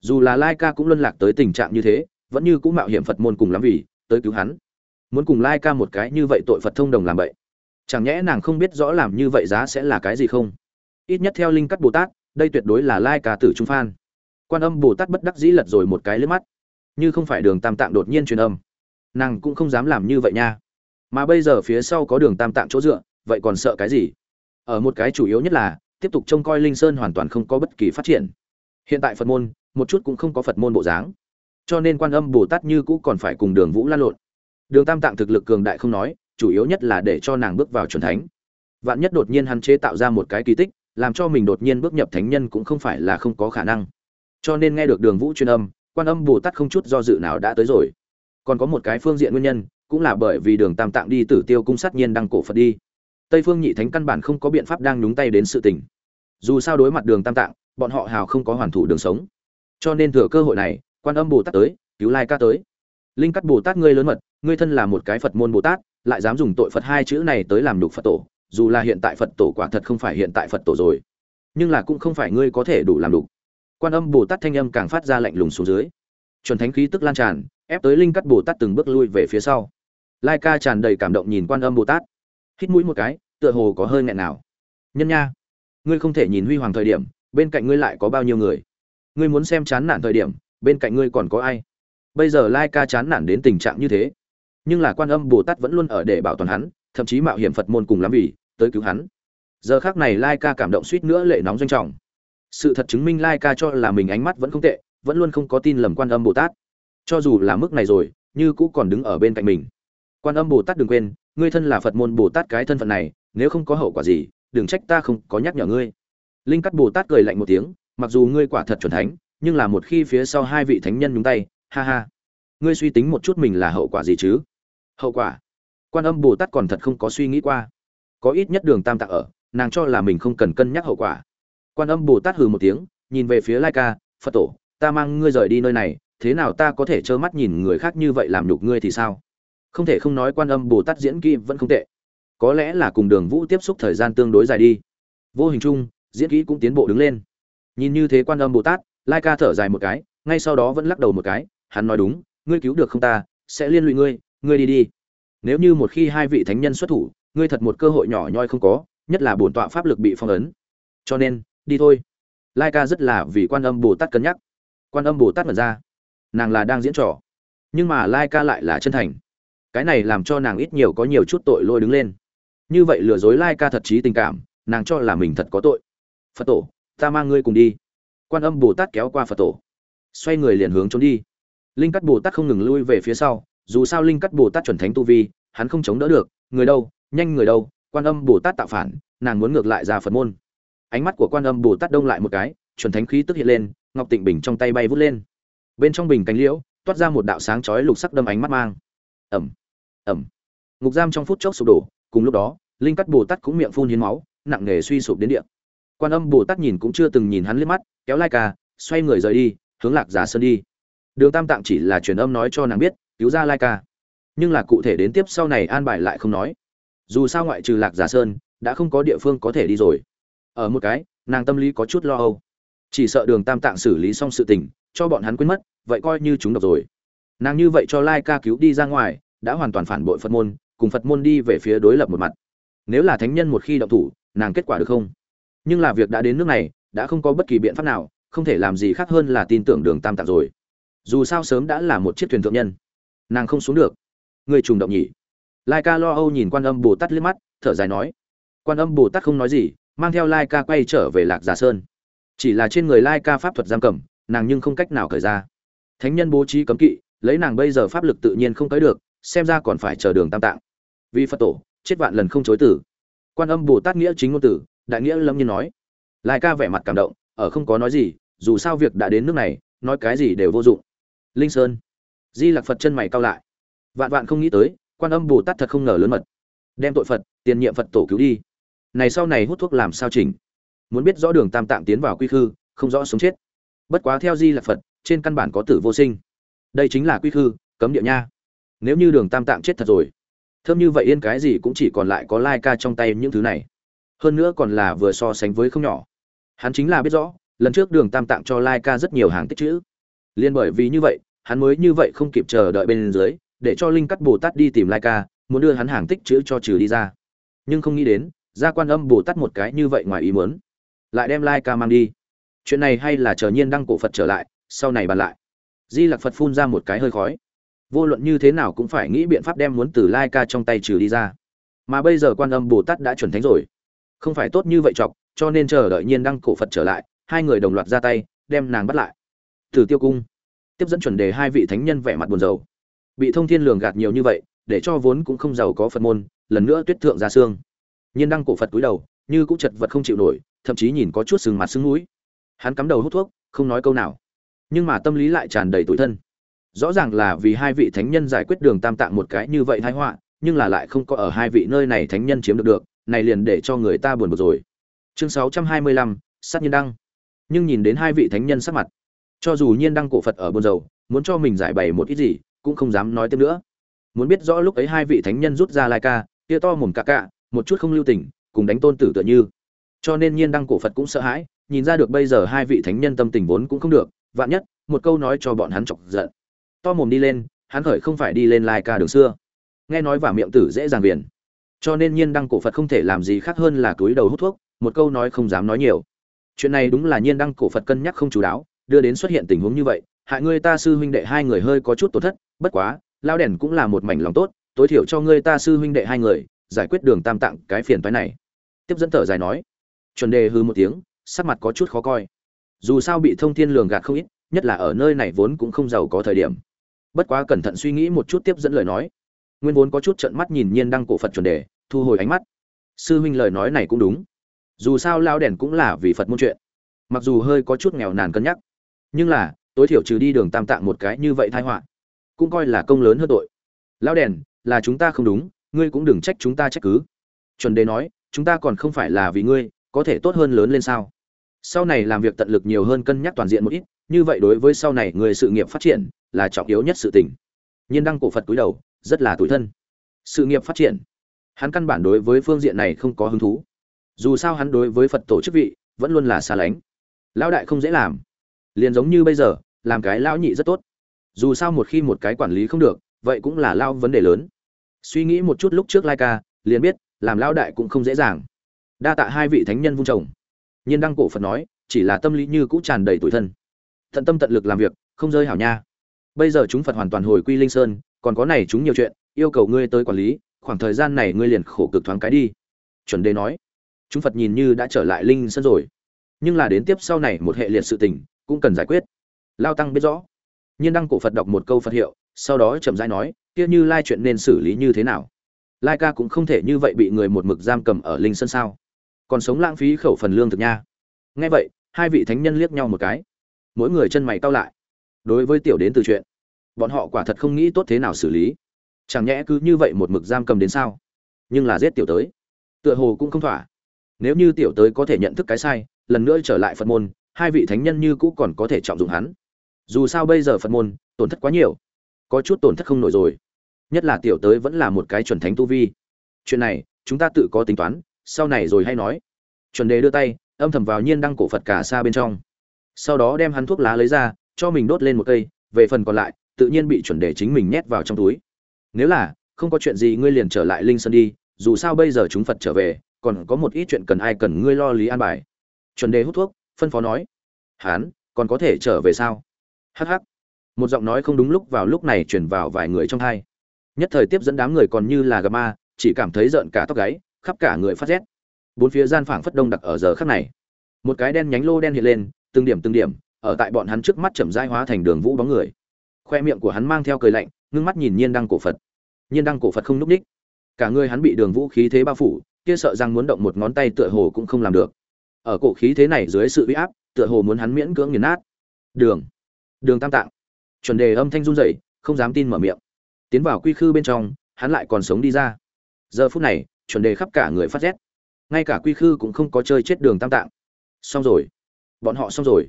Dù là lai ca cũng luân lạc tới tình trạng như thế, vẫn như cũng mạo hiểm phật môn cùng lắm vì, tới cứu hắn. Muốn cùng lai ca một cái như vậy tội phật thông đồng làm vậy, chẳng nhẽ nàng không biết rõ làm như vậy giá sẽ là cái gì không? Ít nhất theo linh cắt bồ tát, đây tuyệt đối là lai ca tử trung phan. Quan âm bồ tát bất đắc dĩ lật rồi một cái lướt mắt. Như không phải đường tam tạng đột nhiên truyền âm. Nàng cũng không dám làm như vậy nha. Mà bây giờ phía sau có đường tam tạng chỗ dựa, vậy còn sợ cái gì? Ở một cái chủ yếu nhất là, tiếp tục trông coi linh sơn hoàn toàn không có bất kỳ phát triển. Hiện tại phật môn, một chút cũng không có phật môn bộ dáng. Cho nên quan âm bồ tát như cũ còn phải cùng đường vũ lan lộn. Đường tam tạng thực lực cường đại không nói, chủ yếu nhất là để cho nàng bước vào c thánh. Vạn nhất đột nhiên hắn chế tạo ra một cái kỳ tích làm cho mình đột nhiên bước nhập thánh nhân cũng không phải là không có khả năng. Cho nên nghe được đường vũ truyền âm, quan âm bồ tát không chút do dự nào đã tới rồi. Còn có một cái phương diện nguyên nhân, cũng là bởi vì đường tam tạng đi tử tiêu cung sát nhiên đăng cổ phật đi. Tây phương nhị thánh căn bản không có biện pháp đang nhúng tay đến sự tình. Dù sao đối mặt đường tam tạng, bọn họ hào không có hoàn thủ đường sống. Cho nên thừa cơ hội này, quan âm bồ tát tới, cứu lai ca tới. Linh cắt bồ tát ngươi lớn mật, ngươi thân là một cái phật môn bồ tát, lại dám dùng tội phật hai chữ này tới làm đục phật tổ dù là hiện tại phật tổ quả thật không phải hiện tại phật tổ rồi, nhưng là cũng không phải ngươi có thể đủ làm đủ. quan âm bồ tát thanh âm càng phát ra lạnh lùng xuống dưới. Chuẩn thánh khí tức lan tràn, ép tới linh cắt bồ tát từng bước lui về phía sau. Lai ca tràn đầy cảm động nhìn quan âm bồ tát. Hít mũi một cái, tựa hồ có hơi nghẹn nào. Nhân nha, ngươi không thể nhìn huy hoàng thời điểm, bên cạnh ngươi lại có bao nhiêu người? Ngươi muốn xem chán nản thời điểm, bên cạnh ngươi còn có ai? Bây giờ lai ca chán nản đến tình trạng như thế. Nhưng là quan âm bồ tát vẫn luôn ở để bảo toàn hắn, thậm chí mạo hiểm phật môn cùng lắm vì tới cứu hắn. Giờ khác này lai ca cảm động suýt nữa lệ nóng doanh trọng. Sự thật chứng minh lai ca cho là mình ánh mắt vẫn không tệ, vẫn luôn không có tin lầm quan âm bồ tát. Cho dù là mức này rồi, như cũ còn đứng ở bên cạnh mình. Quan âm bồ tát đừng quên, ngươi thân là phật môn bồ tát cái thân phận này, nếu không có hậu quả gì, đừng trách ta không có nhắc nhở ngươi. Linh cắt bồ tát cười lạnh một tiếng, mặc dù ngươi quả thật chuẩn thánh, nhưng là một khi phía sau hai vị thánh nhân nhúng tay, ha ha. Ngươi suy tính một chút mình là hậu quả gì chứ? Hậu quả? Quan âm bồ tát còn thật không có suy nghĩ qua có ít nhất đường tam tạng ở, nàng cho là mình không cần cân nhắc hậu quả. Quan âm bồ tát hừ một tiếng, nhìn về phía lai ca, phật tổ, ta mang ngươi rời đi nơi này, thế nào ta có thể trơ mắt nhìn người khác như vậy làm nhục ngươi thì sao? Không thể không nói quan âm bồ tát diễn kỹ vẫn không tệ. Có lẽ là cùng đường vũ tiếp xúc thời gian tương đối dài đi. Vô hình chung, diễn kỹ cũng tiến bộ đứng lên. Nhìn như thế quan âm bồ tát, lai ca thở dài một cái, ngay sau đó vẫn lắc đầu một cái, hắn nói đúng, ngươi cứu được không ta, sẽ liên lụy ngươi ngươi đi đi. Nếu như một khi hai vị thánh nhân xuất thủ ngươi thật một cơ hội nhỏ nhoi không có, nhất là bổn tọa pháp lực bị phong ấn. Cho nên, đi thôi. Lai ca rất là vì quan âm bồ tát cân nhắc. Quan âm bồ tát mật ra. Nàng là đang diễn trò. Nhưng mà lai ca lại là chân thành. Cái này làm cho nàng ít nhiều có nhiều chút tội lôi đứng lên. Như vậy lừa dối lai ca thật trí tình cảm, nàng cho là mình thật có tội. Phật tổ, ta mang ngươi cùng đi. Quan âm bồ tát kéo qua phật tổ. Xoay người liền hướng trốn đi. Linh cắt bồ tát không ngừng lui về phía sau. Dù sao linh cắt bồ tát chuẩn thánh tu vi, hắn không chống đỡ được. Người đâu nhanh người đâu, quan âm bồ tát tạo phản, nàng muốn ngược lại ra phật môn. Ánh mắt của quan âm bồ tát đông lại một cái, chuẩn thánh khí tức hiện lên, ngọc tịnh bình trong tay bay vút lên. Bên trong bình cánh liễu, toát ra một đạo sáng chói lục sắc đâm ánh mắt mang. Ẩm ẩm. Ngục giam trong phút chốc sụp đổ, cùng lúc đó, linh cắt bồ tát cũng miệng phun hiến máu, nặng nề suy sụp đến địa. Quan âm bồ tát nhìn cũng chưa từng nhìn hắn liếc mắt, kéo lai ca, xoay người rời đi, hướng lạc giả sơn đi. Đường tam tạng chỉ là truyền âm nói cho nàng biết, cứu ra lai ca. Nhưng là cụ thể đến tiếp sau này an bài lại không nói dù sao ngoại trừ lạc giả sơn, đã không có địa phương có thể đi rồi. Ở một cái, nàng tâm lý có chút lo âu. Chỉ sợ đường tam tạng xử lý xong sự tình, cho bọn hắn quên mất, vậy coi như chúng độc rồi. Nàng như vậy cho lai ca cứu đi ra ngoài, đã hoàn toàn phản bội phật môn, cùng phật môn đi về phía đối lập một mặt. Nếu là thánh nhân một khi động thủ, nàng kết quả được không? Nhưng là việc đã đến nước này, đã không có bất kỳ biện pháp nào, không thể làm gì khác hơn là tin tưởng đường tam tạng rồi. Dù sao sớm đã là một chiếc thuyền thượng nhân. Nàng không xuống được. Người trùng động nhỉ? Lai ca lo âu nhìn quan âm bồ tát liếc mắt, thở dài nói, quan âm bồ tát không nói gì, mang theo lai ca quay trở về lạc giả sơn. Chỉ là trên người lai ca pháp thuật giam cầm, nàng nhưng không cách nào khởi ra. Thánh nhân bố trí cấm kỵ, lấy nàng bây giờ pháp lực tự nhiên không tới được, xem ra còn phải chờ đường tam tạng. Vì phật tổ, chết vạn lần không chối tử. Quan âm bồ tát nghĩa chính ngôn tử, đại nghĩa lâm nhiên nói. Lai ca vẻ mặt cảm động, ở không có nói gì, dù sao việc đã đến nước này, nói cái gì đều vô dụng. Linh sơn. Di lạc phật chân mày cao lại. Vạn vạn không nghĩ tới quan âm bồ tát thật không ngờ lớn mật. Đem tội phật, tiền nhiệm phật tổ cứu đi. Này sau này hút thuốc làm sao chỉnh? Muốn biết rõ đường tam tạm tiến vào quy khư, không rõ sống chết. Bất quá theo di lặc phật, trên căn bản có tử vô sinh. Đây chính là quy khư, cấm địa nha. Nếu như đường tam tạng chết thật rồi, thơm như vậy yên cái gì cũng chỉ còn lại có lai ca trong tay những thứ này. Hơn nữa còn là vừa so sánh với không nhỏ. Hắn chính là biết rõ, lần trước đường tam tạng cho lai ca rất nhiều hàng tích chữ. Liên bởi vì như vậy, hắn mới như vậy không kịp chờ đợi bên dưới để cho linh cắt bồ tát đi tìm lai ca, muốn đưa hắn hàng tích chữ cho trừ đi ra. Nhưng không nghĩ đến, gia quan âm bồ tát một cái như vậy ngoài ý muốn, lại đem lai ca mang đi. Chuyện này hay là chờ nhiên đăng cổ phật trở lại, sau này bàn lại. Di lặc phật phun ra một cái hơi khói. Vô luận như thế nào cũng phải nghĩ biện pháp đem muốn từ lai ca trong tay trừ đi ra. Mà bây giờ quan âm bồ tát đã chuẩn thánh rồi. Không phải tốt như vậy chọc, cho nên chờ đợi nhiên đăng cổ phật trở lại, hai người đồng loạt ra tay, đem nàng bắt lại. Từ tiêu cung tiếp dẫn chuẩn đề hai vị thánh nhân vẻ mặt buồn rầu bị thông thiên lường gạt nhiều như vậy, để cho vốn cũng không giàu có phật môn, lần nữa tuyết thượng ra xương. Nhiên đăng cổ phật cúi đầu, như cũng chật vật không chịu nổi, thậm chí nhìn có chút sừng mặt sưng mũi. Hắn cắm đầu hút thuốc, không nói câu nào. Nhưng mà tâm lý lại tràn đầy tủi thân. Rõ ràng là vì hai vị thánh nhân giải quyết đường tam tạng một cái như vậy thái họa, nhưng là lại không có ở hai vị nơi này thánh nhân chiếm được được, này liền để cho người ta buồn bực rồi. Chương sáu trăm hai mươi lăm, sát nhiên đăng. Nhưng nhìn đến hai vị thánh nhân sắc mặt, cho dù nhiên đăng cổ phật ở buồn dầu muốn cho mình giải bày một ít gì cũng không dám nói thêm nữa. Muốn biết rõ lúc ấy hai vị thánh nhân rút ra lai ca, kia to mồm cạ cạ, một chút không lưu tình, cùng đánh tôn tử tựa như. Cho nên nhiên đăng cổ phật cũng sợ hãi, nhìn ra được bây giờ hai vị thánh nhân tâm tình vốn cũng không được, vạn nhất, một câu nói cho bọn hắn chọc giận. To mồm đi lên, hắn khởi không phải đi lên lai ca đường xưa. Nghe nói và miệng tử dễ dàng viền. Cho nên nhiên đăng cổ phật không thể làm gì khác hơn là túi đầu hút thuốc, một câu nói không dám nói nhiều. Chuyện này đúng là nhiên đăng cổ phật cân nhắc không chú đáo, đưa đến xuất hiện tình huống như vậy hại ngươi ta sư huynh đệ hai người hơi có chút tổn thất, bất quá lao đèn cũng là một mảnh lòng tốt, tối thiểu cho ngươi ta sư huynh đệ hai người, giải quyết đường tam tạng cái phiền toái này. Tiếp dẫn thở dài nói. Chuẩn đề hư một tiếng, sắc mặt có chút khó coi. Dù sao bị thông thiên lường gạt không ít, nhất là ở nơi này vốn cũng không giàu có thời điểm. Bất quá cẩn thận suy nghĩ một chút tiếp dẫn lời nói. Nguyên vốn có chút trận mắt nhìn nhiên đăng cổ phật chuẩn đề, thu hồi ánh mắt. Sư huynh lời nói này cũng đúng. Dù sao lao đèn cũng là vì phật môn chuyện. Mặc dù hơi có chút nghèo nàn cân nhắc, nhưng là tối thiểu trừ đi đường tam tạng một cái như vậy thai họa, cũng coi là công lớn hơn tội. Lao đèn, là chúng ta không đúng, ngươi cũng đừng trách chúng ta trách cứ. Chuẩn đề nói, chúng ta còn không phải là vì ngươi, có thể tốt hơn lớn lên sao? Sau này làm việc tận lực nhiều hơn cân nhắc toàn diện một ít, như vậy đối với sau này người sự nghiệp phát triển, là trọng yếu nhất sự tình. Nhiên đăng cổ phật cúi đầu, rất là tủi thân. Sự nghiệp phát triển, hắn căn bản đối với phương diện này không có hứng thú. Dù sao hắn đối với phật tổ chức vị, vẫn luôn là xa lánh. Lão đại không dễ làm liền giống như bây giờ, làm cái lão nhị rất tốt. Dù sao một khi một cái quản lý không được, vậy cũng là lao vấn đề lớn. Suy nghĩ một chút lúc trước lai ca liền biết, làm lão đại cũng không dễ dàng. Đa tạ hai vị thánh nhân vung chồng. Nhiên đăng cổ phật nói, chỉ là tâm lý như cũng tràn đầy tủi thân. Tận tâm tận lực làm việc, không rơi hảo nha. Bây giờ chúng phật hoàn toàn hồi quy linh sơn, còn có này chúng nhiều chuyện, yêu cầu ngươi tới quản lý, khoảng thời gian này ngươi liền khổ cực thoáng cái đi. Chuẩn đề nói. Chúng phật nhìn như đã trở lại linh sơn rồi. Nhưng là đến tiếp sau này một hệ liệt sự tình cũng cần giải quyết. Lao tăng biết rõ. Nhiên đăng cổ phật đọc một câu phật hiệu, sau đó chậm rãi nói, kia như lai chuyện nên xử lý như thế nào? Lai ca cũng không thể như vậy bị người một mực giam cầm ở linh sơn sao? Còn sống lãng phí khẩu phần lương thực nha. Nghe vậy, hai vị thánh nhân liếc nhau một cái. Mỗi người chân mày cau lại. Đối với tiểu đến từ chuyện, bọn họ quả thật không nghĩ tốt thế nào xử lý. Chẳng nhẽ cứ như vậy một mực giam cầm đến sao? Nhưng là giết tiểu tới. Tựa hồ cũng không thỏa. Nếu như tiểu tới có thể nhận thức cái sai, lần nữa trở lại phật môn hai vị thánh nhân như cũ còn có thể trọng dụng hắn. Dù sao bây giờ phật môn, tổn thất quá nhiều. Có chút tổn thất không nổi rồi. Nhất là tiểu tới vẫn là một cái chuẩn thánh tu vi. Chuyện này, chúng ta tự có tính toán, sau này rồi hay nói. Chuẩn đề đưa tay, âm thầm vào nhiên đăng cổ phật cả xa bên trong. Sau đó đem hắn thuốc lá lấy ra, cho mình đốt lên một cây, về phần còn lại, tự nhiên bị chuẩn đề chính mình nhét vào trong túi. Nếu là, không có chuyện gì ngươi liền trở lại linh sơn đi, dù sao bây giờ chúng phật trở về, còn có một ít chuyện cần ai cần ngươi lo lý an bài. Chuẩn đề hút thuốc phân phó nói, hán, còn có thể trở về sao? Hh một giọng nói không đúng lúc vào lúc này chuyển vào vài người trong hai. Nhất thời tiếp dẫn đám người còn như là gà ma, chỉ cảm thấy rợn cả tóc gáy, khắp cả người phát rét. Bốn phía gian phảng phất đông đặc ở giờ khắc này. Một cái đen nhánh lô đen hiện lên, từng điểm từng điểm, ở tại bọn hắn trước mắt chậm dai hóa thành đường vũ bóng người. Khoe miệng của hắn mang theo cười lạnh, ngưng mắt nhìn nhiên đăng cổ phật. Nhiên đăng cổ phật không núp ních. Cả người hắn bị đường vũ khí thế bao phủ, kia sợ rằng muốn động một ngón tay tựa hồ cũng không làm được ở cổ khí thế này dưới sự uy áp, tựa hồ muốn hắn miễn cưỡng nghiền nát. Đường đường tam tạng. Chuẩn đề âm thanh run rẩy, không dám tin mở miệng. Tiến vào quy khư bên trong, hắn lại còn sống đi ra. Giờ phút này, chuẩn đề khắp cả người phát rét. Ngay cả quy khư cũng không có chơi chết đường tam tạng. Xong rồi. Bọn họ xong rồi.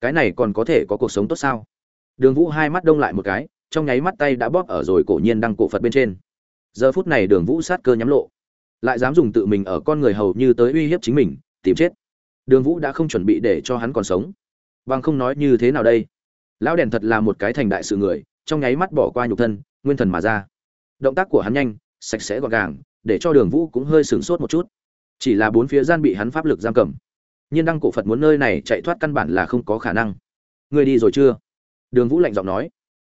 Cái này còn có thể có cuộc sống tốt sao? Đường vũ hai mắt đông lại một cái, trong nháy mắt tay đã bóp ở rồi cổ nhiên đăng cổ phật bên trên. Giờ phút này đường vũ sát cơ nhắm lộ. Lại dám dùng tự mình ở con người hầu như tới uy hiếp chính mình, tìm chết đường vũ đã không chuẩn bị để cho hắn còn sống. Bằng không nói như thế nào đây? Lão đèn thật là một cái thành đại sự người, trong nháy mắt bỏ qua nhục thân, nguyên thần mà ra. Động tác của hắn nhanh, sạch sẽ gọn gàng, để cho đường vũ cũng hơi sửng sốt một chút. Chỉ là bốn phía gian bị hắn pháp lực giam cầm. Nhiên đăng cổ phật muốn nơi này chạy thoát căn bản là không có khả năng. Người đi rồi chưa? Đường vũ lạnh giọng nói.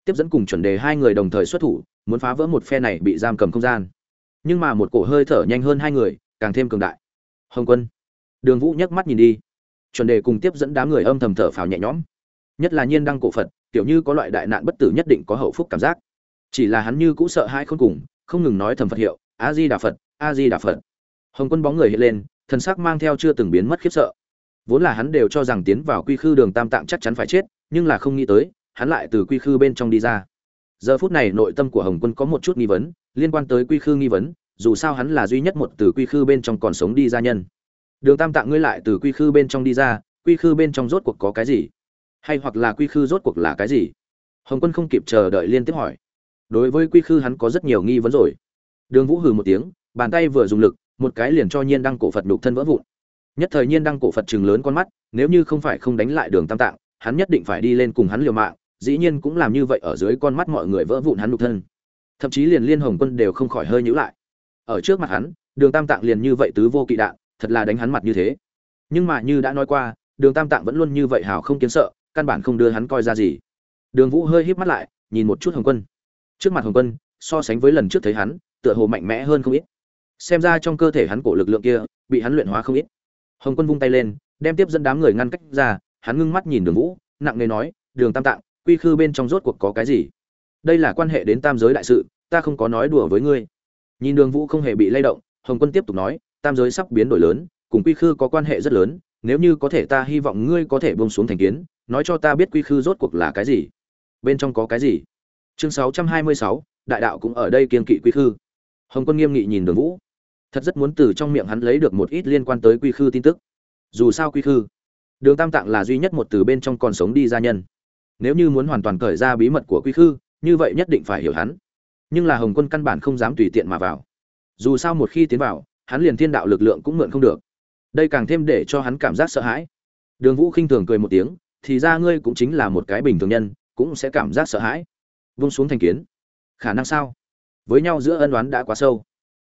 Tiếp dẫn cùng chuẩn đề hai người đồng thời xuất thủ, muốn phá vỡ một phe này bị giam cầm không gian. Nhưng mà một cổ hơi thở nhanh hơn hai người, càng thêm cường đại. Hồng quân đường vũ nhấc mắt nhìn đi. Chuẩn đề cùng tiếp dẫn đám người âm thầm thở phào nhẹ nhõm. Nhất là nhiên đăng cổ phật, kiểu như có loại đại nạn bất tử nhất định có hậu phúc cảm giác. Chỉ là hắn như cũng sợ hãi khôn cùng, không ngừng nói thầm phật hiệu, a di đà phật, a di đà phật. Hồng quân bóng người hiện lên, thần sắc mang theo chưa từng biến mất khiếp sợ. Vốn là hắn đều cho rằng tiến vào quy khư đường tam tạng chắc chắn phải chết, nhưng là không nghĩ tới, hắn lại từ quy khư bên trong đi ra. Giờ phút này nội tâm của hồng quân có một chút nghi vấn, liên quan tới quy khư nghi vấn, dù sao hắn là duy nhất một từ quy khư bên trong còn sống đi ra nhân đường tam tạng ngươi lại từ quy khư bên trong đi ra, quy khư bên trong rốt cuộc có cái gì? Hay hoặc là quy khư rốt cuộc là cái gì? Hồng quân không kịp chờ đợi liên tiếp hỏi. Đối với quy khư hắn có rất nhiều nghi vấn rồi. Đường vũ hừ một tiếng, bàn tay vừa dùng lực, một cái liền cho nhiên đăng cổ phật nhục thân vỡ vụn. Nhất thời nhiên đăng cổ phật chừng lớn con mắt, nếu như không phải không đánh lại đường tam tạng, hắn nhất định phải đi lên cùng hắn liều mạng, dĩ nhiên cũng làm như vậy ở dưới con mắt mọi người vỡ vụn hắn nhục thân. Thậm chí liền liên hồng quân đều không khỏi hơi nhữ lại. Ở trước mặt hắn, đường tam tạng liền như vậy tứ vô kỵ đạn thật là đánh hắn mặt như thế. Nhưng mà như đã nói qua, đường tam tạng vẫn luôn như vậy hào không kiến sợ, căn bản không đưa hắn coi ra gì. Đường vũ hơi híp mắt lại, nhìn một chút hồng quân. Trước mặt hồng quân, so sánh với lần trước thấy hắn, tựa hồ mạnh mẽ hơn không ít. Xem ra trong cơ thể hắn cổ lực lượng kia, bị hắn luyện hóa không ít. Hồng quân vung tay lên, đem tiếp dẫn đám người ngăn cách ra, hắn ngưng mắt nhìn đường vũ, nặng nề nói, đường tam tạng, quy khư bên trong rốt cuộc có cái gì? Đây là quan hệ đến tam giới đại sự, ta không có nói đùa với ngươi. Nhìn đường vũ không hề bị lay động, hồng quân tiếp tục nói tam giới sắp biến đổi lớn cùng quy khư có quan hệ rất lớn nếu như có thể ta hy vọng ngươi có thể bông xuống thành kiến nói cho ta biết quy khư rốt cuộc là cái gì. Bên trong có cái gì? Chương 626, đại đạo cũng ở đây kiên kỵ quy khư. Hồng quân nghiêm nghị nhìn đường vũ. Thật rất muốn từ trong miệng hắn lấy được một ít liên quan tới quy khư tin tức. Dù sao quy khư đường tam tạng là duy nhất một từ bên trong còn sống đi gia nhân. Nếu như muốn hoàn toàn cởi ra bí mật của quy khư như vậy nhất định phải hiểu hắn. Nhưng là hồng quân căn bản không dám tùy tiện mà vào. Dù sao một khi tiến vào hắn liền thiên đạo lực lượng cũng mượn không được. Đây càng thêm để cho hắn cảm giác sợ hãi. Đường vũ khinh thường cười một tiếng, thì ra ngươi cũng chính là một cái bình thường nhân, cũng sẽ cảm giác sợ hãi. Vung xuống thành kiến. Khả năng sao? Với nhau giữa ân oán đã quá sâu.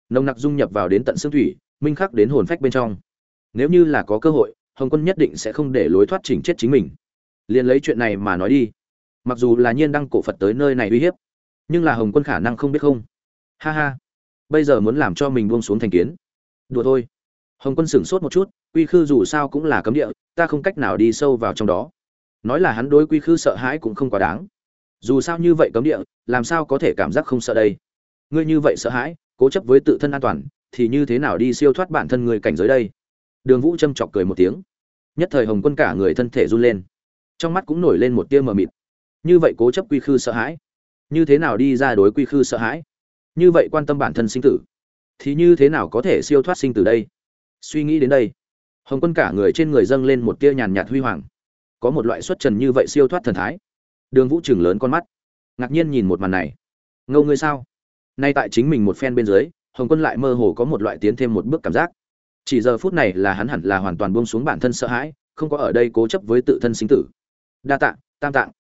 Nồng nặc dung nhập vào đến tận xương thủy, minh khắc đến hồn phách bên trong. Nếu như là có cơ hội, hồng quân nhất định sẽ không để lối thoát chỉnh chết chính mình. Liền lấy chuyện này mà nói đi. Mặc dù là nhiên đăng cổ phật tới nơi này uy hiếp, nhưng là hồng quân khả năng không biết không. Ha ha. Bây giờ muốn làm cho mình buông xuống thành kiến đùa thôi. Hồng quân sửng sốt một chút, quy khư dù sao cũng là cấm địa, ta không cách nào đi sâu vào trong đó. Nói là hắn đối quy khư sợ hãi cũng không quá đáng. Dù sao như vậy cấm địa, làm sao có thể cảm giác không sợ đây? Ngươi như vậy sợ hãi, cố chấp với tự thân an toàn, thì như thế nào đi siêu thoát bản thân người cảnh giới đây? Đường vũ châm chọc cười một tiếng. Nhất thời hồng quân cả người thân thể run lên. Trong mắt cũng nổi lên một tia mờ mịt. Như vậy cố chấp quy khư sợ hãi. Như thế nào đi ra đối quy khư sợ hãi? Như vậy quan tâm bản thân sinh tử thì như thế nào có thể siêu thoát sinh từ đây? Suy nghĩ đến đây, hồng quân cả người trên người dâng lên một tia nhàn nhạt huy hoàng. Có một loại xuất trần như vậy siêu thoát thần thái. Đường vũ chừng lớn con mắt, ngạc nhiên nhìn một màn này. Ngâu ngươi sao? Nay tại chính mình một phen bên dưới, hồng quân lại mơ hồ có một loại tiến thêm một bước cảm giác. Chỉ giờ phút này là hắn hẳn là hoàn toàn buông xuống bản thân sợ hãi, không có ở đây cố chấp với tự thân sinh tử. Đa tạng tam tạng.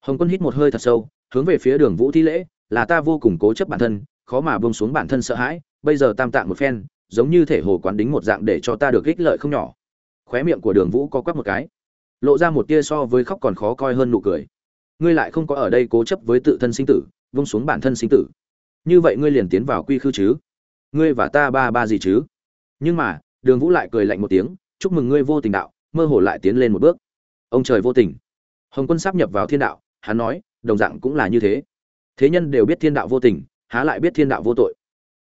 Hồng quân hít một hơi thật sâu, hướng về phía đường vũ thi lễ, là ta vô cùng cố chấp bản thân, khó mà buông xuống bản thân sợ hãi bây giờ tam tạng một phen, giống như thể hồ quán đính một dạng để cho ta được ích lợi không nhỏ. Khóe miệng của đường vũ co quắp một cái. Lộ ra một tia so với khóc còn khó coi hơn nụ cười. Ngươi lại không có ở đây cố chấp với tự thân sinh tử, vung xuống bản thân sinh tử. Như vậy ngươi liền tiến vào quy khư chứ? Ngươi và ta ba ba gì chứ? Nhưng mà, đường vũ lại cười lạnh một tiếng, chúc mừng ngươi vô tình đạo, mơ hồ lại tiến lên một bước. Ông trời vô tình. Hồng quân sắp nhập vào thiên đạo, hắn nói, đồng dạng cũng là như thế. Thế nhân đều biết thiên đạo vô tình, há lại biết thiên đạo vô tội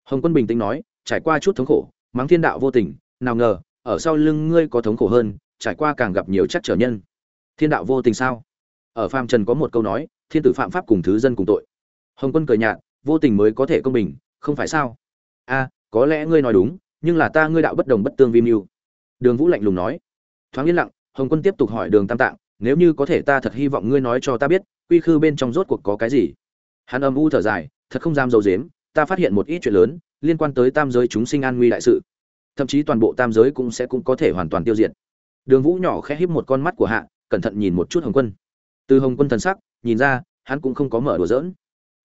hồng quân bình tĩnh nói, trải qua chút thống khổ, mắng thiên đạo vô tình, nào ngờ, ở sau lưng ngươi có thống khổ hơn, trải qua càng gặp nhiều chắc trở nhân. Thiên đạo vô tình sao? Ở phàm trần có một câu nói, thiên tử phạm pháp cùng thứ dân cùng tội. Hồng quân cười nhạt, vô tình mới có thể công bình, không phải sao? A, có lẽ ngươi nói đúng, nhưng là ta ngươi đạo bất đồng bất tương vi mưu. Đường vũ lạnh lùng nói. Thoáng yên lặng, hồng quân tiếp tục hỏi đường tam tạng, nếu như có thể ta thật hy vọng ngươi nói cho ta biết, quy khư bên trong rốt cuộc có cái gì? Hắn âm u thở dài, thật không dám dầu dếm ta phát hiện một ít chuyện lớn liên quan tới tam giới chúng sinh an nguy đại sự. Thậm chí toàn bộ tam giới cũng sẽ cũng có thể hoàn toàn tiêu diệt. Đường vũ nhỏ khẽ híp một con mắt của hạ, cẩn thận nhìn một chút hồng quân. Từ hồng quân thần sắc, nhìn ra, hắn cũng không có mở đùa giỡn.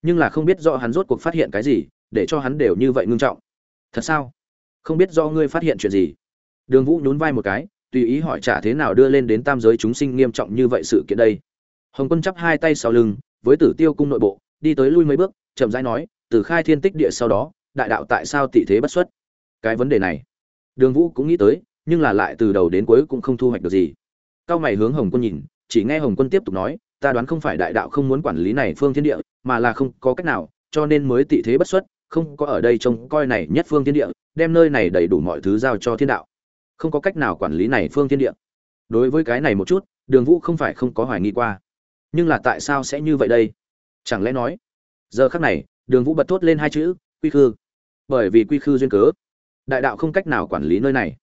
Nhưng là không biết rõ hắn rốt cuộc phát hiện cái gì, để cho hắn đều như vậy ngưng trọng. Thật sao? Không biết do ngươi phát hiện chuyện gì? Đường vũ nhún vai một cái, tùy ý hỏi trả thế nào đưa lên đến tam giới chúng sinh nghiêm trọng như vậy sự kiện đây. Hồng quân chắp hai tay sau lưng, với tử tiêu cung nội bộ, đi tới lui mấy bước, chậm rãi nói từ khai thiên tích địa sau đó, đại đạo tại sao tị thế bất xuất? Cái vấn đề này, đường vũ cũng nghĩ tới, nhưng là lại từ đầu đến cuối cũng không thu hoạch được gì. Cao mày hướng hồng quân nhìn, chỉ nghe hồng quân tiếp tục nói, ta đoán không phải đại đạo không muốn quản lý này phương thiên địa, mà là không có cách nào, cho nên mới tị thế bất xuất, không có ở đây trông coi này nhất phương thiên địa, đem nơi này đầy đủ mọi thứ giao cho thiên đạo. Không có cách nào quản lý này phương thiên địa. Đối với cái này một chút, đường vũ không phải không có hoài nghi qua. Nhưng là tại sao sẽ như vậy đây? Chẳng lẽ nói, giờ khắc này đường vũ bật thốt lên hai chữ, quy khư. Bởi vì quy khư duyên cớ, đại đạo không cách nào quản lý nơi này.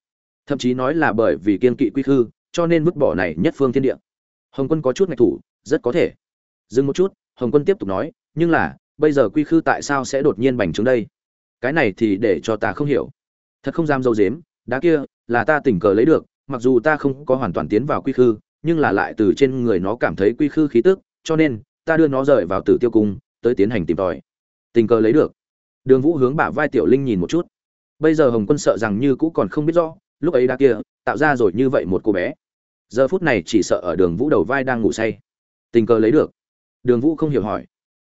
Thậm chí nói là bởi vì kiên kỵ quy khư, cho nên vứt bỏ này nhất phương thiên địa. Hồng quân có chút ngạch thủ, rất có thể. Dừng một chút, hồng quân tiếp tục nói, nhưng là, bây giờ quy khư tại sao sẽ đột nhiên bành trướng đây? Cái này thì để cho ta không hiểu. Thật không dám dâu dếm, đá kia, là ta tình cờ lấy được, mặc dù ta không có hoàn toàn tiến vào quy khư, nhưng là lại từ trên người nó cảm thấy quy khư khí tức, cho nên, ta đưa nó rời vào tử tiêu cung, tới tiến hành tìm tòi tình cờ lấy được. Đường vũ hướng bả vai tiểu linh nhìn một chút. Bây giờ hồng quân sợ rằng như cũ còn không biết rõ, lúc ấy đã kia, tạo ra rồi như vậy một cô bé. Giờ phút này chỉ sợ ở đường vũ đầu vai đang ngủ say. Tình cờ lấy được. Đường vũ không hiểu hỏi.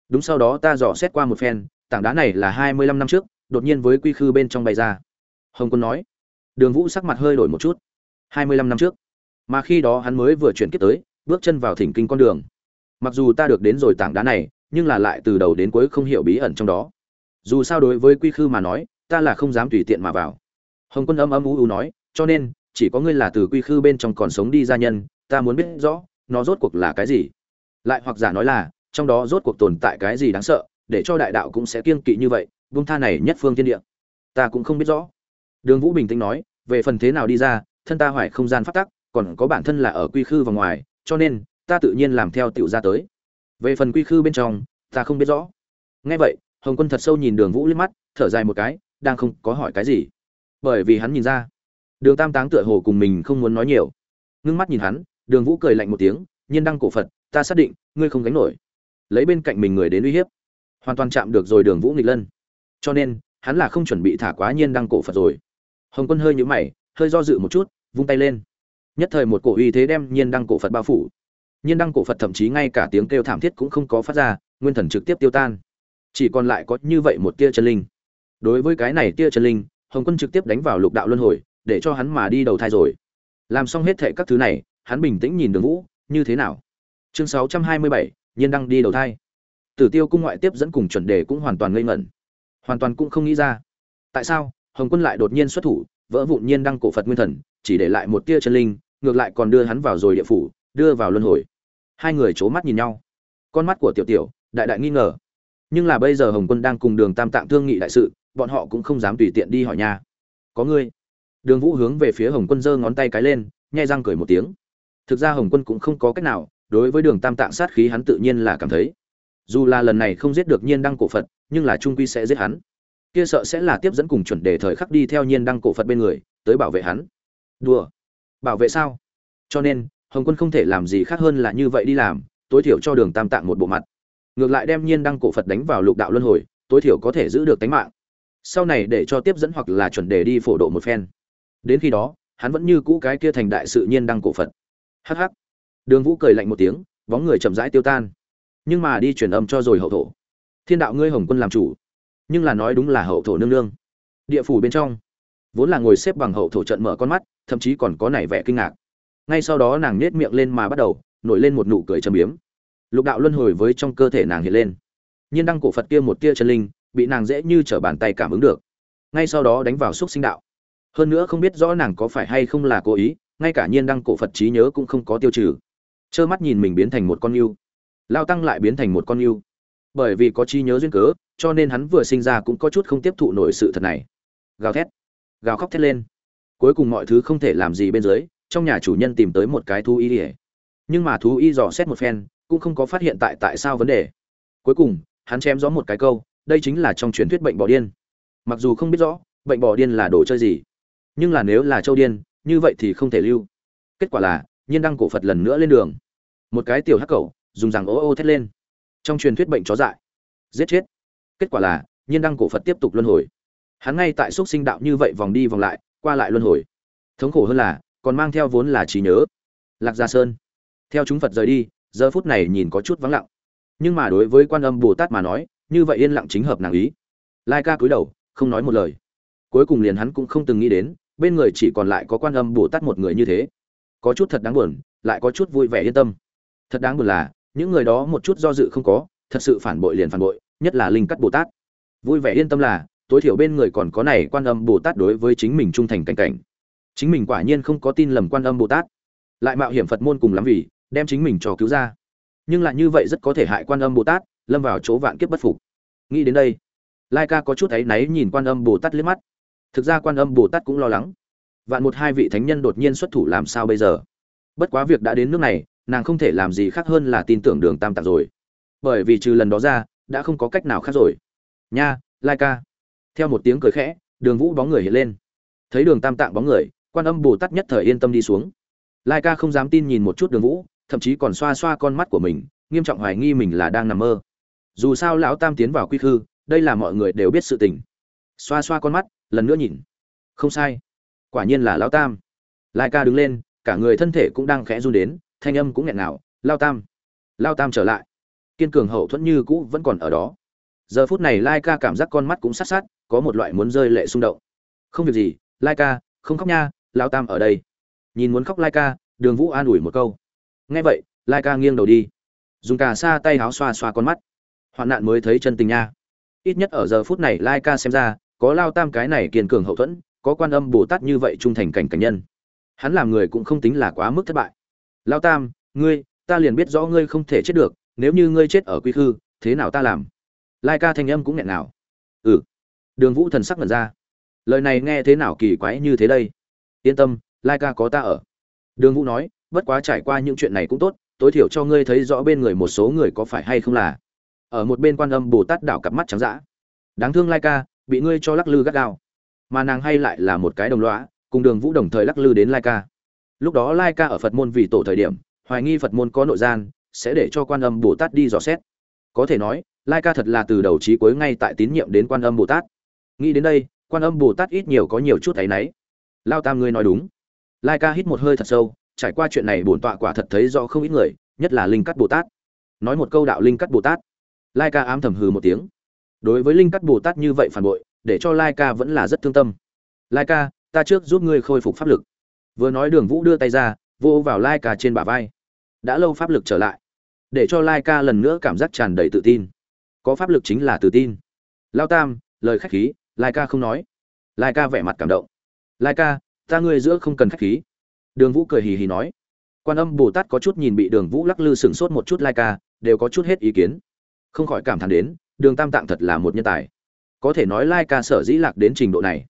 Đúng sau đó ta dò xét qua một phen, tảng đá này là hai mươi lăm năm trước, đột nhiên với quy khư bên trong bay ra. Hồng quân nói. Đường vũ sắc mặt hơi đổi một chút. Hai mươi lăm năm trước. Mà khi đó hắn mới vừa chuyển kiếp tới, bước chân vào thỉnh kinh con đường. Mặc dù ta được đến rồi tảng đá này nhưng là lại từ đầu đến cuối không hiểu bí ẩn trong đó. Dù sao đối với quy khư mà nói, ta là không dám tùy tiện mà vào. Hồng quân âm âm u u nói, cho nên, chỉ có ngươi là từ quy khư bên trong còn sống đi gia nhân, ta muốn biết rõ, nó rốt cuộc là cái gì? Lại hoặc giả nói là, trong đó rốt cuộc tồn tại cái gì đáng sợ, để cho đại đạo cũng sẽ kiêng kỵ như vậy vung tha này nhất phương thiên địa. Ta cũng không biết rõ. Đường vũ bình tĩnh nói, về phần thế nào đi ra, thân ta hoài không gian phát tắc, còn có bản thân là ở quy khư và ngoài, cho nên, ta tự nhiên làm theo tiểu ra tới về phần quy khư bên trong, ta không biết rõ. Nghe vậy, hồng quân thật sâu nhìn đường vũ liếc mắt, thở dài một cái, đang không có hỏi cái gì. Bởi vì hắn nhìn ra, đường tam táng tựa hồ cùng mình không muốn nói nhiều. Ngưng mắt nhìn hắn, đường vũ cười lạnh một tiếng, nhiên đăng cổ phật, ta xác định, ngươi không gánh nổi. Lấy bên cạnh mình người đến uy hiếp, hoàn toàn chạm được rồi đường vũ nghịch lân. Cho nên, hắn là không chuẩn bị thả quá nhiên đăng cổ phật rồi. Hồng quân hơi nhũ mày, hơi do dự một chút, vung tay lên. Nhất thời một cổ uy thế đem nhiên đăng cổ phật bao phủ nhiên đăng cổ phật thậm chí ngay cả tiếng kêu thảm thiết cũng không có phát ra, nguyên thần trực tiếp tiêu tan. Chỉ còn lại có như vậy một tia chân linh. Đối với cái này tia chân linh, hồng quân trực tiếp đánh vào lục đạo luân hồi, để cho hắn mà đi đầu thai rồi. Làm xong hết thệ các thứ này, hắn bình tĩnh nhìn đường vũ, như thế nào? Chương sáu trăm hai mươi bảy, nhiên đăng đi đầu thai. Tử tiêu cung ngoại tiếp dẫn cùng chuẩn đề cũng hoàn toàn ngây ngẩn. Hoàn toàn cũng không nghĩ ra. Tại sao, hồng quân lại đột nhiên xuất thủ, vỡ vụn nhiên đăng cổ phật nguyên thần, chỉ để lại một tia chân linh, ngược lại còn đưa hắn vào rồi địa phủ đưa vào luân hồi. Hai người c h ố mắt nhìn nhau. Con mắt của tiểu tiểu, đại đại nghi ngờ. Nhưng là bây giờ hồng quân đang cùng đường tam tạng thương nghị đại sự, bọn họ cũng không dám tùy tiện đi hỏi nhà. Có ngươi. Đường vũ hướng về phía hồng quân giơ ngón tay cái lên, nhai răng cười một tiếng. Thực ra hồng quân cũng không có cách nào, đối với đường tam tạng sát khí hắn tự nhiên là cảm thấy. Dù là lần này không giết được nhiên đăng cổ phật, nhưng là trung quy sẽ giết hắn. Kia sợ sẽ là tiếp dẫn cùng chuẩn đề thời khắc đi theo nhiên đăng cổ phật bên người, tới bảo vệ hắn. Đùa. Bảo vệ sao? Cho nên hồng quân không thể làm gì khác hơn là như vậy đi làm, tối thiểu cho đường tam tạng một bộ mặt. Ngược lại đem nhiên đăng cổ phật đánh vào lục đạo luân hồi, tối thiểu có thể giữ được tánh mạng. Sau này để cho tiếp dẫn hoặc là chuẩn đề đi phổ độ một phen. Đến khi đó, hắn vẫn như cũ cái kia thành đại sự nhiên đăng cổ phật. Hh đường vũ cười lạnh một tiếng, bóng người chậm rãi tiêu tan. Nhưng mà đi truyền âm cho rồi hậu thổ. Thiên đạo ngươi hồng quân làm chủ. Nhưng là nói đúng là hậu thổ nương nương. Địa phủ bên trong. Vốn là ngồi xếp bằng hậu thổ trận mở con mắt, thậm chí còn có nảy vẻ kinh ngạc ngay sau đó nàng nhếch miệng lên mà bắt đầu, nổi lên một nụ cười trầm biếm. Lục đạo luân hồi với trong cơ thể nàng hiện lên. Nhiên đăng cổ phật kia một tia chân linh, bị nàng dễ như trở bàn tay cảm ứng được. Ngay sau đó đánh vào xúc sinh đạo. Hơn nữa không biết rõ nàng có phải hay không là cố ý, ngay cả nhiên đăng cổ phật trí nhớ cũng không có tiêu trừ. Trơ mắt nhìn mình biến thành một con yêu. Lao tăng lại biến thành một con yêu. Bởi vì có trí nhớ duyên cớ, cho nên hắn vừa sinh ra cũng có chút không tiếp thụ nổi sự thật này. Gào thét. Gào khóc thét lên. Cuối cùng mọi thứ không thể làm gì bên dưới trong nhà chủ nhân tìm tới một cái thú y ỉa nhưng mà thú y dò xét một phen, cũng không có phát hiện tại tại sao vấn đề. Cuối cùng, hắn chém rõ một cái câu, đây chính là trong truyền thuyết bệnh bò điên. Mặc dù không biết rõ, bệnh bò điên là đồ chơi gì, nhưng là nếu là châu điên, như vậy thì không thể lưu. Kết quả là, nhiên đăng cổ phật lần nữa lên đường. Một cái tiểu hắc cầu dùng rằng ô ô thét lên. Trong truyền thuyết bệnh chó dại, giết chết. Kết quả là, nhiên đăng cổ phật tiếp tục luân hồi. Hắn ngay tại xúc sinh đạo như vậy vòng đi vòng lại, qua lại luân hồi. Thống khổ hơn là còn mang theo vốn là trí nhớ. Lạc gia sơn. Theo chúng phật rời đi, giờ phút này nhìn có chút vắng lặng. Nhưng mà đối với quan âm bồ tát mà nói, như vậy yên lặng chính hợp nàng ý. Lai ca cúi đầu, không nói một lời. Cuối cùng liền hắn cũng không từng nghĩ đến, bên người chỉ còn lại có quan âm bồ tát một người như thế. Có chút thật đáng buồn, lại có chút vui vẻ yên tâm. Thật đáng buồn là, những người đó một chút do dự không có, thật sự phản bội liền phản bội, nhất là linh cắt bồ tát. Vui vẻ yên tâm là, tối thiểu bên người còn có này quan âm bồ tát đối với chính mình trung thành cảnh cảnh chính mình quả nhiên không có tin lầm quan âm bồ tát. Lại mạo hiểm phật môn cùng lắm vì, đem chính mình cho cứu ra. Nhưng lại như vậy rất có thể hại quan âm bồ tát, lâm vào chỗ vạn kiếp bất phục. Nghĩ đến đây, lai ca có chút áy náy nhìn quan âm bồ tát liếc mắt. Thực ra quan âm bồ tát cũng lo lắng. Vạn một hai vị thánh nhân đột nhiên xuất thủ làm sao bây giờ? Bất quá việc đã đến nước này, nàng không thể làm gì khác hơn là tin tưởng đường tam tạng rồi. Bởi vì trừ lần đó ra, đã không có cách nào khác rồi. Nha, lai ca. Theo một tiếng cười khẽ, đường vũ bóng người hiện lên. Thấy đường tam tạng bóng người quan âm bồ tát nhất thời yên tâm đi xuống. Lai ca không dám tin nhìn một chút đường vũ, thậm chí còn xoa xoa con mắt của mình, nghiêm trọng hoài nghi mình là đang nằm mơ. Dù sao lão tam tiến vào quy khư, đây là mọi người đều biết sự tình. Xoa xoa con mắt, lần nữa nhìn. Không sai. Quả nhiên là lão tam. Lai ca đứng lên, cả người thân thể cũng đang khẽ run đến, thanh âm cũng nghẹn nào lao tam. Lao tam trở lại. Kiên cường hậu thuẫn như cũ vẫn còn ở đó. Giờ phút này lai ca cảm giác con mắt cũng sát sát, có một loại muốn rơi lệ xung động. Không việc gì, lai ca, không khóc nha lao tam ở đây. Nhìn muốn khóc lai ca, đường vũ an ủi một câu. Nghe vậy, lai ca nghiêng đầu đi. Dùng cà sa tay áo xoa xoa con mắt. Hoạn nạn mới thấy chân tình nha. Ít nhất ở giờ phút này lai ca xem ra, có lao tam cái này kiên cường hậu thuẫn, có quan âm bồ tát như vậy trung thành cảnh cảnh nhân. Hắn làm người cũng không tính là quá mức thất bại. Lao tam, ngươi, ta liền biết rõ ngươi không thể chết được, nếu như ngươi chết ở quy khư, thế nào ta làm? Lai ca thanh âm cũng nghẹn nào ừ. Đường vũ thần sắc lần ra. Lời này nghe thế nào kỳ quái như thế đây? Yên tâm, lai ca có ta ở. Đường vũ nói, bất quá trải qua những chuyện này cũng tốt, tối thiểu cho ngươi thấy rõ bên người một số người có phải hay không là. Ở một bên quan âm bồ tát đảo cặp mắt trắng dã. Đáng thương lai ca, bị ngươi cho lắc lư gắt gao. Mà nàng hay lại là một cái đồng loã cùng đường vũ đồng thời lắc lư đến lai ca. Lúc đó lai ca ở phật môn vì tổ thời điểm, hoài nghi phật môn có nội gian, sẽ để cho quan âm bồ tát đi dò xét. Có thể nói, lai ca thật là từ đầu trí cuối ngay tại tín nhiệm đến quan âm bồ tát. Nghĩ đến đây, quan âm bồ tát ít nhiều có nhiều chút thấy náy lao tam ngươi nói đúng. Lai ca hít một hơi thật sâu, trải qua chuyện này bổn tọa quả thật thấy rõ không ít người, nhất là linh cắt bồ tát. Nói một câu đạo linh cắt bồ tát. Lai ca ám thầm hừ một tiếng. Đối với linh cắt bồ tát như vậy phản bội, để cho lai ca vẫn là rất thương tâm. Lai ca, ta trước giúp ngươi khôi phục pháp lực. Vừa nói đường vũ đưa tay ra vô vào lai ca trên bả vai. Đã lâu pháp lực trở lại. Để cho lai ca lần nữa cảm giác tràn đầy tự tin. Có pháp lực chính là tự tin. Lao tam, lời khách khí, lai ca không nói. Lai ca vẻ mặt cảm động lai ca, ta ngươi giữa không cần khách khí. Đường vũ cười hì hì nói. Quan âm bồ tát có chút nhìn bị đường vũ lắc lư sửng sốt một chút lai ca, đều có chút hết ý kiến. Không khỏi cảm thán đến, đường tam tạng thật là một nhân tài. Có thể nói lai ca sở dĩ lạc đến trình độ này.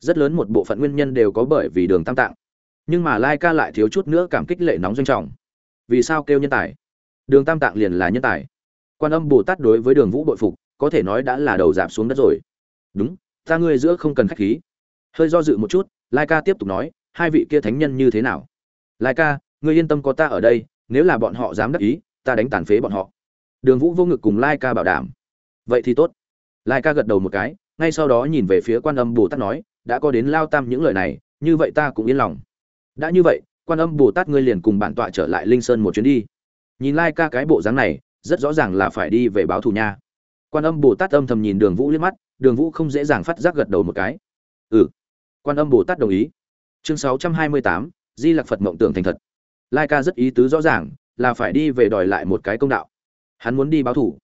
Rất lớn một bộ phận nguyên nhân đều có bởi vì đường tam tạng. Nhưng mà lai ca lại thiếu chút nữa cảm kích lệ nóng doanh trọng. Vì sao kêu nhân tài? Đường tam tạng liền là nhân tài. Quan âm bồ tát đối với đường vũ bội phục, có thể nói đã là đầu giảm xuống đất rồi. Đúng, ta ngươi giữa không cần khách khí hơi do dự một chút, lai ca tiếp tục nói, hai vị kia thánh nhân như thế nào? Lai ca, ngươi yên tâm có ta ở đây, nếu là bọn họ dám đắc ý, ta đánh tàn phế bọn họ. Đường vũ vô ngực cùng lai ca bảo đảm. Vậy thì tốt. Lai ca gật đầu một cái, ngay sau đó nhìn về phía quan âm bồ tát nói, đã có đến lao tam những lời này, như vậy ta cũng yên lòng. Đã như vậy, quan âm bồ tát ngươi liền cùng bản tọa trở lại linh sơn một chuyến đi. Nhìn lai ca cái bộ dáng này, rất rõ ràng là phải đi về báo thù nha. Quan âm bồ tát âm thầm nhìn đường vũ liếc mắt, đường vũ không dễ dàng phát giác gật đầu một cái. Ừ quan âm bồ tát đồng ý. Chương sáu trăm hai mươi tám, di lặc phật mộng tưởng thành thật. Lai ca rất ý tứ rõ ràng, là phải đi về đòi lại một cái công đạo. Hắn muốn đi báo thủ.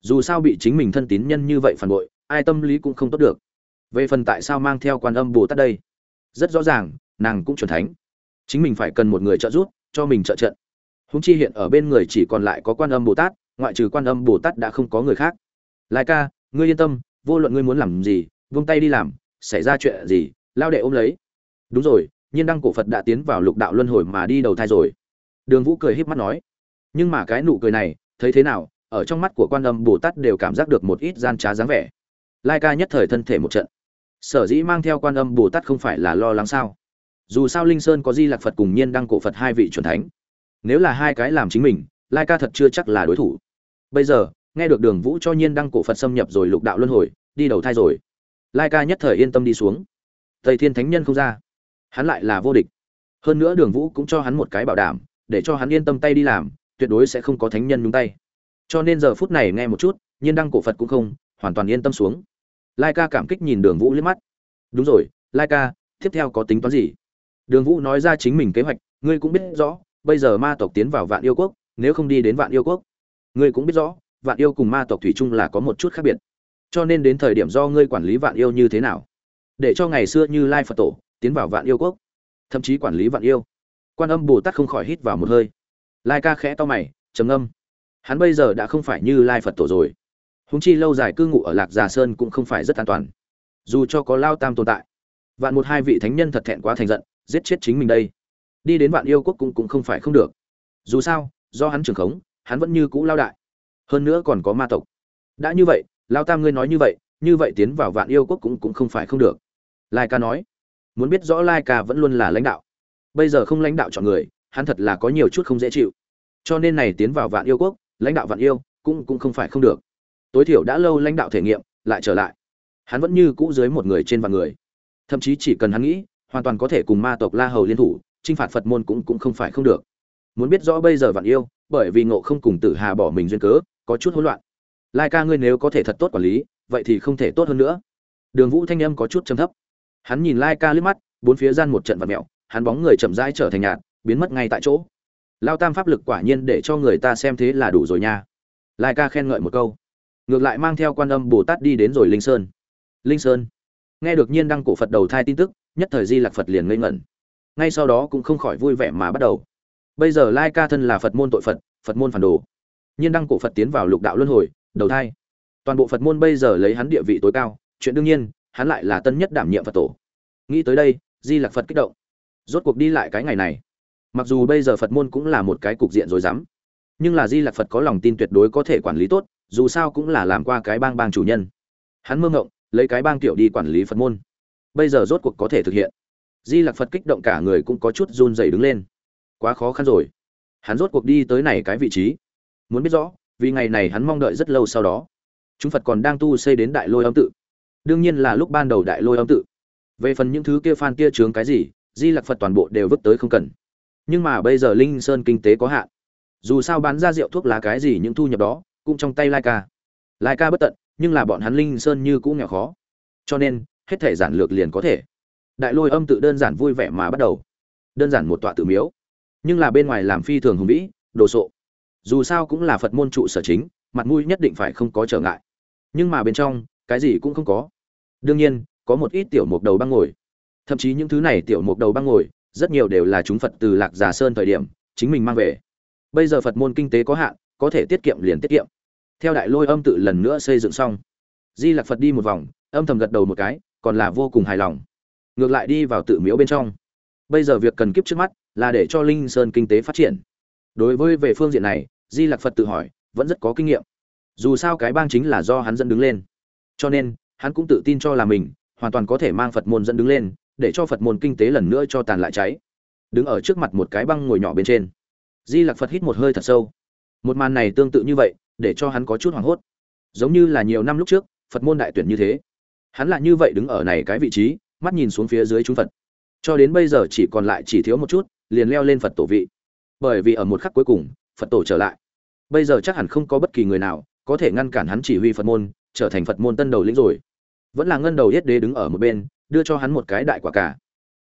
Dù sao bị chính mình thân tín nhân như vậy phản bội, ai tâm lý cũng không tốt được. Về phần tại sao mang theo quan âm bồ tát đây? Rất rõ ràng, nàng cũng chuẩn thánh. Chính mình phải cần một người trợ giúp, cho mình trợ trận. Húng chi hiện ở bên người chỉ còn lại có quan âm bồ tát, ngoại trừ quan âm bồ tát đã không có người khác. Lai ca, ngươi yên tâm, vô luận ngươi muốn làm gì, vung tay đi làm, xảy ra chuyện gì lao đệ ôm lấy. Đúng rồi, nhiên đăng cổ phật đã tiến vào lục đạo luân hồi mà đi đầu thai rồi. Đường vũ cười híp mắt nói. Nhưng mà cái nụ cười này, thấy thế nào, ở trong mắt của quan âm bồ tát đều cảm giác được một ít gian trá dáng vẻ. Lai ca nhất thời thân thể một trận. Sở dĩ mang theo quan âm bồ tát không phải là lo lắng sao? Dù sao linh sơn có di lạc phật cùng nhiên đăng cổ phật hai vị c thánh. Nếu là hai cái làm chính mình, lai ca thật chưa chắc là đối thủ. Bây giờ, nghe được đường vũ cho nhiên đăng cổ phật xâm nhập rồi lục đạo luân hồi, đi đầu thai rồi. Lai ca nhất thời yên tâm đi xuống tây thiên thánh nhân không ra. Hắn lại là vô địch. Hơn nữa đường vũ cũng cho hắn một cái bảo đảm, để cho hắn yên tâm tay đi làm, tuyệt đối sẽ không có thánh nhân nhúng tay. Cho nên giờ phút này nghe một chút, nhiên đăng cổ phật cũng không, hoàn toàn yên tâm xuống. Lai ca cảm kích nhìn đường vũ liếc mắt. Đúng rồi, lai ca, tiếp theo có tính toán gì? Đường vũ nói ra chính mình kế hoạch, ngươi cũng biết rõ, bây giờ ma tộc tiến vào vạn yêu quốc, nếu không đi đến vạn yêu quốc, ngươi cũng biết rõ, vạn yêu cùng ma tộc thủy chung là có một chút khác biệt. Cho nên đến thời điểm do ngươi quản lý vạn yêu như thế nào? Để cho ngày xưa như lai phật tổ tiến vào vạn yêu quốc, thậm chí quản lý vạn yêu. Quan âm bồ tát không khỏi hít vào một hơi. Lai ca khẽ to mày, trầm âm hắn bây giờ đã không phải như lai phật tổ rồi. Húng chi lâu dài cư ngụ ở lạc già sơn cũng không phải rất an toàn. Dù cho có lao tam tồn tại, vạn một hai vị thánh nhân thật thẹn quá thành giận, giết chết chính mình đây. Đi đến vạn yêu quốc cũng cũng không phải không được. Dù sao, do hắn trưởng khống, hắn vẫn như cũ lao đại. Hơn nữa còn có ma tộc. Đã như vậy, lao tam ngươi nói như vậy như vậy tiến vào vạn yêu quốc cũng cũng không phải không được lai ca nói, muốn biết rõ lai ca vẫn luôn là lãnh đạo, bây giờ không lãnh đạo chọn người, hắn thật là có nhiều chút không dễ chịu. Cho nên này tiến vào vạn yêu quốc, lãnh đạo vạn yêu cũng cũng không phải không được. Tối thiểu đã lâu lãnh đạo thể nghiệm, lại trở lại. Hắn vẫn như cũ dưới một người trên vạn người. Thậm chí chỉ cần hắn nghĩ, hoàn toàn có thể cùng ma tộc la hầu liên thủ, chinh phạt phật môn cũng cũng không phải không được. Muốn biết rõ bây giờ vạn yêu, bởi vì ngộ không cùng tử hà bỏ mình duyên cớ, có chút hỗn loạn. Lai ca ngươi nếu có thể thật tốt quản lý, vậy thì không thể tốt hơn nữa. Đường vũ thanh âm có chút trầm thấp hắn nhìn lai ca liếc mắt, bốn phía gian một trận vật mẹo hắn bóng người chậm rãi trở thành nhạt, biến mất ngay tại chỗ. Lao tam pháp lực quả nhiên để cho người ta xem thế là đủ rồi nha. Lai ca khen ngợi một câu. Ngược lại mang theo quan âm bồ tát đi đến rồi linh sơn. Linh sơn. Nghe được nhiên đăng cổ phật đầu thai tin tức, nhất thời di lạc phật liền ngây ngẩn. Ngay sau đó cũng không khỏi vui vẻ mà bắt đầu. Bây giờ lai ca thân là phật môn tội phật phật môn phản đồ. Nhiên đăng cổ phật tiến vào lục đạo luân hồi, đầu thai. Toàn bộ phật môn bây giờ lấy hắn địa vị tối cao, chuyện đương nhiên hắn lại là tân nhất đảm nhiệm phật tổ. Nghĩ tới đây, di Lặc phật kích động. Rốt cuộc đi lại cái ngày này. Mặc dù bây giờ phật môn cũng là một cái cục diện rối rắm, nhưng là di Lặc phật có lòng tin tuyệt đối có thể quản lý tốt, dù sao cũng là làm qua cái bang bang chủ nhân. Hắn mơ ngộng lấy cái bang tiểu đi quản lý phật môn. Bây giờ rốt cuộc có thể thực hiện. Di Lặc phật kích động cả người cũng có chút run dày đứng lên. Quá khó khăn rồi. Hắn rốt cuộc đi tới này cái vị trí. Muốn biết rõ, vì ngày này hắn mong đợi rất lâu sau đó. Chúng phật còn đang tu xây đến đại lôi âm tự đương nhiên là lúc ban đầu đại lôi âm tự. Về phần những thứ kia phan kia chướng cái gì, di lặc phật toàn bộ đều vứt tới không cần. Nhưng mà bây giờ linh sơn kinh tế có hạn. Dù sao bán ra rượu thuốc lá cái gì những thu nhập đó, cũng trong tay lai ca. Lai ca bất tận, nhưng là bọn hắn linh sơn như cũng nghèo khó. Cho nên, hết thể giản lược liền có thể. Đại lôi âm tự đơn giản vui vẻ mà bắt đầu. Đơn giản một tọa tự miếu. Nhưng là bên ngoài làm phi thường hùng vĩ, đồ sộ. Dù sao cũng là phật môn trụ sở chính, mặt mũi nhất định phải không có trở ngại. Nhưng mà bên trong cái gì cũng không có. Đương nhiên, có một ít tiểu mục đầu băng ngồi. Thậm chí những thứ này tiểu mục đầu băng ngồi, rất nhiều đều là chúng phật từ lạc già sơn thời điểm, chính mình mang về. Bây giờ phật môn kinh tế có hạn, có thể tiết kiệm liền tiết kiệm. Theo đại lôi âm tự lần nữa xây dựng xong. Di lạc phật đi một vòng, âm thầm gật đầu một cái, còn là vô cùng hài lòng. Ngược lại đi vào tự miếu bên trong. Bây giờ việc cần kiếp trước mắt là để cho linh sơn kinh tế phát triển. Đối với về phương diện này, di lạc phật tự hỏi, vẫn rất có kinh nghiệm. Dù sao cái bang chính là do hắn dẫn đứng lên cho nên, hắn cũng tự tin cho là mình hoàn toàn có thể mang phật môn dẫn đứng lên, để cho phật môn kinh tế lần nữa cho tàn lại cháy. Đứng ở trước mặt một cái băng ngồi nhỏ bên trên. Di Lặc phật hít một hơi thật sâu. Một màn này tương tự như vậy, để cho hắn có chút hoảng hốt. Giống như là nhiều năm lúc trước, phật môn đại tuyển như thế. Hắn lại như vậy đứng ở này cái vị trí, mắt nhìn xuống phía dưới chúng phật. Cho đến bây giờ chỉ còn lại chỉ thiếu một chút, liền leo lên phật tổ vị. Bởi vì ở một khắc cuối cùng, phật tổ trở lại. Bây giờ chắc hẳn không có bất kỳ người nào có thể ngăn cản hắn chỉ huy phật môn trở thành phật môn tân đầu lĩnh rồi. Vẫn là ngân đầu yết đế đứng ở một bên, đưa cho hắn một cái đại quả cả.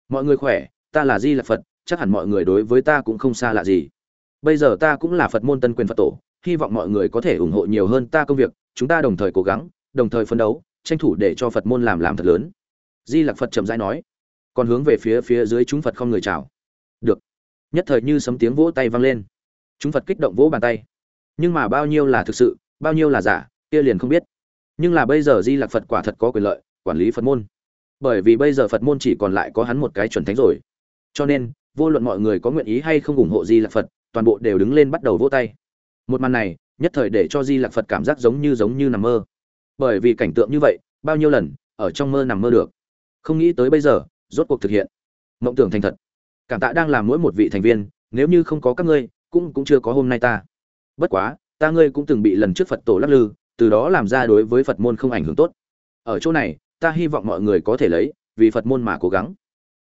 Mọi người khỏe, ta là di là phật, chắc hẳn mọi người đối với ta cũng không xa lạ gì. Bây giờ ta cũng là phật môn tân quyền phật tổ, hy vọng mọi người có thể ủng hộ nhiều hơn ta công việc, chúng ta đồng thời cố gắng, đồng thời phấn đấu, tranh thủ để cho phật môn làm làm thật lớn. Di Lặc phật chậm rãi nói, còn hướng về phía phía dưới chúng phật không người chào. Được. Nhất thời như sấm tiếng vỗ tay vang lên. Chúng phật kích động vỗ bàn tay. Nhưng mà bao nhiêu là thực sự, bao nhiêu là giả, kia liền không biết nhưng là bây giờ di lạc phật quả thật có quyền lợi, quản lý phật môn. Bởi vì bây giờ phật môn chỉ còn lại có hắn một cái chuẩn thánh rồi. Cho nên, vô luận mọi người có nguyện ý hay không ủng hộ di lạc phật, toàn bộ đều đứng lên bắt đầu vỗ tay. Một màn này, nhất thời để cho di lạc phật cảm giác giống như giống như nằm mơ. Bởi vì cảnh tượng như vậy, bao nhiêu lần, ở trong mơ nằm mơ được. Không nghĩ tới bây giờ, rốt cuộc thực hiện. Mộng tưởng thành thật. Cảm tạ đang làm mỗi một vị thành viên, nếu như không có các ngươi, cũng cũng chưa có hôm nay ta. Bất quá, ta ngươi cũng từng bị lần trước phật tổ lắc lư từ đó làm ra đối với phật môn không ảnh hưởng tốt. Ở chỗ này, ta hy vọng mọi người có thể lấy, vì phật môn mà cố gắng.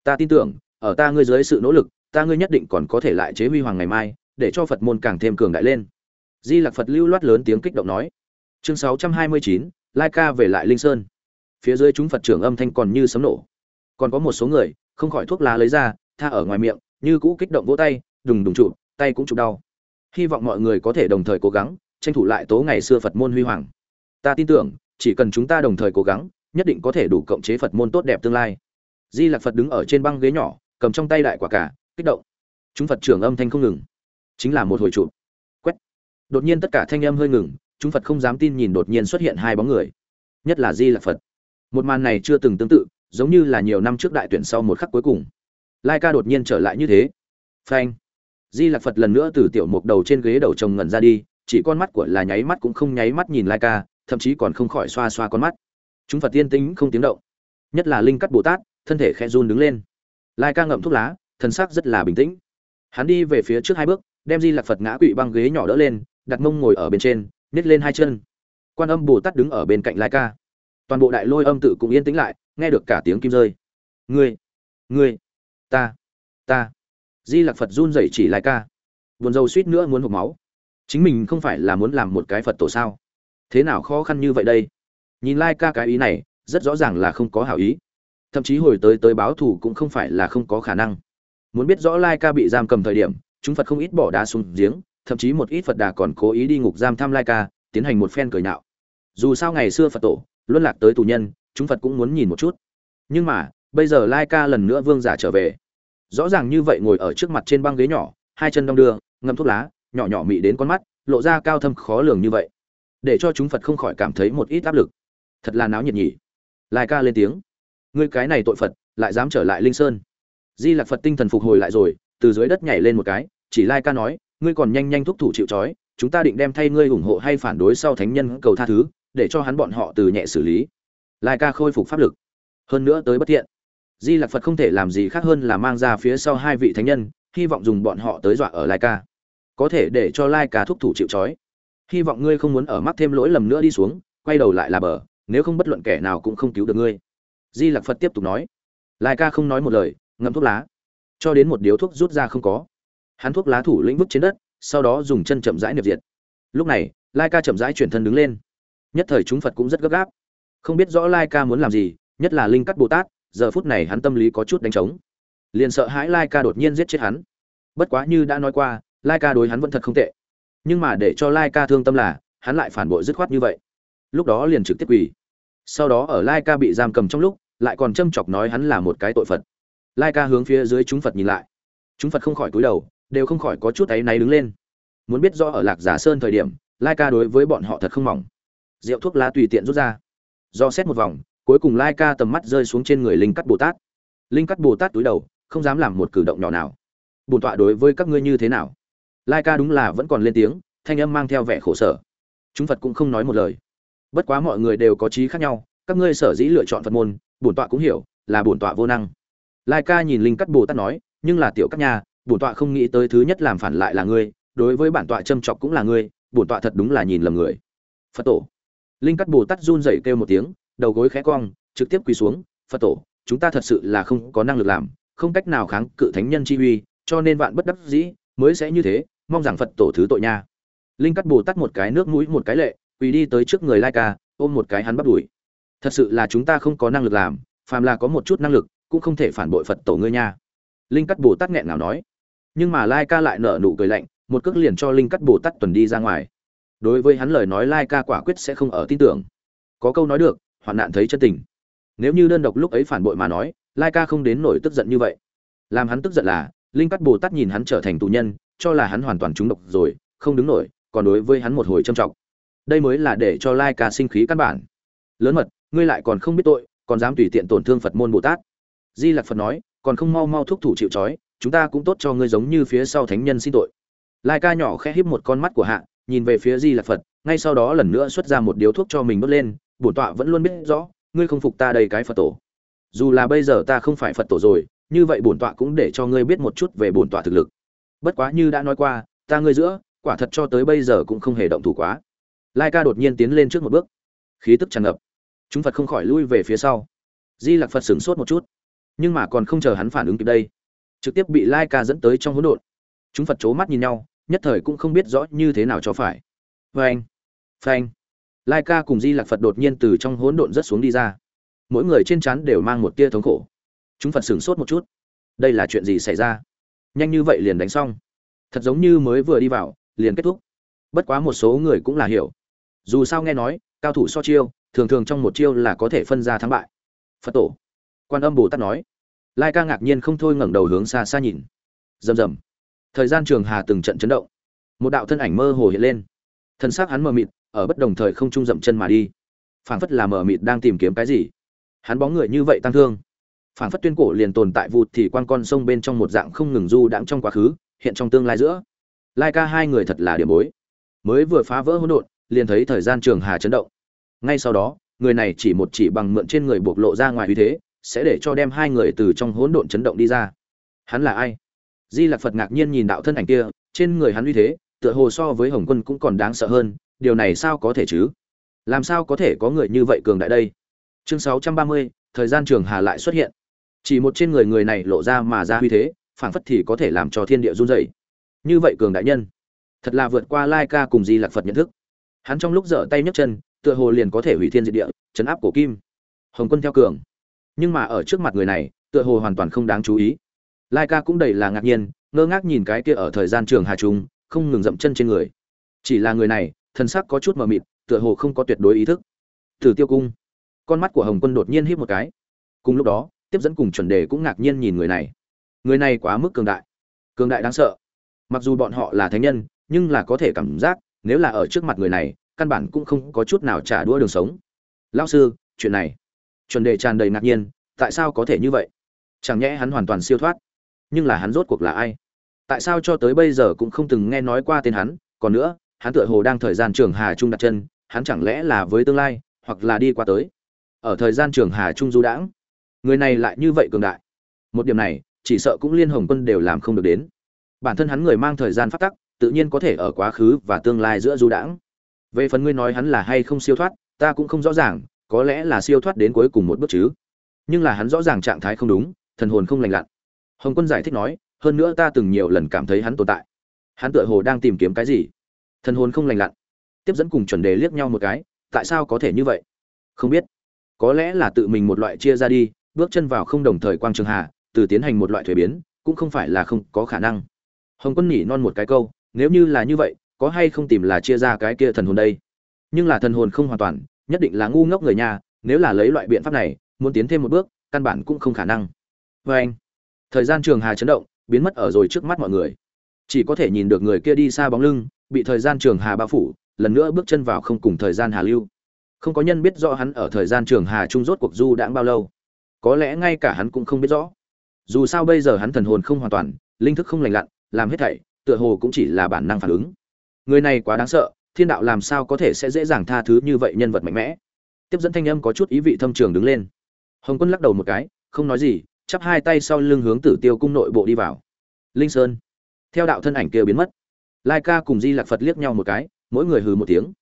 Ta tin tưởng, ở ta ngươi dưới sự nỗ lực, ta ngươi nhất định còn có thể lại chế huy hoàng ngày mai, để cho phật môn càng thêm cường đại lên. Di lặc phật lưu loát lớn tiếng kích động nói. Chương sáu trăm hai mươi chín, lai ca về lại linh sơn. Phía dưới chúng phật trưởng âm thanh còn như sấm nổ. Còn có một số người, không khỏi thuốc lá lấy ra, tha ở ngoài miệng, như cũ kích động vỗ tay, đùng đùng chụp, tay cũng chụp đau. Hy vọng mọi người có thể đồng thời cố gắng tranh thủ lại tố ngày xưa phật môn huy hoàng. Ta tin tưởng, chỉ cần chúng ta đồng thời cố gắng, nhất định có thể đủ cộng chế phật môn tốt đẹp tương lai. Di lạc phật đứng ở trên băng ghế nhỏ, cầm trong tay đại quả cả kích động. Chúng phật trưởng âm thanh không ngừng. Chính là một hồi chụp quét. Đột nhiên tất cả thanh âm hơi ngừng, chúng phật không dám tin nhìn đột nhiên xuất hiện hai bóng người. Nhất là di lạc phật. Một màn này chưa từng tương tự, giống như là nhiều năm trước đại tuyển sau một khắc cuối cùng. Lai ca đột nhiên trở lại như thế. Phanh. Di lạc phật lần nữa từ tiểu mục đầu trên ghế đầu chồng ngẩn ra đi chỉ con mắt của là nháy mắt cũng không nháy mắt nhìn lai ca thậm chí còn không khỏi xoa xoa con mắt. Chúng phật tiên tính không tiếng động. Nhất là linh cắt bồ tát, thân thể khẽ run đứng lên. Lai ca ngậm thuốc lá thân xác rất là bình tĩnh. Hắn đi về phía trước hai bước, đem di lạc phật ngã quỵ băng ghế nhỏ đỡ lên, đặt mông ngồi ở bên trên nhét lên hai chân. Quan âm bồ tát đứng ở bên cạnh lai ca toàn bộ đại lôi âm tự cũng yên tĩnh lại, nghe được cả tiếng kim rơi. Ngươi ngươi, ta ta. Di lạc phật run rẩy chỉ lai ca buồn rầu suýt nữa muốn hộc máu chính mình không phải là muốn làm một cái phật tổ sao? Thế nào khó khăn như vậy đây? Nhìn lai ca cái ý này, rất rõ ràng là không có hảo ý. Thậm chí hồi tới tới báo thù cũng không phải là không có khả năng. Muốn biết rõ lai ca bị giam cầm thời điểm, chúng phật không ít bỏ đá xuống giếng, thậm chí một ít phật đà còn cố ý đi ngục giam thăm lai ca, tiến hành một phen cười nhạo. Dù sao ngày xưa phật tổ, luân lạc tới tù nhân, chúng phật cũng muốn nhìn một chút. Nhưng mà, bây giờ lai ca lần nữa vương giả trở về. Rõ ràng như vậy ngồi ở trước mặt trên băng ghế nhỏ, hai chân đong đưa ngâm thuốc lá nhỏ nhỏ mị đến con mắt, lộ ra cao thâm khó lường như vậy, để cho chúng phật không khỏi cảm thấy một ít áp lực. Thật là náo nhiệt nhỉ. Lai ca lên tiếng. Ngươi cái này tội phật, lại dám trở lại linh sơn. Di lạc phật tinh thần phục hồi lại rồi, từ dưới đất nhảy lên một cái, chỉ lai ca nói, ngươi còn nhanh nhanh thúc thủ chịu trói, chúng ta định đem thay ngươi ủng hộ hay phản đối sau thánh nhân cầu tha thứ, để cho hắn bọn họ từ nhẹ xử lý. Lai ca khôi phục pháp lực. Hơn nữa tới bất thiện. Di lạc phật không thể làm gì khác hơn là mang ra phía sau hai vị thánh nhân, hy vọng dùng bọn họ tới dọa ở lai ca có thể để cho lai ca thúc thủ chịu trói. Hy vọng ngươi không muốn ở mắc thêm lỗi lầm nữa đi xuống, quay đầu lại là bờ, nếu không bất luận kẻ nào cũng không cứu được ngươi. Di Lặc phật tiếp tục nói. Lai ca không nói một lời, ngậm thuốc lá. Cho đến một điếu thuốc rút ra không có. Hắn thuốc lá thủ lĩnh vứt trên đất, sau đó dùng chân chậm rãi niệm diệt. Lúc này, lai ca chậm rãi chuyển thân đứng lên. Nhất thời chúng phật cũng rất gấp gáp. Không biết rõ lai ca muốn làm gì, nhất là linh cắt bồ tát, giờ phút này hắn tâm lý có chút đánh trống. Liền sợ hãi lai ca đột nhiên giết chết hắn. Bất quá như đã nói qua lai ca đối hắn vẫn thật không tệ. Nhưng mà để cho lai ca thương tâm là, hắn lại phản bội dứt khoát như vậy. Lúc đó liền trực tiếp quỳ. Sau đó ở lai ca bị giam cầm trong lúc, lại còn châm chọc nói hắn là một cái tội phật. Lai ca hướng phía dưới chúng phật nhìn lại. Chúng phật không khỏi cúi đầu, đều không khỏi có chút áy náy đứng lên. Muốn biết do ở lạc giả sơn thời điểm lai ca đối với bọn họ thật không mỏng. Rượu thuốc lá tùy tiện rút ra. Do xét một vòng, cuối cùng lai ca tầm mắt rơi xuống trên người linh cắt bồ tát. Linh cắt bồ tát túi đầu, không dám làm một cử động nhỏ nào. Bổn tọa đối với các ngươi như thế nào? Lai ca đúng là vẫn còn lên tiếng, thanh âm mang theo vẻ khổ sở. Chúng phật cũng không nói một lời. Bất quá mọi người đều có trí khác nhau, các ngươi sở dĩ lựa chọn phật môn, bổn tọa cũng hiểu, là bổn tọa vô năng. Lai ca nhìn linh cắt bồ tát nói, nhưng là tiểu các nhà bổn tọa không nghĩ tới thứ nhất làm phản lại là ngươi, đối với bản tọa châm chọc cũng là ngươi, bổn tọa thật đúng là nhìn lầm người. Phật tổ. Linh cắt bồ tát run rẩy kêu một tiếng, đầu gối khẽ cong, trực tiếp quỳ xuống, phật tổ, chúng ta thật sự là không có năng lực làm, không cách nào kháng cự thánh nhân chi uy, cho nên vạn bất đắc dĩ mới sẽ như thế mong rằng phật tổ thứ tội nha. Linh cắt bồ tát một cái nước mũi một cái lệ, quỳ đi tới trước người lai ca, ôm một cái hắn bắt đuổi thật sự là chúng ta không có năng lực làm, phàm là có một chút năng lực, cũng không thể phản bội phật tổ ngươi nha. Linh cắt bồ tát nghẹn nào nói. Nhưng mà lai ca lại nở nụ cười lạnh, một cước liền cho linh cắt bồ tát tuần đi ra ngoài. Đối với hắn lời nói lai ca quả quyết sẽ không ở tin tưởng. Có câu nói được, hoạn nạn thấy chân tình. Nếu như đơn độc lúc ấy phản bội mà nói, lai ca không đến nổi tức giận như vậy. Làm hắn tức giận là linh cắt bồ tát nhìn hắn trở thành tù nhân, cho là hắn hoàn toàn trúng độc rồi, không đứng nổi, còn đối với hắn một hồi trâm trọng. Đây mới là để cho lai ca sinh khí căn bản. Lớn mật, ngươi lại còn không biết tội, còn dám tùy tiện tổn thương phật môn bồ tát. Di lặc phật nói, còn không mau mau thúc thủ chịu trói, chúng ta cũng tốt cho ngươi giống như phía sau thánh nhân xin tội. Lai ca nhỏ khẽ híp một con mắt của hạ, nhìn về phía di lặc phật, ngay sau đó lần nữa xuất ra một điếu thuốc cho mình bớt lên, bổn tọa vẫn luôn biết rõ, ngươi không phục ta đây cái phật tổ. Dù là bây giờ ta không phải phật tổ rồi như vậy bổn tọa cũng để cho ngươi biết một chút về bổn tọa thực lực. Bất quá như đã nói qua, ta ngươi giữa, quả thật cho tới bây giờ cũng không hề động thủ quá. Lai ca đột nhiên tiến lên trước một bước. Khí tức tràn ngập. Chúng phật không khỏi lui về phía sau. Di lặc phật sửng sốt một chút. Nhưng mà còn không chờ hắn phản ứng kịp đây, trực tiếp bị lai ca dẫn tới trong hỗn độn. Chúng phật chố mắt nhìn nhau, nhất thời cũng không biết rõ như thế nào cho phải. Vâng, phanh phanh. Lai ca cùng di lặc phật đột nhiên từ trong hỗn độn rất xuống đi ra. Mỗi người trên trán đều mang một tia thống khổ chúng phật sửng sốt một chút. Đây là chuyện gì xảy ra? Nhanh như vậy liền đánh xong. Thật giống như mới vừa đi vào, liền kết thúc. Bất quá một số người cũng là hiểu. Dù sao nghe nói, cao thủ so chiêu, thường thường trong một chiêu là có thể phân ra thắng bại. Phật tổ. Quan âm bồ tát nói. Lai ca ngạc nhiên không thôi ngẩng đầu hướng xa xa nhìn. Rầm rầm. Thời gian trường hà từng trận chấn động. Một đạo thân ảnh mơ hồ hiện lên. Thân xác hắn mờ mịt, ở bất đồng thời không trung dậm chân mà đi. Phảng phất là mờ mịt đang tìm kiếm cái gì. Hắn bóng người như vậy tăng thương. Phản phất tuyên cổ liền tồn tại vụt thì quan con sông bên trong một dạng không ngừng du đãng trong quá khứ, hiện trong tương lai giữa. Lai ca hai người thật là điểm bối. Mới vừa phá vỡ hỗn độn, liền thấy thời gian trường hà chấn động. Ngay sau đó, người này chỉ một chỉ bằng mượn trên người bộc lộ ra ngoài uy thế, sẽ để cho đem hai người từ trong hỗn độn chấn động đi ra. Hắn là ai? Di lạc phật ngạc nhiên nhìn đạo thân ảnh kia, trên người hắn uy thế, tựa hồ so với hồng quân cũng còn đáng sợ hơn, điều này sao có thể chứ? Làm sao có thể có người như vậy cường đại đây? Chương sáu trăm ba mươi, thời gian trường hà lại xuất hiện chỉ một trên người người này lộ ra mà ra huy thế phảng phất thì có thể làm cho thiên địa run rẩy. Như vậy cường đại nhân thật là vượt qua lai ca cùng di lạc phật nhận thức. Hắn trong lúc dở tay nhấc chân tựa hồ liền có thể hủy thiên diệt địa chấn áp cổ kim. Hồng quân theo cường. Nhưng mà ở trước mặt người này tựa hồ hoàn toàn không đáng chú ý. Lai ca cũng đầy là ngạc nhiên ngơ ngác nhìn cái kia ở thời gian trường hà trung không ngừng dậm chân trên người. Chỉ là người này thân sắc có chút mờ mịt tựa hồ không có tuyệt đối ý thức. Thử Tiêu cung, con mắt của Hồng Quân đột nhiên híp một cái. Cùng lúc đó, tiếp dẫn cùng chuẩn đề cũng ngạc nhiên nhìn người này. Người này quá mức cường đại, cường đại đáng sợ. Mặc dù bọn họ là thánh nhân, nhưng là có thể cảm giác, nếu là ở trước mặt người này, căn bản cũng không có chút nào trả đũa đường sống. Lão sư, chuyện này, chuẩn đề tràn đầy ngạc nhiên, tại sao có thể như vậy? Chẳng nhẽ hắn hoàn toàn siêu thoát? Nhưng là hắn rốt cuộc là ai? Tại sao cho tới bây giờ cũng không từng nghe nói qua tên hắn, còn nữa, hắn tựa hồ đang thời gian trường hà trung đặt chân, hắn chẳng lẽ là với tương lai, hoặc là đi qua tới. Ở thời gian trường hà trung du đãng, người này lại như vậy cường đại. Một điểm này, chỉ sợ cũng liên hồng quân đều làm không được đến. Bản thân hắn người mang thời gian phát tắc, tự nhiên có thể ở quá khứ và tương lai giữa du đãng. Về phần ngươi nói hắn là hay không siêu thoát, ta cũng không rõ ràng, có lẽ là siêu thoát đến cuối cùng một bước chứ. Nhưng là hắn rõ ràng trạng thái không đúng, thần hồn không lành lặn. Hồng Quân giải thích nói, hơn nữa ta từng nhiều lần cảm thấy hắn tồn tại. Hắn tựa hồ đang tìm kiếm cái gì? Thần hồn không lành lặn. Tiếp dẫn cùng chuẩn đề liếc nhau một cái, tại sao có thể như vậy? Không biết. Có lẽ là tự mình một loại chia ra đi, bước chân vào không đồng thời quang trường hà, từ tiến hành một loại thuế biến, cũng không phải là không có khả năng. Hồng Quân nhỉ non một cái câu, nếu như là như vậy, có hay không tìm là chia ra cái kia thần hồn đây? Nhưng là thần hồn không hoàn toàn, nhất định là ngu ngốc người nhà, nếu là lấy loại biện pháp này, muốn tiến thêm một bước, căn bản cũng không khả năng. vê anh, thời gian trường hà chấn động, biến mất ở rồi trước mắt mọi người. Chỉ có thể nhìn được người kia đi xa bóng lưng, bị thời gian trường hà bao phủ, lần nữa bước chân vào không cùng thời gian hà lưu. Không có nhân biết rõ hắn ở thời gian trường hà trung rốt cuộc du đãng bao lâu. Có lẽ ngay cả hắn cũng không biết rõ. Dù sao bây giờ hắn thần hồn không hoàn toàn, linh thức không lành lặn, làm hết thảy, tựa hồ cũng chỉ là bản năng phản ứng. Người này quá đáng sợ, thiên đạo làm sao có thể sẽ dễ dàng tha thứ như vậy nhân vật mạnh mẽ. Tiếp dẫn thanh âm có chút ý vị thâm trường đứng lên. Hồng Quân lắc đầu một cái, không nói gì, chắp hai tay sau lưng hướng Tử Tiêu cung nội bộ đi vào. Linh Sơn. Theo đạo thân ảnh kia biến mất, Lai Ca cùng Di Lạc Phật liếc nhau một cái, mỗi người hừ một tiếng.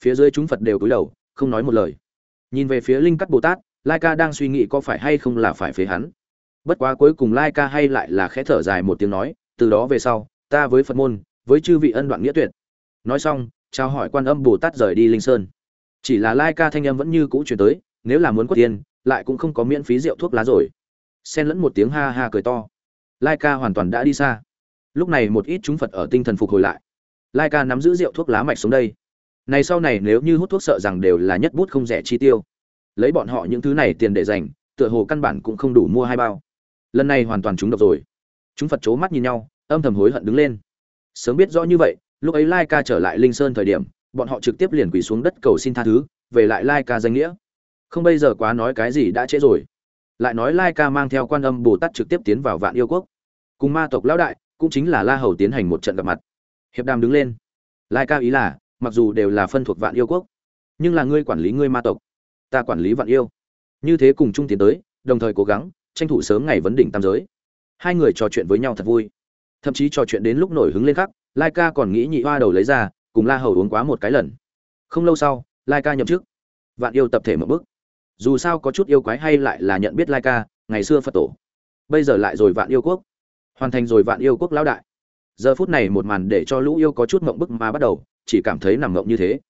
Phía dưới chúng Phật đều cúi đầu, không nói một lời. Nhìn về phía Linh Cắt Bồ Tát, Lai Ca đang suy nghĩ có phải hay không là phải phế hắn. Bất quá cuối cùng Lai Ca hay lại là khẽ thở dài một tiếng nói, từ đó về sau, ta với Phật môn, với chư vị ân đoạn nghĩa tuyệt. Nói xong, chào hỏi Quan Âm Bồ Tát rời đi Linh Sơn. Chỉ là Lai Ca thanh âm vẫn như cũ truyền tới, nếu là muốn quất tiền, lại cũng không có miễn phí rượu thuốc lá rồi. Xen lẫn một tiếng ha ha cười to. Lai Ca hoàn toàn đã đi xa. Lúc này một ít chúng Phật ở tinh thần phục hồi lại. Lai Ca nắm giữ rượu thuốc lá mạch xuống đây. Này sau này nếu như hút thuốc sợ rằng đều là nhất bút không rẻ chi tiêu. Lấy bọn họ những thứ này tiền để dành, tựa hồ căn bản cũng không đủ mua hai bao. Lần này hoàn toàn chúng độc rồi. Chúng Phật chố mắt nhìn nhau, âm thầm hối hận đứng lên. Sớm biết rõ như vậy, lúc ấy Lai Ca trở lại Linh Sơn thời điểm, bọn họ trực tiếp liền quỳ xuống đất cầu xin tha thứ, về lại Lai Ca danh nghĩa. Không bây giờ quá nói cái gì đã trễ rồi. Lại nói Lai Ca mang theo Quan Âm Bồ Tát trực tiếp tiến vào Vạn Yêu Quốc. Cùng ma tộc lão đại, cũng chính là La Hầu tiến hành một trận gặp mặt. Hiệp Đàm đứng lên. Lai Ca ý là, mặc dù đều là phân thuộc Vạn Yêu Quốc, nhưng là ngươi quản lý ngươi ma tộc, ta quản lý Vạn Yêu. Như thế cùng chung tiến tới, đồng thời cố gắng tranh thủ sớm ngày vấn đỉnh tam giới. Hai người trò chuyện với nhau thật vui. Thậm chí trò chuyện đến lúc nổi hứng lên khắc lai ca còn nghĩ nhị hoa đầu lấy ra cùng la hầu uống quá một cái lần. Không lâu sau lai ca nhậm chức. Vạn yêu tập thể một bước. Dù sao có chút yêu quái hay lại là nhận biết lai ca ngày xưa phật tổ. Bây giờ lại rồi vạn yêu quốc. Hoàn thành rồi vạn yêu quốc lão đại. Giờ phút này một màn để cho lũ yêu có chút mộng bức mà bắt đầu chỉ cảm thấy nằm mộng như thế.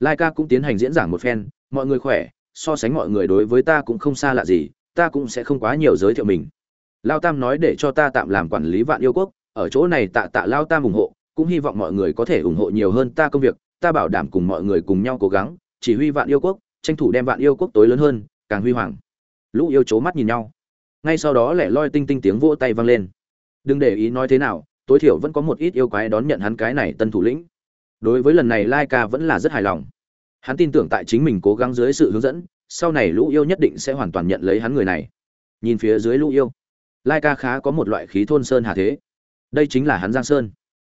Lai ca cũng tiến hành diễn giảng một phen mọi người khỏe so sánh mọi người đối với ta cũng không xa lạ gì, ta cũng sẽ không quá nhiều giới thiệu mình. Lao tam nói để cho ta tạm làm quản lý vạn yêu quốc, ở chỗ này tạ tạ lao tam ủng hộ, cũng hy vọng mọi người có thể ủng hộ nhiều hơn ta công việc, ta bảo đảm cùng mọi người cùng nhau cố gắng, chỉ huy vạn yêu quốc, tranh thủ đem vạn yêu quốc tối lớn hơn, càng huy hoàng. Lũ yêu chố mắt nhìn nhau. Ngay sau đó lẻ loi tinh tinh tiếng vỗ tay vang lên. Đừng để ý nói thế nào, tối thiểu vẫn có một ít yêu quái đón nhận hắn cái này tân thủ lĩnh. Đối với lần này lai ca vẫn là rất hài lòng hắn tin tưởng tại chính mình cố gắng dưới sự hướng dẫn, sau này lũ yêu nhất định sẽ hoàn toàn nhận lấy hắn người này. Nhìn phía dưới lũ yêu, lai ca khá có một loại khí thôn sơn hà thế. Đây chính là hắn giang sơn.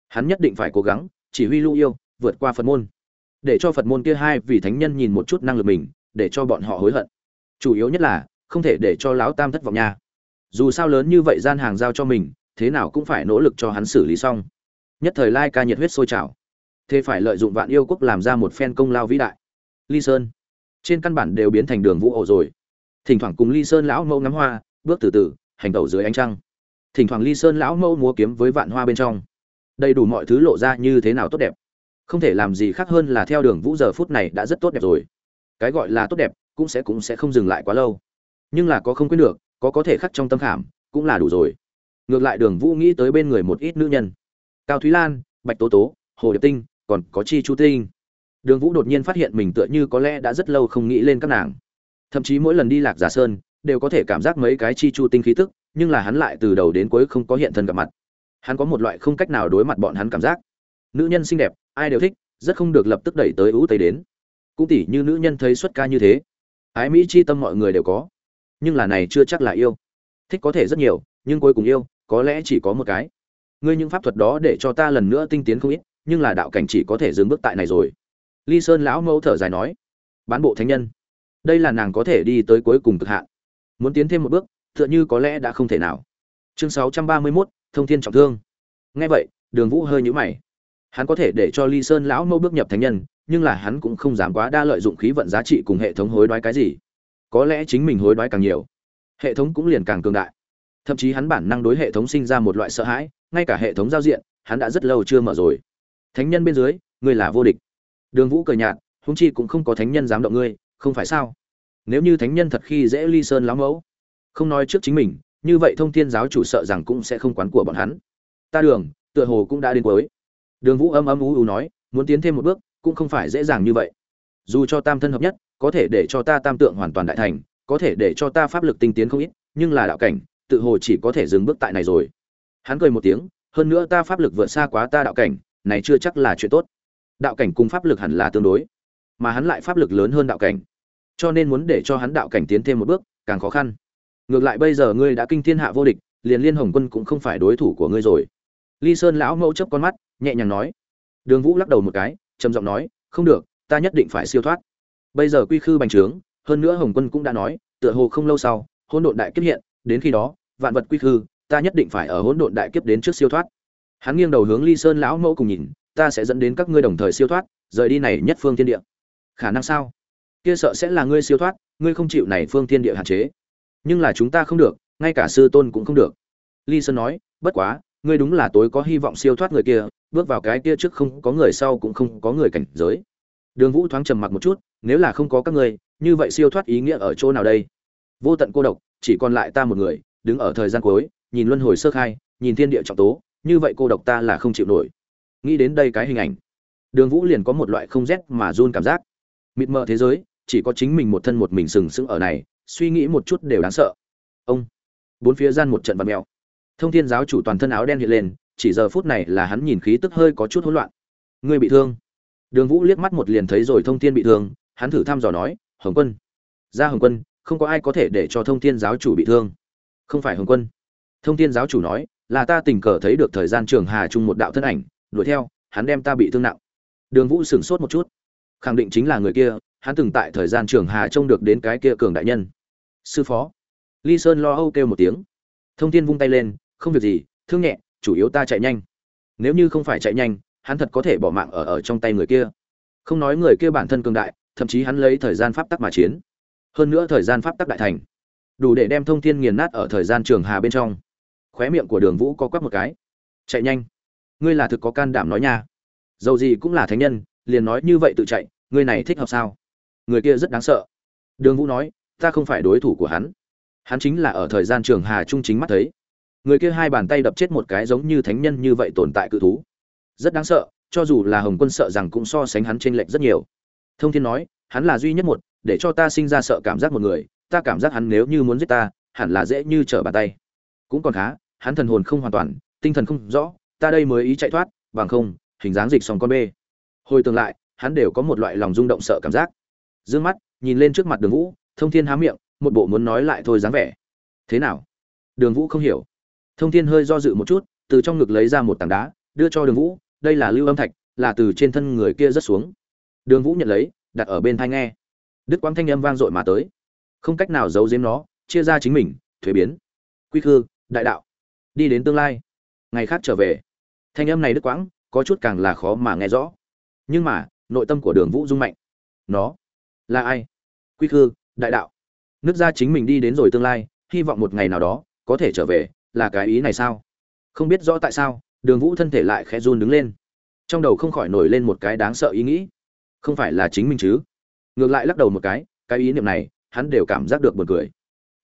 Hắn nhất định phải cố gắng, chỉ huy lũ yêu, vượt qua phật môn. Để cho phật môn kia hai vì thánh nhân nhìn một chút năng lực mình, để cho bọn họ hối hận. Chủ yếu nhất là, không thể để cho lão tam thất vọng nha. Dù sao lớn như vậy gian hàng giao cho mình, thế nào cũng phải nỗ lực cho hắn xử lý xong. Nhất thời lai ca nhiệt huyết sôi trào thế phải lợi dụng vạn yêu quốc làm ra một phen công lao vĩ đại. Ly sơn. Trên căn bản đều biến thành đường vũ ổ rồi. Thỉnh thoảng cùng ly sơn lão mẫu ngắm hoa, bước từ từ, hành tẩu dưới ánh trăng. Thỉnh thoảng ly sơn lão mẫu múa kiếm với vạn hoa bên trong. Đầy đủ mọi thứ lộ ra như thế nào tốt đẹp. Không thể làm gì khác hơn là theo đường vũ giờ phút này đã rất tốt đẹp rồi. Cái gọi là tốt đẹp, cũng sẽ cũng sẽ không dừng lại quá lâu. Nhưng là có không quyết được, có có thể khắc trong tâm khảm, cũng là đủ rồi. Ngược lại đường vũ nghĩ tới bên người một ít nữ nhân. Cao thúy lan, bạch tố tố, hồ điệp tinh còn có chi chu tinh. Đường vũ đột nhiên phát hiện mình tựa như có lẽ đã rất lâu không nghĩ lên các nàng. Thậm chí mỗi lần đi lạc giả sơn, đều có thể cảm giác mấy cái chi chu tinh khí tức, nhưng là hắn lại từ đầu đến cuối không có hiện thân gặp mặt. Hắn có một loại không cách nào đối mặt bọn hắn cảm giác. Nữ nhân xinh đẹp, ai đều thích, rất không được lập tức đẩy tới ưu tây đến. Cũng tỉ như nữ nhân thấy xuất ca như thế. Ái mỹ chi tâm mọi người đều có. Nhưng là này chưa chắc là yêu. Thích có thể rất nhiều, nhưng cuối cùng yêu, có lẽ chỉ có một cái. Ngươi những pháp thuật đó để cho ta lần nữa tinh tiến không ít nhưng là đạo cảnh chỉ có thể dừng bước tại này rồi. Ly sơn lão mẫu thở dài nói bán bộ thánh nhân đây là nàng có thể đi tới cuối cùng cực hạn. Muốn tiến thêm một bước tựa như có lẽ đã không thể nào. Chương sáu trăm ba mươi 631, thông thiên trọng thương. Nghe vậy đường vũ hơi nhũ mày. Hắn có thể để cho ly sơn lão mẫu bước nhập thánh nhân nhưng là hắn cũng không dám quá đa lợi dụng khí vận giá trị cùng hệ thống hối đoái cái gì. Có lẽ chính mình hối đoái càng nhiều hệ thống cũng liền càng cường đại. Thậm chí hắn bản năng đối hệ thống sinh ra một loại sợ hãi ngay cả hệ thống giao diện hắn đã rất lâu chưa mở rồi thánh nhân bên dưới, ngươi là vô địch. Đường vũ cười nhạt húng chi cũng không có thánh nhân dám động ngươi, không phải sao? Nếu như thánh nhân thật khi dễ ly sơn lão mẫu, không nói trước chính mình, như vậy thông thiên giáo chủ sợ rằng cũng sẽ không quán của bọn hắn. Ta đường, tựa hồ cũng đã đến cuối. Đường vũ âm âm ú ú nói, muốn tiến thêm một bước, cũng không phải dễ dàng như vậy. Dù cho tam thân hợp nhất, có thể để cho ta tam tượng hoàn toàn đại thành, có thể để cho ta pháp lực tinh tiến không ít, nhưng là đạo cảnh, tự hồ chỉ có thể dừng bước tại này rồi. Hắn cười một tiếng, hơn nữa ta pháp lực vượt xa quá ta đạo cảnh này chưa chắc là chuyện tốt. Đạo cảnh cùng pháp lực hẳn là tương đối, mà hắn lại pháp lực lớn hơn đạo cảnh. Cho nên muốn để cho hắn đạo cảnh tiến thêm một bước, càng khó khăn. Ngược lại bây giờ ngươi đã kinh thiên hạ vô địch, liền liên hồng quân cũng không phải đối thủ của ngươi rồi. Ly sơn lão mẫu chấp con mắt, nhẹ nhàng nói. Đường vũ lắc đầu một cái, trầm giọng nói, không được, ta nhất định phải siêu thoát. Bây giờ quy khư bành trướng, hơn nữa hồng quân cũng đã nói, tựa hồ không lâu sau, hỗn độn đại kiếp hiện, đến khi đó, vạn vật quy khư, ta nhất định phải ở hỗn độn đại kiếp đến trước siêu thoát hắn nghiêng đầu hướng ly sơn lão mẫu cùng nhìn, ta sẽ dẫn đến các ngươi đồng thời siêu thoát, rời đi này nhất phương thiên địa. Khả năng sao? Kia sợ sẽ là ngươi siêu thoát, ngươi không chịu này phương thiên địa hạn chế. Nhưng là chúng ta không được, ngay cả sư tôn cũng không được. Ly sơn nói, bất quá, ngươi đúng là tối có hy vọng siêu thoát người kia, bước vào cái kia trước không có người sau cũng không có người cảnh giới. Đường vũ thoáng trầm mặc một chút, nếu là không có các ngươi, như vậy siêu thoát ý nghĩa ở chỗ nào đây? Vô tận cô độc, chỉ còn lại ta một người, đứng ở thời gian cuối, nhìn luân hồi sơ khai, nhìn thiên địa trọng tố như vậy cô độc ta là không chịu nổi. Nghĩ đến đây cái hình ảnh, đường vũ liền có một loại không rét mà run cảm giác. Mịt mờ thế giới, chỉ có chính mình một thân một mình sừng sững ở này, suy nghĩ một chút đều đáng sợ. Ông, bốn phía gian một trận vật mèo. Thông thiên giáo chủ toàn thân áo đen hiện lên, chỉ giờ phút này là hắn nhìn khí tức hơi có chút hỗn loạn. Ngươi bị thương. Đường vũ liếc mắt một liền thấy rồi thông thiên bị thương, hắn thử thăm dò nói, hồng quân, ra hồng quân, không có ai có thể để cho thông thiên giáo chủ bị thương. Không phải hồng quân. Thông thiên giáo chủ nói là ta tình cờ thấy được thời gian trường hà chung một đạo thân ảnh, đuổi theo, hắn đem ta bị thương nặng. Đường vũ sửng sốt một chút. Khẳng định chính là người kia, hắn từng tại thời gian trường hà trông được đến cái kia cường đại nhân. Sư phó. Ly sơn lo âu kêu một tiếng. Thông thiên vung tay lên, không việc gì, thương nhẹ, chủ yếu ta chạy nhanh. Nếu như không phải chạy nhanh, hắn thật có thể bỏ mạng ở ở trong tay người kia. Không nói người kia bản thân cường đại, thậm chí hắn lấy thời gian pháp tắc mà chiến. Hơn nữa thời gian pháp tắc đại thành. Đủ để đem thông thiên nghiền nát ở thời gian trường hà bên trong khóe miệng của đường vũ có quắp một cái. Chạy nhanh. Ngươi là thực có can đảm nói nha. Dầu gì cũng là thánh nhân, liền nói như vậy tự chạy, ngươi này thích hợp sao? Người kia rất đáng sợ. Đường vũ nói, ta không phải đối thủ của hắn. Hắn chính là ở thời gian trường hà trung chính mắt thấy. Người kia hai bàn tay đập chết một cái giống như thánh nhân như vậy tồn tại cự thú. Rất đáng sợ, cho dù là hồng quân sợ rằng cũng so sánh hắn chênh lệch rất nhiều. Thông thiên nói, hắn là duy nhất một, để cho ta sinh ra sợ cảm giác một người, ta cảm giác hắn nếu như muốn giết ta, hẳn là dễ như trở bàn tay. Cũng còn khá hắn thần hồn không hoàn toàn, tinh thần không rõ, ta đây mới ý chạy thoát, bằng không, hình dáng dịch sòng con bê. Hồi tương lại, hắn đều có một loại lòng rung động sợ cảm giác. Dương mắt, nhìn lên trước mặt đường vũ, thông thiên há miệng, một bộ muốn nói lại thôi dáng vẻ. Thế nào? Đường vũ không hiểu. Thông thiên hơi do dự một chút, từ trong ngực lấy ra một tảng đá, đưa cho đường vũ, đây là lưu âm thạch, là từ trên thân người kia rất xuống. Đường vũ nhận lấy, đặt ở bên thai nghe. Đức quang thanh âm vang dội mà tới. Không cách nào giấu giếm nó, chia ra chính mình, thuế biến. Quy khư, đại đạo đi đến tương lai. Ngày khác trở về. Thanh âm này đứt quãng, có chút càng là khó mà nghe rõ. Nhưng mà, nội tâm của đường vũ rung mạnh. Nó là ai? Quy khư, đại đạo. Nước ra chính mình đi đến rồi tương lai, hy vọng một ngày nào đó, có thể trở về, là cái ý này sao? Không biết rõ tại sao, đường vũ thân thể lại khẽ run đứng lên. Trong đầu không khỏi nổi lên một cái đáng sợ ý nghĩ. Không phải là chính mình chứ? Ngược lại lắc đầu một cái cái ý niệm này, hắn đều cảm giác được buồn cười.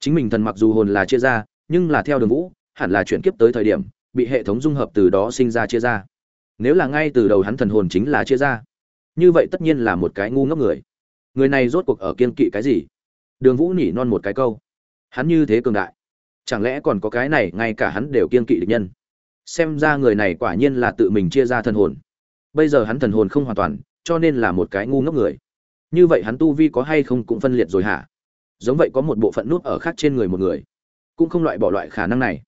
Chính mình thần mặc dù hồn là chia ra, nhưng là theo đường vũ hẳn là chuyển kiếp tới thời điểm, bị hệ thống dung hợp từ đó sinh ra chia ra. Nếu là ngay từ đầu hắn thần hồn chính là chia ra, như vậy tất nhiên là một cái ngu ngốc người. Người này rốt cuộc ở kiên kỵ cái gì? Đường vũ nỉ non một cái câu. Hắn như thế cường đại, chẳng lẽ còn có cái này ngay cả hắn đều kiên kỵ địch nhân? Xem ra người này quả nhiên là tự mình chia ra thần hồn. Bây giờ hắn thần hồn không hoàn toàn, cho nên là một cái ngu ngốc người. Như vậy hắn tu vi có hay không cũng phân liệt rồi hả? Giống vậy có một bộ phận nút ở khác trên người một người, cũng không loại bỏ loại khả năng này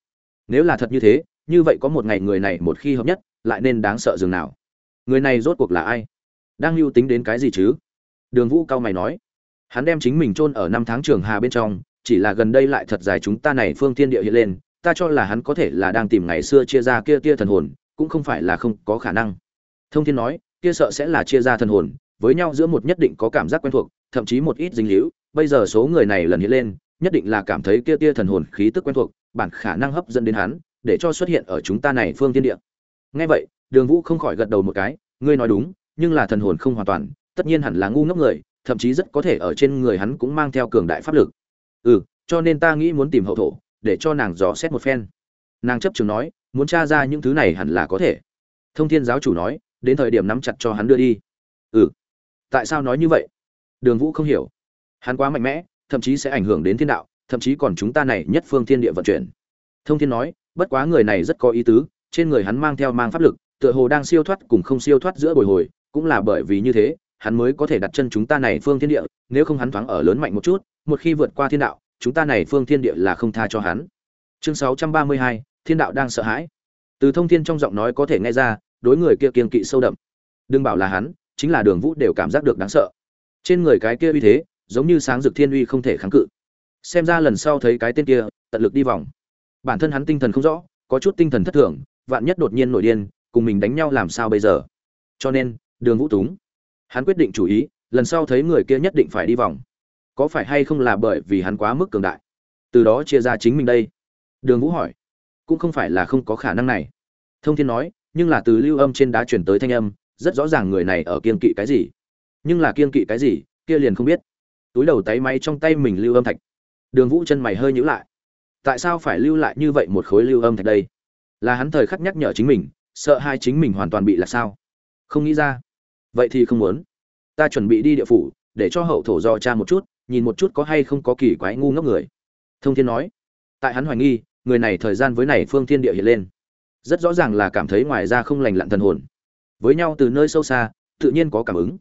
nếu là thật như thế, như vậy có một ngày người này một khi hợp nhất, lại nên đáng sợ dường nào? Người này rốt cuộc là ai? Đang lưu tính đến cái gì chứ? Đường vũ cao mày nói. Hắn đem chính mình chôn ở năm tháng trường hà bên trong, chỉ là gần đây lại thật dài chúng ta này phương thiên địa hiện lên, ta cho là hắn có thể là đang tìm ngày xưa chia ra kia tia thần hồn, cũng không phải là không có khả năng. Thông thiên nói, kia sợ sẽ là chia ra thần hồn, với nhau giữa một nhất định có cảm giác quen thuộc, thậm chí một ít dính líu. Bây giờ số người này lần hiện lên nhất định là cảm thấy kia tia thần hồn khí tức quen thuộc, bản khả năng hấp dẫn đến hắn, để cho xuất hiện ở chúng ta này phương thiên địa. Nghe vậy, đường vũ không khỏi gật đầu một cái, ngươi nói đúng, nhưng là thần hồn không hoàn toàn, tất nhiên hẳn là ngu ngốc người, thậm chí rất có thể ở trên người hắn cũng mang theo cường đại pháp lực. Ừ cho nên ta nghĩ muốn tìm hậu thổ, để cho nàng dò xét một phen. Nàng chấp trường nói, muốn tra ra những thứ này hẳn là có thể. Thông thiên giáo chủ nói, đến thời điểm nắm chặt cho hắn đưa đi. Ừ. Tại sao nói như vậy? Đường vũ không hiểu. Hắn quá mạnh mẽ thậm chí sẽ ảnh hưởng đến thiên đạo thậm chí còn chúng ta này nhất phương thiên địa vận chuyển. Thông thiên nói bất quá người này rất có ý tứ trên người hắn mang theo mang pháp lực tựa hồ đang siêu thoát cùng không siêu thoát giữa bồi hồi cũng là bởi vì như thế hắn mới có thể đặt chân chúng ta này phương thiên địa nếu không hắn thoáng ở lớn mạnh một chút một khi vượt qua thiên đạo chúng ta này phương thiên địa là không tha cho hắn. Chương 632, thiên đạo đang sợ hãi. Từ thông thiên trong giọng nói có thể nghe ra đối người kia kiên kỵ sâu đậm. Đừng bảo là hắn chính là đường vũ đều cảm giác được đáng sợ. Trên người cái kia uy thế giống như sáng dực thiên uy không thể kháng cự. Xem ra lần sau thấy cái tên kia, tận lực đi vòng. Bản thân hắn tinh thần không rõ, có chút tinh thần thất thường, vạn nhất đột nhiên nổi điên, cùng mình đánh nhau làm sao bây giờ? Cho nên, đường vũ túng, hắn quyết định chủ ý, lần sau thấy người kia nhất định phải đi vòng. Có phải hay không là bởi vì hắn quá mức cường đại? Từ đó chia ra chính mình đây. Đường vũ hỏi. Cũng không phải là không có khả năng này. Thông thiên nói, nhưng là từ lưu âm trên đá chuyển tới thanh âm, rất rõ ràng người này ở kiên kỵ cái gì. Nhưng là kiên kỵ cái gì, kia liền không biết túi đầu tay máy trong tay mình lưu âm thạch. Đường vũ chân mày hơi nhữ lại. Tại sao phải lưu lại như vậy một khối lưu âm thạch đây? Là hắn thời khắc nhắc nhở chính mình, sợ hai chính mình hoàn toàn bị là sao? Không nghĩ ra. Vậy thì không muốn. Ta chuẩn bị đi địa phủ, để cho hậu thổ do cha một chút, nhìn một chút có hay không có kỳ quái ngu ngốc người. Thông thiên nói. Tại hắn hoài nghi, người này thời gian với này phương thiên địa hiện lên. Rất rõ ràng là cảm thấy ngoài ra không lành lặn thần hồn. Với nhau từ nơi sâu xa, tự nhiên có cảm ứng.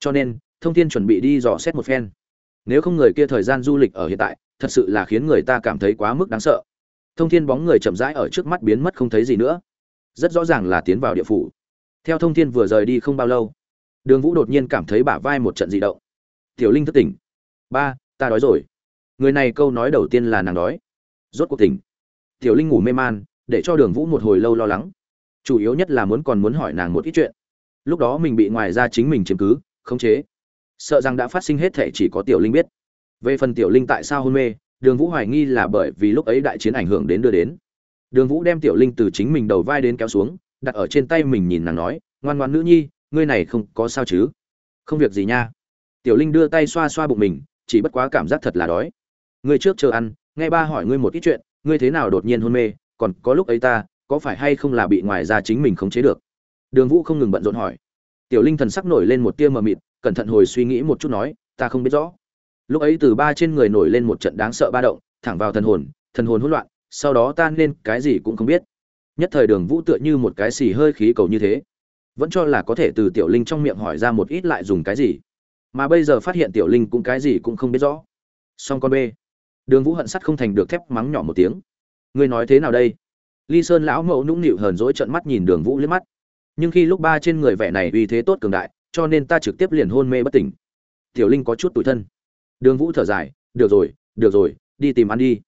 Cho nên, thông thiên chuẩn bị đi dò xét một phen nếu không người kia thời gian du lịch ở hiện tại, thật sự là khiến người ta cảm thấy quá mức đáng sợ. Thông thiên bóng người chậm rãi ở trước mắt biến mất không thấy gì nữa. Rất rõ ràng là tiến vào địa phủ. Theo thông thiên vừa rời đi không bao lâu, đường vũ đột nhiên cảm thấy bả vai một trận di động. Tiểu linh thất tỉnh. Ba, ta đói rồi. Người này câu nói đầu tiên là nàng đói. Rốt cuộc tỉnh. Tiểu linh ngủ mê man, để cho đường vũ một hồi lâu lo lắng. Chủ yếu nhất là muốn còn muốn hỏi nàng một ít chuyện. Lúc đó mình bị ngoài ra chính mình chiếm cứ, khống chế sợ rằng đã phát sinh hết thể chỉ có tiểu linh biết. Về phần tiểu linh tại sao hôn mê, đường vũ hoài nghi là bởi vì lúc ấy đại chiến ảnh hưởng đến đưa đến. Đường vũ đem tiểu linh từ chính mình đầu vai đến kéo xuống, đặt ở trên tay mình nhìn nàng nói, ngoan ngoan nữ nhi, ngươi này không có sao chứ? Không việc gì nha. Tiểu linh đưa tay xoa xoa bụng mình, chỉ bất quá cảm giác thật là đói. Ngươi trước chờ ăn, nghe ba hỏi ngươi một ít chuyện, ngươi thế nào đột nhiên hôn mê, còn có lúc ấy ta, có phải hay không là bị ngoài ra chính mình khống chế được? Đường vũ không ngừng bận rộn hỏi. Tiểu linh thần sắc nổi lên một tia mờ mịt cẩn thận hồi suy nghĩ một chút nói, ta không biết rõ. Lúc ấy từ ba trên người nổi lên một trận đáng sợ ba động, thẳng vào thần hồn thần hồn hỗn loạn, sau đó tan nên cái gì cũng không biết. Nhất thời đường vũ tựa như một cái xì hơi khí cầu như thế. Vẫn cho là có thể từ tiểu linh trong miệng hỏi ra một ít lại dùng cái gì. Mà bây giờ phát hiện tiểu linh cũng cái gì cũng không biết rõ. Song con b đường vũ hận sắt không thành được thép mắng nhỏ một tiếng. Ngươi nói thế nào đây? Ly sơn lão mẫu nũng nịu hờn dỗi trận mắt nhìn đường vũ liếc mắt. Nhưng khi lúc ba trên người vẻ này uy thế tốt cường đại cho nên ta trực tiếp liền hôn mê bất tỉnh. Tiểu linh có chút tủi thân. Đường vũ thở dài, được rồi được rồi, đi tìm ăn đi.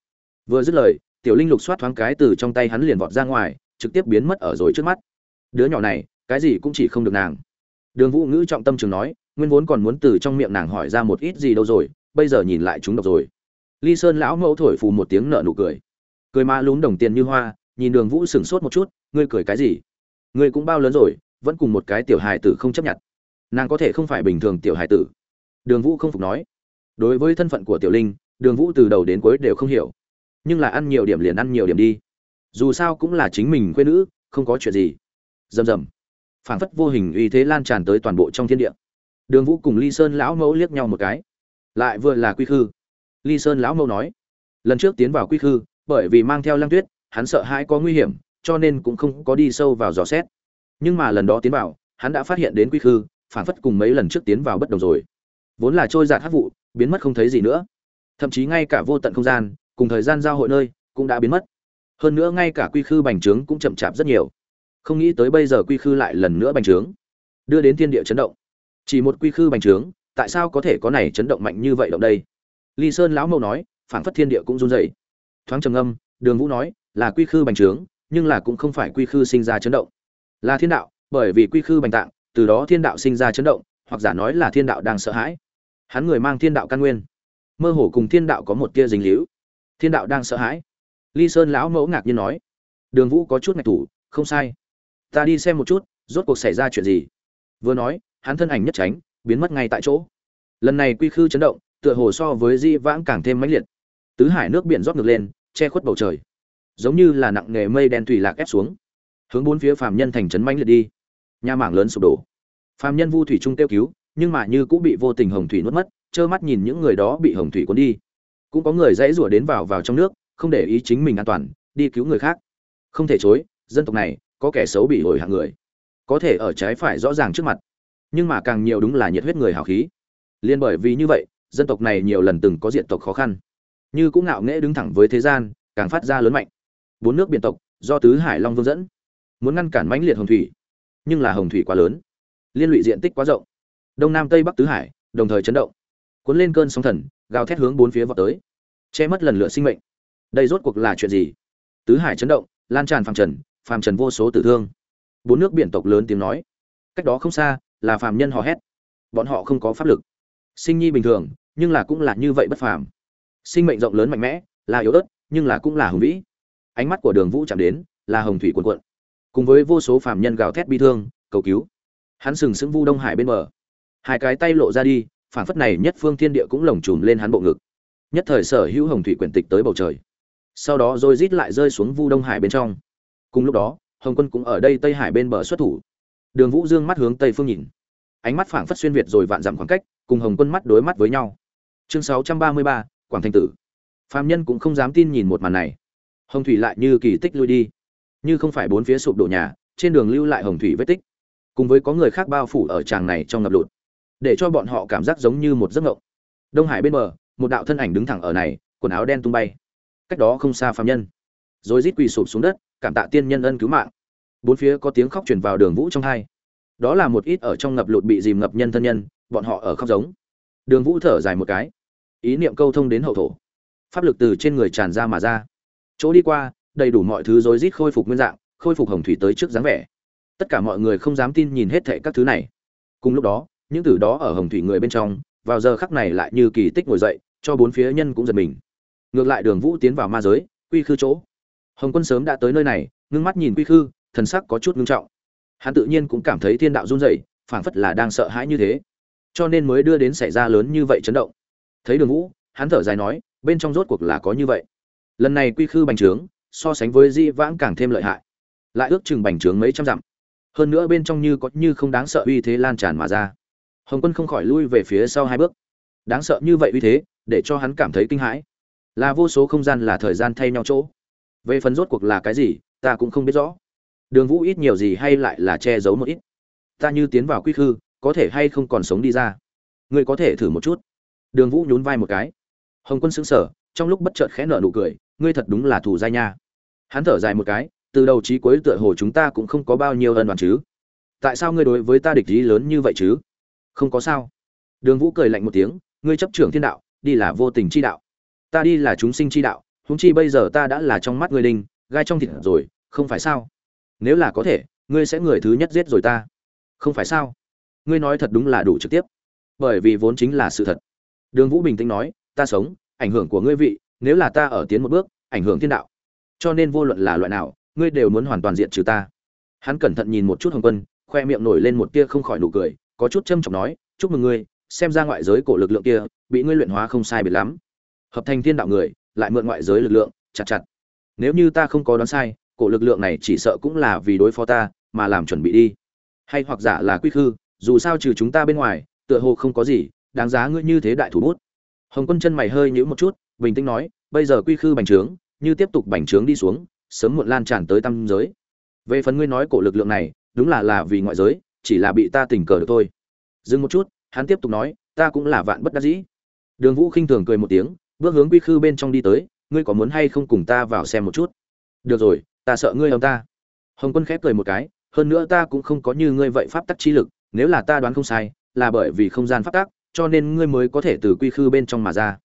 Vừa dứt lời, tiểu linh lục soát thoáng cái từ trong tay hắn liền vọt ra ngoài, trực tiếp biến mất ở rồi trước mắt. Đứa nhỏ này, cái gì cũng chỉ không được nàng. Đường vũ ngữ trọng tâm trường nói, nguyên vốn còn muốn từ trong miệng nàng hỏi ra một ít gì đâu rồi, bây giờ nhìn lại chúng độc rồi. Ly sơn lão mẫu thổi phù một tiếng nợ nụ cười. Cười ma lún đồng tiền như hoa, nhìn đường vũ sửng sốt một chút, ngươi cười cái gì? Ngươi cũng bao lớn rồi, vẫn cùng một cái tiểu hài tử không chấp nhận nàng có thể không phải bình thường tiểu Hải tử. Đường vũ không phục nói. Đối với thân phận của tiểu linh, đường vũ từ đầu đến cuối đều không hiểu. Nhưng là ăn nhiều điểm liền ăn nhiều điểm đi. Dù sao cũng là chính mình quê nữ, không có chuyện gì. Rầm rầm. Phảng phất vô hình uy thế lan tràn tới toàn bộ trong thiên địa. Đường vũ cùng ly sơn lão mẫu liếc nhau một cái. Lại vừa là quy khư. Ly sơn lão mẫu nói, lần trước tiến vào quy khư, bởi vì mang theo lăng tuyết, hắn sợ hãi có nguy hiểm, cho nên cũng không có đi sâu vào dò xét. Nhưng mà lần đó tiến vào, hắn đã phát hiện đến quy khư phảng phất cùng mấy lần trước tiến vào bất đồng rồi. Vốn là trôi giạt hát vụ, biến mất không thấy gì nữa. Thậm chí ngay cả vô tận không gian, cùng thời gian giao hội nơi, cũng đã biến mất. Hơn nữa ngay cả quy khư bành trướng cũng chậm chạp rất nhiều. Không nghĩ tới bây giờ quy khư lại lần nữa bành trướng, đưa đến thiên địa chấn động. Chỉ một quy khư bành trướng, tại sao có thể có này chấn động mạnh như vậy động đây? Ly sơn lão mẫu nói, phảng phất thiên địa cũng run rẩy. Thoáng trầm ngâm, đường vũ nói, là quy khư bành trướng, nhưng là cũng không phải quy khư sinh ra chấn động. Là thiên đạo, bởi vì quy khư bành tạng từ đó thiên đạo sinh ra chấn động, hoặc giả nói là thiên đạo đang sợ hãi. Hắn người mang thiên đạo căn nguyên. Mơ hồ cùng thiên đạo có một tia dính líu. Thiên đạo đang sợ hãi. Ly sơn lão mẫu ngạc nhiên nói, đường vũ có chút ngạch thủ, không sai. Ta đi xem một chút, rốt cuộc xảy ra chuyện gì. Vừa nói, hắn thân ảnh nhất tránh, biến mất ngay tại chỗ. Lần này quy khư chấn động, tựa hồ so với di vãng càng thêm mãnh liệt. Tứ hải nước biển rót ngược lên, che khuất bầu trời. Giống như là nặng nghề mây đen thủy lạc ép xuống. Hướng bốn phía phàm nhân thành trấn mãnh liệt đi nhà mảng lớn sụp đổ. Phàm nhân vu thủy trung kêu cứu, nhưng mà như cũng bị vô tình hồng thủy nuốt mất, trơ mắt nhìn những người đó bị hồng thủy cuốn đi. Cũng có người dãy rủa đến vào vào trong nước, không để ý chính mình an toàn, đi cứu người khác. Không thể chối, dân tộc này có kẻ xấu bị hồi hạng người. Có thể ở trái phải rõ ràng trước mặt. Nhưng mà càng nhiều đúng là nhiệt huyết người hào khí. Liên bởi vì như vậy, dân tộc này nhiều lần từng có diện tộc khó khăn. Như cũng ngạo nghễ đứng thẳng với thế gian, càng phát ra lớn mạnh. Bốn nước biển tộc do tứ hải long vương dẫn. Muốn ngăn cản mãnh liệt hồng thủy nhưng là hồng thủy quá lớn. Liên lụy diện tích quá rộng. Đông nam tây bắc tứ hải, đồng thời chấn động. Cuốn lên cơn sóng thần, gào thét hướng bốn phía vọt tới. Che mất lần lửa sinh mệnh. Đây rốt cuộc là chuyện gì? Tứ hải chấn động, lan tràn phàm trần phàm trần vô số tử thương. Bốn nước biển tộc lớn tiếng nói. Cách đó không xa, là phàm nhân hò hét. Bọn họ không có pháp lực. Sinh nhi bình thường, nhưng là cũng là như vậy bất phàm. Sinh mệnh rộng lớn mạnh mẽ, là yếu ớt, nhưng là cũng là hùng vĩ. Ánh mắt của đường vũ chạm đến, là hồng thủy cuồn cuộn cùng với vô số phàm nhân gào thét bi thương, cầu cứu. Hắn sừng sững vu đông hải bên bờ. Hai cái tay lộ ra đi, phảng phất này nhất phương thiên địa cũng lồng trùm lên hắn bộ ngực. Nhất thời sở hữu hồng thủy quyển tịch tới bầu trời. Sau đó rồi rít lại rơi xuống vu đông hải bên trong. Cùng lúc đó, hồng quân cũng ở đây tây hải bên bờ xuất thủ. Đường vũ dương mắt hướng tây phương nhìn. Ánh mắt phảng phất xuyên việt rồi vạn dặm khoảng cách, cùng hồng quân mắt đối mắt với nhau. Chương sáu trăm ba mươi ba, quảng thành tử. Phạm nhân cũng không dám tin nhìn một màn này. Hồng thủy lại như kỳ tích lui đi như không phải bốn phía sụp đổ nhà, trên đường lưu lại hồng thủy vết tích, cùng với có người khác bao phủ ở tràng này trong ngập lụt, để cho bọn họ cảm giác giống như một giấc ngộng đông hải bên bờ, một đạo thân ảnh đứng thẳng ở này, quần áo đen tung bay. Cách đó không xa phạm nhân, rồi rít quỳ sụp xuống đất, cảm tạ tiên nhân ân cứu mạng. Bốn phía có tiếng khóc truyền vào đường vũ trong hai. Đó là một ít ở trong ngập lụt bị dìm ngập nhân thân nhân, bọn họ ở khóc giống. Đường vũ thở dài một cái, ý niệm câu thông đến hậu thổ. Pháp lực từ trên người tràn ra mà ra. Chỗ đi qua đầy đủ mọi thứ rối rít khôi phục nguyên dạng, khôi phục hồng thủy tới trước dáng vẻ. Tất cả mọi người không dám tin nhìn hết thệ các thứ này. Cùng lúc đó, những từ đó ở hồng thủy người bên trong, vào giờ khắc này lại như kỳ tích ngồi dậy, cho bốn phía nhân cũng giật mình. Ngược lại đường vũ tiến vào ma giới, quy khư chỗ. Hồng quân sớm đã tới nơi này, ngưng mắt nhìn quy khư, thần sắc có chút ngưng trọng. Hắn tự nhiên cũng cảm thấy thiên đạo run rẩy, phảng phất là đang sợ hãi như thế. Cho nên mới đưa đến xảy ra lớn như vậy chấn động. Thấy đường vũ, hắn thở dài nói, bên trong rốt cuộc là có như vậy. Lần này quy khư bành trướng so sánh với di vãng càng thêm lợi hại. Lại ước chừng bành trướng mấy trăm dặm. Hơn nữa bên trong như có như không đáng sợ uy thế lan tràn mà ra. Hồng quân không khỏi lui về phía sau hai bước. Đáng sợ như vậy uy thế, để cho hắn cảm thấy kinh hãi. Là vô số không gian là thời gian thay nhau chỗ. Về phần rốt cuộc là cái gì, ta cũng không biết rõ. Đường vũ ít nhiều gì hay lại là che giấu một ít. Ta như tiến vào quy khư, có thể hay không còn sống đi ra. Ngươi có thể thử một chút. Đường vũ nhún vai một cái. Hồng quân xứng sở trong lúc bất chợt khẽ nở nụ cười, ngươi thật đúng là thủ gia nha hắn thở dài một cái, từ đầu chí cuối tựa hồ chúng ta cũng không có bao nhiêu ân đoàn chứ. Tại sao ngươi đối với ta địch ý lớn như vậy chứ? Không có sao. Đường vũ cười lạnh một tiếng, ngươi chấp trưởng thiên đạo, đi là vô tình chi đạo. Ta đi là chúng sinh chi đạo, huống chi bây giờ ta đã là trong mắt ngươi linh gai trong thịt rồi, không phải sao? Nếu là có thể, ngươi sẽ người thứ nhất giết rồi ta. Không phải sao? Ngươi nói thật đúng là đủ trực tiếp. Bởi vì vốn chính là sự thật. Đường vũ bình tĩnh nói, ta sống, ảnh hưởng của ngươi vị, nếu là ta ở tiến một bước, ảnh hưởng thiên đạo cho nên vô luận là loại nào, ngươi đều muốn hoàn toàn diện trừ ta. Hắn cẩn thận nhìn một chút hồng quân, khoe miệng nổi lên một tia không khỏi nụ cười, có chút châm trọng nói, chúc mừng ngươi, xem ra ngoại giới cổ lực lượng kia, bị ngươi luyện hóa không sai biệt lắm. Hợp thành thiên đạo người, lại mượn ngoại giới lực lượng, chặt chặt. Nếu như ta không có đoán sai, cổ lực lượng này chỉ sợ cũng là vì đối phó ta, mà làm chuẩn bị đi. Hay hoặc giả là quy khư, dù sao trừ chúng ta bên ngoài, tựa hồ không có gì, đáng giá ngươi như thế đại thủ bút. Hồng quân chân mày hơi nhíu một chút, bình tĩnh nói, bây giờ quy khư bành trướng như tiếp tục bành trướng đi xuống, sớm muộn lan tràn tới tam giới. Về phần ngươi nói cổ lực lượng này, đúng là là vì ngoại giới, chỉ là bị ta tình cờ được thôi. Dừng một chút, hắn tiếp tục nói, ta cũng là vạn bất đắc dĩ. Đường vũ khinh thường cười một tiếng, bước hướng quy khư bên trong đi tới, ngươi có muốn hay không cùng ta vào xem một chút? Được rồi, ta sợ ngươi ông ta. Hồng quân khép cười một cái, hơn nữa ta cũng không có như ngươi vậy pháp tắc chi lực, nếu là ta đoán không sai, là bởi vì không gian pháp tắc, cho nên ngươi mới có thể từ quy khư bên trong mà ra.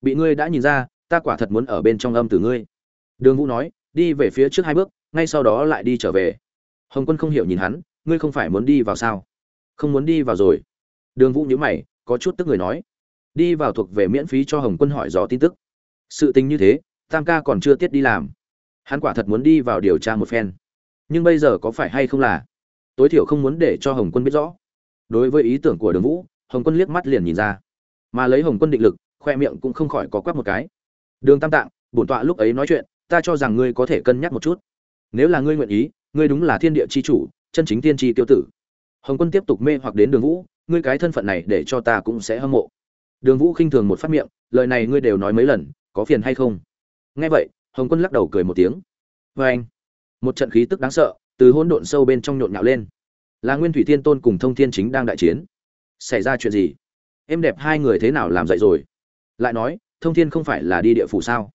Bị ngươi đã nhìn ra ta quả thật muốn ở bên trong âm từ ngươi. Đường vũ nói, đi về phía trước hai bước, ngay sau đó lại đi trở về. Hồng quân không hiểu nhìn hắn, ngươi không phải muốn đi vào sao? Không muốn đi vào rồi. Đường vũ nhữ mày, có chút tức người nói. Đi vào thuộc về miễn phí cho hồng quân hỏi rõ tin tức. Sự tình như thế, tam ca còn chưa tiết đi làm. Hắn quả thật muốn đi vào điều tra một phen. Nhưng bây giờ có phải hay không là? Tối thiểu không muốn để cho hồng quân biết rõ. Đối với ý tưởng của đường vũ, hồng quân liếc mắt liền nhìn ra. Mà lấy hồng quân định lực, khoe miệng cũng không khỏi có quắc một cái đường tam tạng, bổn tọa lúc ấy nói chuyện, ta cho rằng ngươi có thể cân nhắc một chút. Nếu là ngươi nguyện ý, ngươi đúng là thiên địa c h i chủ, chân chính tiên tri tiêu tử. Hồng quân tiếp tục mê hoặc đến đường vũ, ngươi cái thân phận này để cho ta cũng sẽ hâm mộ. Đường vũ khinh thường một phát miệng, lời này ngươi đều nói mấy lần, có phiền hay không? Nghe vậy, hồng quân lắc đầu cười một tiếng. Vê anh, một trận khí tức đáng sợ, từ hỗn độn sâu bên trong nhộn nhạo lên. Là nguyên thủy thiên tôn cùng thông thiên chính đang đại chiến. Xảy ra chuyện gì? Em đẹp hai người thế nào làm dậy rồi? Lại nói thông thiên không phải là đi địa phủ sao?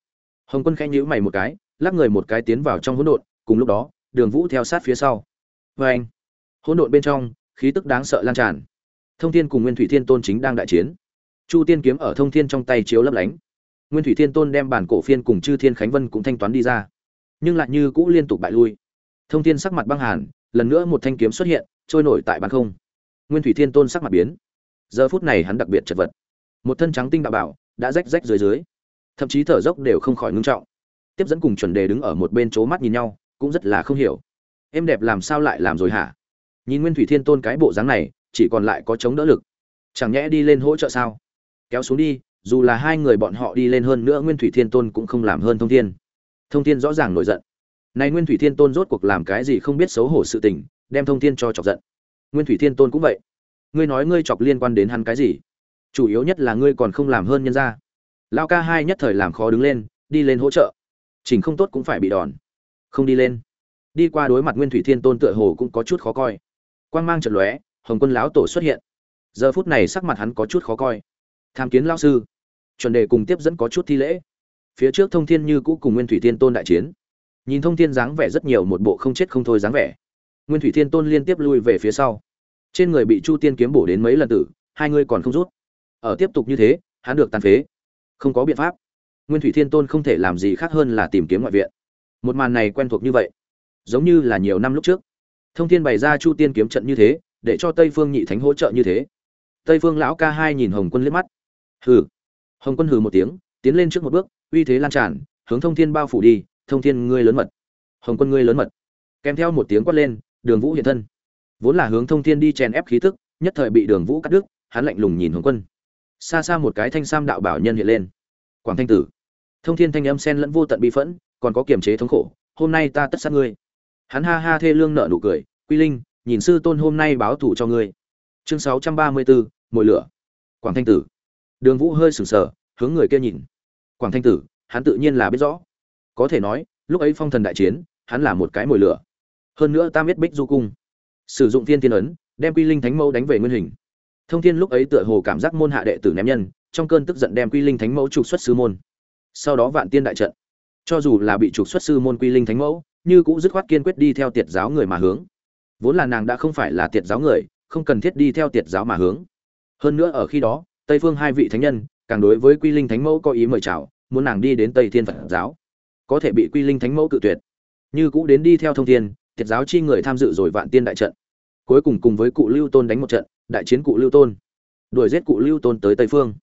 Hồng quân khẽ nhíu mày một cái, lắc người một cái tiến vào trong hỗn độn, cùng lúc đó, đường vũ theo sát phía sau. Vê anh, hỗn độn bên trong, khí tức đáng sợ lan tràn. Thông thiên cùng nguyên thủy thiên tôn chính đang đại chiến. Chu tiên kiếm ở thông thiên trong tay chiếu lấp lánh. Nguyên thủy thiên tôn đem bản cổ phiên cùng chư thiên khánh vân cũng thanh toán đi ra. Nhưng lại như cũ liên tục bại lui. Thông thiên sắc mặt băng hàn, lần nữa một thanh kiếm xuất hiện, trôi nổi tại bàn không. Nguyên thủy thiên tôn sắc mặt biến. Giờ phút này hắn đặc biệt chật vật. Một thân trắng tinh đạo bảo đã rách rách dưới dưới. Thậm chí thở dốc đều không khỏi ngưng trọng. Tiếp dẫn cùng chuẩn đề đứng ở một bên c mắt nhìn nhau, cũng rất là không hiểu. Em đẹp làm sao lại làm rồi hả? Nhìn nguyên thủy thiên tôn cái bộ dáng này, chỉ còn lại có chống đỡ lực. Chẳng nhẽ đi lên hỗ trợ sao? Kéo xuống đi, dù là hai người bọn họ đi lên hơn nữa nguyên thủy thiên tôn cũng không làm hơn thông thiên. Thông thiên rõ ràng nổi giận. Này nguyên thủy thiên tôn rốt cuộc làm cái gì không biết xấu hổ sự tình, đem thông thiên cho chọc giận. Nguyên thủy thiên tôn cũng vậy. Ngươi nói ngươi chọc liên quan đến hắn cái gì? Chủ yếu nhất là ngươi còn không làm hơn nhân ra lao ca hai nhất thời làm khó đứng lên, đi lên hỗ trợ. Chỉnh không tốt cũng phải bị đòn. Không đi lên. Đi qua đối mặt nguyên thủy thiên tôn tựa hồ cũng có chút khó coi. Quang mang trận lóe, hồng quân lão tổ xuất hiện. Giờ phút này sắc mặt hắn có chút khó coi. Tham kiến lao sư. Chuẩn đề cùng tiếp dẫn có chút thi lễ. Phía trước thông thiên như cũ cùng nguyên thủy thiên tôn đại chiến. Nhìn thông thiên dáng vẻ rất nhiều một bộ không chết không thôi dáng vẻ. Nguyên thủy thiên tôn liên tiếp lui về phía sau. Trên người bị chu tiên kiếm bổ đến mấy lần tử, hai người còn không rút ở tiếp tục như thế, hắn được tàn phế. Không có biện pháp. Nguyên thủy thiên tôn không thể làm gì khác hơn là tìm kiếm ngoại viện. Một màn này quen thuộc như vậy, giống như là nhiều năm lúc trước. Thông thiên bày ra chu tiên kiếm trận như thế, để cho tây phương nhị thánh hỗ trợ như thế. Tây phương lão ca hai nhìn hồng quân liếc mắt. Hừ. Hồng quân hừ một tiếng, tiến lên trước một bước, uy thế lan tràn, hướng thông thiên bao phủ đi. Thông thiên ngươi lớn mật. Hồng quân ngươi lớn mật. Kèm theo một tiếng quát lên, đường vũ hiện thân. Vốn là hướng thông thiên đi chèn ép khí tức, nhất thời bị đường vũ cắt đứt, hắn lạnh lùng nhìn hồng quân xa xa một cái thanh sam đạo bảo nhân hiện lên. Quảng thanh tử, thông thiên thanh âm sen lẫn vô tận bi phẫn, còn có kiềm chế thống khổ, hôm nay ta tất sát ngươi. Hắn ha ha thê lương nợ nụ cười, quy linh, nhìn sư tôn hôm nay báo thủ cho ngươi. Chương sáu trăm ba mươi bốn mồi lửa. Quảng thanh tử, đường vũ hơi sừng sờ, hướng người kia nhìn. Quảng thanh tử, hắn tự nhiên là biết rõ. Có thể nói, lúc ấy phong thần đại chiến, hắn là một cái mồi lửa. Hơn nữa ta biết bích du cung, sử dụng thiên tiên ấn, đem quy linh thánh mẫu đánh về nguyên hình thông thiên lúc ấy tựa hồ cảm giác môn hạ đệ tử ném nhân, trong cơn tức giận đem quy linh thánh mẫu trục xuất sư môn. Sau đó vạn tiên đại trận. Cho dù là bị trục xuất sư môn quy linh thánh mẫu, như cũng dứt khoát kiên quyết đi theo tiệt giáo người mà hướng. Vốn là nàng đã không phải là tiệt giáo người, không cần thiết đi theo tiệt giáo mà hướng. Hơn nữa ở khi đó, tây phương hai vị thánh nhân, càng đối với quy linh thánh mẫu có ý mời chào, muốn nàng đi đến tây thiên phật giáo. Có thể bị quy linh thánh mẫu cự tuyệt. Như cũ đến đi theo thông thiên, tiệt giáo chi người tham dự rồi vạn tiên đại trận cuối cùng cùng với cụ lưu tôn đánh một trận, đại chiến cụ lưu tôn. Đuổi giết cụ lưu tôn tới tây phương.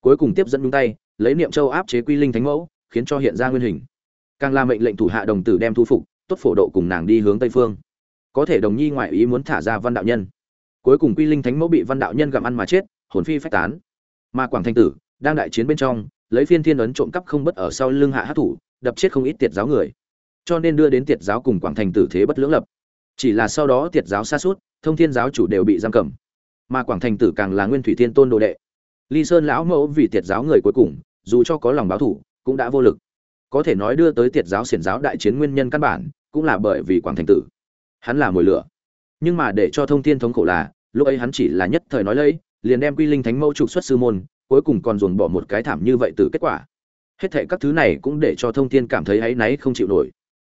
Cuối cùng tiếp dẫn nhung tay, lấy niệm châu áp chế quy linh thánh mẫu, khiến cho hiện ra nguyên hình. Càng là mệnh lệnh thủ hạ đồng tử đem thu phục, tốt phổ độ cùng nàng đi hướng tây phương. Có thể đồng nhi ngoại ý muốn thả ra văn đạo nhân. Cuối cùng quy linh thánh mẫu bị văn đạo nhân gặm ăn mà chết, hồn phi phách tán. Mà quảng thanh tử, đang đại chiến bên trong, lấy phiên thiên ấn trộm cắp không bất ở sau lưng hạ hát thủ, đập chết không ít tiệt giáo người. Cho nên đưa đến tiệt giáo cùng quảng thành tử thế bất lưỡng lập chỉ là sau đó tiệt giáo xa suốt, thông thiên giáo chủ đều bị giam cầm. Mà quảng thành tử càng là nguyên thủy thiên tôn đồ đệ. Ly sơn lão mẫu vì tiệt giáo người cuối cùng, dù cho có lòng báo thủ, cũng đã vô lực. Có thể nói đưa tới tiệt giáo xiển giáo đại chiến nguyên nhân căn bản, cũng là bởi vì quảng thành tử. Hắn là mồi lửa. Nhưng mà để cho thông thiên thống khổ là, lúc ấy hắn chỉ là nhất thời nói lấy liền đem quy linh thánh mẫu trục xuất sư môn, cuối cùng còn dồn bỏ một cái thảm như vậy từ kết quả. Hết thệ các thứ này cũng để cho thông thiên cảm thấy áy náy không chịu nổi.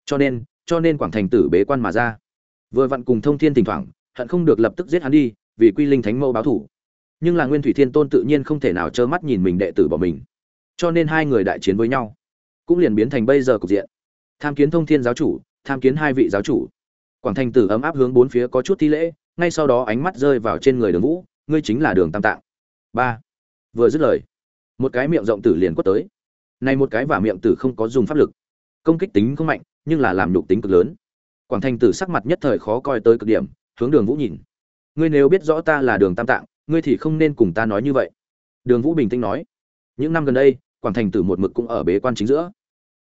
Cho nên cho nên quảng thành tử bế quan mà ra vừa vặn cùng thông thiên thỉnh thoảng, hận không được lập tức giết hắn đi, vì quy linh thánh mẫu báo thủ. Nhưng là nguyên thủy thiên tôn tự nhiên không thể nào trơ mắt nhìn mình đệ tử bỏ mình. Cho nên hai người đại chiến với nhau, cũng liền biến thành bây giờ cục diện. Tham kiến thông thiên giáo chủ, tham kiến hai vị giáo chủ. Quảng thành tử ấm áp hướng bốn phía có chút thi lễ, ngay sau đó ánh mắt rơi vào trên người đường vũ, ngươi chính là đường tam tạng. Ba. Vừa dứt lời, một cái miệng rộng tử liền quất tới. Này một cái và miệng tử không có dùng pháp lực. Công kích tính không mạnh, nhưng là làm nhục tính cực lớn quảng thành tử sắc mặt nhất thời khó coi tới cực điểm, hướng đường vũ nhìn. Ngươi nếu biết rõ ta là đường tam tạng, ngươi thì không nên cùng ta nói như vậy. Đường vũ bình tĩnh nói. Những năm gần đây, quảng thành tử một mực cũng ở bế quan chính giữa.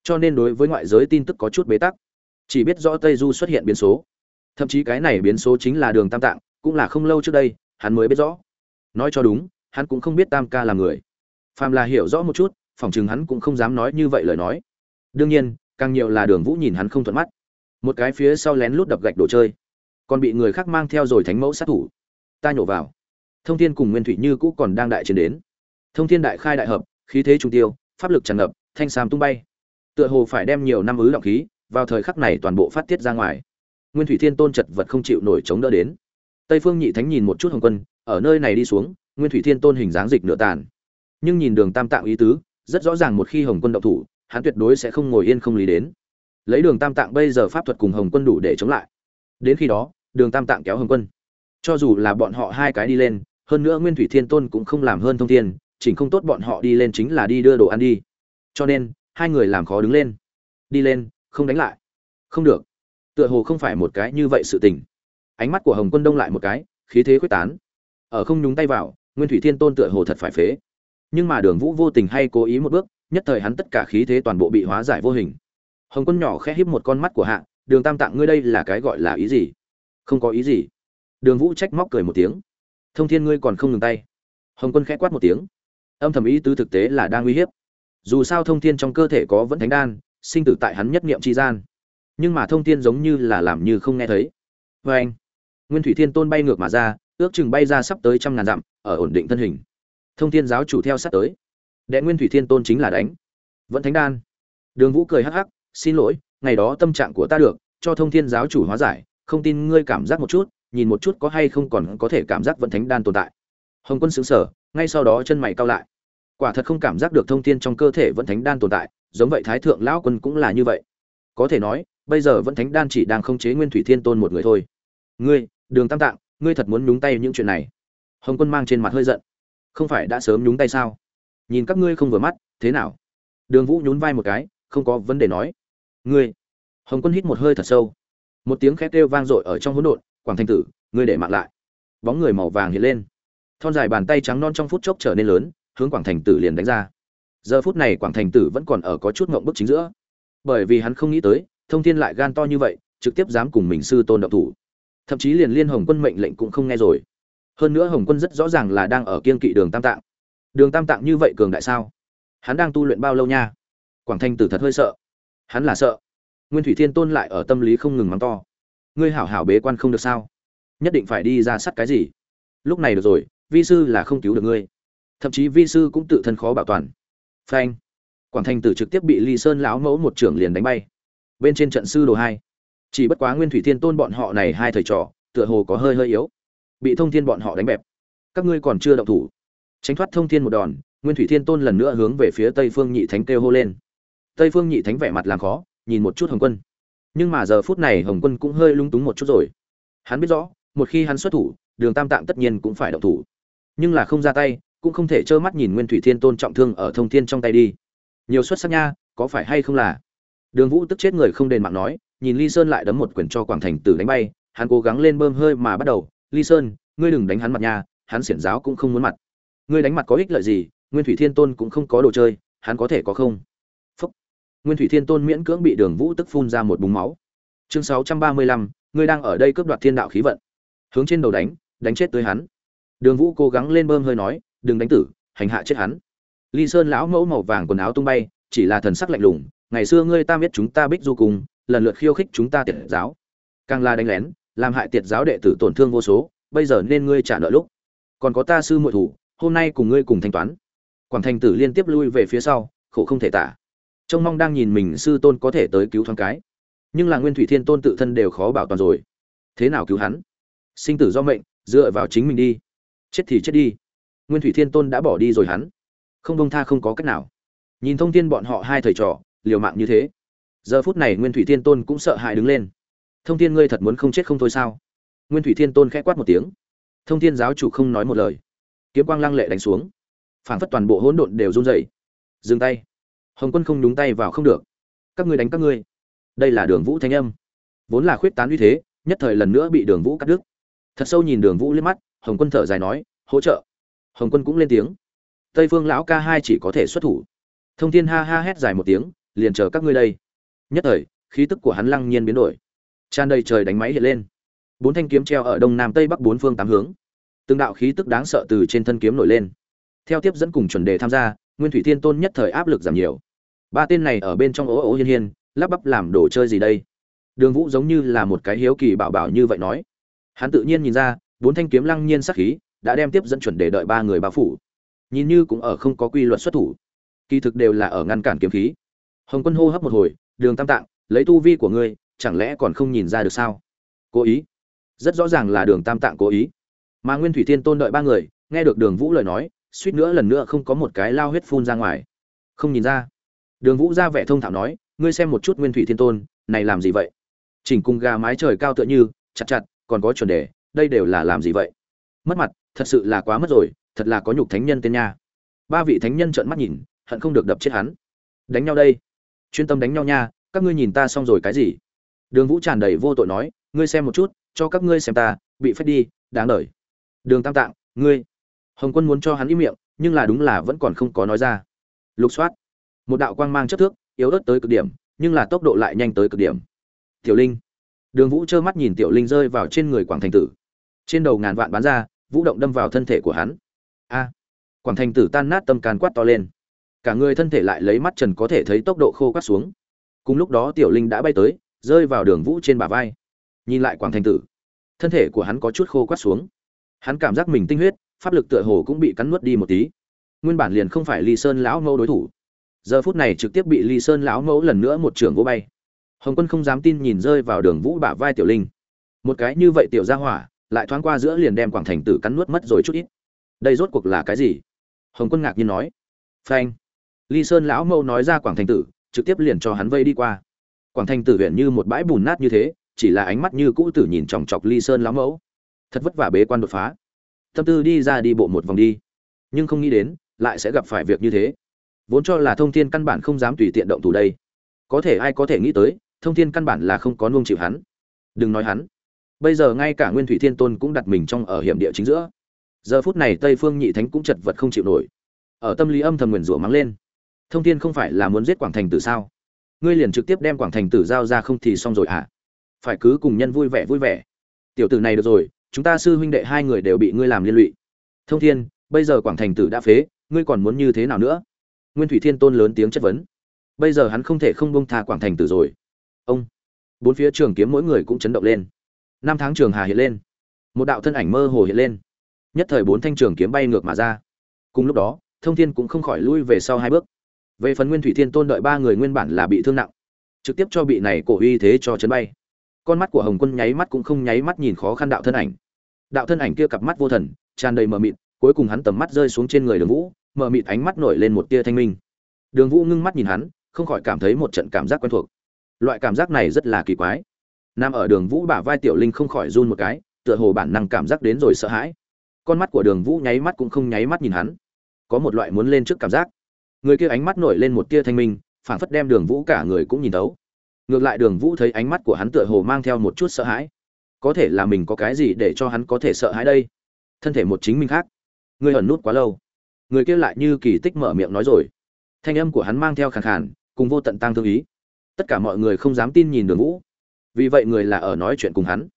Cho nên đối với ngoại giới tin tức có chút bế tắc. Chỉ biết rõ tây du xuất hiện biến số. Thậm chí cái này biến số chính là đường tam tạng, cũng là không lâu trước đây, hắn mới biết rõ. Nói cho đúng, hắn cũng không biết tam ca là người. Phàm là hiểu rõ một chút, phỏng chừng hắn cũng không dám nói như vậy lời nói. Đương nhiên, càng nhiều là đường vũ nhìn hắn không thuận mắt một cái phía sau lén lút đập gạch đồ chơi. Còn bị người khác mang theo rồi thánh mẫu sát thủ. Ta nhổ vào. Thông thiên cùng nguyên thủy như cũ còn đang đại chiến đến. Thông thiên đại khai đại hợp, khí thế trung tiêu, pháp lực tràn ngập, thanh sam tung bay. Tựa hồ phải đem nhiều năm ứ động khí vào thời khắc này toàn bộ phát tiết ra ngoài. Nguyên thủy thiên tôn chật vật không chịu nổi chống đỡ đến. Tây phương nhị thánh nhìn một chút hồng quân, ở nơi này đi xuống, nguyên thủy thiên tôn hình dáng dịch nửa tàn. Nhưng nhìn đường tam tạng ý tứ, rất rõ ràng một khi hồng quân động thủ, hắn tuyệt đối sẽ không ngồi yên không lý đến lấy đường tam tạng bây giờ pháp thuật cùng hồng quân đủ để chống lại. Đến khi đó, đường tam tạng kéo hồng quân. Cho dù là bọn họ hai cái đi lên, hơn nữa nguyên thủy thiên tôn cũng không làm hơn thông thiên, chỉnh không tốt bọn họ đi lên chính là đi đưa đồ ăn đi. Cho nên, hai người làm khó đứng lên. Đi lên, không đánh lại. Không được. Tựa hồ không phải một cái như vậy sự tình. Ánh mắt của hồng quân đông lại một cái, khí thế quyết tán. Ở không nhúng tay vào, nguyên thủy thiên tôn tựa hồ thật phải phế. Nhưng mà đường vũ vô tình hay cố ý một bước, nhất thời hắn tất cả khí thế toàn bộ bị hóa giải vô hình hồng quân nhỏ khẽ híp một con mắt của hạ, đường tam tạng, ngươi đây là cái gọi là ý gì? Không có ý gì. Đường vũ trách móc cười một tiếng. Thông thiên ngươi còn không ngừng tay. Hồng quân khẽ quát một tiếng. Âm thầm ý tứ thực tế là đang uy hiếp. Dù sao thông thiên trong cơ thể có vẫn thánh đan, sinh tử tại hắn nhất niệm tri gian. Nhưng mà thông thiên giống như là làm như không nghe thấy. Vê anh, nguyên thủy thiên tôn bay ngược mà ra, ước chừng bay ra sắp tới trăm ngàn dặm, ở ổn định thân hình. Thông thiên giáo chủ theo sát tới. Đệ nguyên thủy thiên tôn chính là đánh. Vẫn thánh đan. Đường vũ cười hắc hắc xin lỗi, ngày đó tâm trạng của ta được, cho thông thiên giáo chủ hóa giải, không tin ngươi cảm giác một chút, nhìn một chút có hay không còn có thể cảm giác vẫn thánh đan tồn tại. Hồng quân xứng sở ngay sau đó chân mày cao lại. Quả thật không cảm giác được thông thiên trong cơ thể vẫn thánh đan tồn tại, giống vậy thái thượng lão quân cũng là như vậy. Có thể nói, bây giờ vẫn thánh đan chỉ đang không chế nguyên thủy thiên tôn một người thôi. Ngươi, đường tam tạng, ngươi thật muốn nhúng tay những chuyện này? Hồng quân mang trên mặt hơi giận. Không phải đã sớm nhúng tay sao? Nhìn các ngươi không vừa mắt, thế nào? Đường vũ nhún vai một cái, không có vấn đề nói ngươi. Hồng quân hít một hơi thật sâu. Một tiếng khét kêu vang dội ở trong hỗn độn, quảng thanh tử, ngươi để mạng lại. Bóng người màu vàng hiện lên. Thon dài bàn tay trắng non trong phút chốc trở nên lớn, hướng quảng thành tử liền đánh ra. Giờ phút này quảng thành tử vẫn còn ở có chút ngộng bức chính giữa. Bởi vì hắn không nghĩ tới, thông thiên lại gan to như vậy, trực tiếp dám cùng mình sư tôn động thủ. Thậm chí liền liên hồng quân mệnh lệnh cũng không nghe rồi. Hơn nữa hồng quân rất rõ ràng là đang ở kiên kỵ đường tam tạng. Đường tam tạng như vậy cường đại sao? Hắn đang tu luyện bao lâu nha? Quảng thanh tử thật hơi sợ hắn là sợ. Nguyên thủy thiên tôn lại ở tâm lý không ngừng mắng to. Ngươi hảo hảo bế quan không được sao? Nhất định phải đi ra sắt cái gì? Lúc này được rồi, vi sư là không cứu được ngươi. Thậm chí vi sư cũng tự thân khó bảo toàn. Phanh. Quảng thanh tử trực tiếp bị ly sơn lão mẫu một trưởng liền đánh bay. Bên trên trận sư đồ hai. Chỉ bất quá nguyên thủy thiên tôn bọn họ này hai thầy trò, tựa hồ có hơi hơi yếu. Bị thông thiên bọn họ đánh bẹp. Các ngươi còn chưa động thủ. Tránh thoát thông thiên một đòn, nguyên thủy thiên tôn lần nữa hướng về phía tây phương nhị thánh kêu hô lên tây phương nhị thánh vẻ mặt làm khó, nhìn một chút hồng quân. Nhưng mà giờ phút này hồng quân cũng hơi lung túng một chút rồi. Hắn biết rõ, một khi hắn xuất thủ, đường tam tạng tất nhiên cũng phải động thủ. Nhưng là không ra tay, cũng không thể trơ mắt nhìn nguyên thủy thiên tôn trọng thương ở thông thiên trong tay đi. Nhiều xuất sắc nha, có phải hay không là? Đường vũ tức chết người không đền mạng nói, nhìn ly sơn lại đấm một quyển cho quảng thành tử đánh bay, hắn cố gắng lên bơm hơi mà bắt đầu. Ly sơn, ngươi đừng đánh hắn mặt nha, hắn xiển giáo cũng không muốn mặt. Ngươi đánh mặt có ích lợi gì, nguyên thủy thiên tôn cũng không có đồ chơi, hắn có thể có không? Nguyên thủy thiên tôn miễn cưỡng bị đường vũ tức phun ra một búng máu. Chương sáu trăm ba mươi lăm, ngươi đang ở đây cướp đoạt thiên đạo khí vận. Hướng trên đầu đánh đánh chết tới hắn. Đường vũ cố gắng lên bơm hơi nói, đừng đánh tử, hành hạ chết hắn. Ly sơn lão mẫu màu vàng quần áo tung bay, chỉ là thần sắc lạnh lùng, ngày xưa ngươi ta biết chúng ta bích du cùng, lần lượt khiêu khích chúng ta tiệt giáo. Càng là đánh lén, làm hại tiệt giáo đệ tử tổn thương vô số, bây giờ nên ngươi trả nợ lúc. Còn có ta sư muội thủ, hôm nay cùng ngươi cùng thanh toán. Quảng thành tử liên tiếp lui về phía sau, khổ không thể tả trông mong đang nhìn mình sư tôn có thể tới cứu thoáng cái. Nhưng là nguyên thủy thiên tôn tự thân đều khó bảo toàn rồi. Thế nào cứu hắn? Sinh tử do mệnh, dựa vào chính mình đi. Chết thì chết đi. Nguyên thủy thiên tôn đã bỏ đi rồi hắn. Không bông tha không có cách nào. Nhìn thông thiên bọn họ hai thầy trò, liều mạng như thế. Giờ phút này nguyên thủy thiên tôn cũng sợ hãi đứng lên. Thông thiên ngươi thật muốn không chết không thôi sao? Nguyên thủy thiên tôn khẽ quát một tiếng. Thông thiên giáo chủ không nói một lời. Kiếm quang lăng lệ đánh xuống. Phảng phất toàn bộ hỗn độn đều run rẩy. Dừng tay hồng quân không nhúng tay vào không được. Các ngươi đánh các ngươi. Đây là đường vũ thanh âm. Vốn là khuyết tán uy thế, nhất thời lần nữa bị đường vũ cắt đứt. Thật sâu nhìn đường vũ lên mắt, hồng quân thở dài nói, hỗ trợ. Hồng quân cũng lên tiếng. Tây phương lão ca hai chỉ có thể xuất thủ. Thông thiên ha ha hét dài một tiếng, liền chờ các ngươi đây. Nhất thời, khí tức của hắn lăng nhiên biến đổi. Tràn đầy trời đánh máy hiện lên. Bốn thanh kiếm treo ở đông nam tây bắc bốn phương tám hướng. Từng đạo khí tức đáng sợ từ trên thân kiếm nổi lên. Theo tiếp dẫn cùng chuẩn đề tham gia nguyên thủy thiên tôn nhất thời áp lực giảm nhiều. Ba tên này ở bên trong ố ố hiên hiên, lắp bắp làm đồ chơi gì đây? Đường vũ giống như là một cái hiếu kỳ bảo bảo như vậy nói. Hắn tự nhiên nhìn ra, bốn thanh kiếm lăng nhiên sắc khí đã đem tiếp dẫn chuẩn để đợi ba người bao phủ. Nhìn như cũng ở không có quy luật xuất thủ. Kỳ thực đều là ở ngăn cản kiếm khí. Hồng quân hô hấp một hồi, đường tam tạng, lấy tu vi của ngươi, chẳng lẽ còn không nhìn ra được sao? Cố ý. Rất rõ ràng là đường tam tạng cố ý. Mà nguyên thủy thiên tôn đợi ba người, nghe được đường vũ lời nói suýt nữa lần nữa không có một cái lao huyết phun ra ngoài. Không nhìn ra. Đường vũ ra vẻ thông thạo nói, ngươi xem một chút nguyên thủy thiên tôn, này làm gì vậy? Chỉnh cùng gà mái trời cao tựa như, chặt chặt, còn có chuẩn đề, đây đều là làm gì vậy? Mất mặt, thật sự là quá mất rồi, thật là có nhục thánh nhân tên nha. Ba vị thánh nhân trợn mắt nhìn, hận không được đập chết hắn. Đánh nhau đây. Chuyên tâm đánh nhau nha, các ngươi nhìn ta xong rồi cái gì? Đường vũ tràn đầy vô tội nói, ngươi xem một chút, cho các ngươi xem ta, bị phép đi, đáng đời. Đường tam tạng, ngươi hồng quân muốn cho hắn im miệng, nhưng là đúng là vẫn còn không có nói ra. Lục soát. Một đạo quang mang chất thước, yếu ớt tới cực điểm, nhưng là tốc độ lại nhanh tới cực điểm. Tiểu linh. Đường vũ trơ mắt nhìn tiểu linh rơi vào trên người quảng thành tử. Trên đầu ngàn vạn bán ra, vũ động đâm vào thân thể của hắn. A. Quảng thành tử tan nát tâm can quát to lên. Cả người thân thể lại lấy mắt trần có thể thấy tốc độ khô quát xuống. Cùng lúc đó tiểu linh đã bay tới, rơi vào đường vũ trên bả vai. Nhìn lại quảng thành tử, thân thể của hắn có chút khô quát xuống. Hắn cảm giác mình tinh huyết pháp lực tựa hồ cũng bị cắn nuốt đi một tí. Nguyên bản liền không phải ly sơn lão mẫu đối thủ. Giờ phút này trực tiếp bị ly sơn lão mẫu lần nữa một trường vô bay. Hồng quân không dám tin nhìn rơi vào đường vũ bả vai tiểu linh. Một cái như vậy tiểu ra hỏa, lại thoáng qua giữa liền đem quảng thành tử cắn nuốt mất rồi chút ít. Đây rốt cuộc là cái gì? Hồng quân ngạc nhiên nói. Phanh. Ly sơn lão mẫu nói ra quảng thành tử, trực tiếp liền cho hắn vây đi qua. Quảng thành tử huyện như một bãi bùn nát như thế, chỉ là ánh mắt như cũ tử nhìn chòng chọc ly sơn lão mẫu. Thật vất vả bế quan đột phá tâm tư đi ra đi bộ một vòng đi. Nhưng không nghĩ đến, lại sẽ gặp phải việc như thế. Vốn cho là thông thiên căn bản không dám tùy tiện động thủ đây. Có thể ai có thể nghĩ tới, thông thiên căn bản là không có nuông chịu hắn. Đừng nói hắn. Bây giờ ngay cả nguyên thủy thiên tôn cũng đặt mình trong ở hiểm địa chính giữa. Giờ phút này tây phương nhị thánh cũng chật vật không chịu nổi. Ở tâm lý âm thầm nguyền rủa mắng lên. Thông thiên không phải là muốn giết quảng thành tử sao? Ngươi liền trực tiếp đem quảng thành tử giao ra không thì xong rồi à phải cứ cùng nhân vui vẻ vui vẻ. Tiểu tử này được rồi chúng ta sư huynh đệ hai người đều bị ngươi làm liên lụy. Thông thiên, bây giờ quảng thành tử đã phế, ngươi còn muốn như thế nào nữa? Nguyên thủy thiên tôn lớn tiếng chất vấn. Bây giờ hắn không thể không bông tha quảng thành tử rồi. Ông, bốn phía trường kiếm mỗi người cũng chấn động lên. Năm tháng trường hà hiện lên. Một đạo thân ảnh mơ hồ hiện lên. Nhất thời bốn thanh trường kiếm bay ngược mà ra. Cùng lúc đó, thông thiên cũng không khỏi lui về sau hai bước. Về phần nguyên thủy thiên tôn đợi ba người nguyên bản là bị thương nặng, trực tiếp cho bị này cổ uy thế cho chấn bay. Con mắt của hồng quân nháy mắt cũng không nháy mắt nhìn khó khăn đạo thân ảnh đạo thân ảnh kia cặp mắt vô thần, tràn đầy mờ mịt, cuối cùng hắn tầm mắt rơi xuống trên người đường vũ, mờ mịt ánh mắt nổi lên một tia thanh minh. Đường vũ ngưng mắt nhìn hắn, không khỏi cảm thấy một trận cảm giác quen thuộc. Loại cảm giác này rất là kỳ quái. Nằm ở đường vũ bả vai tiểu linh không khỏi run một cái, tựa hồ bản năng cảm giác đến rồi sợ hãi. Con mắt của đường vũ nháy mắt cũng không nháy mắt nhìn hắn. Có một loại muốn lên trước cảm giác. Người kia ánh mắt nổi lên một tia thanh minh, phảng phất đem đường vũ cả người cũng nhìn tấu ngược lại đường vũ thấy ánh mắt của hắn tựa hồ mang theo một chút sợ hãi có thể là mình có cái gì để cho hắn có thể sợ hãi đây? Thân thể một chính mình khác. Người ẩn nút quá lâu. Người kia lại như kỳ tích mở miệng nói rồi. Thanh âm của hắn mang theo khàn khàn, cùng vô tận tăng thương ý. Tất cả mọi người không dám tin nhìn đường vũ vì vậy người là ở nói chuyện cùng hắn.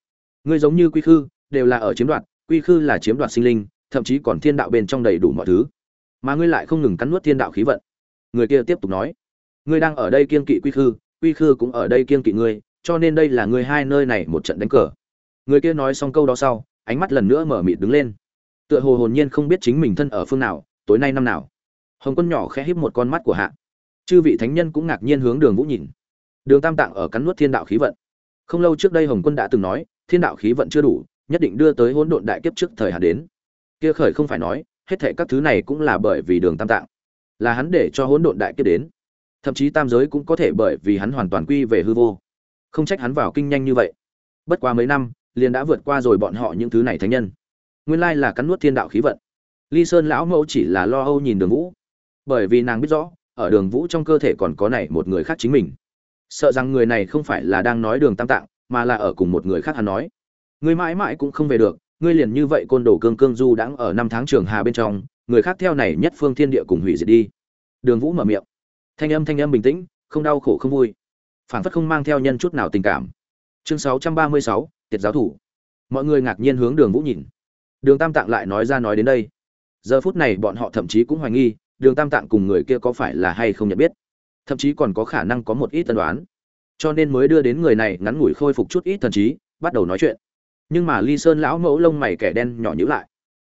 Ngươi giống như quy khư, đều là ở chiếm đoạt. Quy khư là chiếm đoạt sinh linh, thậm chí còn thiên đạo bên trong đầy đủ mọi thứ. Mà ngươi lại không ngừng cắn nuốt thiên đạo khí vận. Người kia tiếp tục nói. Ngươi đang ở đây kiên kỵ quy khư quy khư cũng ở đây kiên kỵ ngươi, cho nên đây là ngươi hai nơi này một trận đánh cờ người kia nói xong câu đó sau, ánh mắt lần nữa mở mịt đứng lên. Tựa hồ hồn nhiên không biết chính mình thân ở phương nào, tối nay năm nào. Hồng quân nhỏ khẽ híp một con mắt của hạ. Chư vị thánh nhân cũng ngạc nhiên hướng đường vũ nhìn. Đường tam tạng ở cắn nuốt thiên đạo khí vận. Không lâu trước đây hồng quân đã từng nói, thiên đạo khí vận chưa đủ, nhất định đưa tới hỗn độn đại kiếp trước thời hạn đến. Kia khởi không phải nói, hết thệ các thứ này cũng là bởi vì đường tam tạng. Là hắn để cho hỗn độn đại kiếp đến. Thậm chí tam giới cũng có thể bởi vì hắn hoàn toàn quy về hư vô. Không trách hắn vào kinh nhanh như vậy. Bất quá mấy năm liền đã vượt qua rồi bọn họ những thứ này thánh nhân. Nguyên lai là cắn nuốt thiên đạo khí vận. Ly sơn lão mẫu chỉ là lo âu nhìn đường vũ. Bởi vì nàng biết rõ, ở đường vũ trong cơ thể còn có này một người khác chính mình. Sợ rằng người này không phải là đang nói đường tam tạng, mà là ở cùng một người khác hắn nói. Ngươi mãi mãi cũng không về được, ngươi liền như vậy côn đồ cương cương du đãng ở năm tháng trường hà bên trong, người khác theo này nhất phương thiên địa cùng hủy diệt đi. Đường vũ mở miệng. Thanh âm thanh âm bình tĩnh, không đau khổ không vui. Phản phất không mang theo nhân chút nào tình cảm chương sáu trăm ba mươi sáu, tiệt giáo thủ. Mọi người ngạc nhiên hướng đường vũ nhìn. Đường tam tạng lại nói ra nói đến đây. Giờ phút này bọn họ thậm chí cũng hoài nghi, đường tam tạng cùng người kia có phải là hay không nhận biết. Thậm chí còn có khả năng có một ít tân đoán cho nên mới đưa đến người này ngắn ngủi khôi phục chút ít thần trí, bắt đầu nói chuyện. Nhưng mà ly sơn lão mẫu lông mày kẻ đen nhỏ nhữ lại.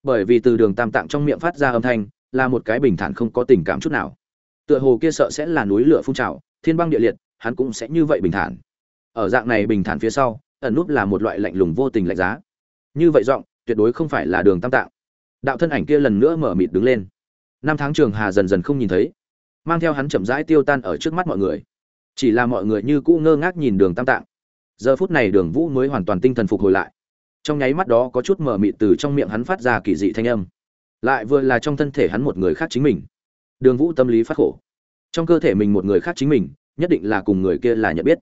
Bởi vì từ đường tam tạng trong miệng phát ra âm thanh, là một cái bình thản không có tình cảm chút nào. Tựa hồ kia sợ sẽ là núi lửa phun trào, thiên băng địa liệt, hắn cũng sẽ như vậy bình thản ở dạng này bình thản phía sau, ẩn núp là một loại lạnh lùng vô tình lạnh giá. Như vậy giọng, tuyệt đối không phải là đường tam tạng. Đạo thân ảnh kia lần nữa mở mịt đứng lên. Năm tháng trường hà dần dần không nhìn thấy, mang theo hắn chậm rãi tiêu tan ở trước mắt mọi người. Chỉ là mọi người như cũ ngơ ngác nhìn đường tam tạng. Giờ phút này đường vũ mới hoàn toàn tinh thần phục hồi lại. Trong nháy mắt đó có chút mở mịt từ trong miệng hắn phát ra kỳ dị thanh âm. Lại vừa là trong thân thể hắn một người khác chính mình. Đường vũ tâm lý phát khổ. Trong cơ thể mình một người khác chính mình, nhất định là cùng người kia là nhận biết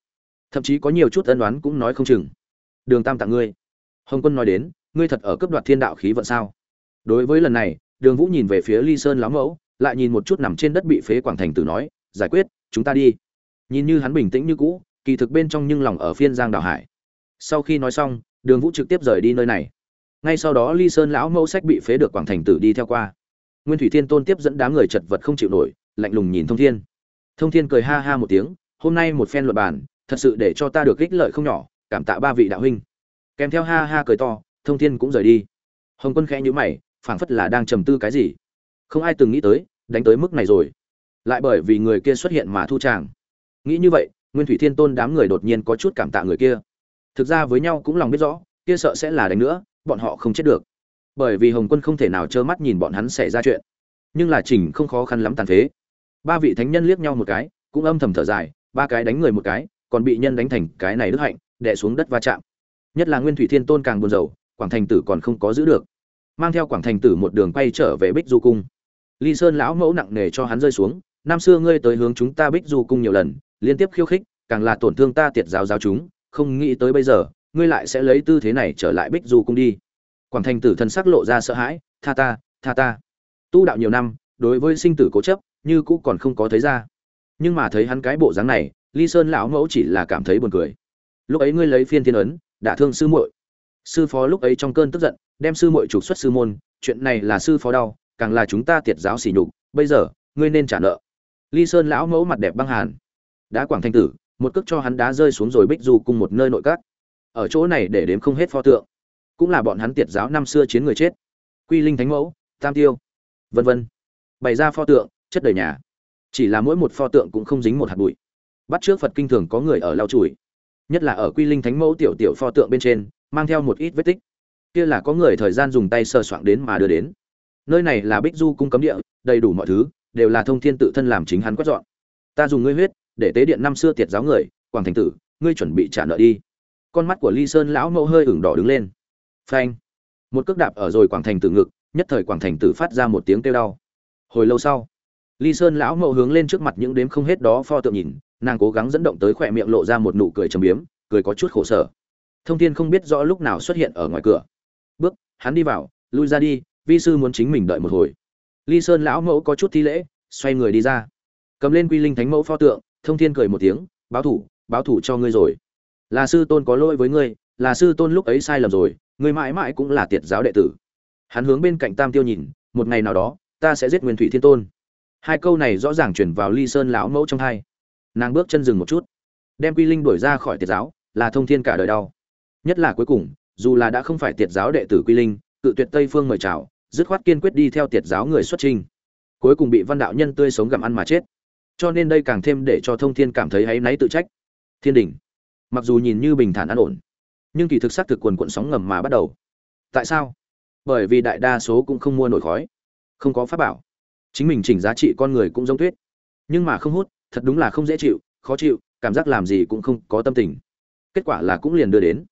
thậm chí có nhiều chút ân đoán cũng nói không chừng. Đường tam tặng ngươi. Hồng quân nói đến, ngươi thật ở cấp đoạt thiên đạo khí vận sao? Đối với lần này, đường vũ nhìn về phía ly sơn lão mẫu, lại nhìn một chút nằm trên đất bị phế quảng thành tử nói, giải quyết, chúng ta đi. Nhìn như hắn bình tĩnh như cũ, kỳ thực bên trong nhưng lòng ở phiên giang đào hải. Sau khi nói xong, đường vũ trực tiếp rời đi nơi này. Ngay sau đó ly sơn lão mẫu sách bị phế được quảng thành tử đi theo qua. Nguyên thủy thiên tôn tiếp dẫn đám người chật vật không chịu nổi, lạnh lùng nhìn thông thiên. Thông thiên cười ha ha một tiếng, hôm nay một phen luật bàn thật sự để cho ta được ích lợi không nhỏ, cảm tạ ba vị đạo huynh. Kèm theo ha ha cười to, thông thiên cũng rời đi. Hồng quân khẽ nhữ mày, phảng phất là đang trầm tư cái gì. Không ai từng nghĩ tới, đánh tới mức này rồi. Lại bởi vì người kia xuất hiện mà thu tràng. Nghĩ như vậy, nguyên thủy thiên tôn đám người đột nhiên có chút cảm tạ người kia. Thực ra với nhau cũng lòng biết rõ, kia sợ sẽ là đánh nữa, bọn họ không chết được. Bởi vì hồng quân không thể nào trơ mắt nhìn bọn hắn xảy ra chuyện. Nhưng là chỉnh không khó khăn lắm tàn phế. Ba vị thánh nhân liếc nhau một cái, cũng âm thầm thở dài, ba cái đánh người một cái còn bị nhân đánh thành cái này đức hạnh, đè xuống đất va chạm. Nhất là nguyên thủy thiên tôn càng buồn rầu, quảng thành tử còn không có giữ được. Mang theo quảng thành tử một đường quay trở về bích du cung. Ly sơn lão mẫu nặng nề cho hắn rơi xuống, năm xưa ngươi tới hướng chúng ta bích du cung nhiều lần, liên tiếp khiêu khích, càng là tổn thương ta tiệt giáo giáo chúng, không nghĩ tới bây giờ, ngươi lại sẽ lấy tư thế này trở lại bích du cung đi. Quảng thành tử thân sắc lộ ra sợ hãi, tha ta tha ta. Tu đạo nhiều năm, đối với sinh tử cố chấp, như cũ còn không có thấy ra. Nhưng mà thấy hắn cái bộ dáng này ly sơn lão mẫu chỉ là cảm thấy buồn cười. Lúc ấy ngươi lấy phiên thiên ấn, đả thương sư muội. Sư phó lúc ấy trong cơn tức giận, đem sư muội trục xuất sư môn, chuyện này là sư phó đau, càng là chúng ta tiệt giáo xỉ nhục, bây giờ, ngươi nên trả nợ. Ly sơn lão mẫu mặt đẹp băng hàn. Đã quảng thanh tử, một cước cho hắn đá rơi xuống rồi bích du cùng một nơi nội các. Ở chỗ này để đếm không hết pho tượng. Cũng là bọn hắn tiệt giáo năm xưa chiến người chết. Quy linh thánh mẫu, tam tiêu. Vân vân. Bày ra pho tượng, chất đầy nhà. Chỉ là mỗi một pho tượng cũng không dính một hạt bụi bắt trước phật kinh thường có người ở lau chùi. Nhất là ở quy linh thánh mẫu tiểu tiểu pho tượng bên trên, mang theo một ít vết tích. Kia là có người thời gian dùng tay sờ soạng đến mà đưa đến. Nơi này là bích du cung cấm địa, đầy đủ mọi thứ, đều là thông thiên tự thân làm chính hắn quét dọn. Ta dùng ngươi huyết, để tế điện năm xưa tiệt giáo người, quảng thành tử, ngươi chuẩn bị trả nợ đi. Con mắt của ly sơn lão mẫu hơi ửng đỏ đứng lên. Phanh. Một cước đạp ở rồi quảng thành tử ngực, nhất thời quảng thành tử phát ra một tiếng kêu đau. Hồi lâu sau, ly sơn lão mẫu hướng lên trước mặt những đếm không hết đó pho tượng nhìn nàng cố gắng dẫn động tới khỏe miệng lộ ra một nụ cười trầm biếm, cười có chút khổ sở. Thông thiên không biết rõ lúc nào xuất hiện ở ngoài cửa. Bước, hắn đi vào, lui ra đi, vi sư muốn chính mình đợi một hồi. Ly sơn lão mẫu có chút thi lễ, xoay người đi ra. Cầm lên quy linh thánh mẫu pho tượng, thông thiên cười một tiếng, báo thủ báo thủ cho ngươi rồi. Là sư tôn có lỗi với ngươi, là sư tôn lúc ấy sai lầm rồi, ngươi mãi mãi cũng là tiệt giáo đệ tử. Hắn hướng bên cạnh tam tiêu nhìn, một ngày nào đó, ta sẽ giết nguyên thủy thiên tôn. Hai câu này rõ ràng chuyển vào ly sơn lão mẫu trong hai nàng bước chân dừng một chút đem quy linh đuổi ra khỏi tiệt giáo là thông thiên cả đời đau. Nhất là cuối cùng dù là đã không phải tiệt giáo đệ tử quy linh cự tuyệt tây phương mời chào dứt khoát kiên quyết đi theo tiệt giáo người xuất trình, cuối cùng bị văn đạo nhân tươi sống gặm ăn mà chết. Cho nên đây càng thêm để cho thông thiên cảm thấy áy náy tự trách. Thiên đình. Mặc dù nhìn như bình thản an ổn nhưng kỳ thực xác thực quần cuộn sóng ngầm mà bắt đầu. Tại sao? Bởi vì đại đa số cũng không mua nổi khói không có pháp bảo. Chính mình chỉnh giá trị con người cũng giống tuyết. Nhưng mà không hút thật đúng là không dễ chịu, khó chịu, cảm giác làm gì cũng không có tâm tình. Kết quả là cũng liền đưa đến.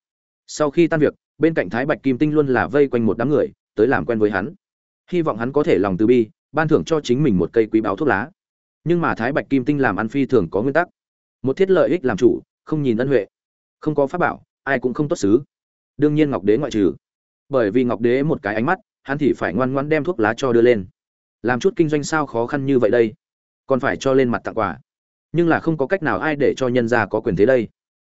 Sau khi tan việc, bên cạnh thái bạch kim tinh luôn là vây quanh một đám người, tới làm quen với hắn. Hy vọng hắn có thể lòng từ bi, ban thưởng cho chính mình một cây quý báo thuốc lá. Nhưng mà thái bạch kim tinh làm ăn phi thường có nguyên tắc. Một thiết lợi ích làm chủ, không nhìn ân huệ. Không có pháp bảo, ai cũng không tốt xứ. Đương nhiên ngọc đế ngoại trừ. Bởi vì ngọc đế một cái ánh mắt, hắn thì phải ngoan ngoãn đem thuốc lá cho đưa lên. Làm chút kinh doanh sao khó khăn như vậy đây? Còn phải cho lên mặt tặng quà nhưng là không có cách nào ai để cho nhân gia có quyền thế đây.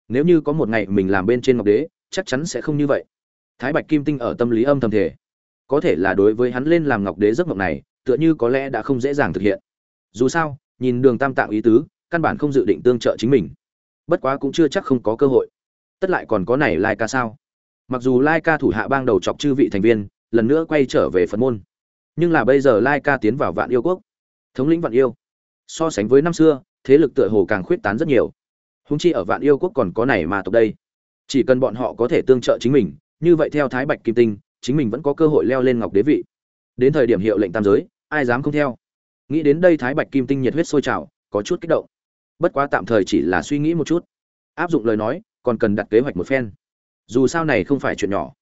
Nếu như có một ngày mình làm bên trên ngọc đế, chắc chắn sẽ không như vậy. Thái bạch kim tinh ở tâm lý âm thầm thể có thể là đối với hắn lên làm ngọc đế giấc mộng này, tựa như có lẽ đã không dễ dàng thực hiện. Dù sao, nhìn đường tam tạng ý tứ, căn bản không dự định tương trợ chính mình. Bất quá cũng chưa chắc không có cơ hội. Tất lại còn có này lai ca sao? Mặc dù lai ca thủ hạ bang đầu chọc chư vị thành viên, lần nữa quay trở về phật môn. Nhưng là bây giờ lai ca tiến vào vạn yêu quốc. Thống lĩnh vạn yêu. So sánh với năm xưa thế lực tựa hồ càng khuyết tán rất nhiều. Húng chi ở vạn yêu quốc còn có này mà tộc đây. Chỉ cần bọn họ có thể tương trợ chính mình, như vậy theo thái bạch kim tinh, chính mình vẫn có cơ hội leo lên ngọc đế vị. Đến thời điểm hiệu lệnh tam giới, ai dám không theo? Nghĩ đến đây thái bạch kim tinh nhiệt huyết sôi trào, có chút kích động. Bất quá tạm thời chỉ là suy nghĩ một chút. Áp dụng lời nói, còn cần đặt kế hoạch một phen. Dù sao này không phải chuyện nhỏ.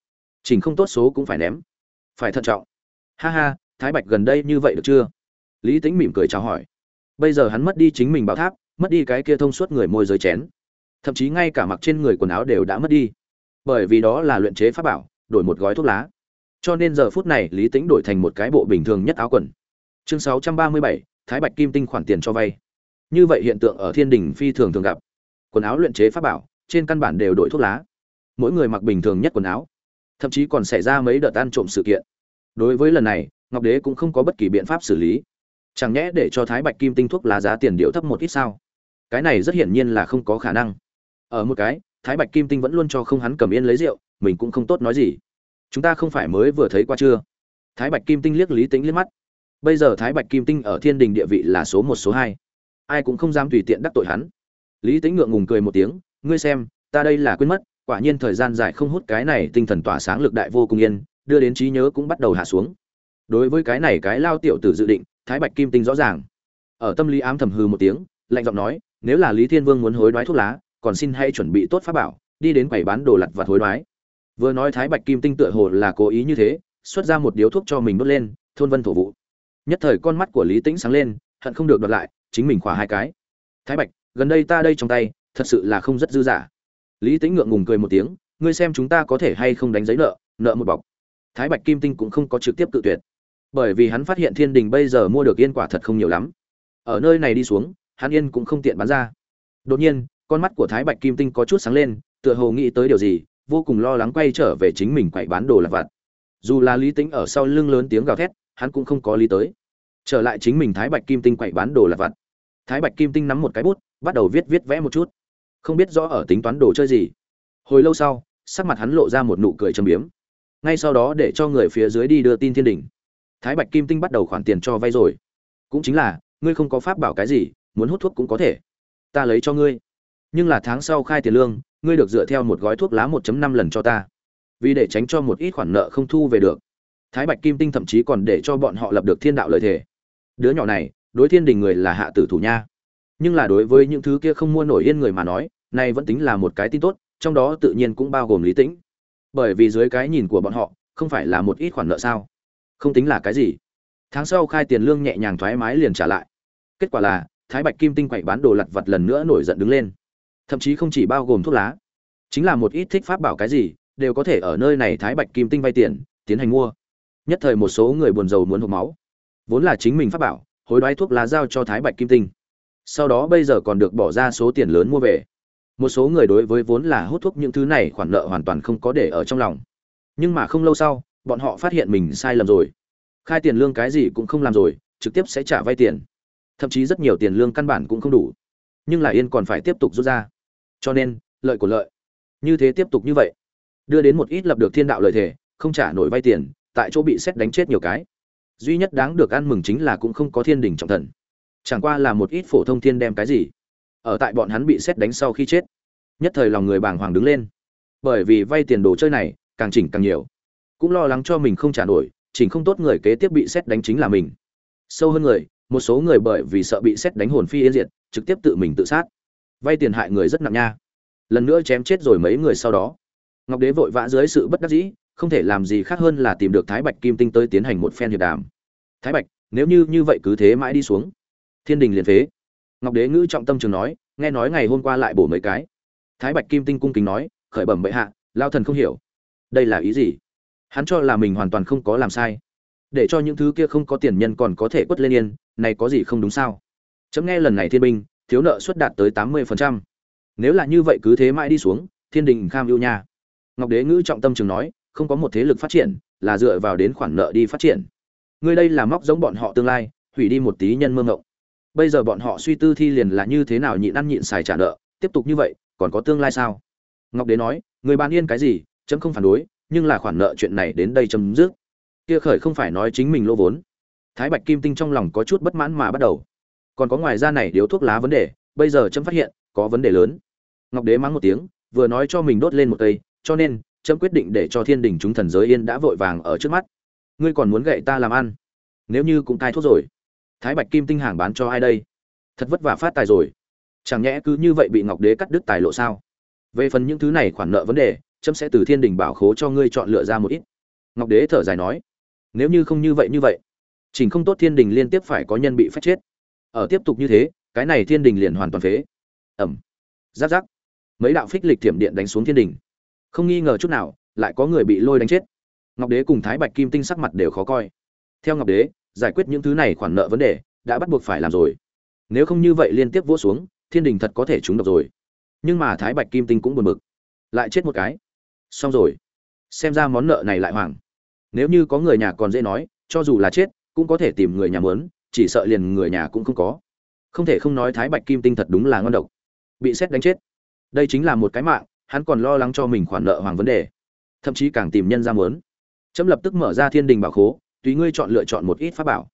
Chỉnh không tốt số cũng phải ném. Phải thận trọng. Ha ha, thái bạch gần đây như vậy được chưa? Lý tính mỉm cười chào hỏi bây giờ hắn mất đi chính mình bảo tháp mất đi cái kia thông suốt người môi giới chén. Thậm chí ngay cả mặc trên người quần áo đều đã mất đi. Bởi vì đó là luyện chế pháp bảo đổi một gói thuốc lá. Cho nên giờ phút này lý tính đổi thành một cái bộ bình thường nhất áo quần. Chương 637, thái bạch kim tinh khoản tiền cho vay. Như vậy hiện tượng ở thiên đình phi thường thường gặp. Quần áo luyện chế pháp bảo trên căn bản đều đổi thuốc lá. Mỗi người mặc bình thường nhất quần áo. Thậm chí còn xảy ra mấy đợt ăn trộm sự kiện. Đối với lần này ngọc đế cũng không có bất kỳ biện pháp xử lý chẳng nhẽ để cho thái bạch kim tinh thuốc lá giá tiền điệu thấp một ít sao? Cái này rất hiển nhiên là không có khả năng. Ở một cái, thái bạch kim tinh vẫn luôn cho không hắn cầm yên lấy rượu, mình cũng không tốt nói gì. Chúng ta không phải mới vừa thấy qua chưa? Thái bạch kim tinh liếc lý tính liếc mắt. Bây giờ thái bạch kim tinh ở thiên đình địa vị là số một, số hai. Ai cũng không dám tùy tiện đắc tội hắn. Lý tính ngượng ngùng cười một tiếng, ngươi xem, ta đây là quên mất, quả nhiên thời gian dài không hút cái này tinh thần tỏa sáng lực đại vô cùng yên, đưa đến trí nhớ cũng bắt đầu hạ xuống. Đối với cái này cái lao tiểu tử dự định thái bạch kim tinh rõ ràng. Ở tâm lý ám thầm hư một tiếng, lạnh giọng nói, nếu là lý thiên vương muốn hối đoái thuốc lá, còn xin hãy chuẩn bị tốt pháp bảo, đi đến quầy bán đồ lặt vặt hối đoái. Vừa nói thái bạch kim tinh tựa hồ là cố ý như thế, xuất ra một điếu thuốc cho mình đốt lên, thôn vân thổ vụ. Nhất thời con mắt của lý tĩnh sáng lên, hận không được đoạt lại, chính mình khỏa hai cái. Thái bạch, gần đây ta đây trong tay, thật sự là không rất dư giả. Lý tĩnh ngượng ngùng cười một tiếng, ngươi xem chúng ta có thể hay không đánh giấy nợ nợ một bọc. Thái bạch kim tinh cũng không có trực tiếp tự tuyệt bởi vì hắn phát hiện thiên đình bây giờ mua được yên quả thật không nhiều lắm. Ở nơi này đi xuống, hắn yên cũng không tiện bán ra. Đột nhiên, con mắt của thái bạch kim tinh có chút sáng lên, tựa hồ nghĩ tới điều gì, vô cùng lo lắng quay trở về chính mình quậy bán đồ lặt vặt. Dù là lý tính ở sau lưng lớn tiếng gào thét, hắn cũng không có lý tới. Trở lại chính mình thái bạch kim tinh quậy bán đồ lặt vặt. Thái bạch kim tinh nắm một cái bút, bắt đầu viết viết vẽ một chút. Không biết rõ ở tính toán đồ chơi gì. Hồi lâu sau, sắc mặt hắn lộ ra một nụ cười châm biếm. Ngay sau đó để cho người phía dưới đi đưa tin thiên đình thái bạch kim tinh bắt đầu khoản tiền cho vay rồi. Cũng chính là, ngươi không có pháp bảo cái gì, muốn hút thuốc cũng có thể. Ta lấy cho ngươi. Nhưng là tháng sau khai tiền lương, ngươi được dựa theo một gói thuốc lá 1.5 lần cho ta. Vì để tránh cho một ít khoản nợ không thu về được. Thái bạch kim tinh thậm chí còn để cho bọn họ lập được thiên đạo lợi thể đứa nhỏ này, đối thiên đình người là hạ tử thủ nha. Nhưng là đối với những thứ kia không mua nổi yên người mà nói, này vẫn tính là một cái tin tốt, trong đó tự nhiên cũng bao gồm lý tĩnh. Bởi vì dưới cái nhìn của bọn họ, không phải là một ít khoản nợ sao? Không tính là cái gì. Tháng sau khai tiền lương nhẹ nhàng thoải mái liền trả lại. Kết quả là, thái bạch kim tinh quậy bán đồ lặt vặt lần nữa nổi giận đứng lên. Thậm chí không chỉ bao gồm thuốc lá, chính là một ít thích pháp bảo cái gì, đều có thể ở nơi này thái bạch kim tinh vay tiền, tiến hành mua. Nhất thời một số người buồn rầu muốn hộp máu. Vốn là chính mình pháp bảo, hối đoái thuốc lá giao cho thái bạch kim tinh. Sau đó bây giờ còn được bỏ ra số tiền lớn mua về. Một số người đối với vốn là hút thuốc những thứ này khoản nợ hoàn toàn không có để ở trong lòng. Nhưng mà không lâu sau bọn họ phát hiện mình sai lầm rồi. Khai tiền lương cái gì cũng không làm rồi, trực tiếp sẽ trả vay tiền. Thậm chí rất nhiều tiền lương căn bản cũng không đủ. Nhưng lại yên còn phải tiếp tục rút ra. Cho nên, lợi của lợi. Như thế tiếp tục như vậy, đưa đến một ít lập được thiên đạo lợi thể, không trả nổi vay tiền, tại chỗ bị xét đánh chết nhiều cái. Duy nhất đáng được ăn mừng chính là cũng không có thiên đình trọng thần. Chẳng qua là một ít phổ thông thiên đem cái gì, ở tại bọn hắn bị xét đánh sau khi chết. Nhất thời lòng người bàng hoàng đứng lên. Bởi vì vay tiền đồ chơi này, càng chỉnh càng nhiều cũng lo lắng cho mình không trả nổi, chỉnh không tốt người kế tiếp bị xét đánh chính là mình. Sâu hơn người, một số người bởi vì sợ bị xét đánh hồn phi yên diệt, trực tiếp tự mình tự sát. Vay tiền hại người rất nặng nha. Lần nữa chém chết rồi mấy người sau đó. Ngọc đế vội vã dưới sự bất đắc dĩ, không thể làm gì khác hơn là tìm được thái bạch kim tinh tới tiến hành một phen hiệp đàm. Thái bạch, nếu như như vậy cứ thế mãi đi xuống. Thiên đình liền phế. Ngọc đế ngữ trọng tâm trường nói, nghe nói ngày hôm qua lại bổ mấy cái. Thái bạch kim tinh cung kính nói, khởi bẩm bệ hạ, lao thần không hiểu. Đây là ý gì? Hắn cho là mình hoàn toàn không có làm sai. Để cho những thứ kia không có tiền nhân còn có thể quất lên yên, này có gì không đúng sao? Chấm nghe lần này thiên binh, thiếu nợ suất đạt tới tám mươi phần trăm. Nếu là như vậy cứ thế mãi đi xuống, thiên đình kham yêu nha. Ngọc đế ngữ trọng tâm chừng nói, không có một thế lực phát triển, là dựa vào đến khoản nợ đi phát triển. Ngươi đây là móc giống bọn họ tương lai, hủy đi một tí nhân mơ ngộng. Bây giờ bọn họ suy tư thi liền là như thế nào nhịn ăn nhịn xài trả nợ, tiếp tục như vậy, còn có tương lai sao? Ngọc đế nói, người bán yên cái gì, chấm không phản đối nhưng là khoản nợ chuyện này đến đây chấm dứt. Kia khởi không phải nói chính mình lỗ vốn. Thái bạch kim tinh trong lòng có chút bất mãn mà bắt đầu. Còn có ngoài ra này điếu thuốc lá vấn đề, bây giờ chấm phát hiện, có vấn đề lớn. Ngọc đế mắng một tiếng, vừa nói cho mình đốt lên một cây, cho nên, chấm quyết định để cho thiên đình chúng thần giới yên đã vội vàng ở trước mắt. Ngươi còn muốn gậy ta làm ăn? Nếu như cũng cai thuốc rồi. Thái bạch kim tinh hàng bán cho ai đây? Thật vất vả phát tài rồi. Chẳng nhẽ cứ như vậy bị ngọc đế cắt đứt tài lộ sao? Về phần những thứ này khoản nợ vấn đề chấm sẽ từ thiên đình bảo khố cho ngươi chọn lựa ra một ít. Ngọc đế thở dài nói, nếu như không như vậy như vậy, chỉnh không tốt thiên đình liên tiếp phải có nhân bị phát chết. Ở tiếp tục như thế, cái này thiên đình liền hoàn toàn phế. Ẩm. Giáp giáp. Mấy đạo phích lịch thiểm điện đánh xuống thiên đình. Không nghi ngờ chút nào, lại có người bị lôi đánh chết. Ngọc đế cùng thái bạch kim tinh sắc mặt đều khó coi. Theo ngọc đế, giải quyết những thứ này khoản nợ vấn đề, đã bắt buộc phải làm rồi. Nếu không như vậy liên tiếp vỗ xuống, thiên đình thật có thể trúng độc rồi. Nhưng mà thái bạch kim tinh cũng buồn bực. Lại chết một cái xong rồi. Xem ra món nợ này lại hoàng nếu như có người nhà còn dễ nói, cho dù là chết, cũng có thể tìm người nhà mướn, chỉ sợ liền người nhà cũng không có. Không thể không nói thái bạch kim tinh thật đúng là ngon độc. Bị xét đánh chết. Đây chính là một cái mạng, hắn còn lo lắng cho mình khoản nợ hoàng vấn đề. Thậm chí càng tìm nhân ra mướn. Trâm lập tức mở ra thiên đình bảo khố, tùy ngươi chọn lựa chọn một ít pháp bảo.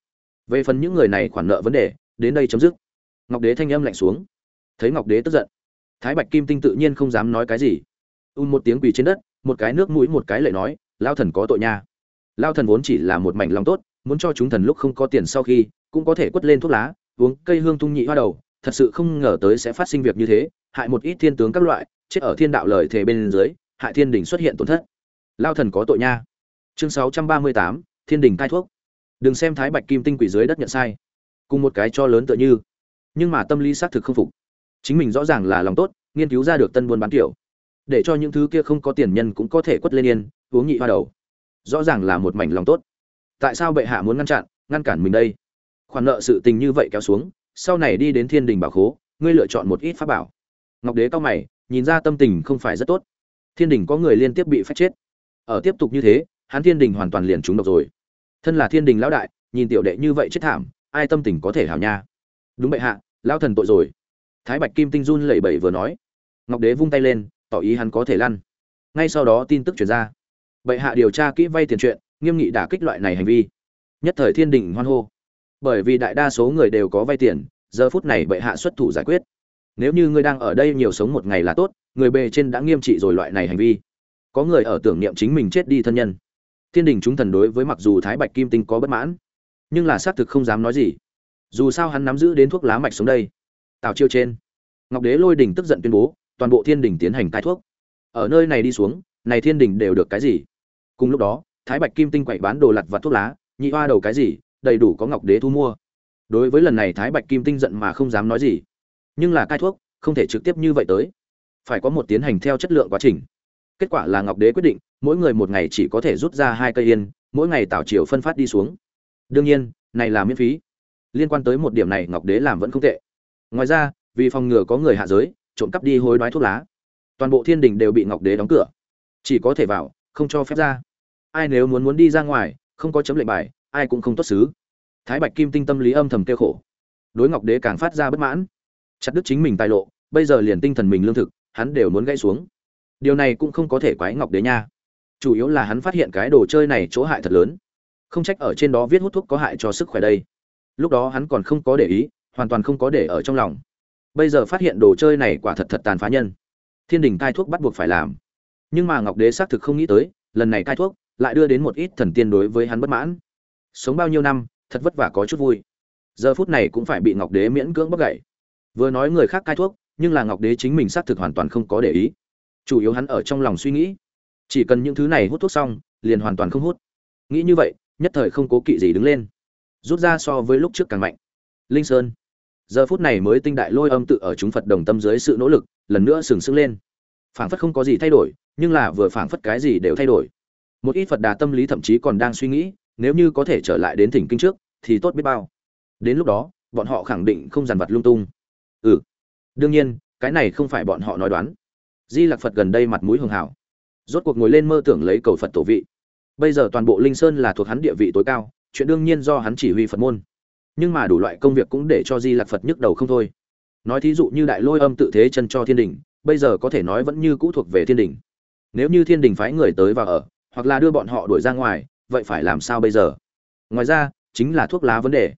Về phần những người này khoản nợ vấn đề, đến đây chấm dứt. Ngọc đế thanh âm lạnh xuống. Thấy ngọc đế tức giận, thái bạch kim tinh tự nhiên không dám nói cái gì un một tiếng quỳ trên đất, một cái nước mũi một cái lệ nói, lao thần có tội nha. Lao thần vốn chỉ là một mảnh lòng tốt, muốn cho chúng thần lúc không có tiền sau khi, cũng có thể quất lên thuốc lá, uống cây hương tung nhị hoa đầu, thật sự không ngờ tới sẽ phát sinh việc như thế, hại một ít thiên tướng các loại, chết ở thiên đạo lời thề bên dưới, hại thiên đình xuất hiện tổn thất. Lao thần có tội nha. Chương sáu trăm ba mươi tám, thiên đình cai thuốc. Đừng xem thái bạch kim tinh quỷ dưới đất nhận sai. Cùng một cái cho lớn tựa như. Nhưng mà tâm lý xác thực không phục. Chính mình rõ ràng là lòng tốt, nghiên cứu ra được tân buôn bán kiểu để cho những thứ kia không có tiền nhân cũng có thể quất lên yên, uống nhị hoa đầu. Rõ ràng là một mảnh lòng tốt. Tại sao bệ hạ muốn ngăn chặn, ngăn cản mình đây? Khoản nợ sự tình như vậy kéo xuống, sau này đi đến thiên đình bảo khố, ngươi lựa chọn một ít pháp bảo. Ngọc đế cao mày, nhìn ra tâm tình không phải rất tốt. Thiên đình có người liên tiếp bị phát chết. Ở tiếp tục như thế, hắn thiên đình hoàn toàn liền trúng độc rồi. Thân là thiên đình lão đại, nhìn tiểu đệ như vậy chết thảm, ai tâm tình có thể hảo nha? Đúng bệ hạ, lão thần tội rồi. Thái bạch kim tinh run lẩy bẩy vừa nói. Ngọc đế vung tay lên tỏ ý hắn có thể lăn. Ngay sau đó tin tức truyền ra. Bệ hạ điều tra kỹ vay tiền chuyện, nghiêm nghị đả kích loại này hành vi. Nhất thời thiên đình hoan hô. Bởi vì đại đa số người đều có vay tiền, giờ phút này bệ hạ xuất thủ giải quyết. Nếu như ngươi đang ở đây nhiều sống một ngày là tốt, người bề trên đã nghiêm trị rồi loại này hành vi. Có người ở tưởng niệm chính mình chết đi thân nhân. Thiên đình chúng thần đối với mặc dù thái bạch kim tinh có bất mãn, nhưng là xác thực không dám nói gì. Dù sao hắn nắm giữ đến thuốc lá mạch xuống đây. Tào chiêu trên. Ngọc đế lôi đình tức giận tuyên bố toàn bộ thiên đình tiến hành cai thuốc. Ở nơi này đi xuống, này thiên đình đều được cái gì? Cùng lúc đó, thái bạch kim tinh quậy bán đồ lặt vặt thuốc lá, nhị hoa đầu cái gì, đầy đủ có ngọc đế thu mua. Đối với lần này thái bạch kim tinh giận mà không dám nói gì. Nhưng là cai thuốc, không thể trực tiếp như vậy tới. Phải có một tiến hành theo chất lượng quá trình. Kết quả là ngọc đế quyết định, mỗi người một ngày chỉ có thể rút ra hai cây yên, mỗi ngày tảo chiều phân phát đi xuống. Đương nhiên, này là miễn phí. Liên quan tới một điểm này ngọc đế làm vẫn không tệ. Ngoài ra, vì phòng ngừa có người hạ giới trộm cắp đi hối đoái thuốc lá. Toàn bộ thiên đình đều bị ngọc đế đóng cửa. Chỉ có thể vào, không cho phép ra. Ai nếu muốn muốn đi ra ngoài, không có chấm lệnh bài, ai cũng không tốt xứ. Thái bạch kim tinh tâm lý âm thầm kêu khổ. Đối ngọc đế càng phát ra bất mãn. Chặt đứt chính mình tài lộ, bây giờ liền tinh thần mình lương thực, hắn đều muốn gãy xuống. Điều này cũng không có thể quái ngọc đế nha. Chủ yếu là hắn phát hiện cái đồ chơi này chỗ hại thật lớn. Không trách ở trên đó viết hút thuốc có hại cho sức khỏe đây. Lúc đó hắn còn không có để ý, hoàn toàn không có để ở trong lòng bây giờ phát hiện đồ chơi này quả thật thật tàn phá nhân. Thiên đình cai thuốc bắt buộc phải làm. Nhưng mà ngọc đế xác thực không nghĩ tới, lần này cai thuốc lại đưa đến một ít thần tiên đối với hắn bất mãn. Sống bao nhiêu năm, thật vất vả có chút vui. Giờ phút này cũng phải bị ngọc đế miễn cưỡng bóc gậy. Vừa nói người khác cai thuốc, nhưng là ngọc đế chính mình xác thực hoàn toàn không có để ý. Chủ yếu hắn ở trong lòng suy nghĩ. Chỉ cần những thứ này hút thuốc xong, liền hoàn toàn không hút. Nghĩ như vậy, nhất thời không cố kỵ gì đứng lên. Rút ra so với lúc trước càng mạnh. Linh sơn giờ phút này mới tinh đại lôi âm tự ở chúng phật đồng tâm dưới sự nỗ lực, lần nữa sừng sững lên. Phảng phất không có gì thay đổi, nhưng là vừa phảng phất cái gì đều thay đổi. Một ít phật đà tâm lý thậm chí còn đang suy nghĩ, nếu như có thể trở lại đến thỉnh kinh trước, thì tốt biết bao. Đến lúc đó, bọn họ khẳng định không dằn vặt lung tung. Ừ. Đương nhiên, cái này không phải bọn họ nói đoán. Di lặc phật gần đây mặt mũi hường hảo. Rốt cuộc ngồi lên mơ tưởng lấy cầu phật tổ vị. Bây giờ toàn bộ linh sơn là thuộc hắn địa vị tối cao, chuyện đương nhiên do hắn chỉ huy phật môn nhưng mà đủ loại công việc cũng để cho di lặc phật nhức đầu không thôi. Nói thí dụ như đại lôi âm tự thế chân cho thiên đình, bây giờ có thể nói vẫn như cũ thuộc về thiên đình. Nếu như thiên đình phái người tới và ở, hoặc là đưa bọn họ đuổi ra ngoài, vậy phải làm sao bây giờ? Ngoài ra, chính là thuốc lá vấn đề.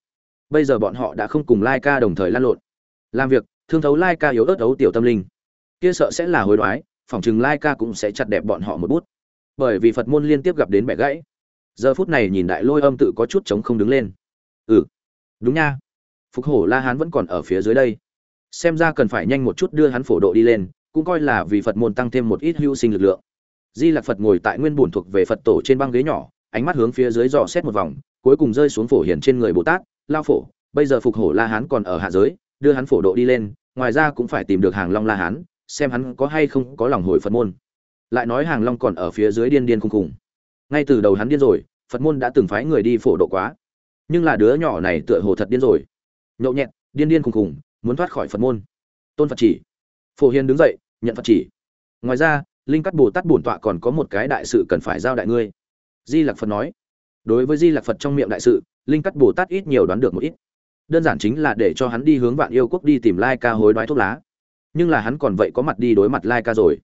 Bây giờ bọn họ đã không cùng lai ca đồng thời lan lộn. Làm việc, thương thấu lai ca yếu ớt ấu tiểu tâm linh. Kia sợ sẽ là hối đoái, phỏng chừng lai ca cũng sẽ chặt đẹp bọn họ một bút. Bởi vì phật môn liên tiếp gặp đến bẻ gãy. Giờ phút này nhìn đại lôi âm tự có chút chống không đứng lên. Ừ đúng nha. Phục hổ la hán vẫn còn ở phía dưới đây. Xem ra cần phải nhanh một chút đưa hắn phổ độ đi lên, cũng coi là vì phật môn tăng thêm một ít hưu sinh lực lượng. Di lạc phật ngồi tại nguyên bổn thuộc về phật tổ trên băng ghế nhỏ, ánh mắt hướng phía dưới dò xét một vòng, cuối cùng rơi xuống phổ hiển trên người bồ tát, lao phổ, bây giờ phục hổ la hán còn ở hạ giới, đưa hắn phổ độ đi lên, ngoài ra cũng phải tìm được hàng long la hán, xem hắn có hay không có lòng hồi phật môn. Lại nói hàng long còn ở phía dưới điên điên khùng khùng. Ngay từ đầu hắn điên rồi, phật môn đã từng phái người đi phổ độ quá nhưng là đứa nhỏ này tựa hồ thật điên rồi. Nhậu nhẹt, điên điên khùng khùng, muốn thoát khỏi phật môn. Tôn phật chỉ. Phổ hiền đứng dậy, nhận phật chỉ. Ngoài ra, linh cắt bồ tát bổn tọa còn có một cái đại sự cần phải giao đại ngươi. Di lặc phật nói. Đối với di lặc phật trong miệng đại sự, linh cắt bồ tát ít nhiều đoán được một ít. Đơn giản chính là để cho hắn đi hướng vạn yêu quốc đi tìm lai ca hối đoái thuốc lá. Nhưng là hắn còn vậy có mặt đi đối mặt lai ca rồi.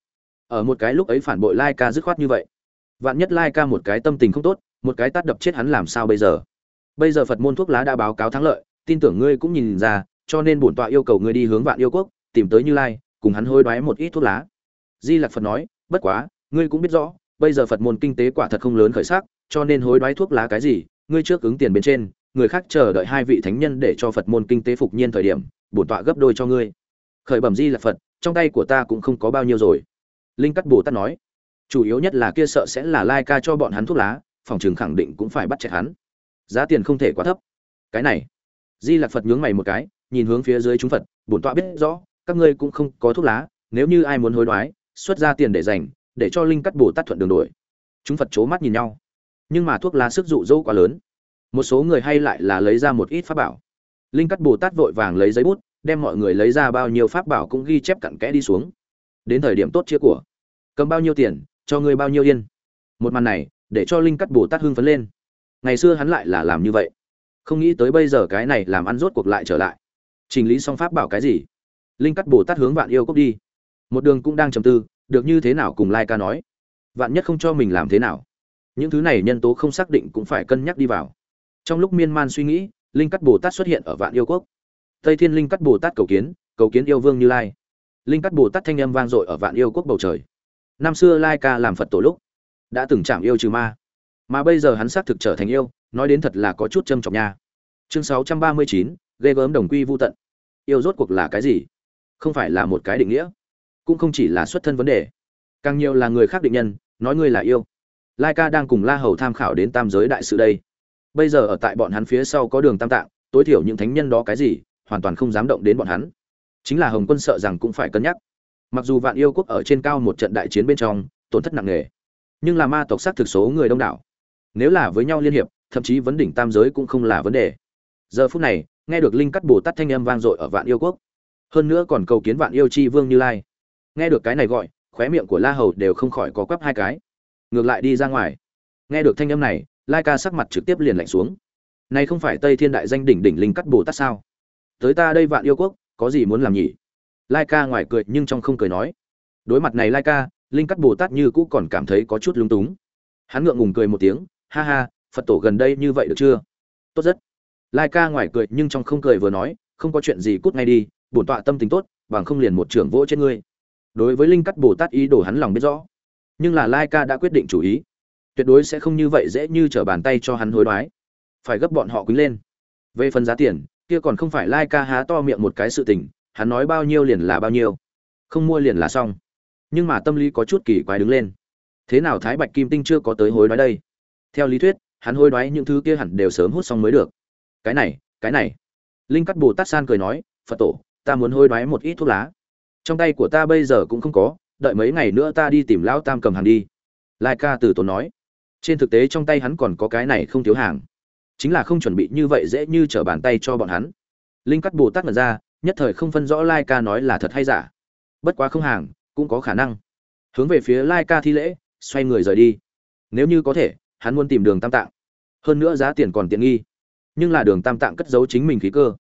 Ở một cái lúc ấy phản bội lai ca dứt khoát như vậy. Vạn nhất lai ca một cái tâm tình không tốt, một cái tát đập chết hắn làm sao bây giờ? Bây giờ phật môn thuốc lá đã báo cáo thắng lợi, tin tưởng ngươi cũng nhìn ra, cho nên bổn tọa yêu cầu ngươi đi hướng vạn yêu quốc, tìm tới như lai, cùng hắn hối đoái một ít thuốc lá. Di lặc phật nói, bất quá, ngươi cũng biết rõ, bây giờ phật môn kinh tế quả thật không lớn khởi sắc, cho nên hối đoái thuốc lá cái gì, ngươi trước ứng tiền bên trên, người khác chờ đợi hai vị thánh nhân để cho phật môn kinh tế phục nhiên thời điểm, bổn tọa gấp đôi cho ngươi. Khởi bẩm di Lặc phật, trong tay của ta cũng không có bao nhiêu rồi. Linh cắt bồ tát nói, chủ yếu nhất là kia sợ sẽ là lai ca cho bọn hắn thuốc lá, phòng trường khẳng định cũng phải bắt chẹt hắn giá tiền không thể quá thấp. Cái này, di lạc phật nhướng mày một cái, nhìn hướng phía dưới chúng phật, bổn tọa biết rõ, các ngươi cũng không có thuốc lá, nếu như ai muốn hối đoái, xuất ra tiền để dành để cho linh cắt bồ tát thuận đường đổi. Chúng phật c mắt nhìn nhau. Nhưng mà thuốc lá sức dụ dỗ quá lớn. Một số người hay lại là lấy ra một ít pháp bảo. Linh cắt bồ tát vội vàng lấy giấy bút, đem mọi người lấy ra bao nhiêu pháp bảo cũng ghi chép cặn kẽ đi xuống. Đến thời điểm tốt chia của. Cầm bao nhiêu tiền, cho ngươi bao nhiêu yên. Một màn này, để cho linh cắt bồ tát hưng phấn lên ngày xưa hắn lại là làm như vậy. Không nghĩ tới bây giờ cái này làm ăn rốt cuộc lại trở lại. Trình lý song pháp bảo cái gì? Linh cắt bồ tát hướng vạn yêu cốc đi. Một đường cũng đang trầm tư, được như thế nào cùng lai ca nói? Vạn nhất không cho mình làm thế nào? Những thứ này nhân tố không xác định cũng phải cân nhắc đi vào. Trong lúc miên man suy nghĩ, linh cắt bồ tát xuất hiện ở vạn yêu quốc tây thiên linh cắt bồ tát cầu kiến cầu kiến yêu vương như lai. Linh cắt bồ tát thanh âm vang dội ở vạn yêu quốc bầu trời. Năm xưa lai ca làm phật tổ lúc, đã từng chạm yêu trừ ma mà bây giờ hắn xác thực trở thành yêu, nói đến thật là có chút châm trọng nha. Chương sáu trăm ba mươi chín, ghê gớm đồng quy vô tận. Yêu rốt cuộc là cái gì? Không phải là một cái định nghĩa, cũng không chỉ là xuất thân vấn đề. Càng nhiều là người khác định nhân, nói ngươi là yêu. Lai ca đang cùng la hầu tham khảo đến tam giới đại sự đây. Bây giờ ở tại bọn hắn phía sau có đường tam tạng, tối thiểu những thánh nhân đó cái gì, hoàn toàn không dám động đến bọn hắn. Chính là hồng quân sợ rằng cũng phải cân nhắc. Mặc dù vạn yêu quốc ở trên cao một trận đại chiến bên trong, tổn thất nặng nề, nhưng là ma tộc xác thực số người đông đảo nếu là với nhau liên hiệp, thậm chí vấn đỉnh tam giới cũng không là vấn đề. Giờ phút này, nghe được linh cắt bồ tát thanh âm vang dội ở vạn yêu quốc. Hơn nữa còn cầu kiến vạn yêu chi vương như lai. Nghe được cái này gọi, khóe miệng của la hầu đều không khỏi có quắp hai cái. Ngược lại đi ra ngoài. Nghe được thanh âm này, lai ca sắc mặt trực tiếp liền lạnh xuống. Này không phải tây thiên đại danh đỉnh đỉnh linh cắt bồ tát sao? Tới ta đây vạn yêu quốc, có gì muốn làm nhỉ? Lai ca ngoài cười nhưng trong không cười nói. Đối mặt này lai ca, linh cắt bồ tát như cũ còn cảm thấy có chút lung túng. Hắn ngượng ngùng cười một tiếng ha ha, phật tổ gần đây như vậy được chưa? Tốt rất. Lai ca ngoài cười nhưng trong không cười vừa nói, không có chuyện gì cút ngay đi, bổn tọa tâm tình tốt, bằng không liền một trưởng vỗ trên ngươi. Đối với linh cắt bồ tát ý đồ hắn lòng biết rõ. Nhưng là lai ca đã quyết định chủ ý. Tuyệt đối sẽ không như vậy dễ như trở bàn tay cho hắn hối đoái. Phải gấp bọn họ quý lên. Về phần giá tiền, kia còn không phải lai ca há to miệng một cái sự tình, hắn nói bao nhiêu liền là bao nhiêu. Không mua liền là xong. Nhưng mà tâm lý có chút kỳ quái đứng lên. Thế nào thái bạch kim tinh chưa có tới hối đoái đây? Theo lý thuyết, hắn hối đoái những thứ kia hẳn đều sớm hút xong mới được. Cái này cái này. Linh cắt bồ tát san cười nói, phật tổ, ta muốn hối đoái một ít thuốc lá. Trong tay của ta bây giờ cũng không có, đợi mấy ngày nữa ta đi tìm lão tam cầm hàng đi. Lai ca từ tốn nói. Trên thực tế trong tay hắn còn có cái này không thiếu hàng. Chính là không chuẩn bị như vậy dễ như trở bàn tay cho bọn hắn. Linh cắt bồ tát mật ra, nhất thời không phân rõ lai ca nói là thật hay giả. Bất quá không hàng, cũng có khả năng. Hướng về phía lai ca thi lễ, xoay người rời đi. Nếu như có thể hắn muốn tìm đường tam tạng. Hơn nữa giá tiền còn tiện nghi. Nhưng là đường tam tạng cất giấu chính mình khí cơ.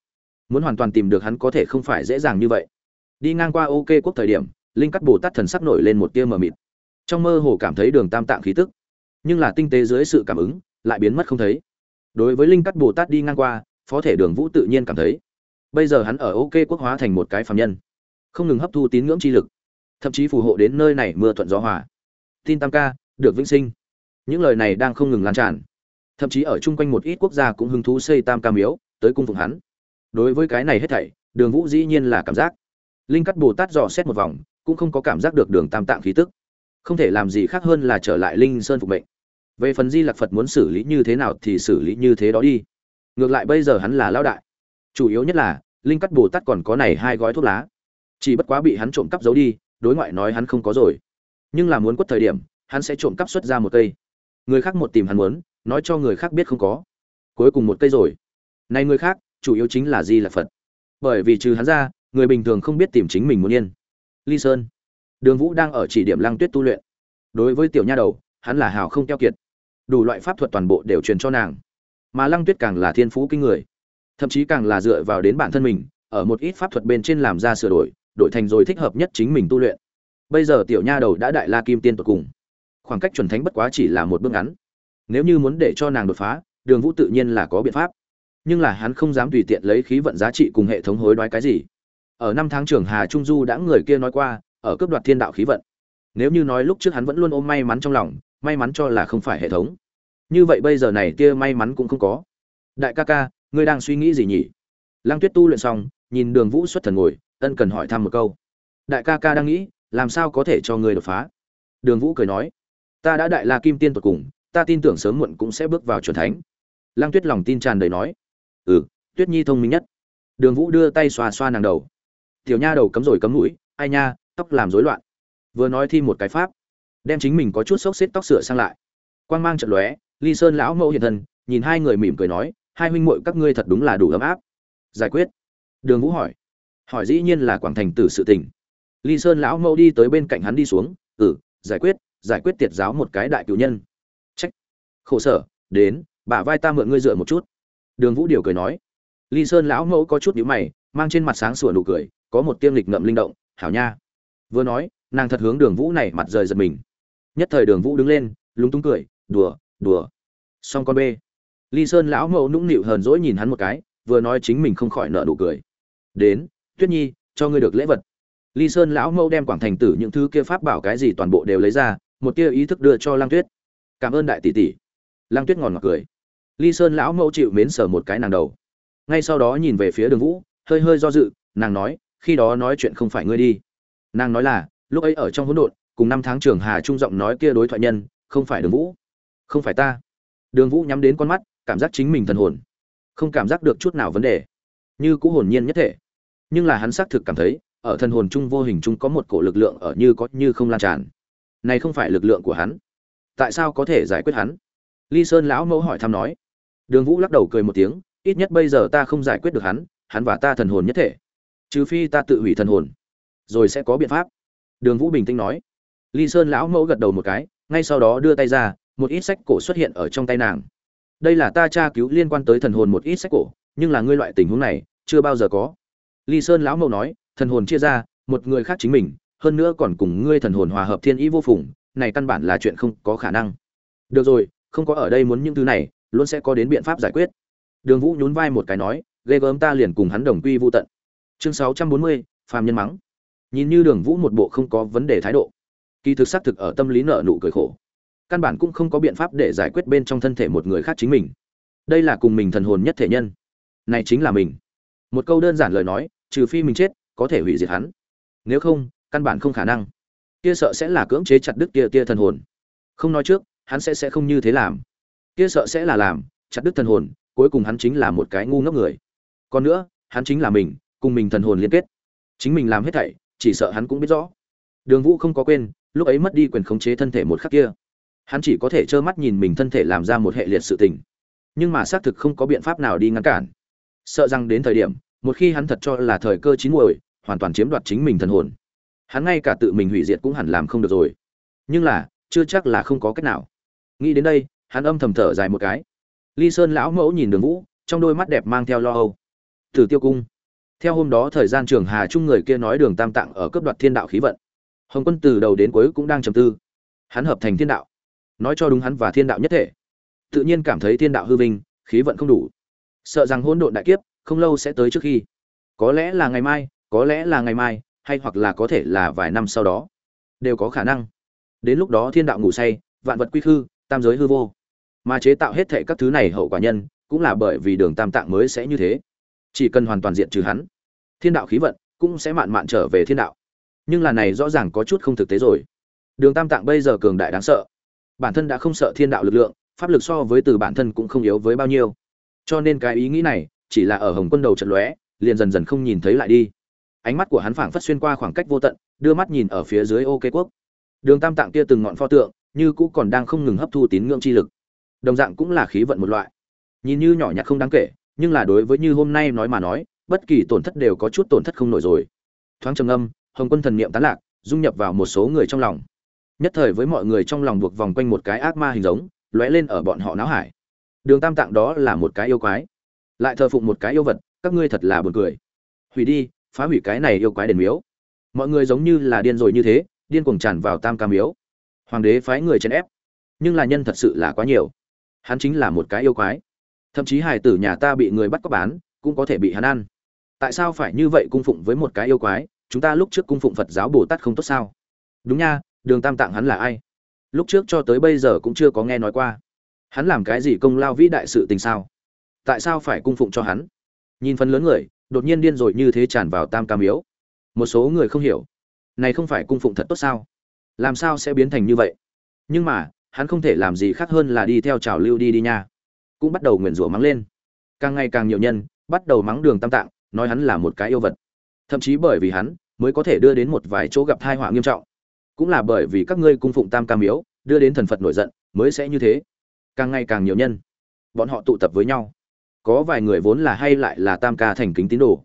Muốn hoàn toàn tìm được hắn có thể không phải dễ dàng như vậy. Đi ngang qua ok quốc thời điểm, linh cắt bồ tát thần sắc nổi lên một tia mờ mịt. Trong mơ hồ cảm thấy đường tam tạng khí tức, nhưng là tinh tế dưới sự cảm ứng, lại biến mất không thấy. Đối với linh cắt bồ tát đi ngang qua, phó thể đường vũ tự nhiên cảm thấy, bây giờ hắn ở ok quốc hóa thành một cái phạm nhân, không ngừng hấp thu tín ngưỡng chi lực, thậm chí phù hộ đến nơi này mưa thuận gió hòa. Tin tam ca, được vĩnh sinh những lời này đang không ngừng lan tràn. Thậm chí ở chung quanh một ít quốc gia cũng hứng thú xây tam ca miếu, tới cung phụng hắn. Đối với cái này hết thảy, đường vũ dĩ nhiên là cảm giác. Linh cắt bồ tát dò xét một vòng, cũng không có cảm giác được đường tam tạng khí tức. Không thể làm gì khác hơn là trở lại linh sơn phục mệnh. Về phần di lạc phật muốn xử lý như thế nào thì xử lý như thế đó đi. Ngược lại bây giờ hắn là lão đại. Chủ yếu nhất là, linh cắt bồ tát còn có này hai gói thuốc lá. Chỉ bất quá bị hắn trộm cắp giấu đi, đối ngoại nói hắn không có rồi. Nhưng là muốn quất thời điểm, hắn sẽ trộm cắp xuất ra một cây người khác một tìm hắn muốn, nói cho người khác biết không có. Cuối cùng một cây rồi. Này người khác, chủ yếu chính là di lạc phật. Bởi vì trừ hắn ra, người bình thường không biết tìm chính mình muốn yên. Ly sơn. Đường vũ đang ở chỉ điểm lăng tuyết tu luyện. Đối với tiểu nha đầu, hắn là hào không keo kiệt. Đủ loại pháp thuật toàn bộ đều truyền cho nàng. Mà lăng tuyết càng là thiên phú kinh người. Thậm chí càng là dựa vào đến bản thân mình, ở một ít pháp thuật bên trên làm ra sửa đổi đổi thành rồi thích hợp nhất chính mình tu luyện. Bây giờ tiểu nha đầu đã đại la kim tiên tột cùng khoảng cách chuẩn thánh bất quá chỉ là một bước ngắn. Nếu như muốn để cho nàng đột phá, đường vũ tự nhiên là có biện pháp. Nhưng là hắn không dám tùy tiện lấy khí vận giá trị cùng hệ thống hối đoái cái gì. Ở năm tháng trưởng hà trung du đã người kia nói qua, ở cướp đoạt thiên đạo khí vận. Nếu như nói lúc trước hắn vẫn luôn ôm may mắn trong lòng, may mắn cho là không phải hệ thống. Như vậy bây giờ này tia may mắn cũng không có. Đại ca ca, ngươi đang suy nghĩ gì nhỉ? Lăng tuyết tu luyện xong, nhìn đường vũ xuất thần ngồi, ân cần hỏi thăm một câu. Đại ca ca đang nghĩ, làm sao có thể cho ngươi đột phá? Đường vũ cười nói ta đã đại la kim tiên tột cùng, ta tin tưởng sớm muộn cũng sẽ bước vào c thánh. Lăng tuyết lòng tin tràn đầy nói. Ừ tuyết nhi thông minh nhất. Đường vũ đưa tay xoa xoa nàng đầu. Tiểu nha đầu cấm rồi cấm mũi, ai nha, tóc làm rối loạn. Vừa nói thi một cái pháp, đem chính mình có chút xốc xếp tóc sửa sang lại. Quang mang trận lóe, ly sơn lão mẫu hiện thân, nhìn hai người mỉm cười nói, hai huynh muội, các ngươi thật đúng là đủ ấm áp. Giải quyết. Đường vũ hỏi. Hỏi dĩ nhiên là quảng thành tử sự tình. Ly sơn lão mẫu đi tới bên cạnh hắn đi xuống ừ giải quyết giải quyết tiệt giáo một cái đại cựu nhân. Trách. Khổ sở, đến, bả vai ta mượn ngươi dựa một chút. Đường vũ điều cười nói. Ly sơn lão mẫu có chút nhíu mày, mang trên mặt sáng sủa nụ cười, có một tiêm lịch ngậm linh động, hảo nha. Vừa nói, nàng thật hướng đường vũ này mặt rời giật mình. Nhất thời đường vũ đứng lên, lúng túng cười, đùa đùa. Xong con bê. Ly sơn lão mẫu nũng nịu hờn dỗi nhìn hắn một cái, vừa nói chính mình không khỏi nợ nụ cười. Đến, tuyết nhi, cho ngươi được lễ vật. Ly sơn lão mẫu đem quảng thành tử những thứ kia pháp bảo cái gì toàn bộ đều lấy ra một tia ý thức đưa cho lang tuyết. Cảm ơn đại tỷ tỷ. Lang tuyết ngòn ngọt cười. Ly sơn lão mẫu chịu mến sở một cái nàng đầu. Ngay sau đó nhìn về phía đường vũ, hơi hơi do dự, nàng nói, khi đó nói chuyện không phải ngươi đi. Nàng nói là, lúc ấy ở trong hỗn độn, cùng năm tháng trường hà trung giọng nói kia đối thoại nhân, không phải đường vũ. Không phải ta. Đường vũ nhắm đến con mắt, cảm giác chính mình thần hồn. Không cảm giác được chút nào vấn đề. Như cũ hồn nhiên nhất thể. Nhưng là hắn xác thực cảm thấy, ở thần hồn Trung vô hình Trung có một cổ lực lượng ở như có như không lan tràn này không phải lực lượng của hắn. Tại sao có thể giải quyết hắn? Ly sơn lão mẫu hỏi thăm nói. Đường vũ lắc đầu cười một tiếng, ít nhất bây giờ ta không giải quyết được hắn hắn và ta thần hồn nhất thể. Trừ phi ta tự hủy thần hồn, rồi sẽ có biện pháp. Đường vũ bình tĩnh nói. Ly sơn lão mẫu gật đầu một cái, ngay sau đó đưa tay ra, một ít sách cổ xuất hiện ở trong tay nàng. Đây là ta tra cứu liên quan tới thần hồn một ít sách cổ, nhưng là ngươi loại tình huống này, chưa bao giờ có. Ly sơn lão mẫu nói, thần hồn chia ra, một người khác chính mình hơn nữa còn cùng ngươi thần hồn hòa hợp thiên ý vô phùng, này căn bản là chuyện không có khả năng. Được rồi, không có ở đây muốn những thứ này, luôn sẽ có đến biện pháp giải quyết. Đường vũ nhún vai một cái nói, ghê gớm ta liền cùng hắn đồng quy vô tận. Chương sáu trăm bốn mươi, phàm nhân mắng. Nhìn như đường vũ một bộ không có vấn đề thái độ, kỳ thực xác thực ở tâm lý nợ nụ cười khổ. Căn bản cũng không có biện pháp để giải quyết bên trong thân thể một người khác chính mình. Đây là cùng mình thần hồn nhất thể nhân. Này chính là mình. Một câu đơn giản lời nói, trừ phi mình chết, có thể hủy diệt hắn. Nếu không căn bản không khả năng. Kia sợ sẽ là cưỡng chế chặt đứt kia kia thần hồn. Không nói trước, hắn sẽ sẽ không như thế làm. Kia sợ sẽ là làm, chặt đứt thần hồn, cuối cùng hắn chính là một cái ngu ngốc người. Còn nữa, hắn chính là mình, cùng mình thần hồn liên kết. Chính mình làm hết thảy, chỉ sợ hắn cũng biết rõ. Đường vũ không có quên, lúc ấy mất đi quyền khống chế thân thể một khắc kia. Hắn chỉ có thể trơ mắt nhìn mình thân thể làm ra một hệ liệt sự tình. Nhưng mà xác thực không có biện pháp nào đi ngăn cản. Sợ rằng đến thời điểm, một khi hắn thật cho là thời cơ chín muồi, hoàn toàn chiếm đoạt chính mình thần hồn hắn ngay cả tự mình hủy diệt cũng hẳn làm không được rồi. Nhưng là, chưa chắc là không có cách nào. Nghĩ đến đây, hắn âm thầm thở dài một cái. Ly sơn lão mẫu nhìn đường vũ, trong đôi mắt đẹp mang theo lo âu. Thử tiêu cung. Theo hôm đó thời gian trường hà trung người kia nói đường tam tạng ở cấp đoạt thiên đạo khí vận. Hồng quân từ đầu đến cuối cũng đang trầm tư. Hắn hợp thành thiên đạo. Nói cho đúng hắn và thiên đạo nhất thể. Tự nhiên cảm thấy thiên đạo hư vinh, khí vận không đủ. Sợ rằng hôn độn đại kiếp, không lâu sẽ tới trước khi. Có lẽ là ngày mai, có lẽ là ngày mai hay hoặc là có thể là vài năm sau đó. Đều có khả năng. Đến lúc đó thiên đạo ngủ say, vạn vật quy khư, tam giới hư vô. Mà chế tạo hết thệ các thứ này hậu quả nhân, cũng là bởi vì đường tam tạng mới sẽ như thế. Chỉ cần hoàn toàn diện trừ hắn, thiên đạo khí vận cũng sẽ mạn mạn trở về thiên đạo. Nhưng là này rõ ràng có chút không thực tế rồi. Đường tam tạng bây giờ cường đại đáng sợ. Bản thân đã không sợ thiên đạo lực lượng, pháp lực so với từ bản thân cũng không yếu với bao nhiêu. Cho nên cái ý nghĩ này chỉ là ở hồng quân đầu trận lóe, liền dần dần không nhìn thấy lại đi ánh mắt của hắn phảng phất xuyên qua khoảng cách vô tận, đưa mắt nhìn ở phía dưới ô kê quốc. Đường tam tạng kia từng ngọn pho tượng, như cũ còn đang không ngừng hấp thu tín ngưỡng chi lực. Đồng dạng cũng là khí vận một loại. Nhìn như nhỏ nhặt không đáng kể, nhưng là đối với như hôm nay nói mà nói, bất kỳ tổn thất đều có chút tổn thất không nổi rồi. Thoáng trầm âm hồng quân thần niệm tán lạc, dung nhập vào một số người trong lòng. Nhất thời với mọi người trong lòng buộc vòng quanh một cái ác ma hình giống, lóe lên ở bọn họ náo hải. Đường tam tạng đó là một cái yêu quái. Lại thờ phụng một cái yêu vật, các ngươi thật là buồn cười. Hủy đi phá hủy cái này yêu quái đền miếu. Mọi người giống như là điên rồi như thế, điên cuồng tràn vào tam ca miếu. Hoàng đế phái người chèn ép. Nhưng là nhân thật sự là quá nhiều. Hắn chính là một cái yêu quái. Thậm chí hài tử nhà ta bị người bắt có bán, cũng có thể bị hắn ăn. Tại sao phải như vậy cung phụng với một cái yêu quái? Chúng ta lúc trước cung phụng phật giáo bồ tát không tốt sao? Đúng nha, đường tam tạng hắn là ai? Lúc trước cho tới bây giờ cũng chưa có nghe nói qua. Hắn làm cái gì công lao vĩ đại sự tình sao? Tại sao phải cung phụng cho hắn? Nhìn phần lớn người đột nhiên điên rồi như thế tràn vào tam Cam miếu một số người không hiểu, này không phải cung phụng thật tốt sao? Làm sao sẽ biến thành như vậy? Nhưng mà, hắn không thể làm gì khác hơn là đi theo trào lưu đi đi nha. Cũng bắt đầu nguyền rủa mắng lên. Càng ngày càng nhiều nhân bắt đầu mắng đường tam tạng, nói hắn là một cái yêu vật. Thậm chí bởi vì hắn mới có thể đưa đến một vài chỗ gặp tai họa nghiêm trọng. Cũng là bởi vì các ngươi cung phụng tam Cam miếu đưa đến thần phật nổi giận, mới sẽ như thế. Càng ngày càng nhiều nhân, bọn họ tụ tập với nhau có vài người vốn là hay lại là tam ca thành kính tín đồ.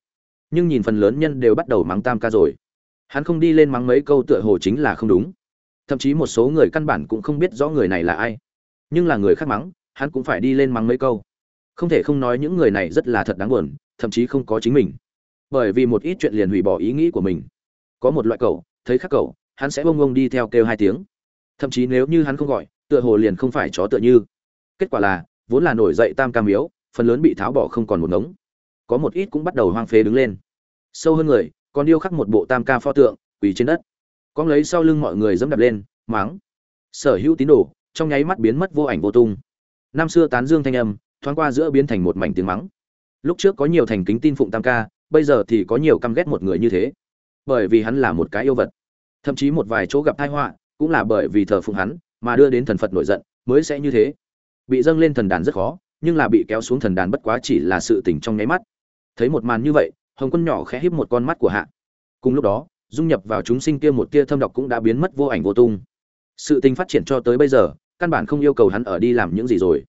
Nhưng nhìn phần lớn nhân đều bắt đầu mắng tam ca rồi. Hắn không đi lên mắng mấy câu tựa hồ chính là không đúng. Thậm chí một số người căn bản cũng không biết rõ người này là ai. Nhưng là người khác mắng, hắn cũng phải đi lên mắng mấy câu. Không thể không nói những người này rất là thật đáng buồn, thậm chí không có chính mình. Bởi vì một ít chuyện liền hủy bỏ ý nghĩ của mình. Có một loại cậu, thấy khác cậu, hắn sẽ bông bông đi theo kêu hai tiếng. Thậm chí nếu như hắn không gọi, tựa hồ liền không phải chó tựa như. Kết quả là, vốn là nổi dậy tam cam miếu phần lớn bị tháo bỏ không còn một ngống. Có một ít cũng bắt đầu hoang phế đứng lên. Sâu hơn người, còn điêu khắc một bộ tam ca pho tượng, quỳ trên đất. Con lấy sau lưng mọi người dẫm đập lên máng sở hữu tín đồ, trong nháy mắt biến mất vô ảnh vô tung. Năm xưa tán dương thanh âm, thoáng qua giữa biến thành một mảnh tiếng mắng. Lúc trước có nhiều thành kính tin phụng tam ca, bây giờ thì có nhiều căm ghét một người như thế. Bởi vì hắn là một cái yêu vật. Thậm chí một vài chỗ gặp tai họa, cũng là bởi vì thờ phụng hắn, mà đưa đến thần phật nổi giận, mới sẽ như thế. Bị dâng lên thần đàn rất khó nhưng là bị kéo xuống thần đàn bất quá chỉ là sự tình trong nháy mắt. Thấy một màn như vậy, hồng quân nhỏ khẽ híp một con mắt của hạ. Cùng lúc đó, dung nhập vào chúng sinh kia một tia thâm độc cũng đã biến mất vô ảnh vô tung. Sự tình phát triển cho tới bây giờ, căn bản không yêu cầu hắn ở đi làm những gì rồi.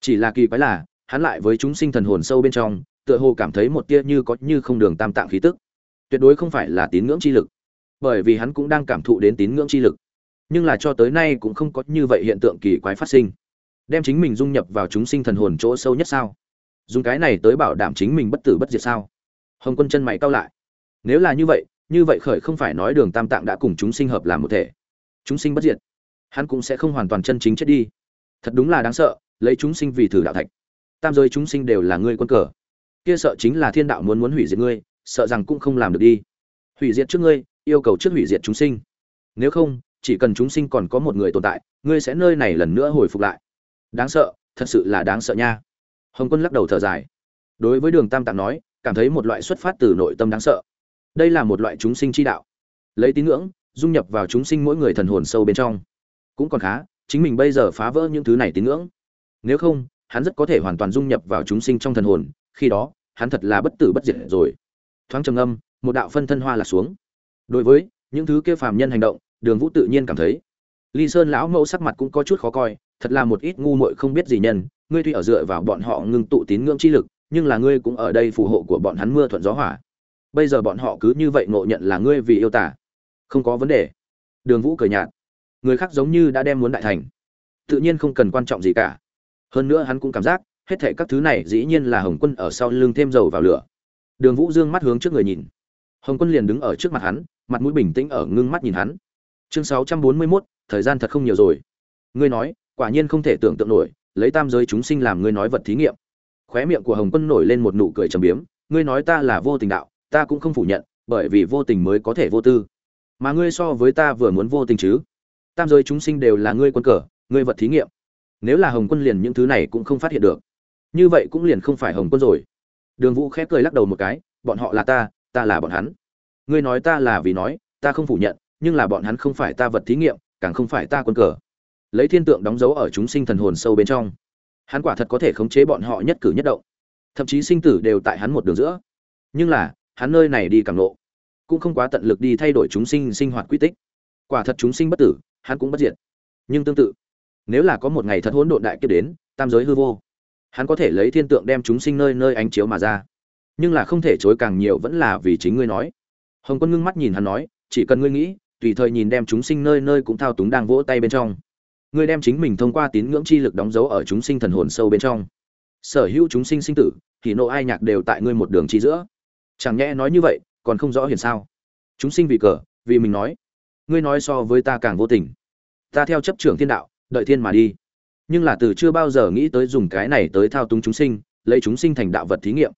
Chỉ là kỳ quái là, hắn lại với chúng sinh thần hồn sâu bên trong, tựa hồ cảm thấy một tia như có như không đường tam tạng khí tức. Tuyệt đối không phải là tín ngưỡng chi lực. Bởi vì hắn cũng đang cảm thụ đến tín ngưỡng chi lực. Nhưng là cho tới nay cũng không có như vậy hiện tượng kỳ quái phát sinh đem chính mình dung nhập vào chúng sinh thần hồn chỗ sâu nhất sao? Dùng cái này tới bảo đảm chính mình bất tử bất diệt sao? Hồng quân chân mày cao lại. Nếu là như vậy như vậy khởi không phải nói đường tam tạng đã cùng chúng sinh hợp làm một thể. Chúng sinh bất diệt, hắn cũng sẽ không hoàn toàn chân chính chết đi. Thật đúng là đáng sợ, lấy chúng sinh vì thử đạo thạch. Tam giới chúng sinh đều là ngươi quân cờ. Kia sợ chính là thiên đạo muốn muốn hủy diệt ngươi, sợ rằng cũng không làm được đi. Hủy diệt trước ngươi, yêu cầu trước hủy diệt chúng sinh. Nếu không, chỉ cần chúng sinh còn có một người tồn tại, ngươi sẽ nơi này lần nữa hồi phục lại đáng sợ, thật sự là đáng sợ nha. Hồng quân lắc đầu thở dài. Đối với đường tam tạng nói, cảm thấy một loại xuất phát từ nội tâm đáng sợ. Đây là một loại chúng sinh chi đạo. Lấy tín ngưỡng, dung nhập vào chúng sinh mỗi người thần hồn sâu bên trong. Cũng còn khá, chính mình bây giờ phá vỡ những thứ này tín ngưỡng. Nếu không, hắn rất có thể hoàn toàn dung nhập vào chúng sinh trong thần hồn, khi đó, hắn thật là bất tử bất diệt rồi. Thoáng trầm âm một đạo phân thân hoa là xuống. Đối với những thứ kia phàm nhân hành động, đường vũ tự nhiên cảm thấy. Ly sơn lão mẫu sắc mặt cũng có chút khó coi thật là một ít ngu muội không biết gì nhân ngươi tuy ở dựa vào bọn họ ngưng tụ tín ngưỡng chi lực nhưng là ngươi cũng ở đây phù hộ của bọn hắn mưa thuận gió hỏa. Bây giờ bọn họ cứ như vậy ngộ nhận là ngươi vì yêu tả. Không có vấn đề. Đường vũ cười nhạt. Người khác giống như đã đem muốn đại thành. Tự nhiên không cần quan trọng gì cả. Hơn nữa hắn cũng cảm giác hết thảy các thứ này dĩ nhiên là hồng quân ở sau lưng thêm dầu vào lửa. Đường vũ dương mắt hướng trước người nhìn. Hồng quân liền đứng ở trước mặt hắn mặt mũi bình tĩnh ở ngưng mắt nhìn hắn. Chương sáu trăm bốn mươi 641, thời gian thật không nhiều rồi. Ngươi nói quả nhiên không thể tưởng tượng nổi, lấy tam giới chúng sinh làm ngươi nói vật thí nghiệm. Khóe miệng của hồng quân nổi lên một nụ cười trầm biếm, ngươi nói ta là vô tình đạo, ta cũng không phủ nhận, bởi vì vô tình mới có thể vô tư. Mà ngươi so với ta vừa muốn vô tình chứ? Tam giới chúng sinh đều là ngươi quân cờ, ngươi vật thí nghiệm. Nếu là hồng quân liền những thứ này cũng không phát hiện được. Như vậy cũng liền không phải hồng quân rồi. Đường vũ khép cười lắc đầu một cái, bọn họ là ta ta là bọn hắn. Ngươi nói ta là vì nói, ta không phủ nhận, nhưng là bọn hắn không phải ta vật thí nghiệm, càng không phải ta quân cờ lấy thiên tượng đóng dấu ở chúng sinh thần hồn sâu bên trong. Hắn quả thật có thể khống chế bọn họ nhất cử nhất động. Thậm chí sinh tử đều tại hắn một đường giữa. Nhưng là, hắn nơi này đi càng lộ. Cũng không quá tận lực đi thay đổi chúng sinh sinh hoạt quy tích. Quả thật chúng sinh bất tử, hắn cũng bất diệt. Nhưng tương tự, nếu là có một ngày thật hỗn độn đại kiếp đến, tam giới hư vô, hắn có thể lấy thiên tượng đem chúng sinh nơi nơi ánh chiếu mà ra. Nhưng là không thể chối càng nhiều vẫn là vì chính ngươi nói. Hồng quân ngưng mắt nhìn hắn nói, chỉ cần ngươi nghĩ, tùy thời nhìn đem chúng sinh nơi nơi cũng thao túng đang vỗ tay bên trong ngươi đem chính mình thông qua tín ngưỡng chi lực đóng dấu ở chúng sinh thần hồn sâu bên trong. Sở hữu chúng sinh sinh tử, thì nộ ai nhạc đều tại ngươi một đường chi giữa. Chẳng nhẽ nói như vậy, còn không rõ hiển sao? Chúng sinh vì cờ, vì mình nói. Ngươi nói so với ta càng vô tình. Ta theo chấp trưởng thiên đạo, đợi thiên mà đi. Nhưng là từ chưa bao giờ nghĩ tới dùng cái này tới thao túng chúng sinh, lấy chúng sinh thành đạo vật thí nghiệm.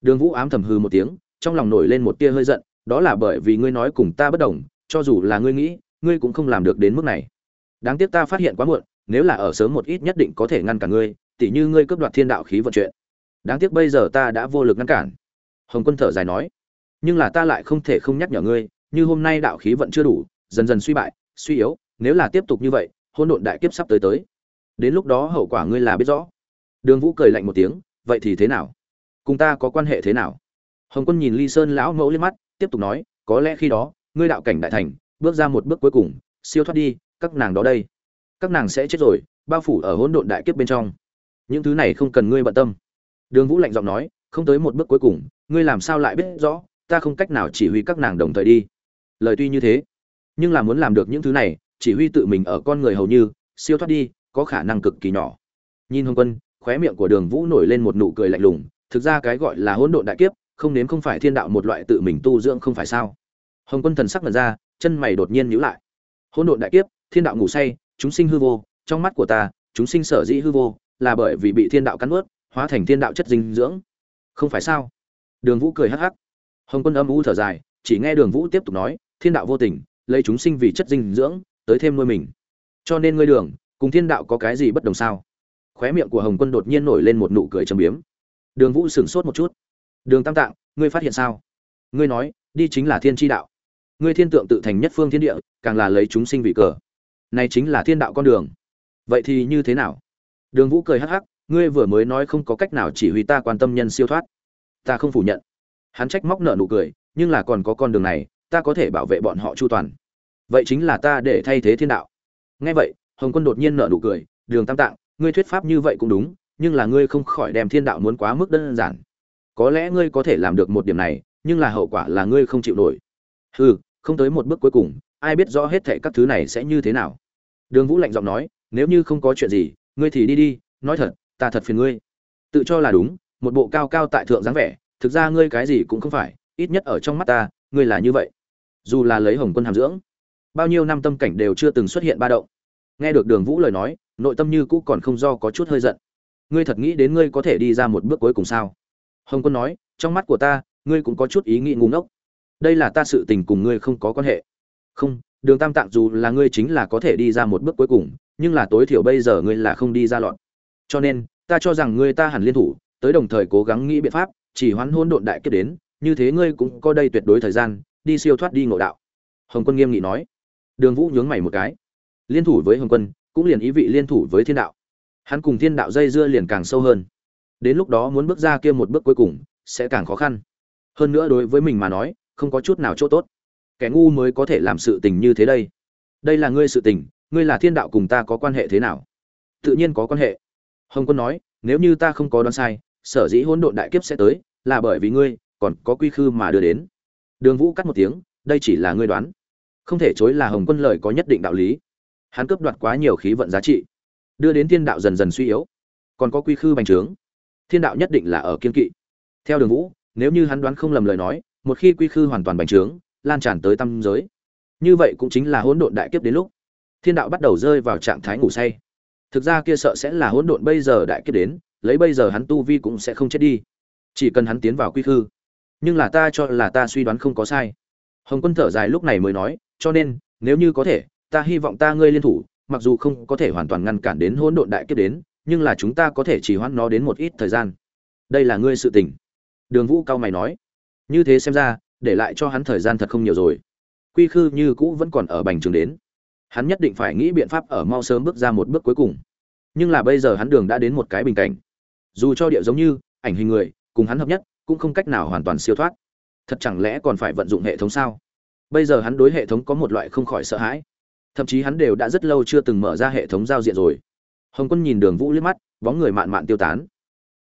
Đường vũ ám thầm hư một tiếng, trong lòng nổi lên một tia hơi giận, đó là bởi vì ngươi nói cùng ta bất đồng, cho dù là ngươi nghĩ, ngươi cũng không làm được đến mức này đáng tiếc ta phát hiện quá muộn, nếu là ở sớm một ít nhất định có thể ngăn cản ngươi, tỉ như ngươi cướp đoạt thiên đạo khí vận chuyện. Đáng tiếc bây giờ ta đã vô lực ngăn cản. Hồng quân thở dài nói. Nhưng là ta lại không thể không nhắc nhở ngươi, như hôm nay đạo khí vận chưa đủ, dần dần suy bại, suy yếu, nếu là tiếp tục như vậy hôn độn đại kiếp sắp tới tới. Đến lúc đó hậu quả ngươi là biết rõ. Đường vũ cười lạnh một tiếng, vậy thì thế nào? Cùng ta có quan hệ thế nào? Hồng quân nhìn ly sơn lão mẫu lên mắt, tiếp tục nói, có lẽ khi đó, ngươi đạo cảnh đại thành, bước ra một bước cuối cùng, siêu thoát đi các nàng đó đây. Các nàng sẽ chết rồi, bao phủ ở hỗn độn đại kiếp bên trong. Những thứ này không cần ngươi bận tâm. Đường vũ lạnh giọng nói, không tới một bước cuối cùng, ngươi làm sao lại biết rõ, ta không cách nào chỉ huy các nàng đồng thời đi. Lời tuy như thế, nhưng là muốn làm được những thứ này, chỉ huy tự mình ở con người hầu như, siêu thoát đi, có khả năng cực kỳ nhỏ. Nhìn hồng quân, khóe miệng của đường vũ nổi lên một nụ cười lạnh lùng, thực ra cái gọi là hỗn độn đại kiếp, không nếm không phải thiên đạo một loại tự mình tu dưỡng không phải sao? Hồng quân thần sắc mật ra, chân mày đột nhiên nhíu lại. Hỗn độn đại kiếp thiên đạo ngủ say, chúng sinh hư vô, trong mắt của ta, chúng sinh sở dĩ hư vô, là bởi vì bị thiên đạo cắn ướt hóa thành thiên đạo chất dinh dưỡng. Không phải sao? Đường vũ cười hắc hắc. Hồng quân âm u thở dài, chỉ nghe đường vũ tiếp tục nói, thiên đạo vô tình, lấy chúng sinh vì chất dinh dưỡng, tới thêm nuôi mình. Cho nên ngươi đường, cùng thiên đạo có cái gì bất đồng sao? Khóe miệng của hồng quân đột nhiên nổi lên một nụ cười trầm biếm. Đường vũ sửng sốt một chút. Đường tam tạng, ngươi phát hiện sao? Ngươi nói, đi chính là thiên tri đạo. Ngươi thiên tượng tự thành nhất phương thiên địa, càng là lấy chúng sinh vì cờ này chính là thiên đạo con đường. Vậy thì như thế nào? Đường vũ cười hắc hắc, ngươi vừa mới nói không có cách nào chỉ huy ta quan tâm nhân siêu thoát. Ta không phủ nhận. Hắn trách móc nợ nụ cười, nhưng là còn có con đường này, ta có thể bảo vệ bọn họ chu toàn. Vậy chính là ta để thay thế thiên đạo. Nghe vậy, hồng quân đột nhiên nợ nụ cười, đường tam tạng, ngươi thuyết pháp như vậy cũng đúng, nhưng là ngươi không khỏi đem thiên đạo muốn quá mức đơn giản. Có lẽ ngươi có thể làm được một điểm này, nhưng là hậu quả là ngươi không chịu nổi. Hừ, không tới một bước cuối cùng ai biết rõ hết thệ các thứ này sẽ như thế nào. Đường vũ lạnh giọng nói, nếu như không có chuyện gì, ngươi thì đi đi, nói thật, ta thật phiền ngươi. Tự cho là đúng, một bộ cao cao tại thượng dáng vẻ, thực ra ngươi cái gì cũng không phải, ít nhất ở trong mắt ta, ngươi là như vậy. Dù là lấy hồng quân hàm dưỡng, bao nhiêu năm tâm cảnh đều chưa từng xuất hiện ba động. Nghe được đường vũ lời nói, nội tâm như cũ còn không do có chút hơi giận. Ngươi thật nghĩ đến ngươi có thể đi ra một bước cuối cùng sao? Hồng quân nói, trong mắt của ta, ngươi cũng có chút ý nghĩ ngu ngốc. Đây là ta sự tình cùng ngươi không có quan hệ không, đường tam tạng dù là ngươi chính là có thể đi ra một bước cuối cùng, nhưng là tối thiểu bây giờ ngươi là không đi ra lọt. Cho nên, ta cho rằng ngươi ta hẳn liên thủ, tới đồng thời cố gắng nghĩ biện pháp, chỉ hoán hôn độn đại kiếp đến, như thế ngươi cũng có đây tuyệt đối thời gian, đi siêu thoát đi ngộ đạo. Hồng quân nghiêm nghị nói. Đường vũ nhướng mày một cái. Liên thủ với hồng quân, cũng liền ý vị liên thủ với thiên đạo. Hắn cùng thiên đạo dây dưa liền càng sâu hơn. Đến lúc đó muốn bước ra kia một bước cuối cùng, sẽ càng khó khăn. Hơn nữa đối với mình mà nói, không có chút nào chỗ tốt kẻ ngu mới có thể làm sự tình như thế đây. Đây là ngươi sự tình, ngươi là thiên đạo cùng ta có quan hệ thế nào? Tự nhiên có quan hệ. Hồng quân nói, nếu như ta không có đoán sai, sở dĩ hỗn độn đại kiếp sẽ tới, là bởi vì ngươi, còn có quy khư mà đưa đến. Đường vũ cắt một tiếng, đây chỉ là ngươi đoán. Không thể chối là hồng quân lời có nhất định đạo lý. Hắn cướp đoạt quá nhiều khí vận giá trị, đưa đến thiên đạo dần dần suy yếu. Còn có quy khư bành trướng. Thiên đạo nhất định là ở kiên kỵ. Theo đường vũ, nếu như hắn đoán không lầm lời nói, một khi quy khư hoàn toàn bành trướng lan tràn tới tâm giới. Như vậy cũng chính là hỗn độn đại kiếp đến lúc. Thiên đạo bắt đầu rơi vào trạng thái ngủ say. Thực ra kia sợ sẽ là hỗn độn bây giờ đại kiếp đến, lấy bây giờ hắn tu vi cũng sẽ không chết đi. Chỉ cần hắn tiến vào quy khư. Nhưng là ta cho là ta suy đoán không có sai. Hồng quân thở dài lúc này mới nói, cho nên, nếu như có thể, ta hy vọng ta ngươi liên thủ, mặc dù không có thể hoàn toàn ngăn cản đến hỗn độn đại kiếp đến, nhưng là chúng ta có thể chỉ hoãn nó đến một ít thời gian. Đây là ngươi sự tình. Đường vũ cao mày nói. Như thế xem ra để lại cho hắn thời gian thật không nhiều rồi. Quy khư như cũ vẫn còn ở bành trường đến. Hắn nhất định phải nghĩ biện pháp ở mau sớm bước ra một bước cuối cùng. Nhưng là bây giờ hắn đường đã đến một cái bình cảnh. Dù cho địa giống như, ảnh hình người, cùng hắn hợp nhất, cũng không cách nào hoàn toàn siêu thoát. Thật chẳng lẽ còn phải vận dụng hệ thống sao? Bây giờ hắn đối hệ thống có một loại không khỏi sợ hãi. Thậm chí hắn đều đã rất lâu chưa từng mở ra hệ thống giao diện rồi. Hồng quân nhìn đường vũ liếc mắt, bóng người mạn mạn tiêu tán.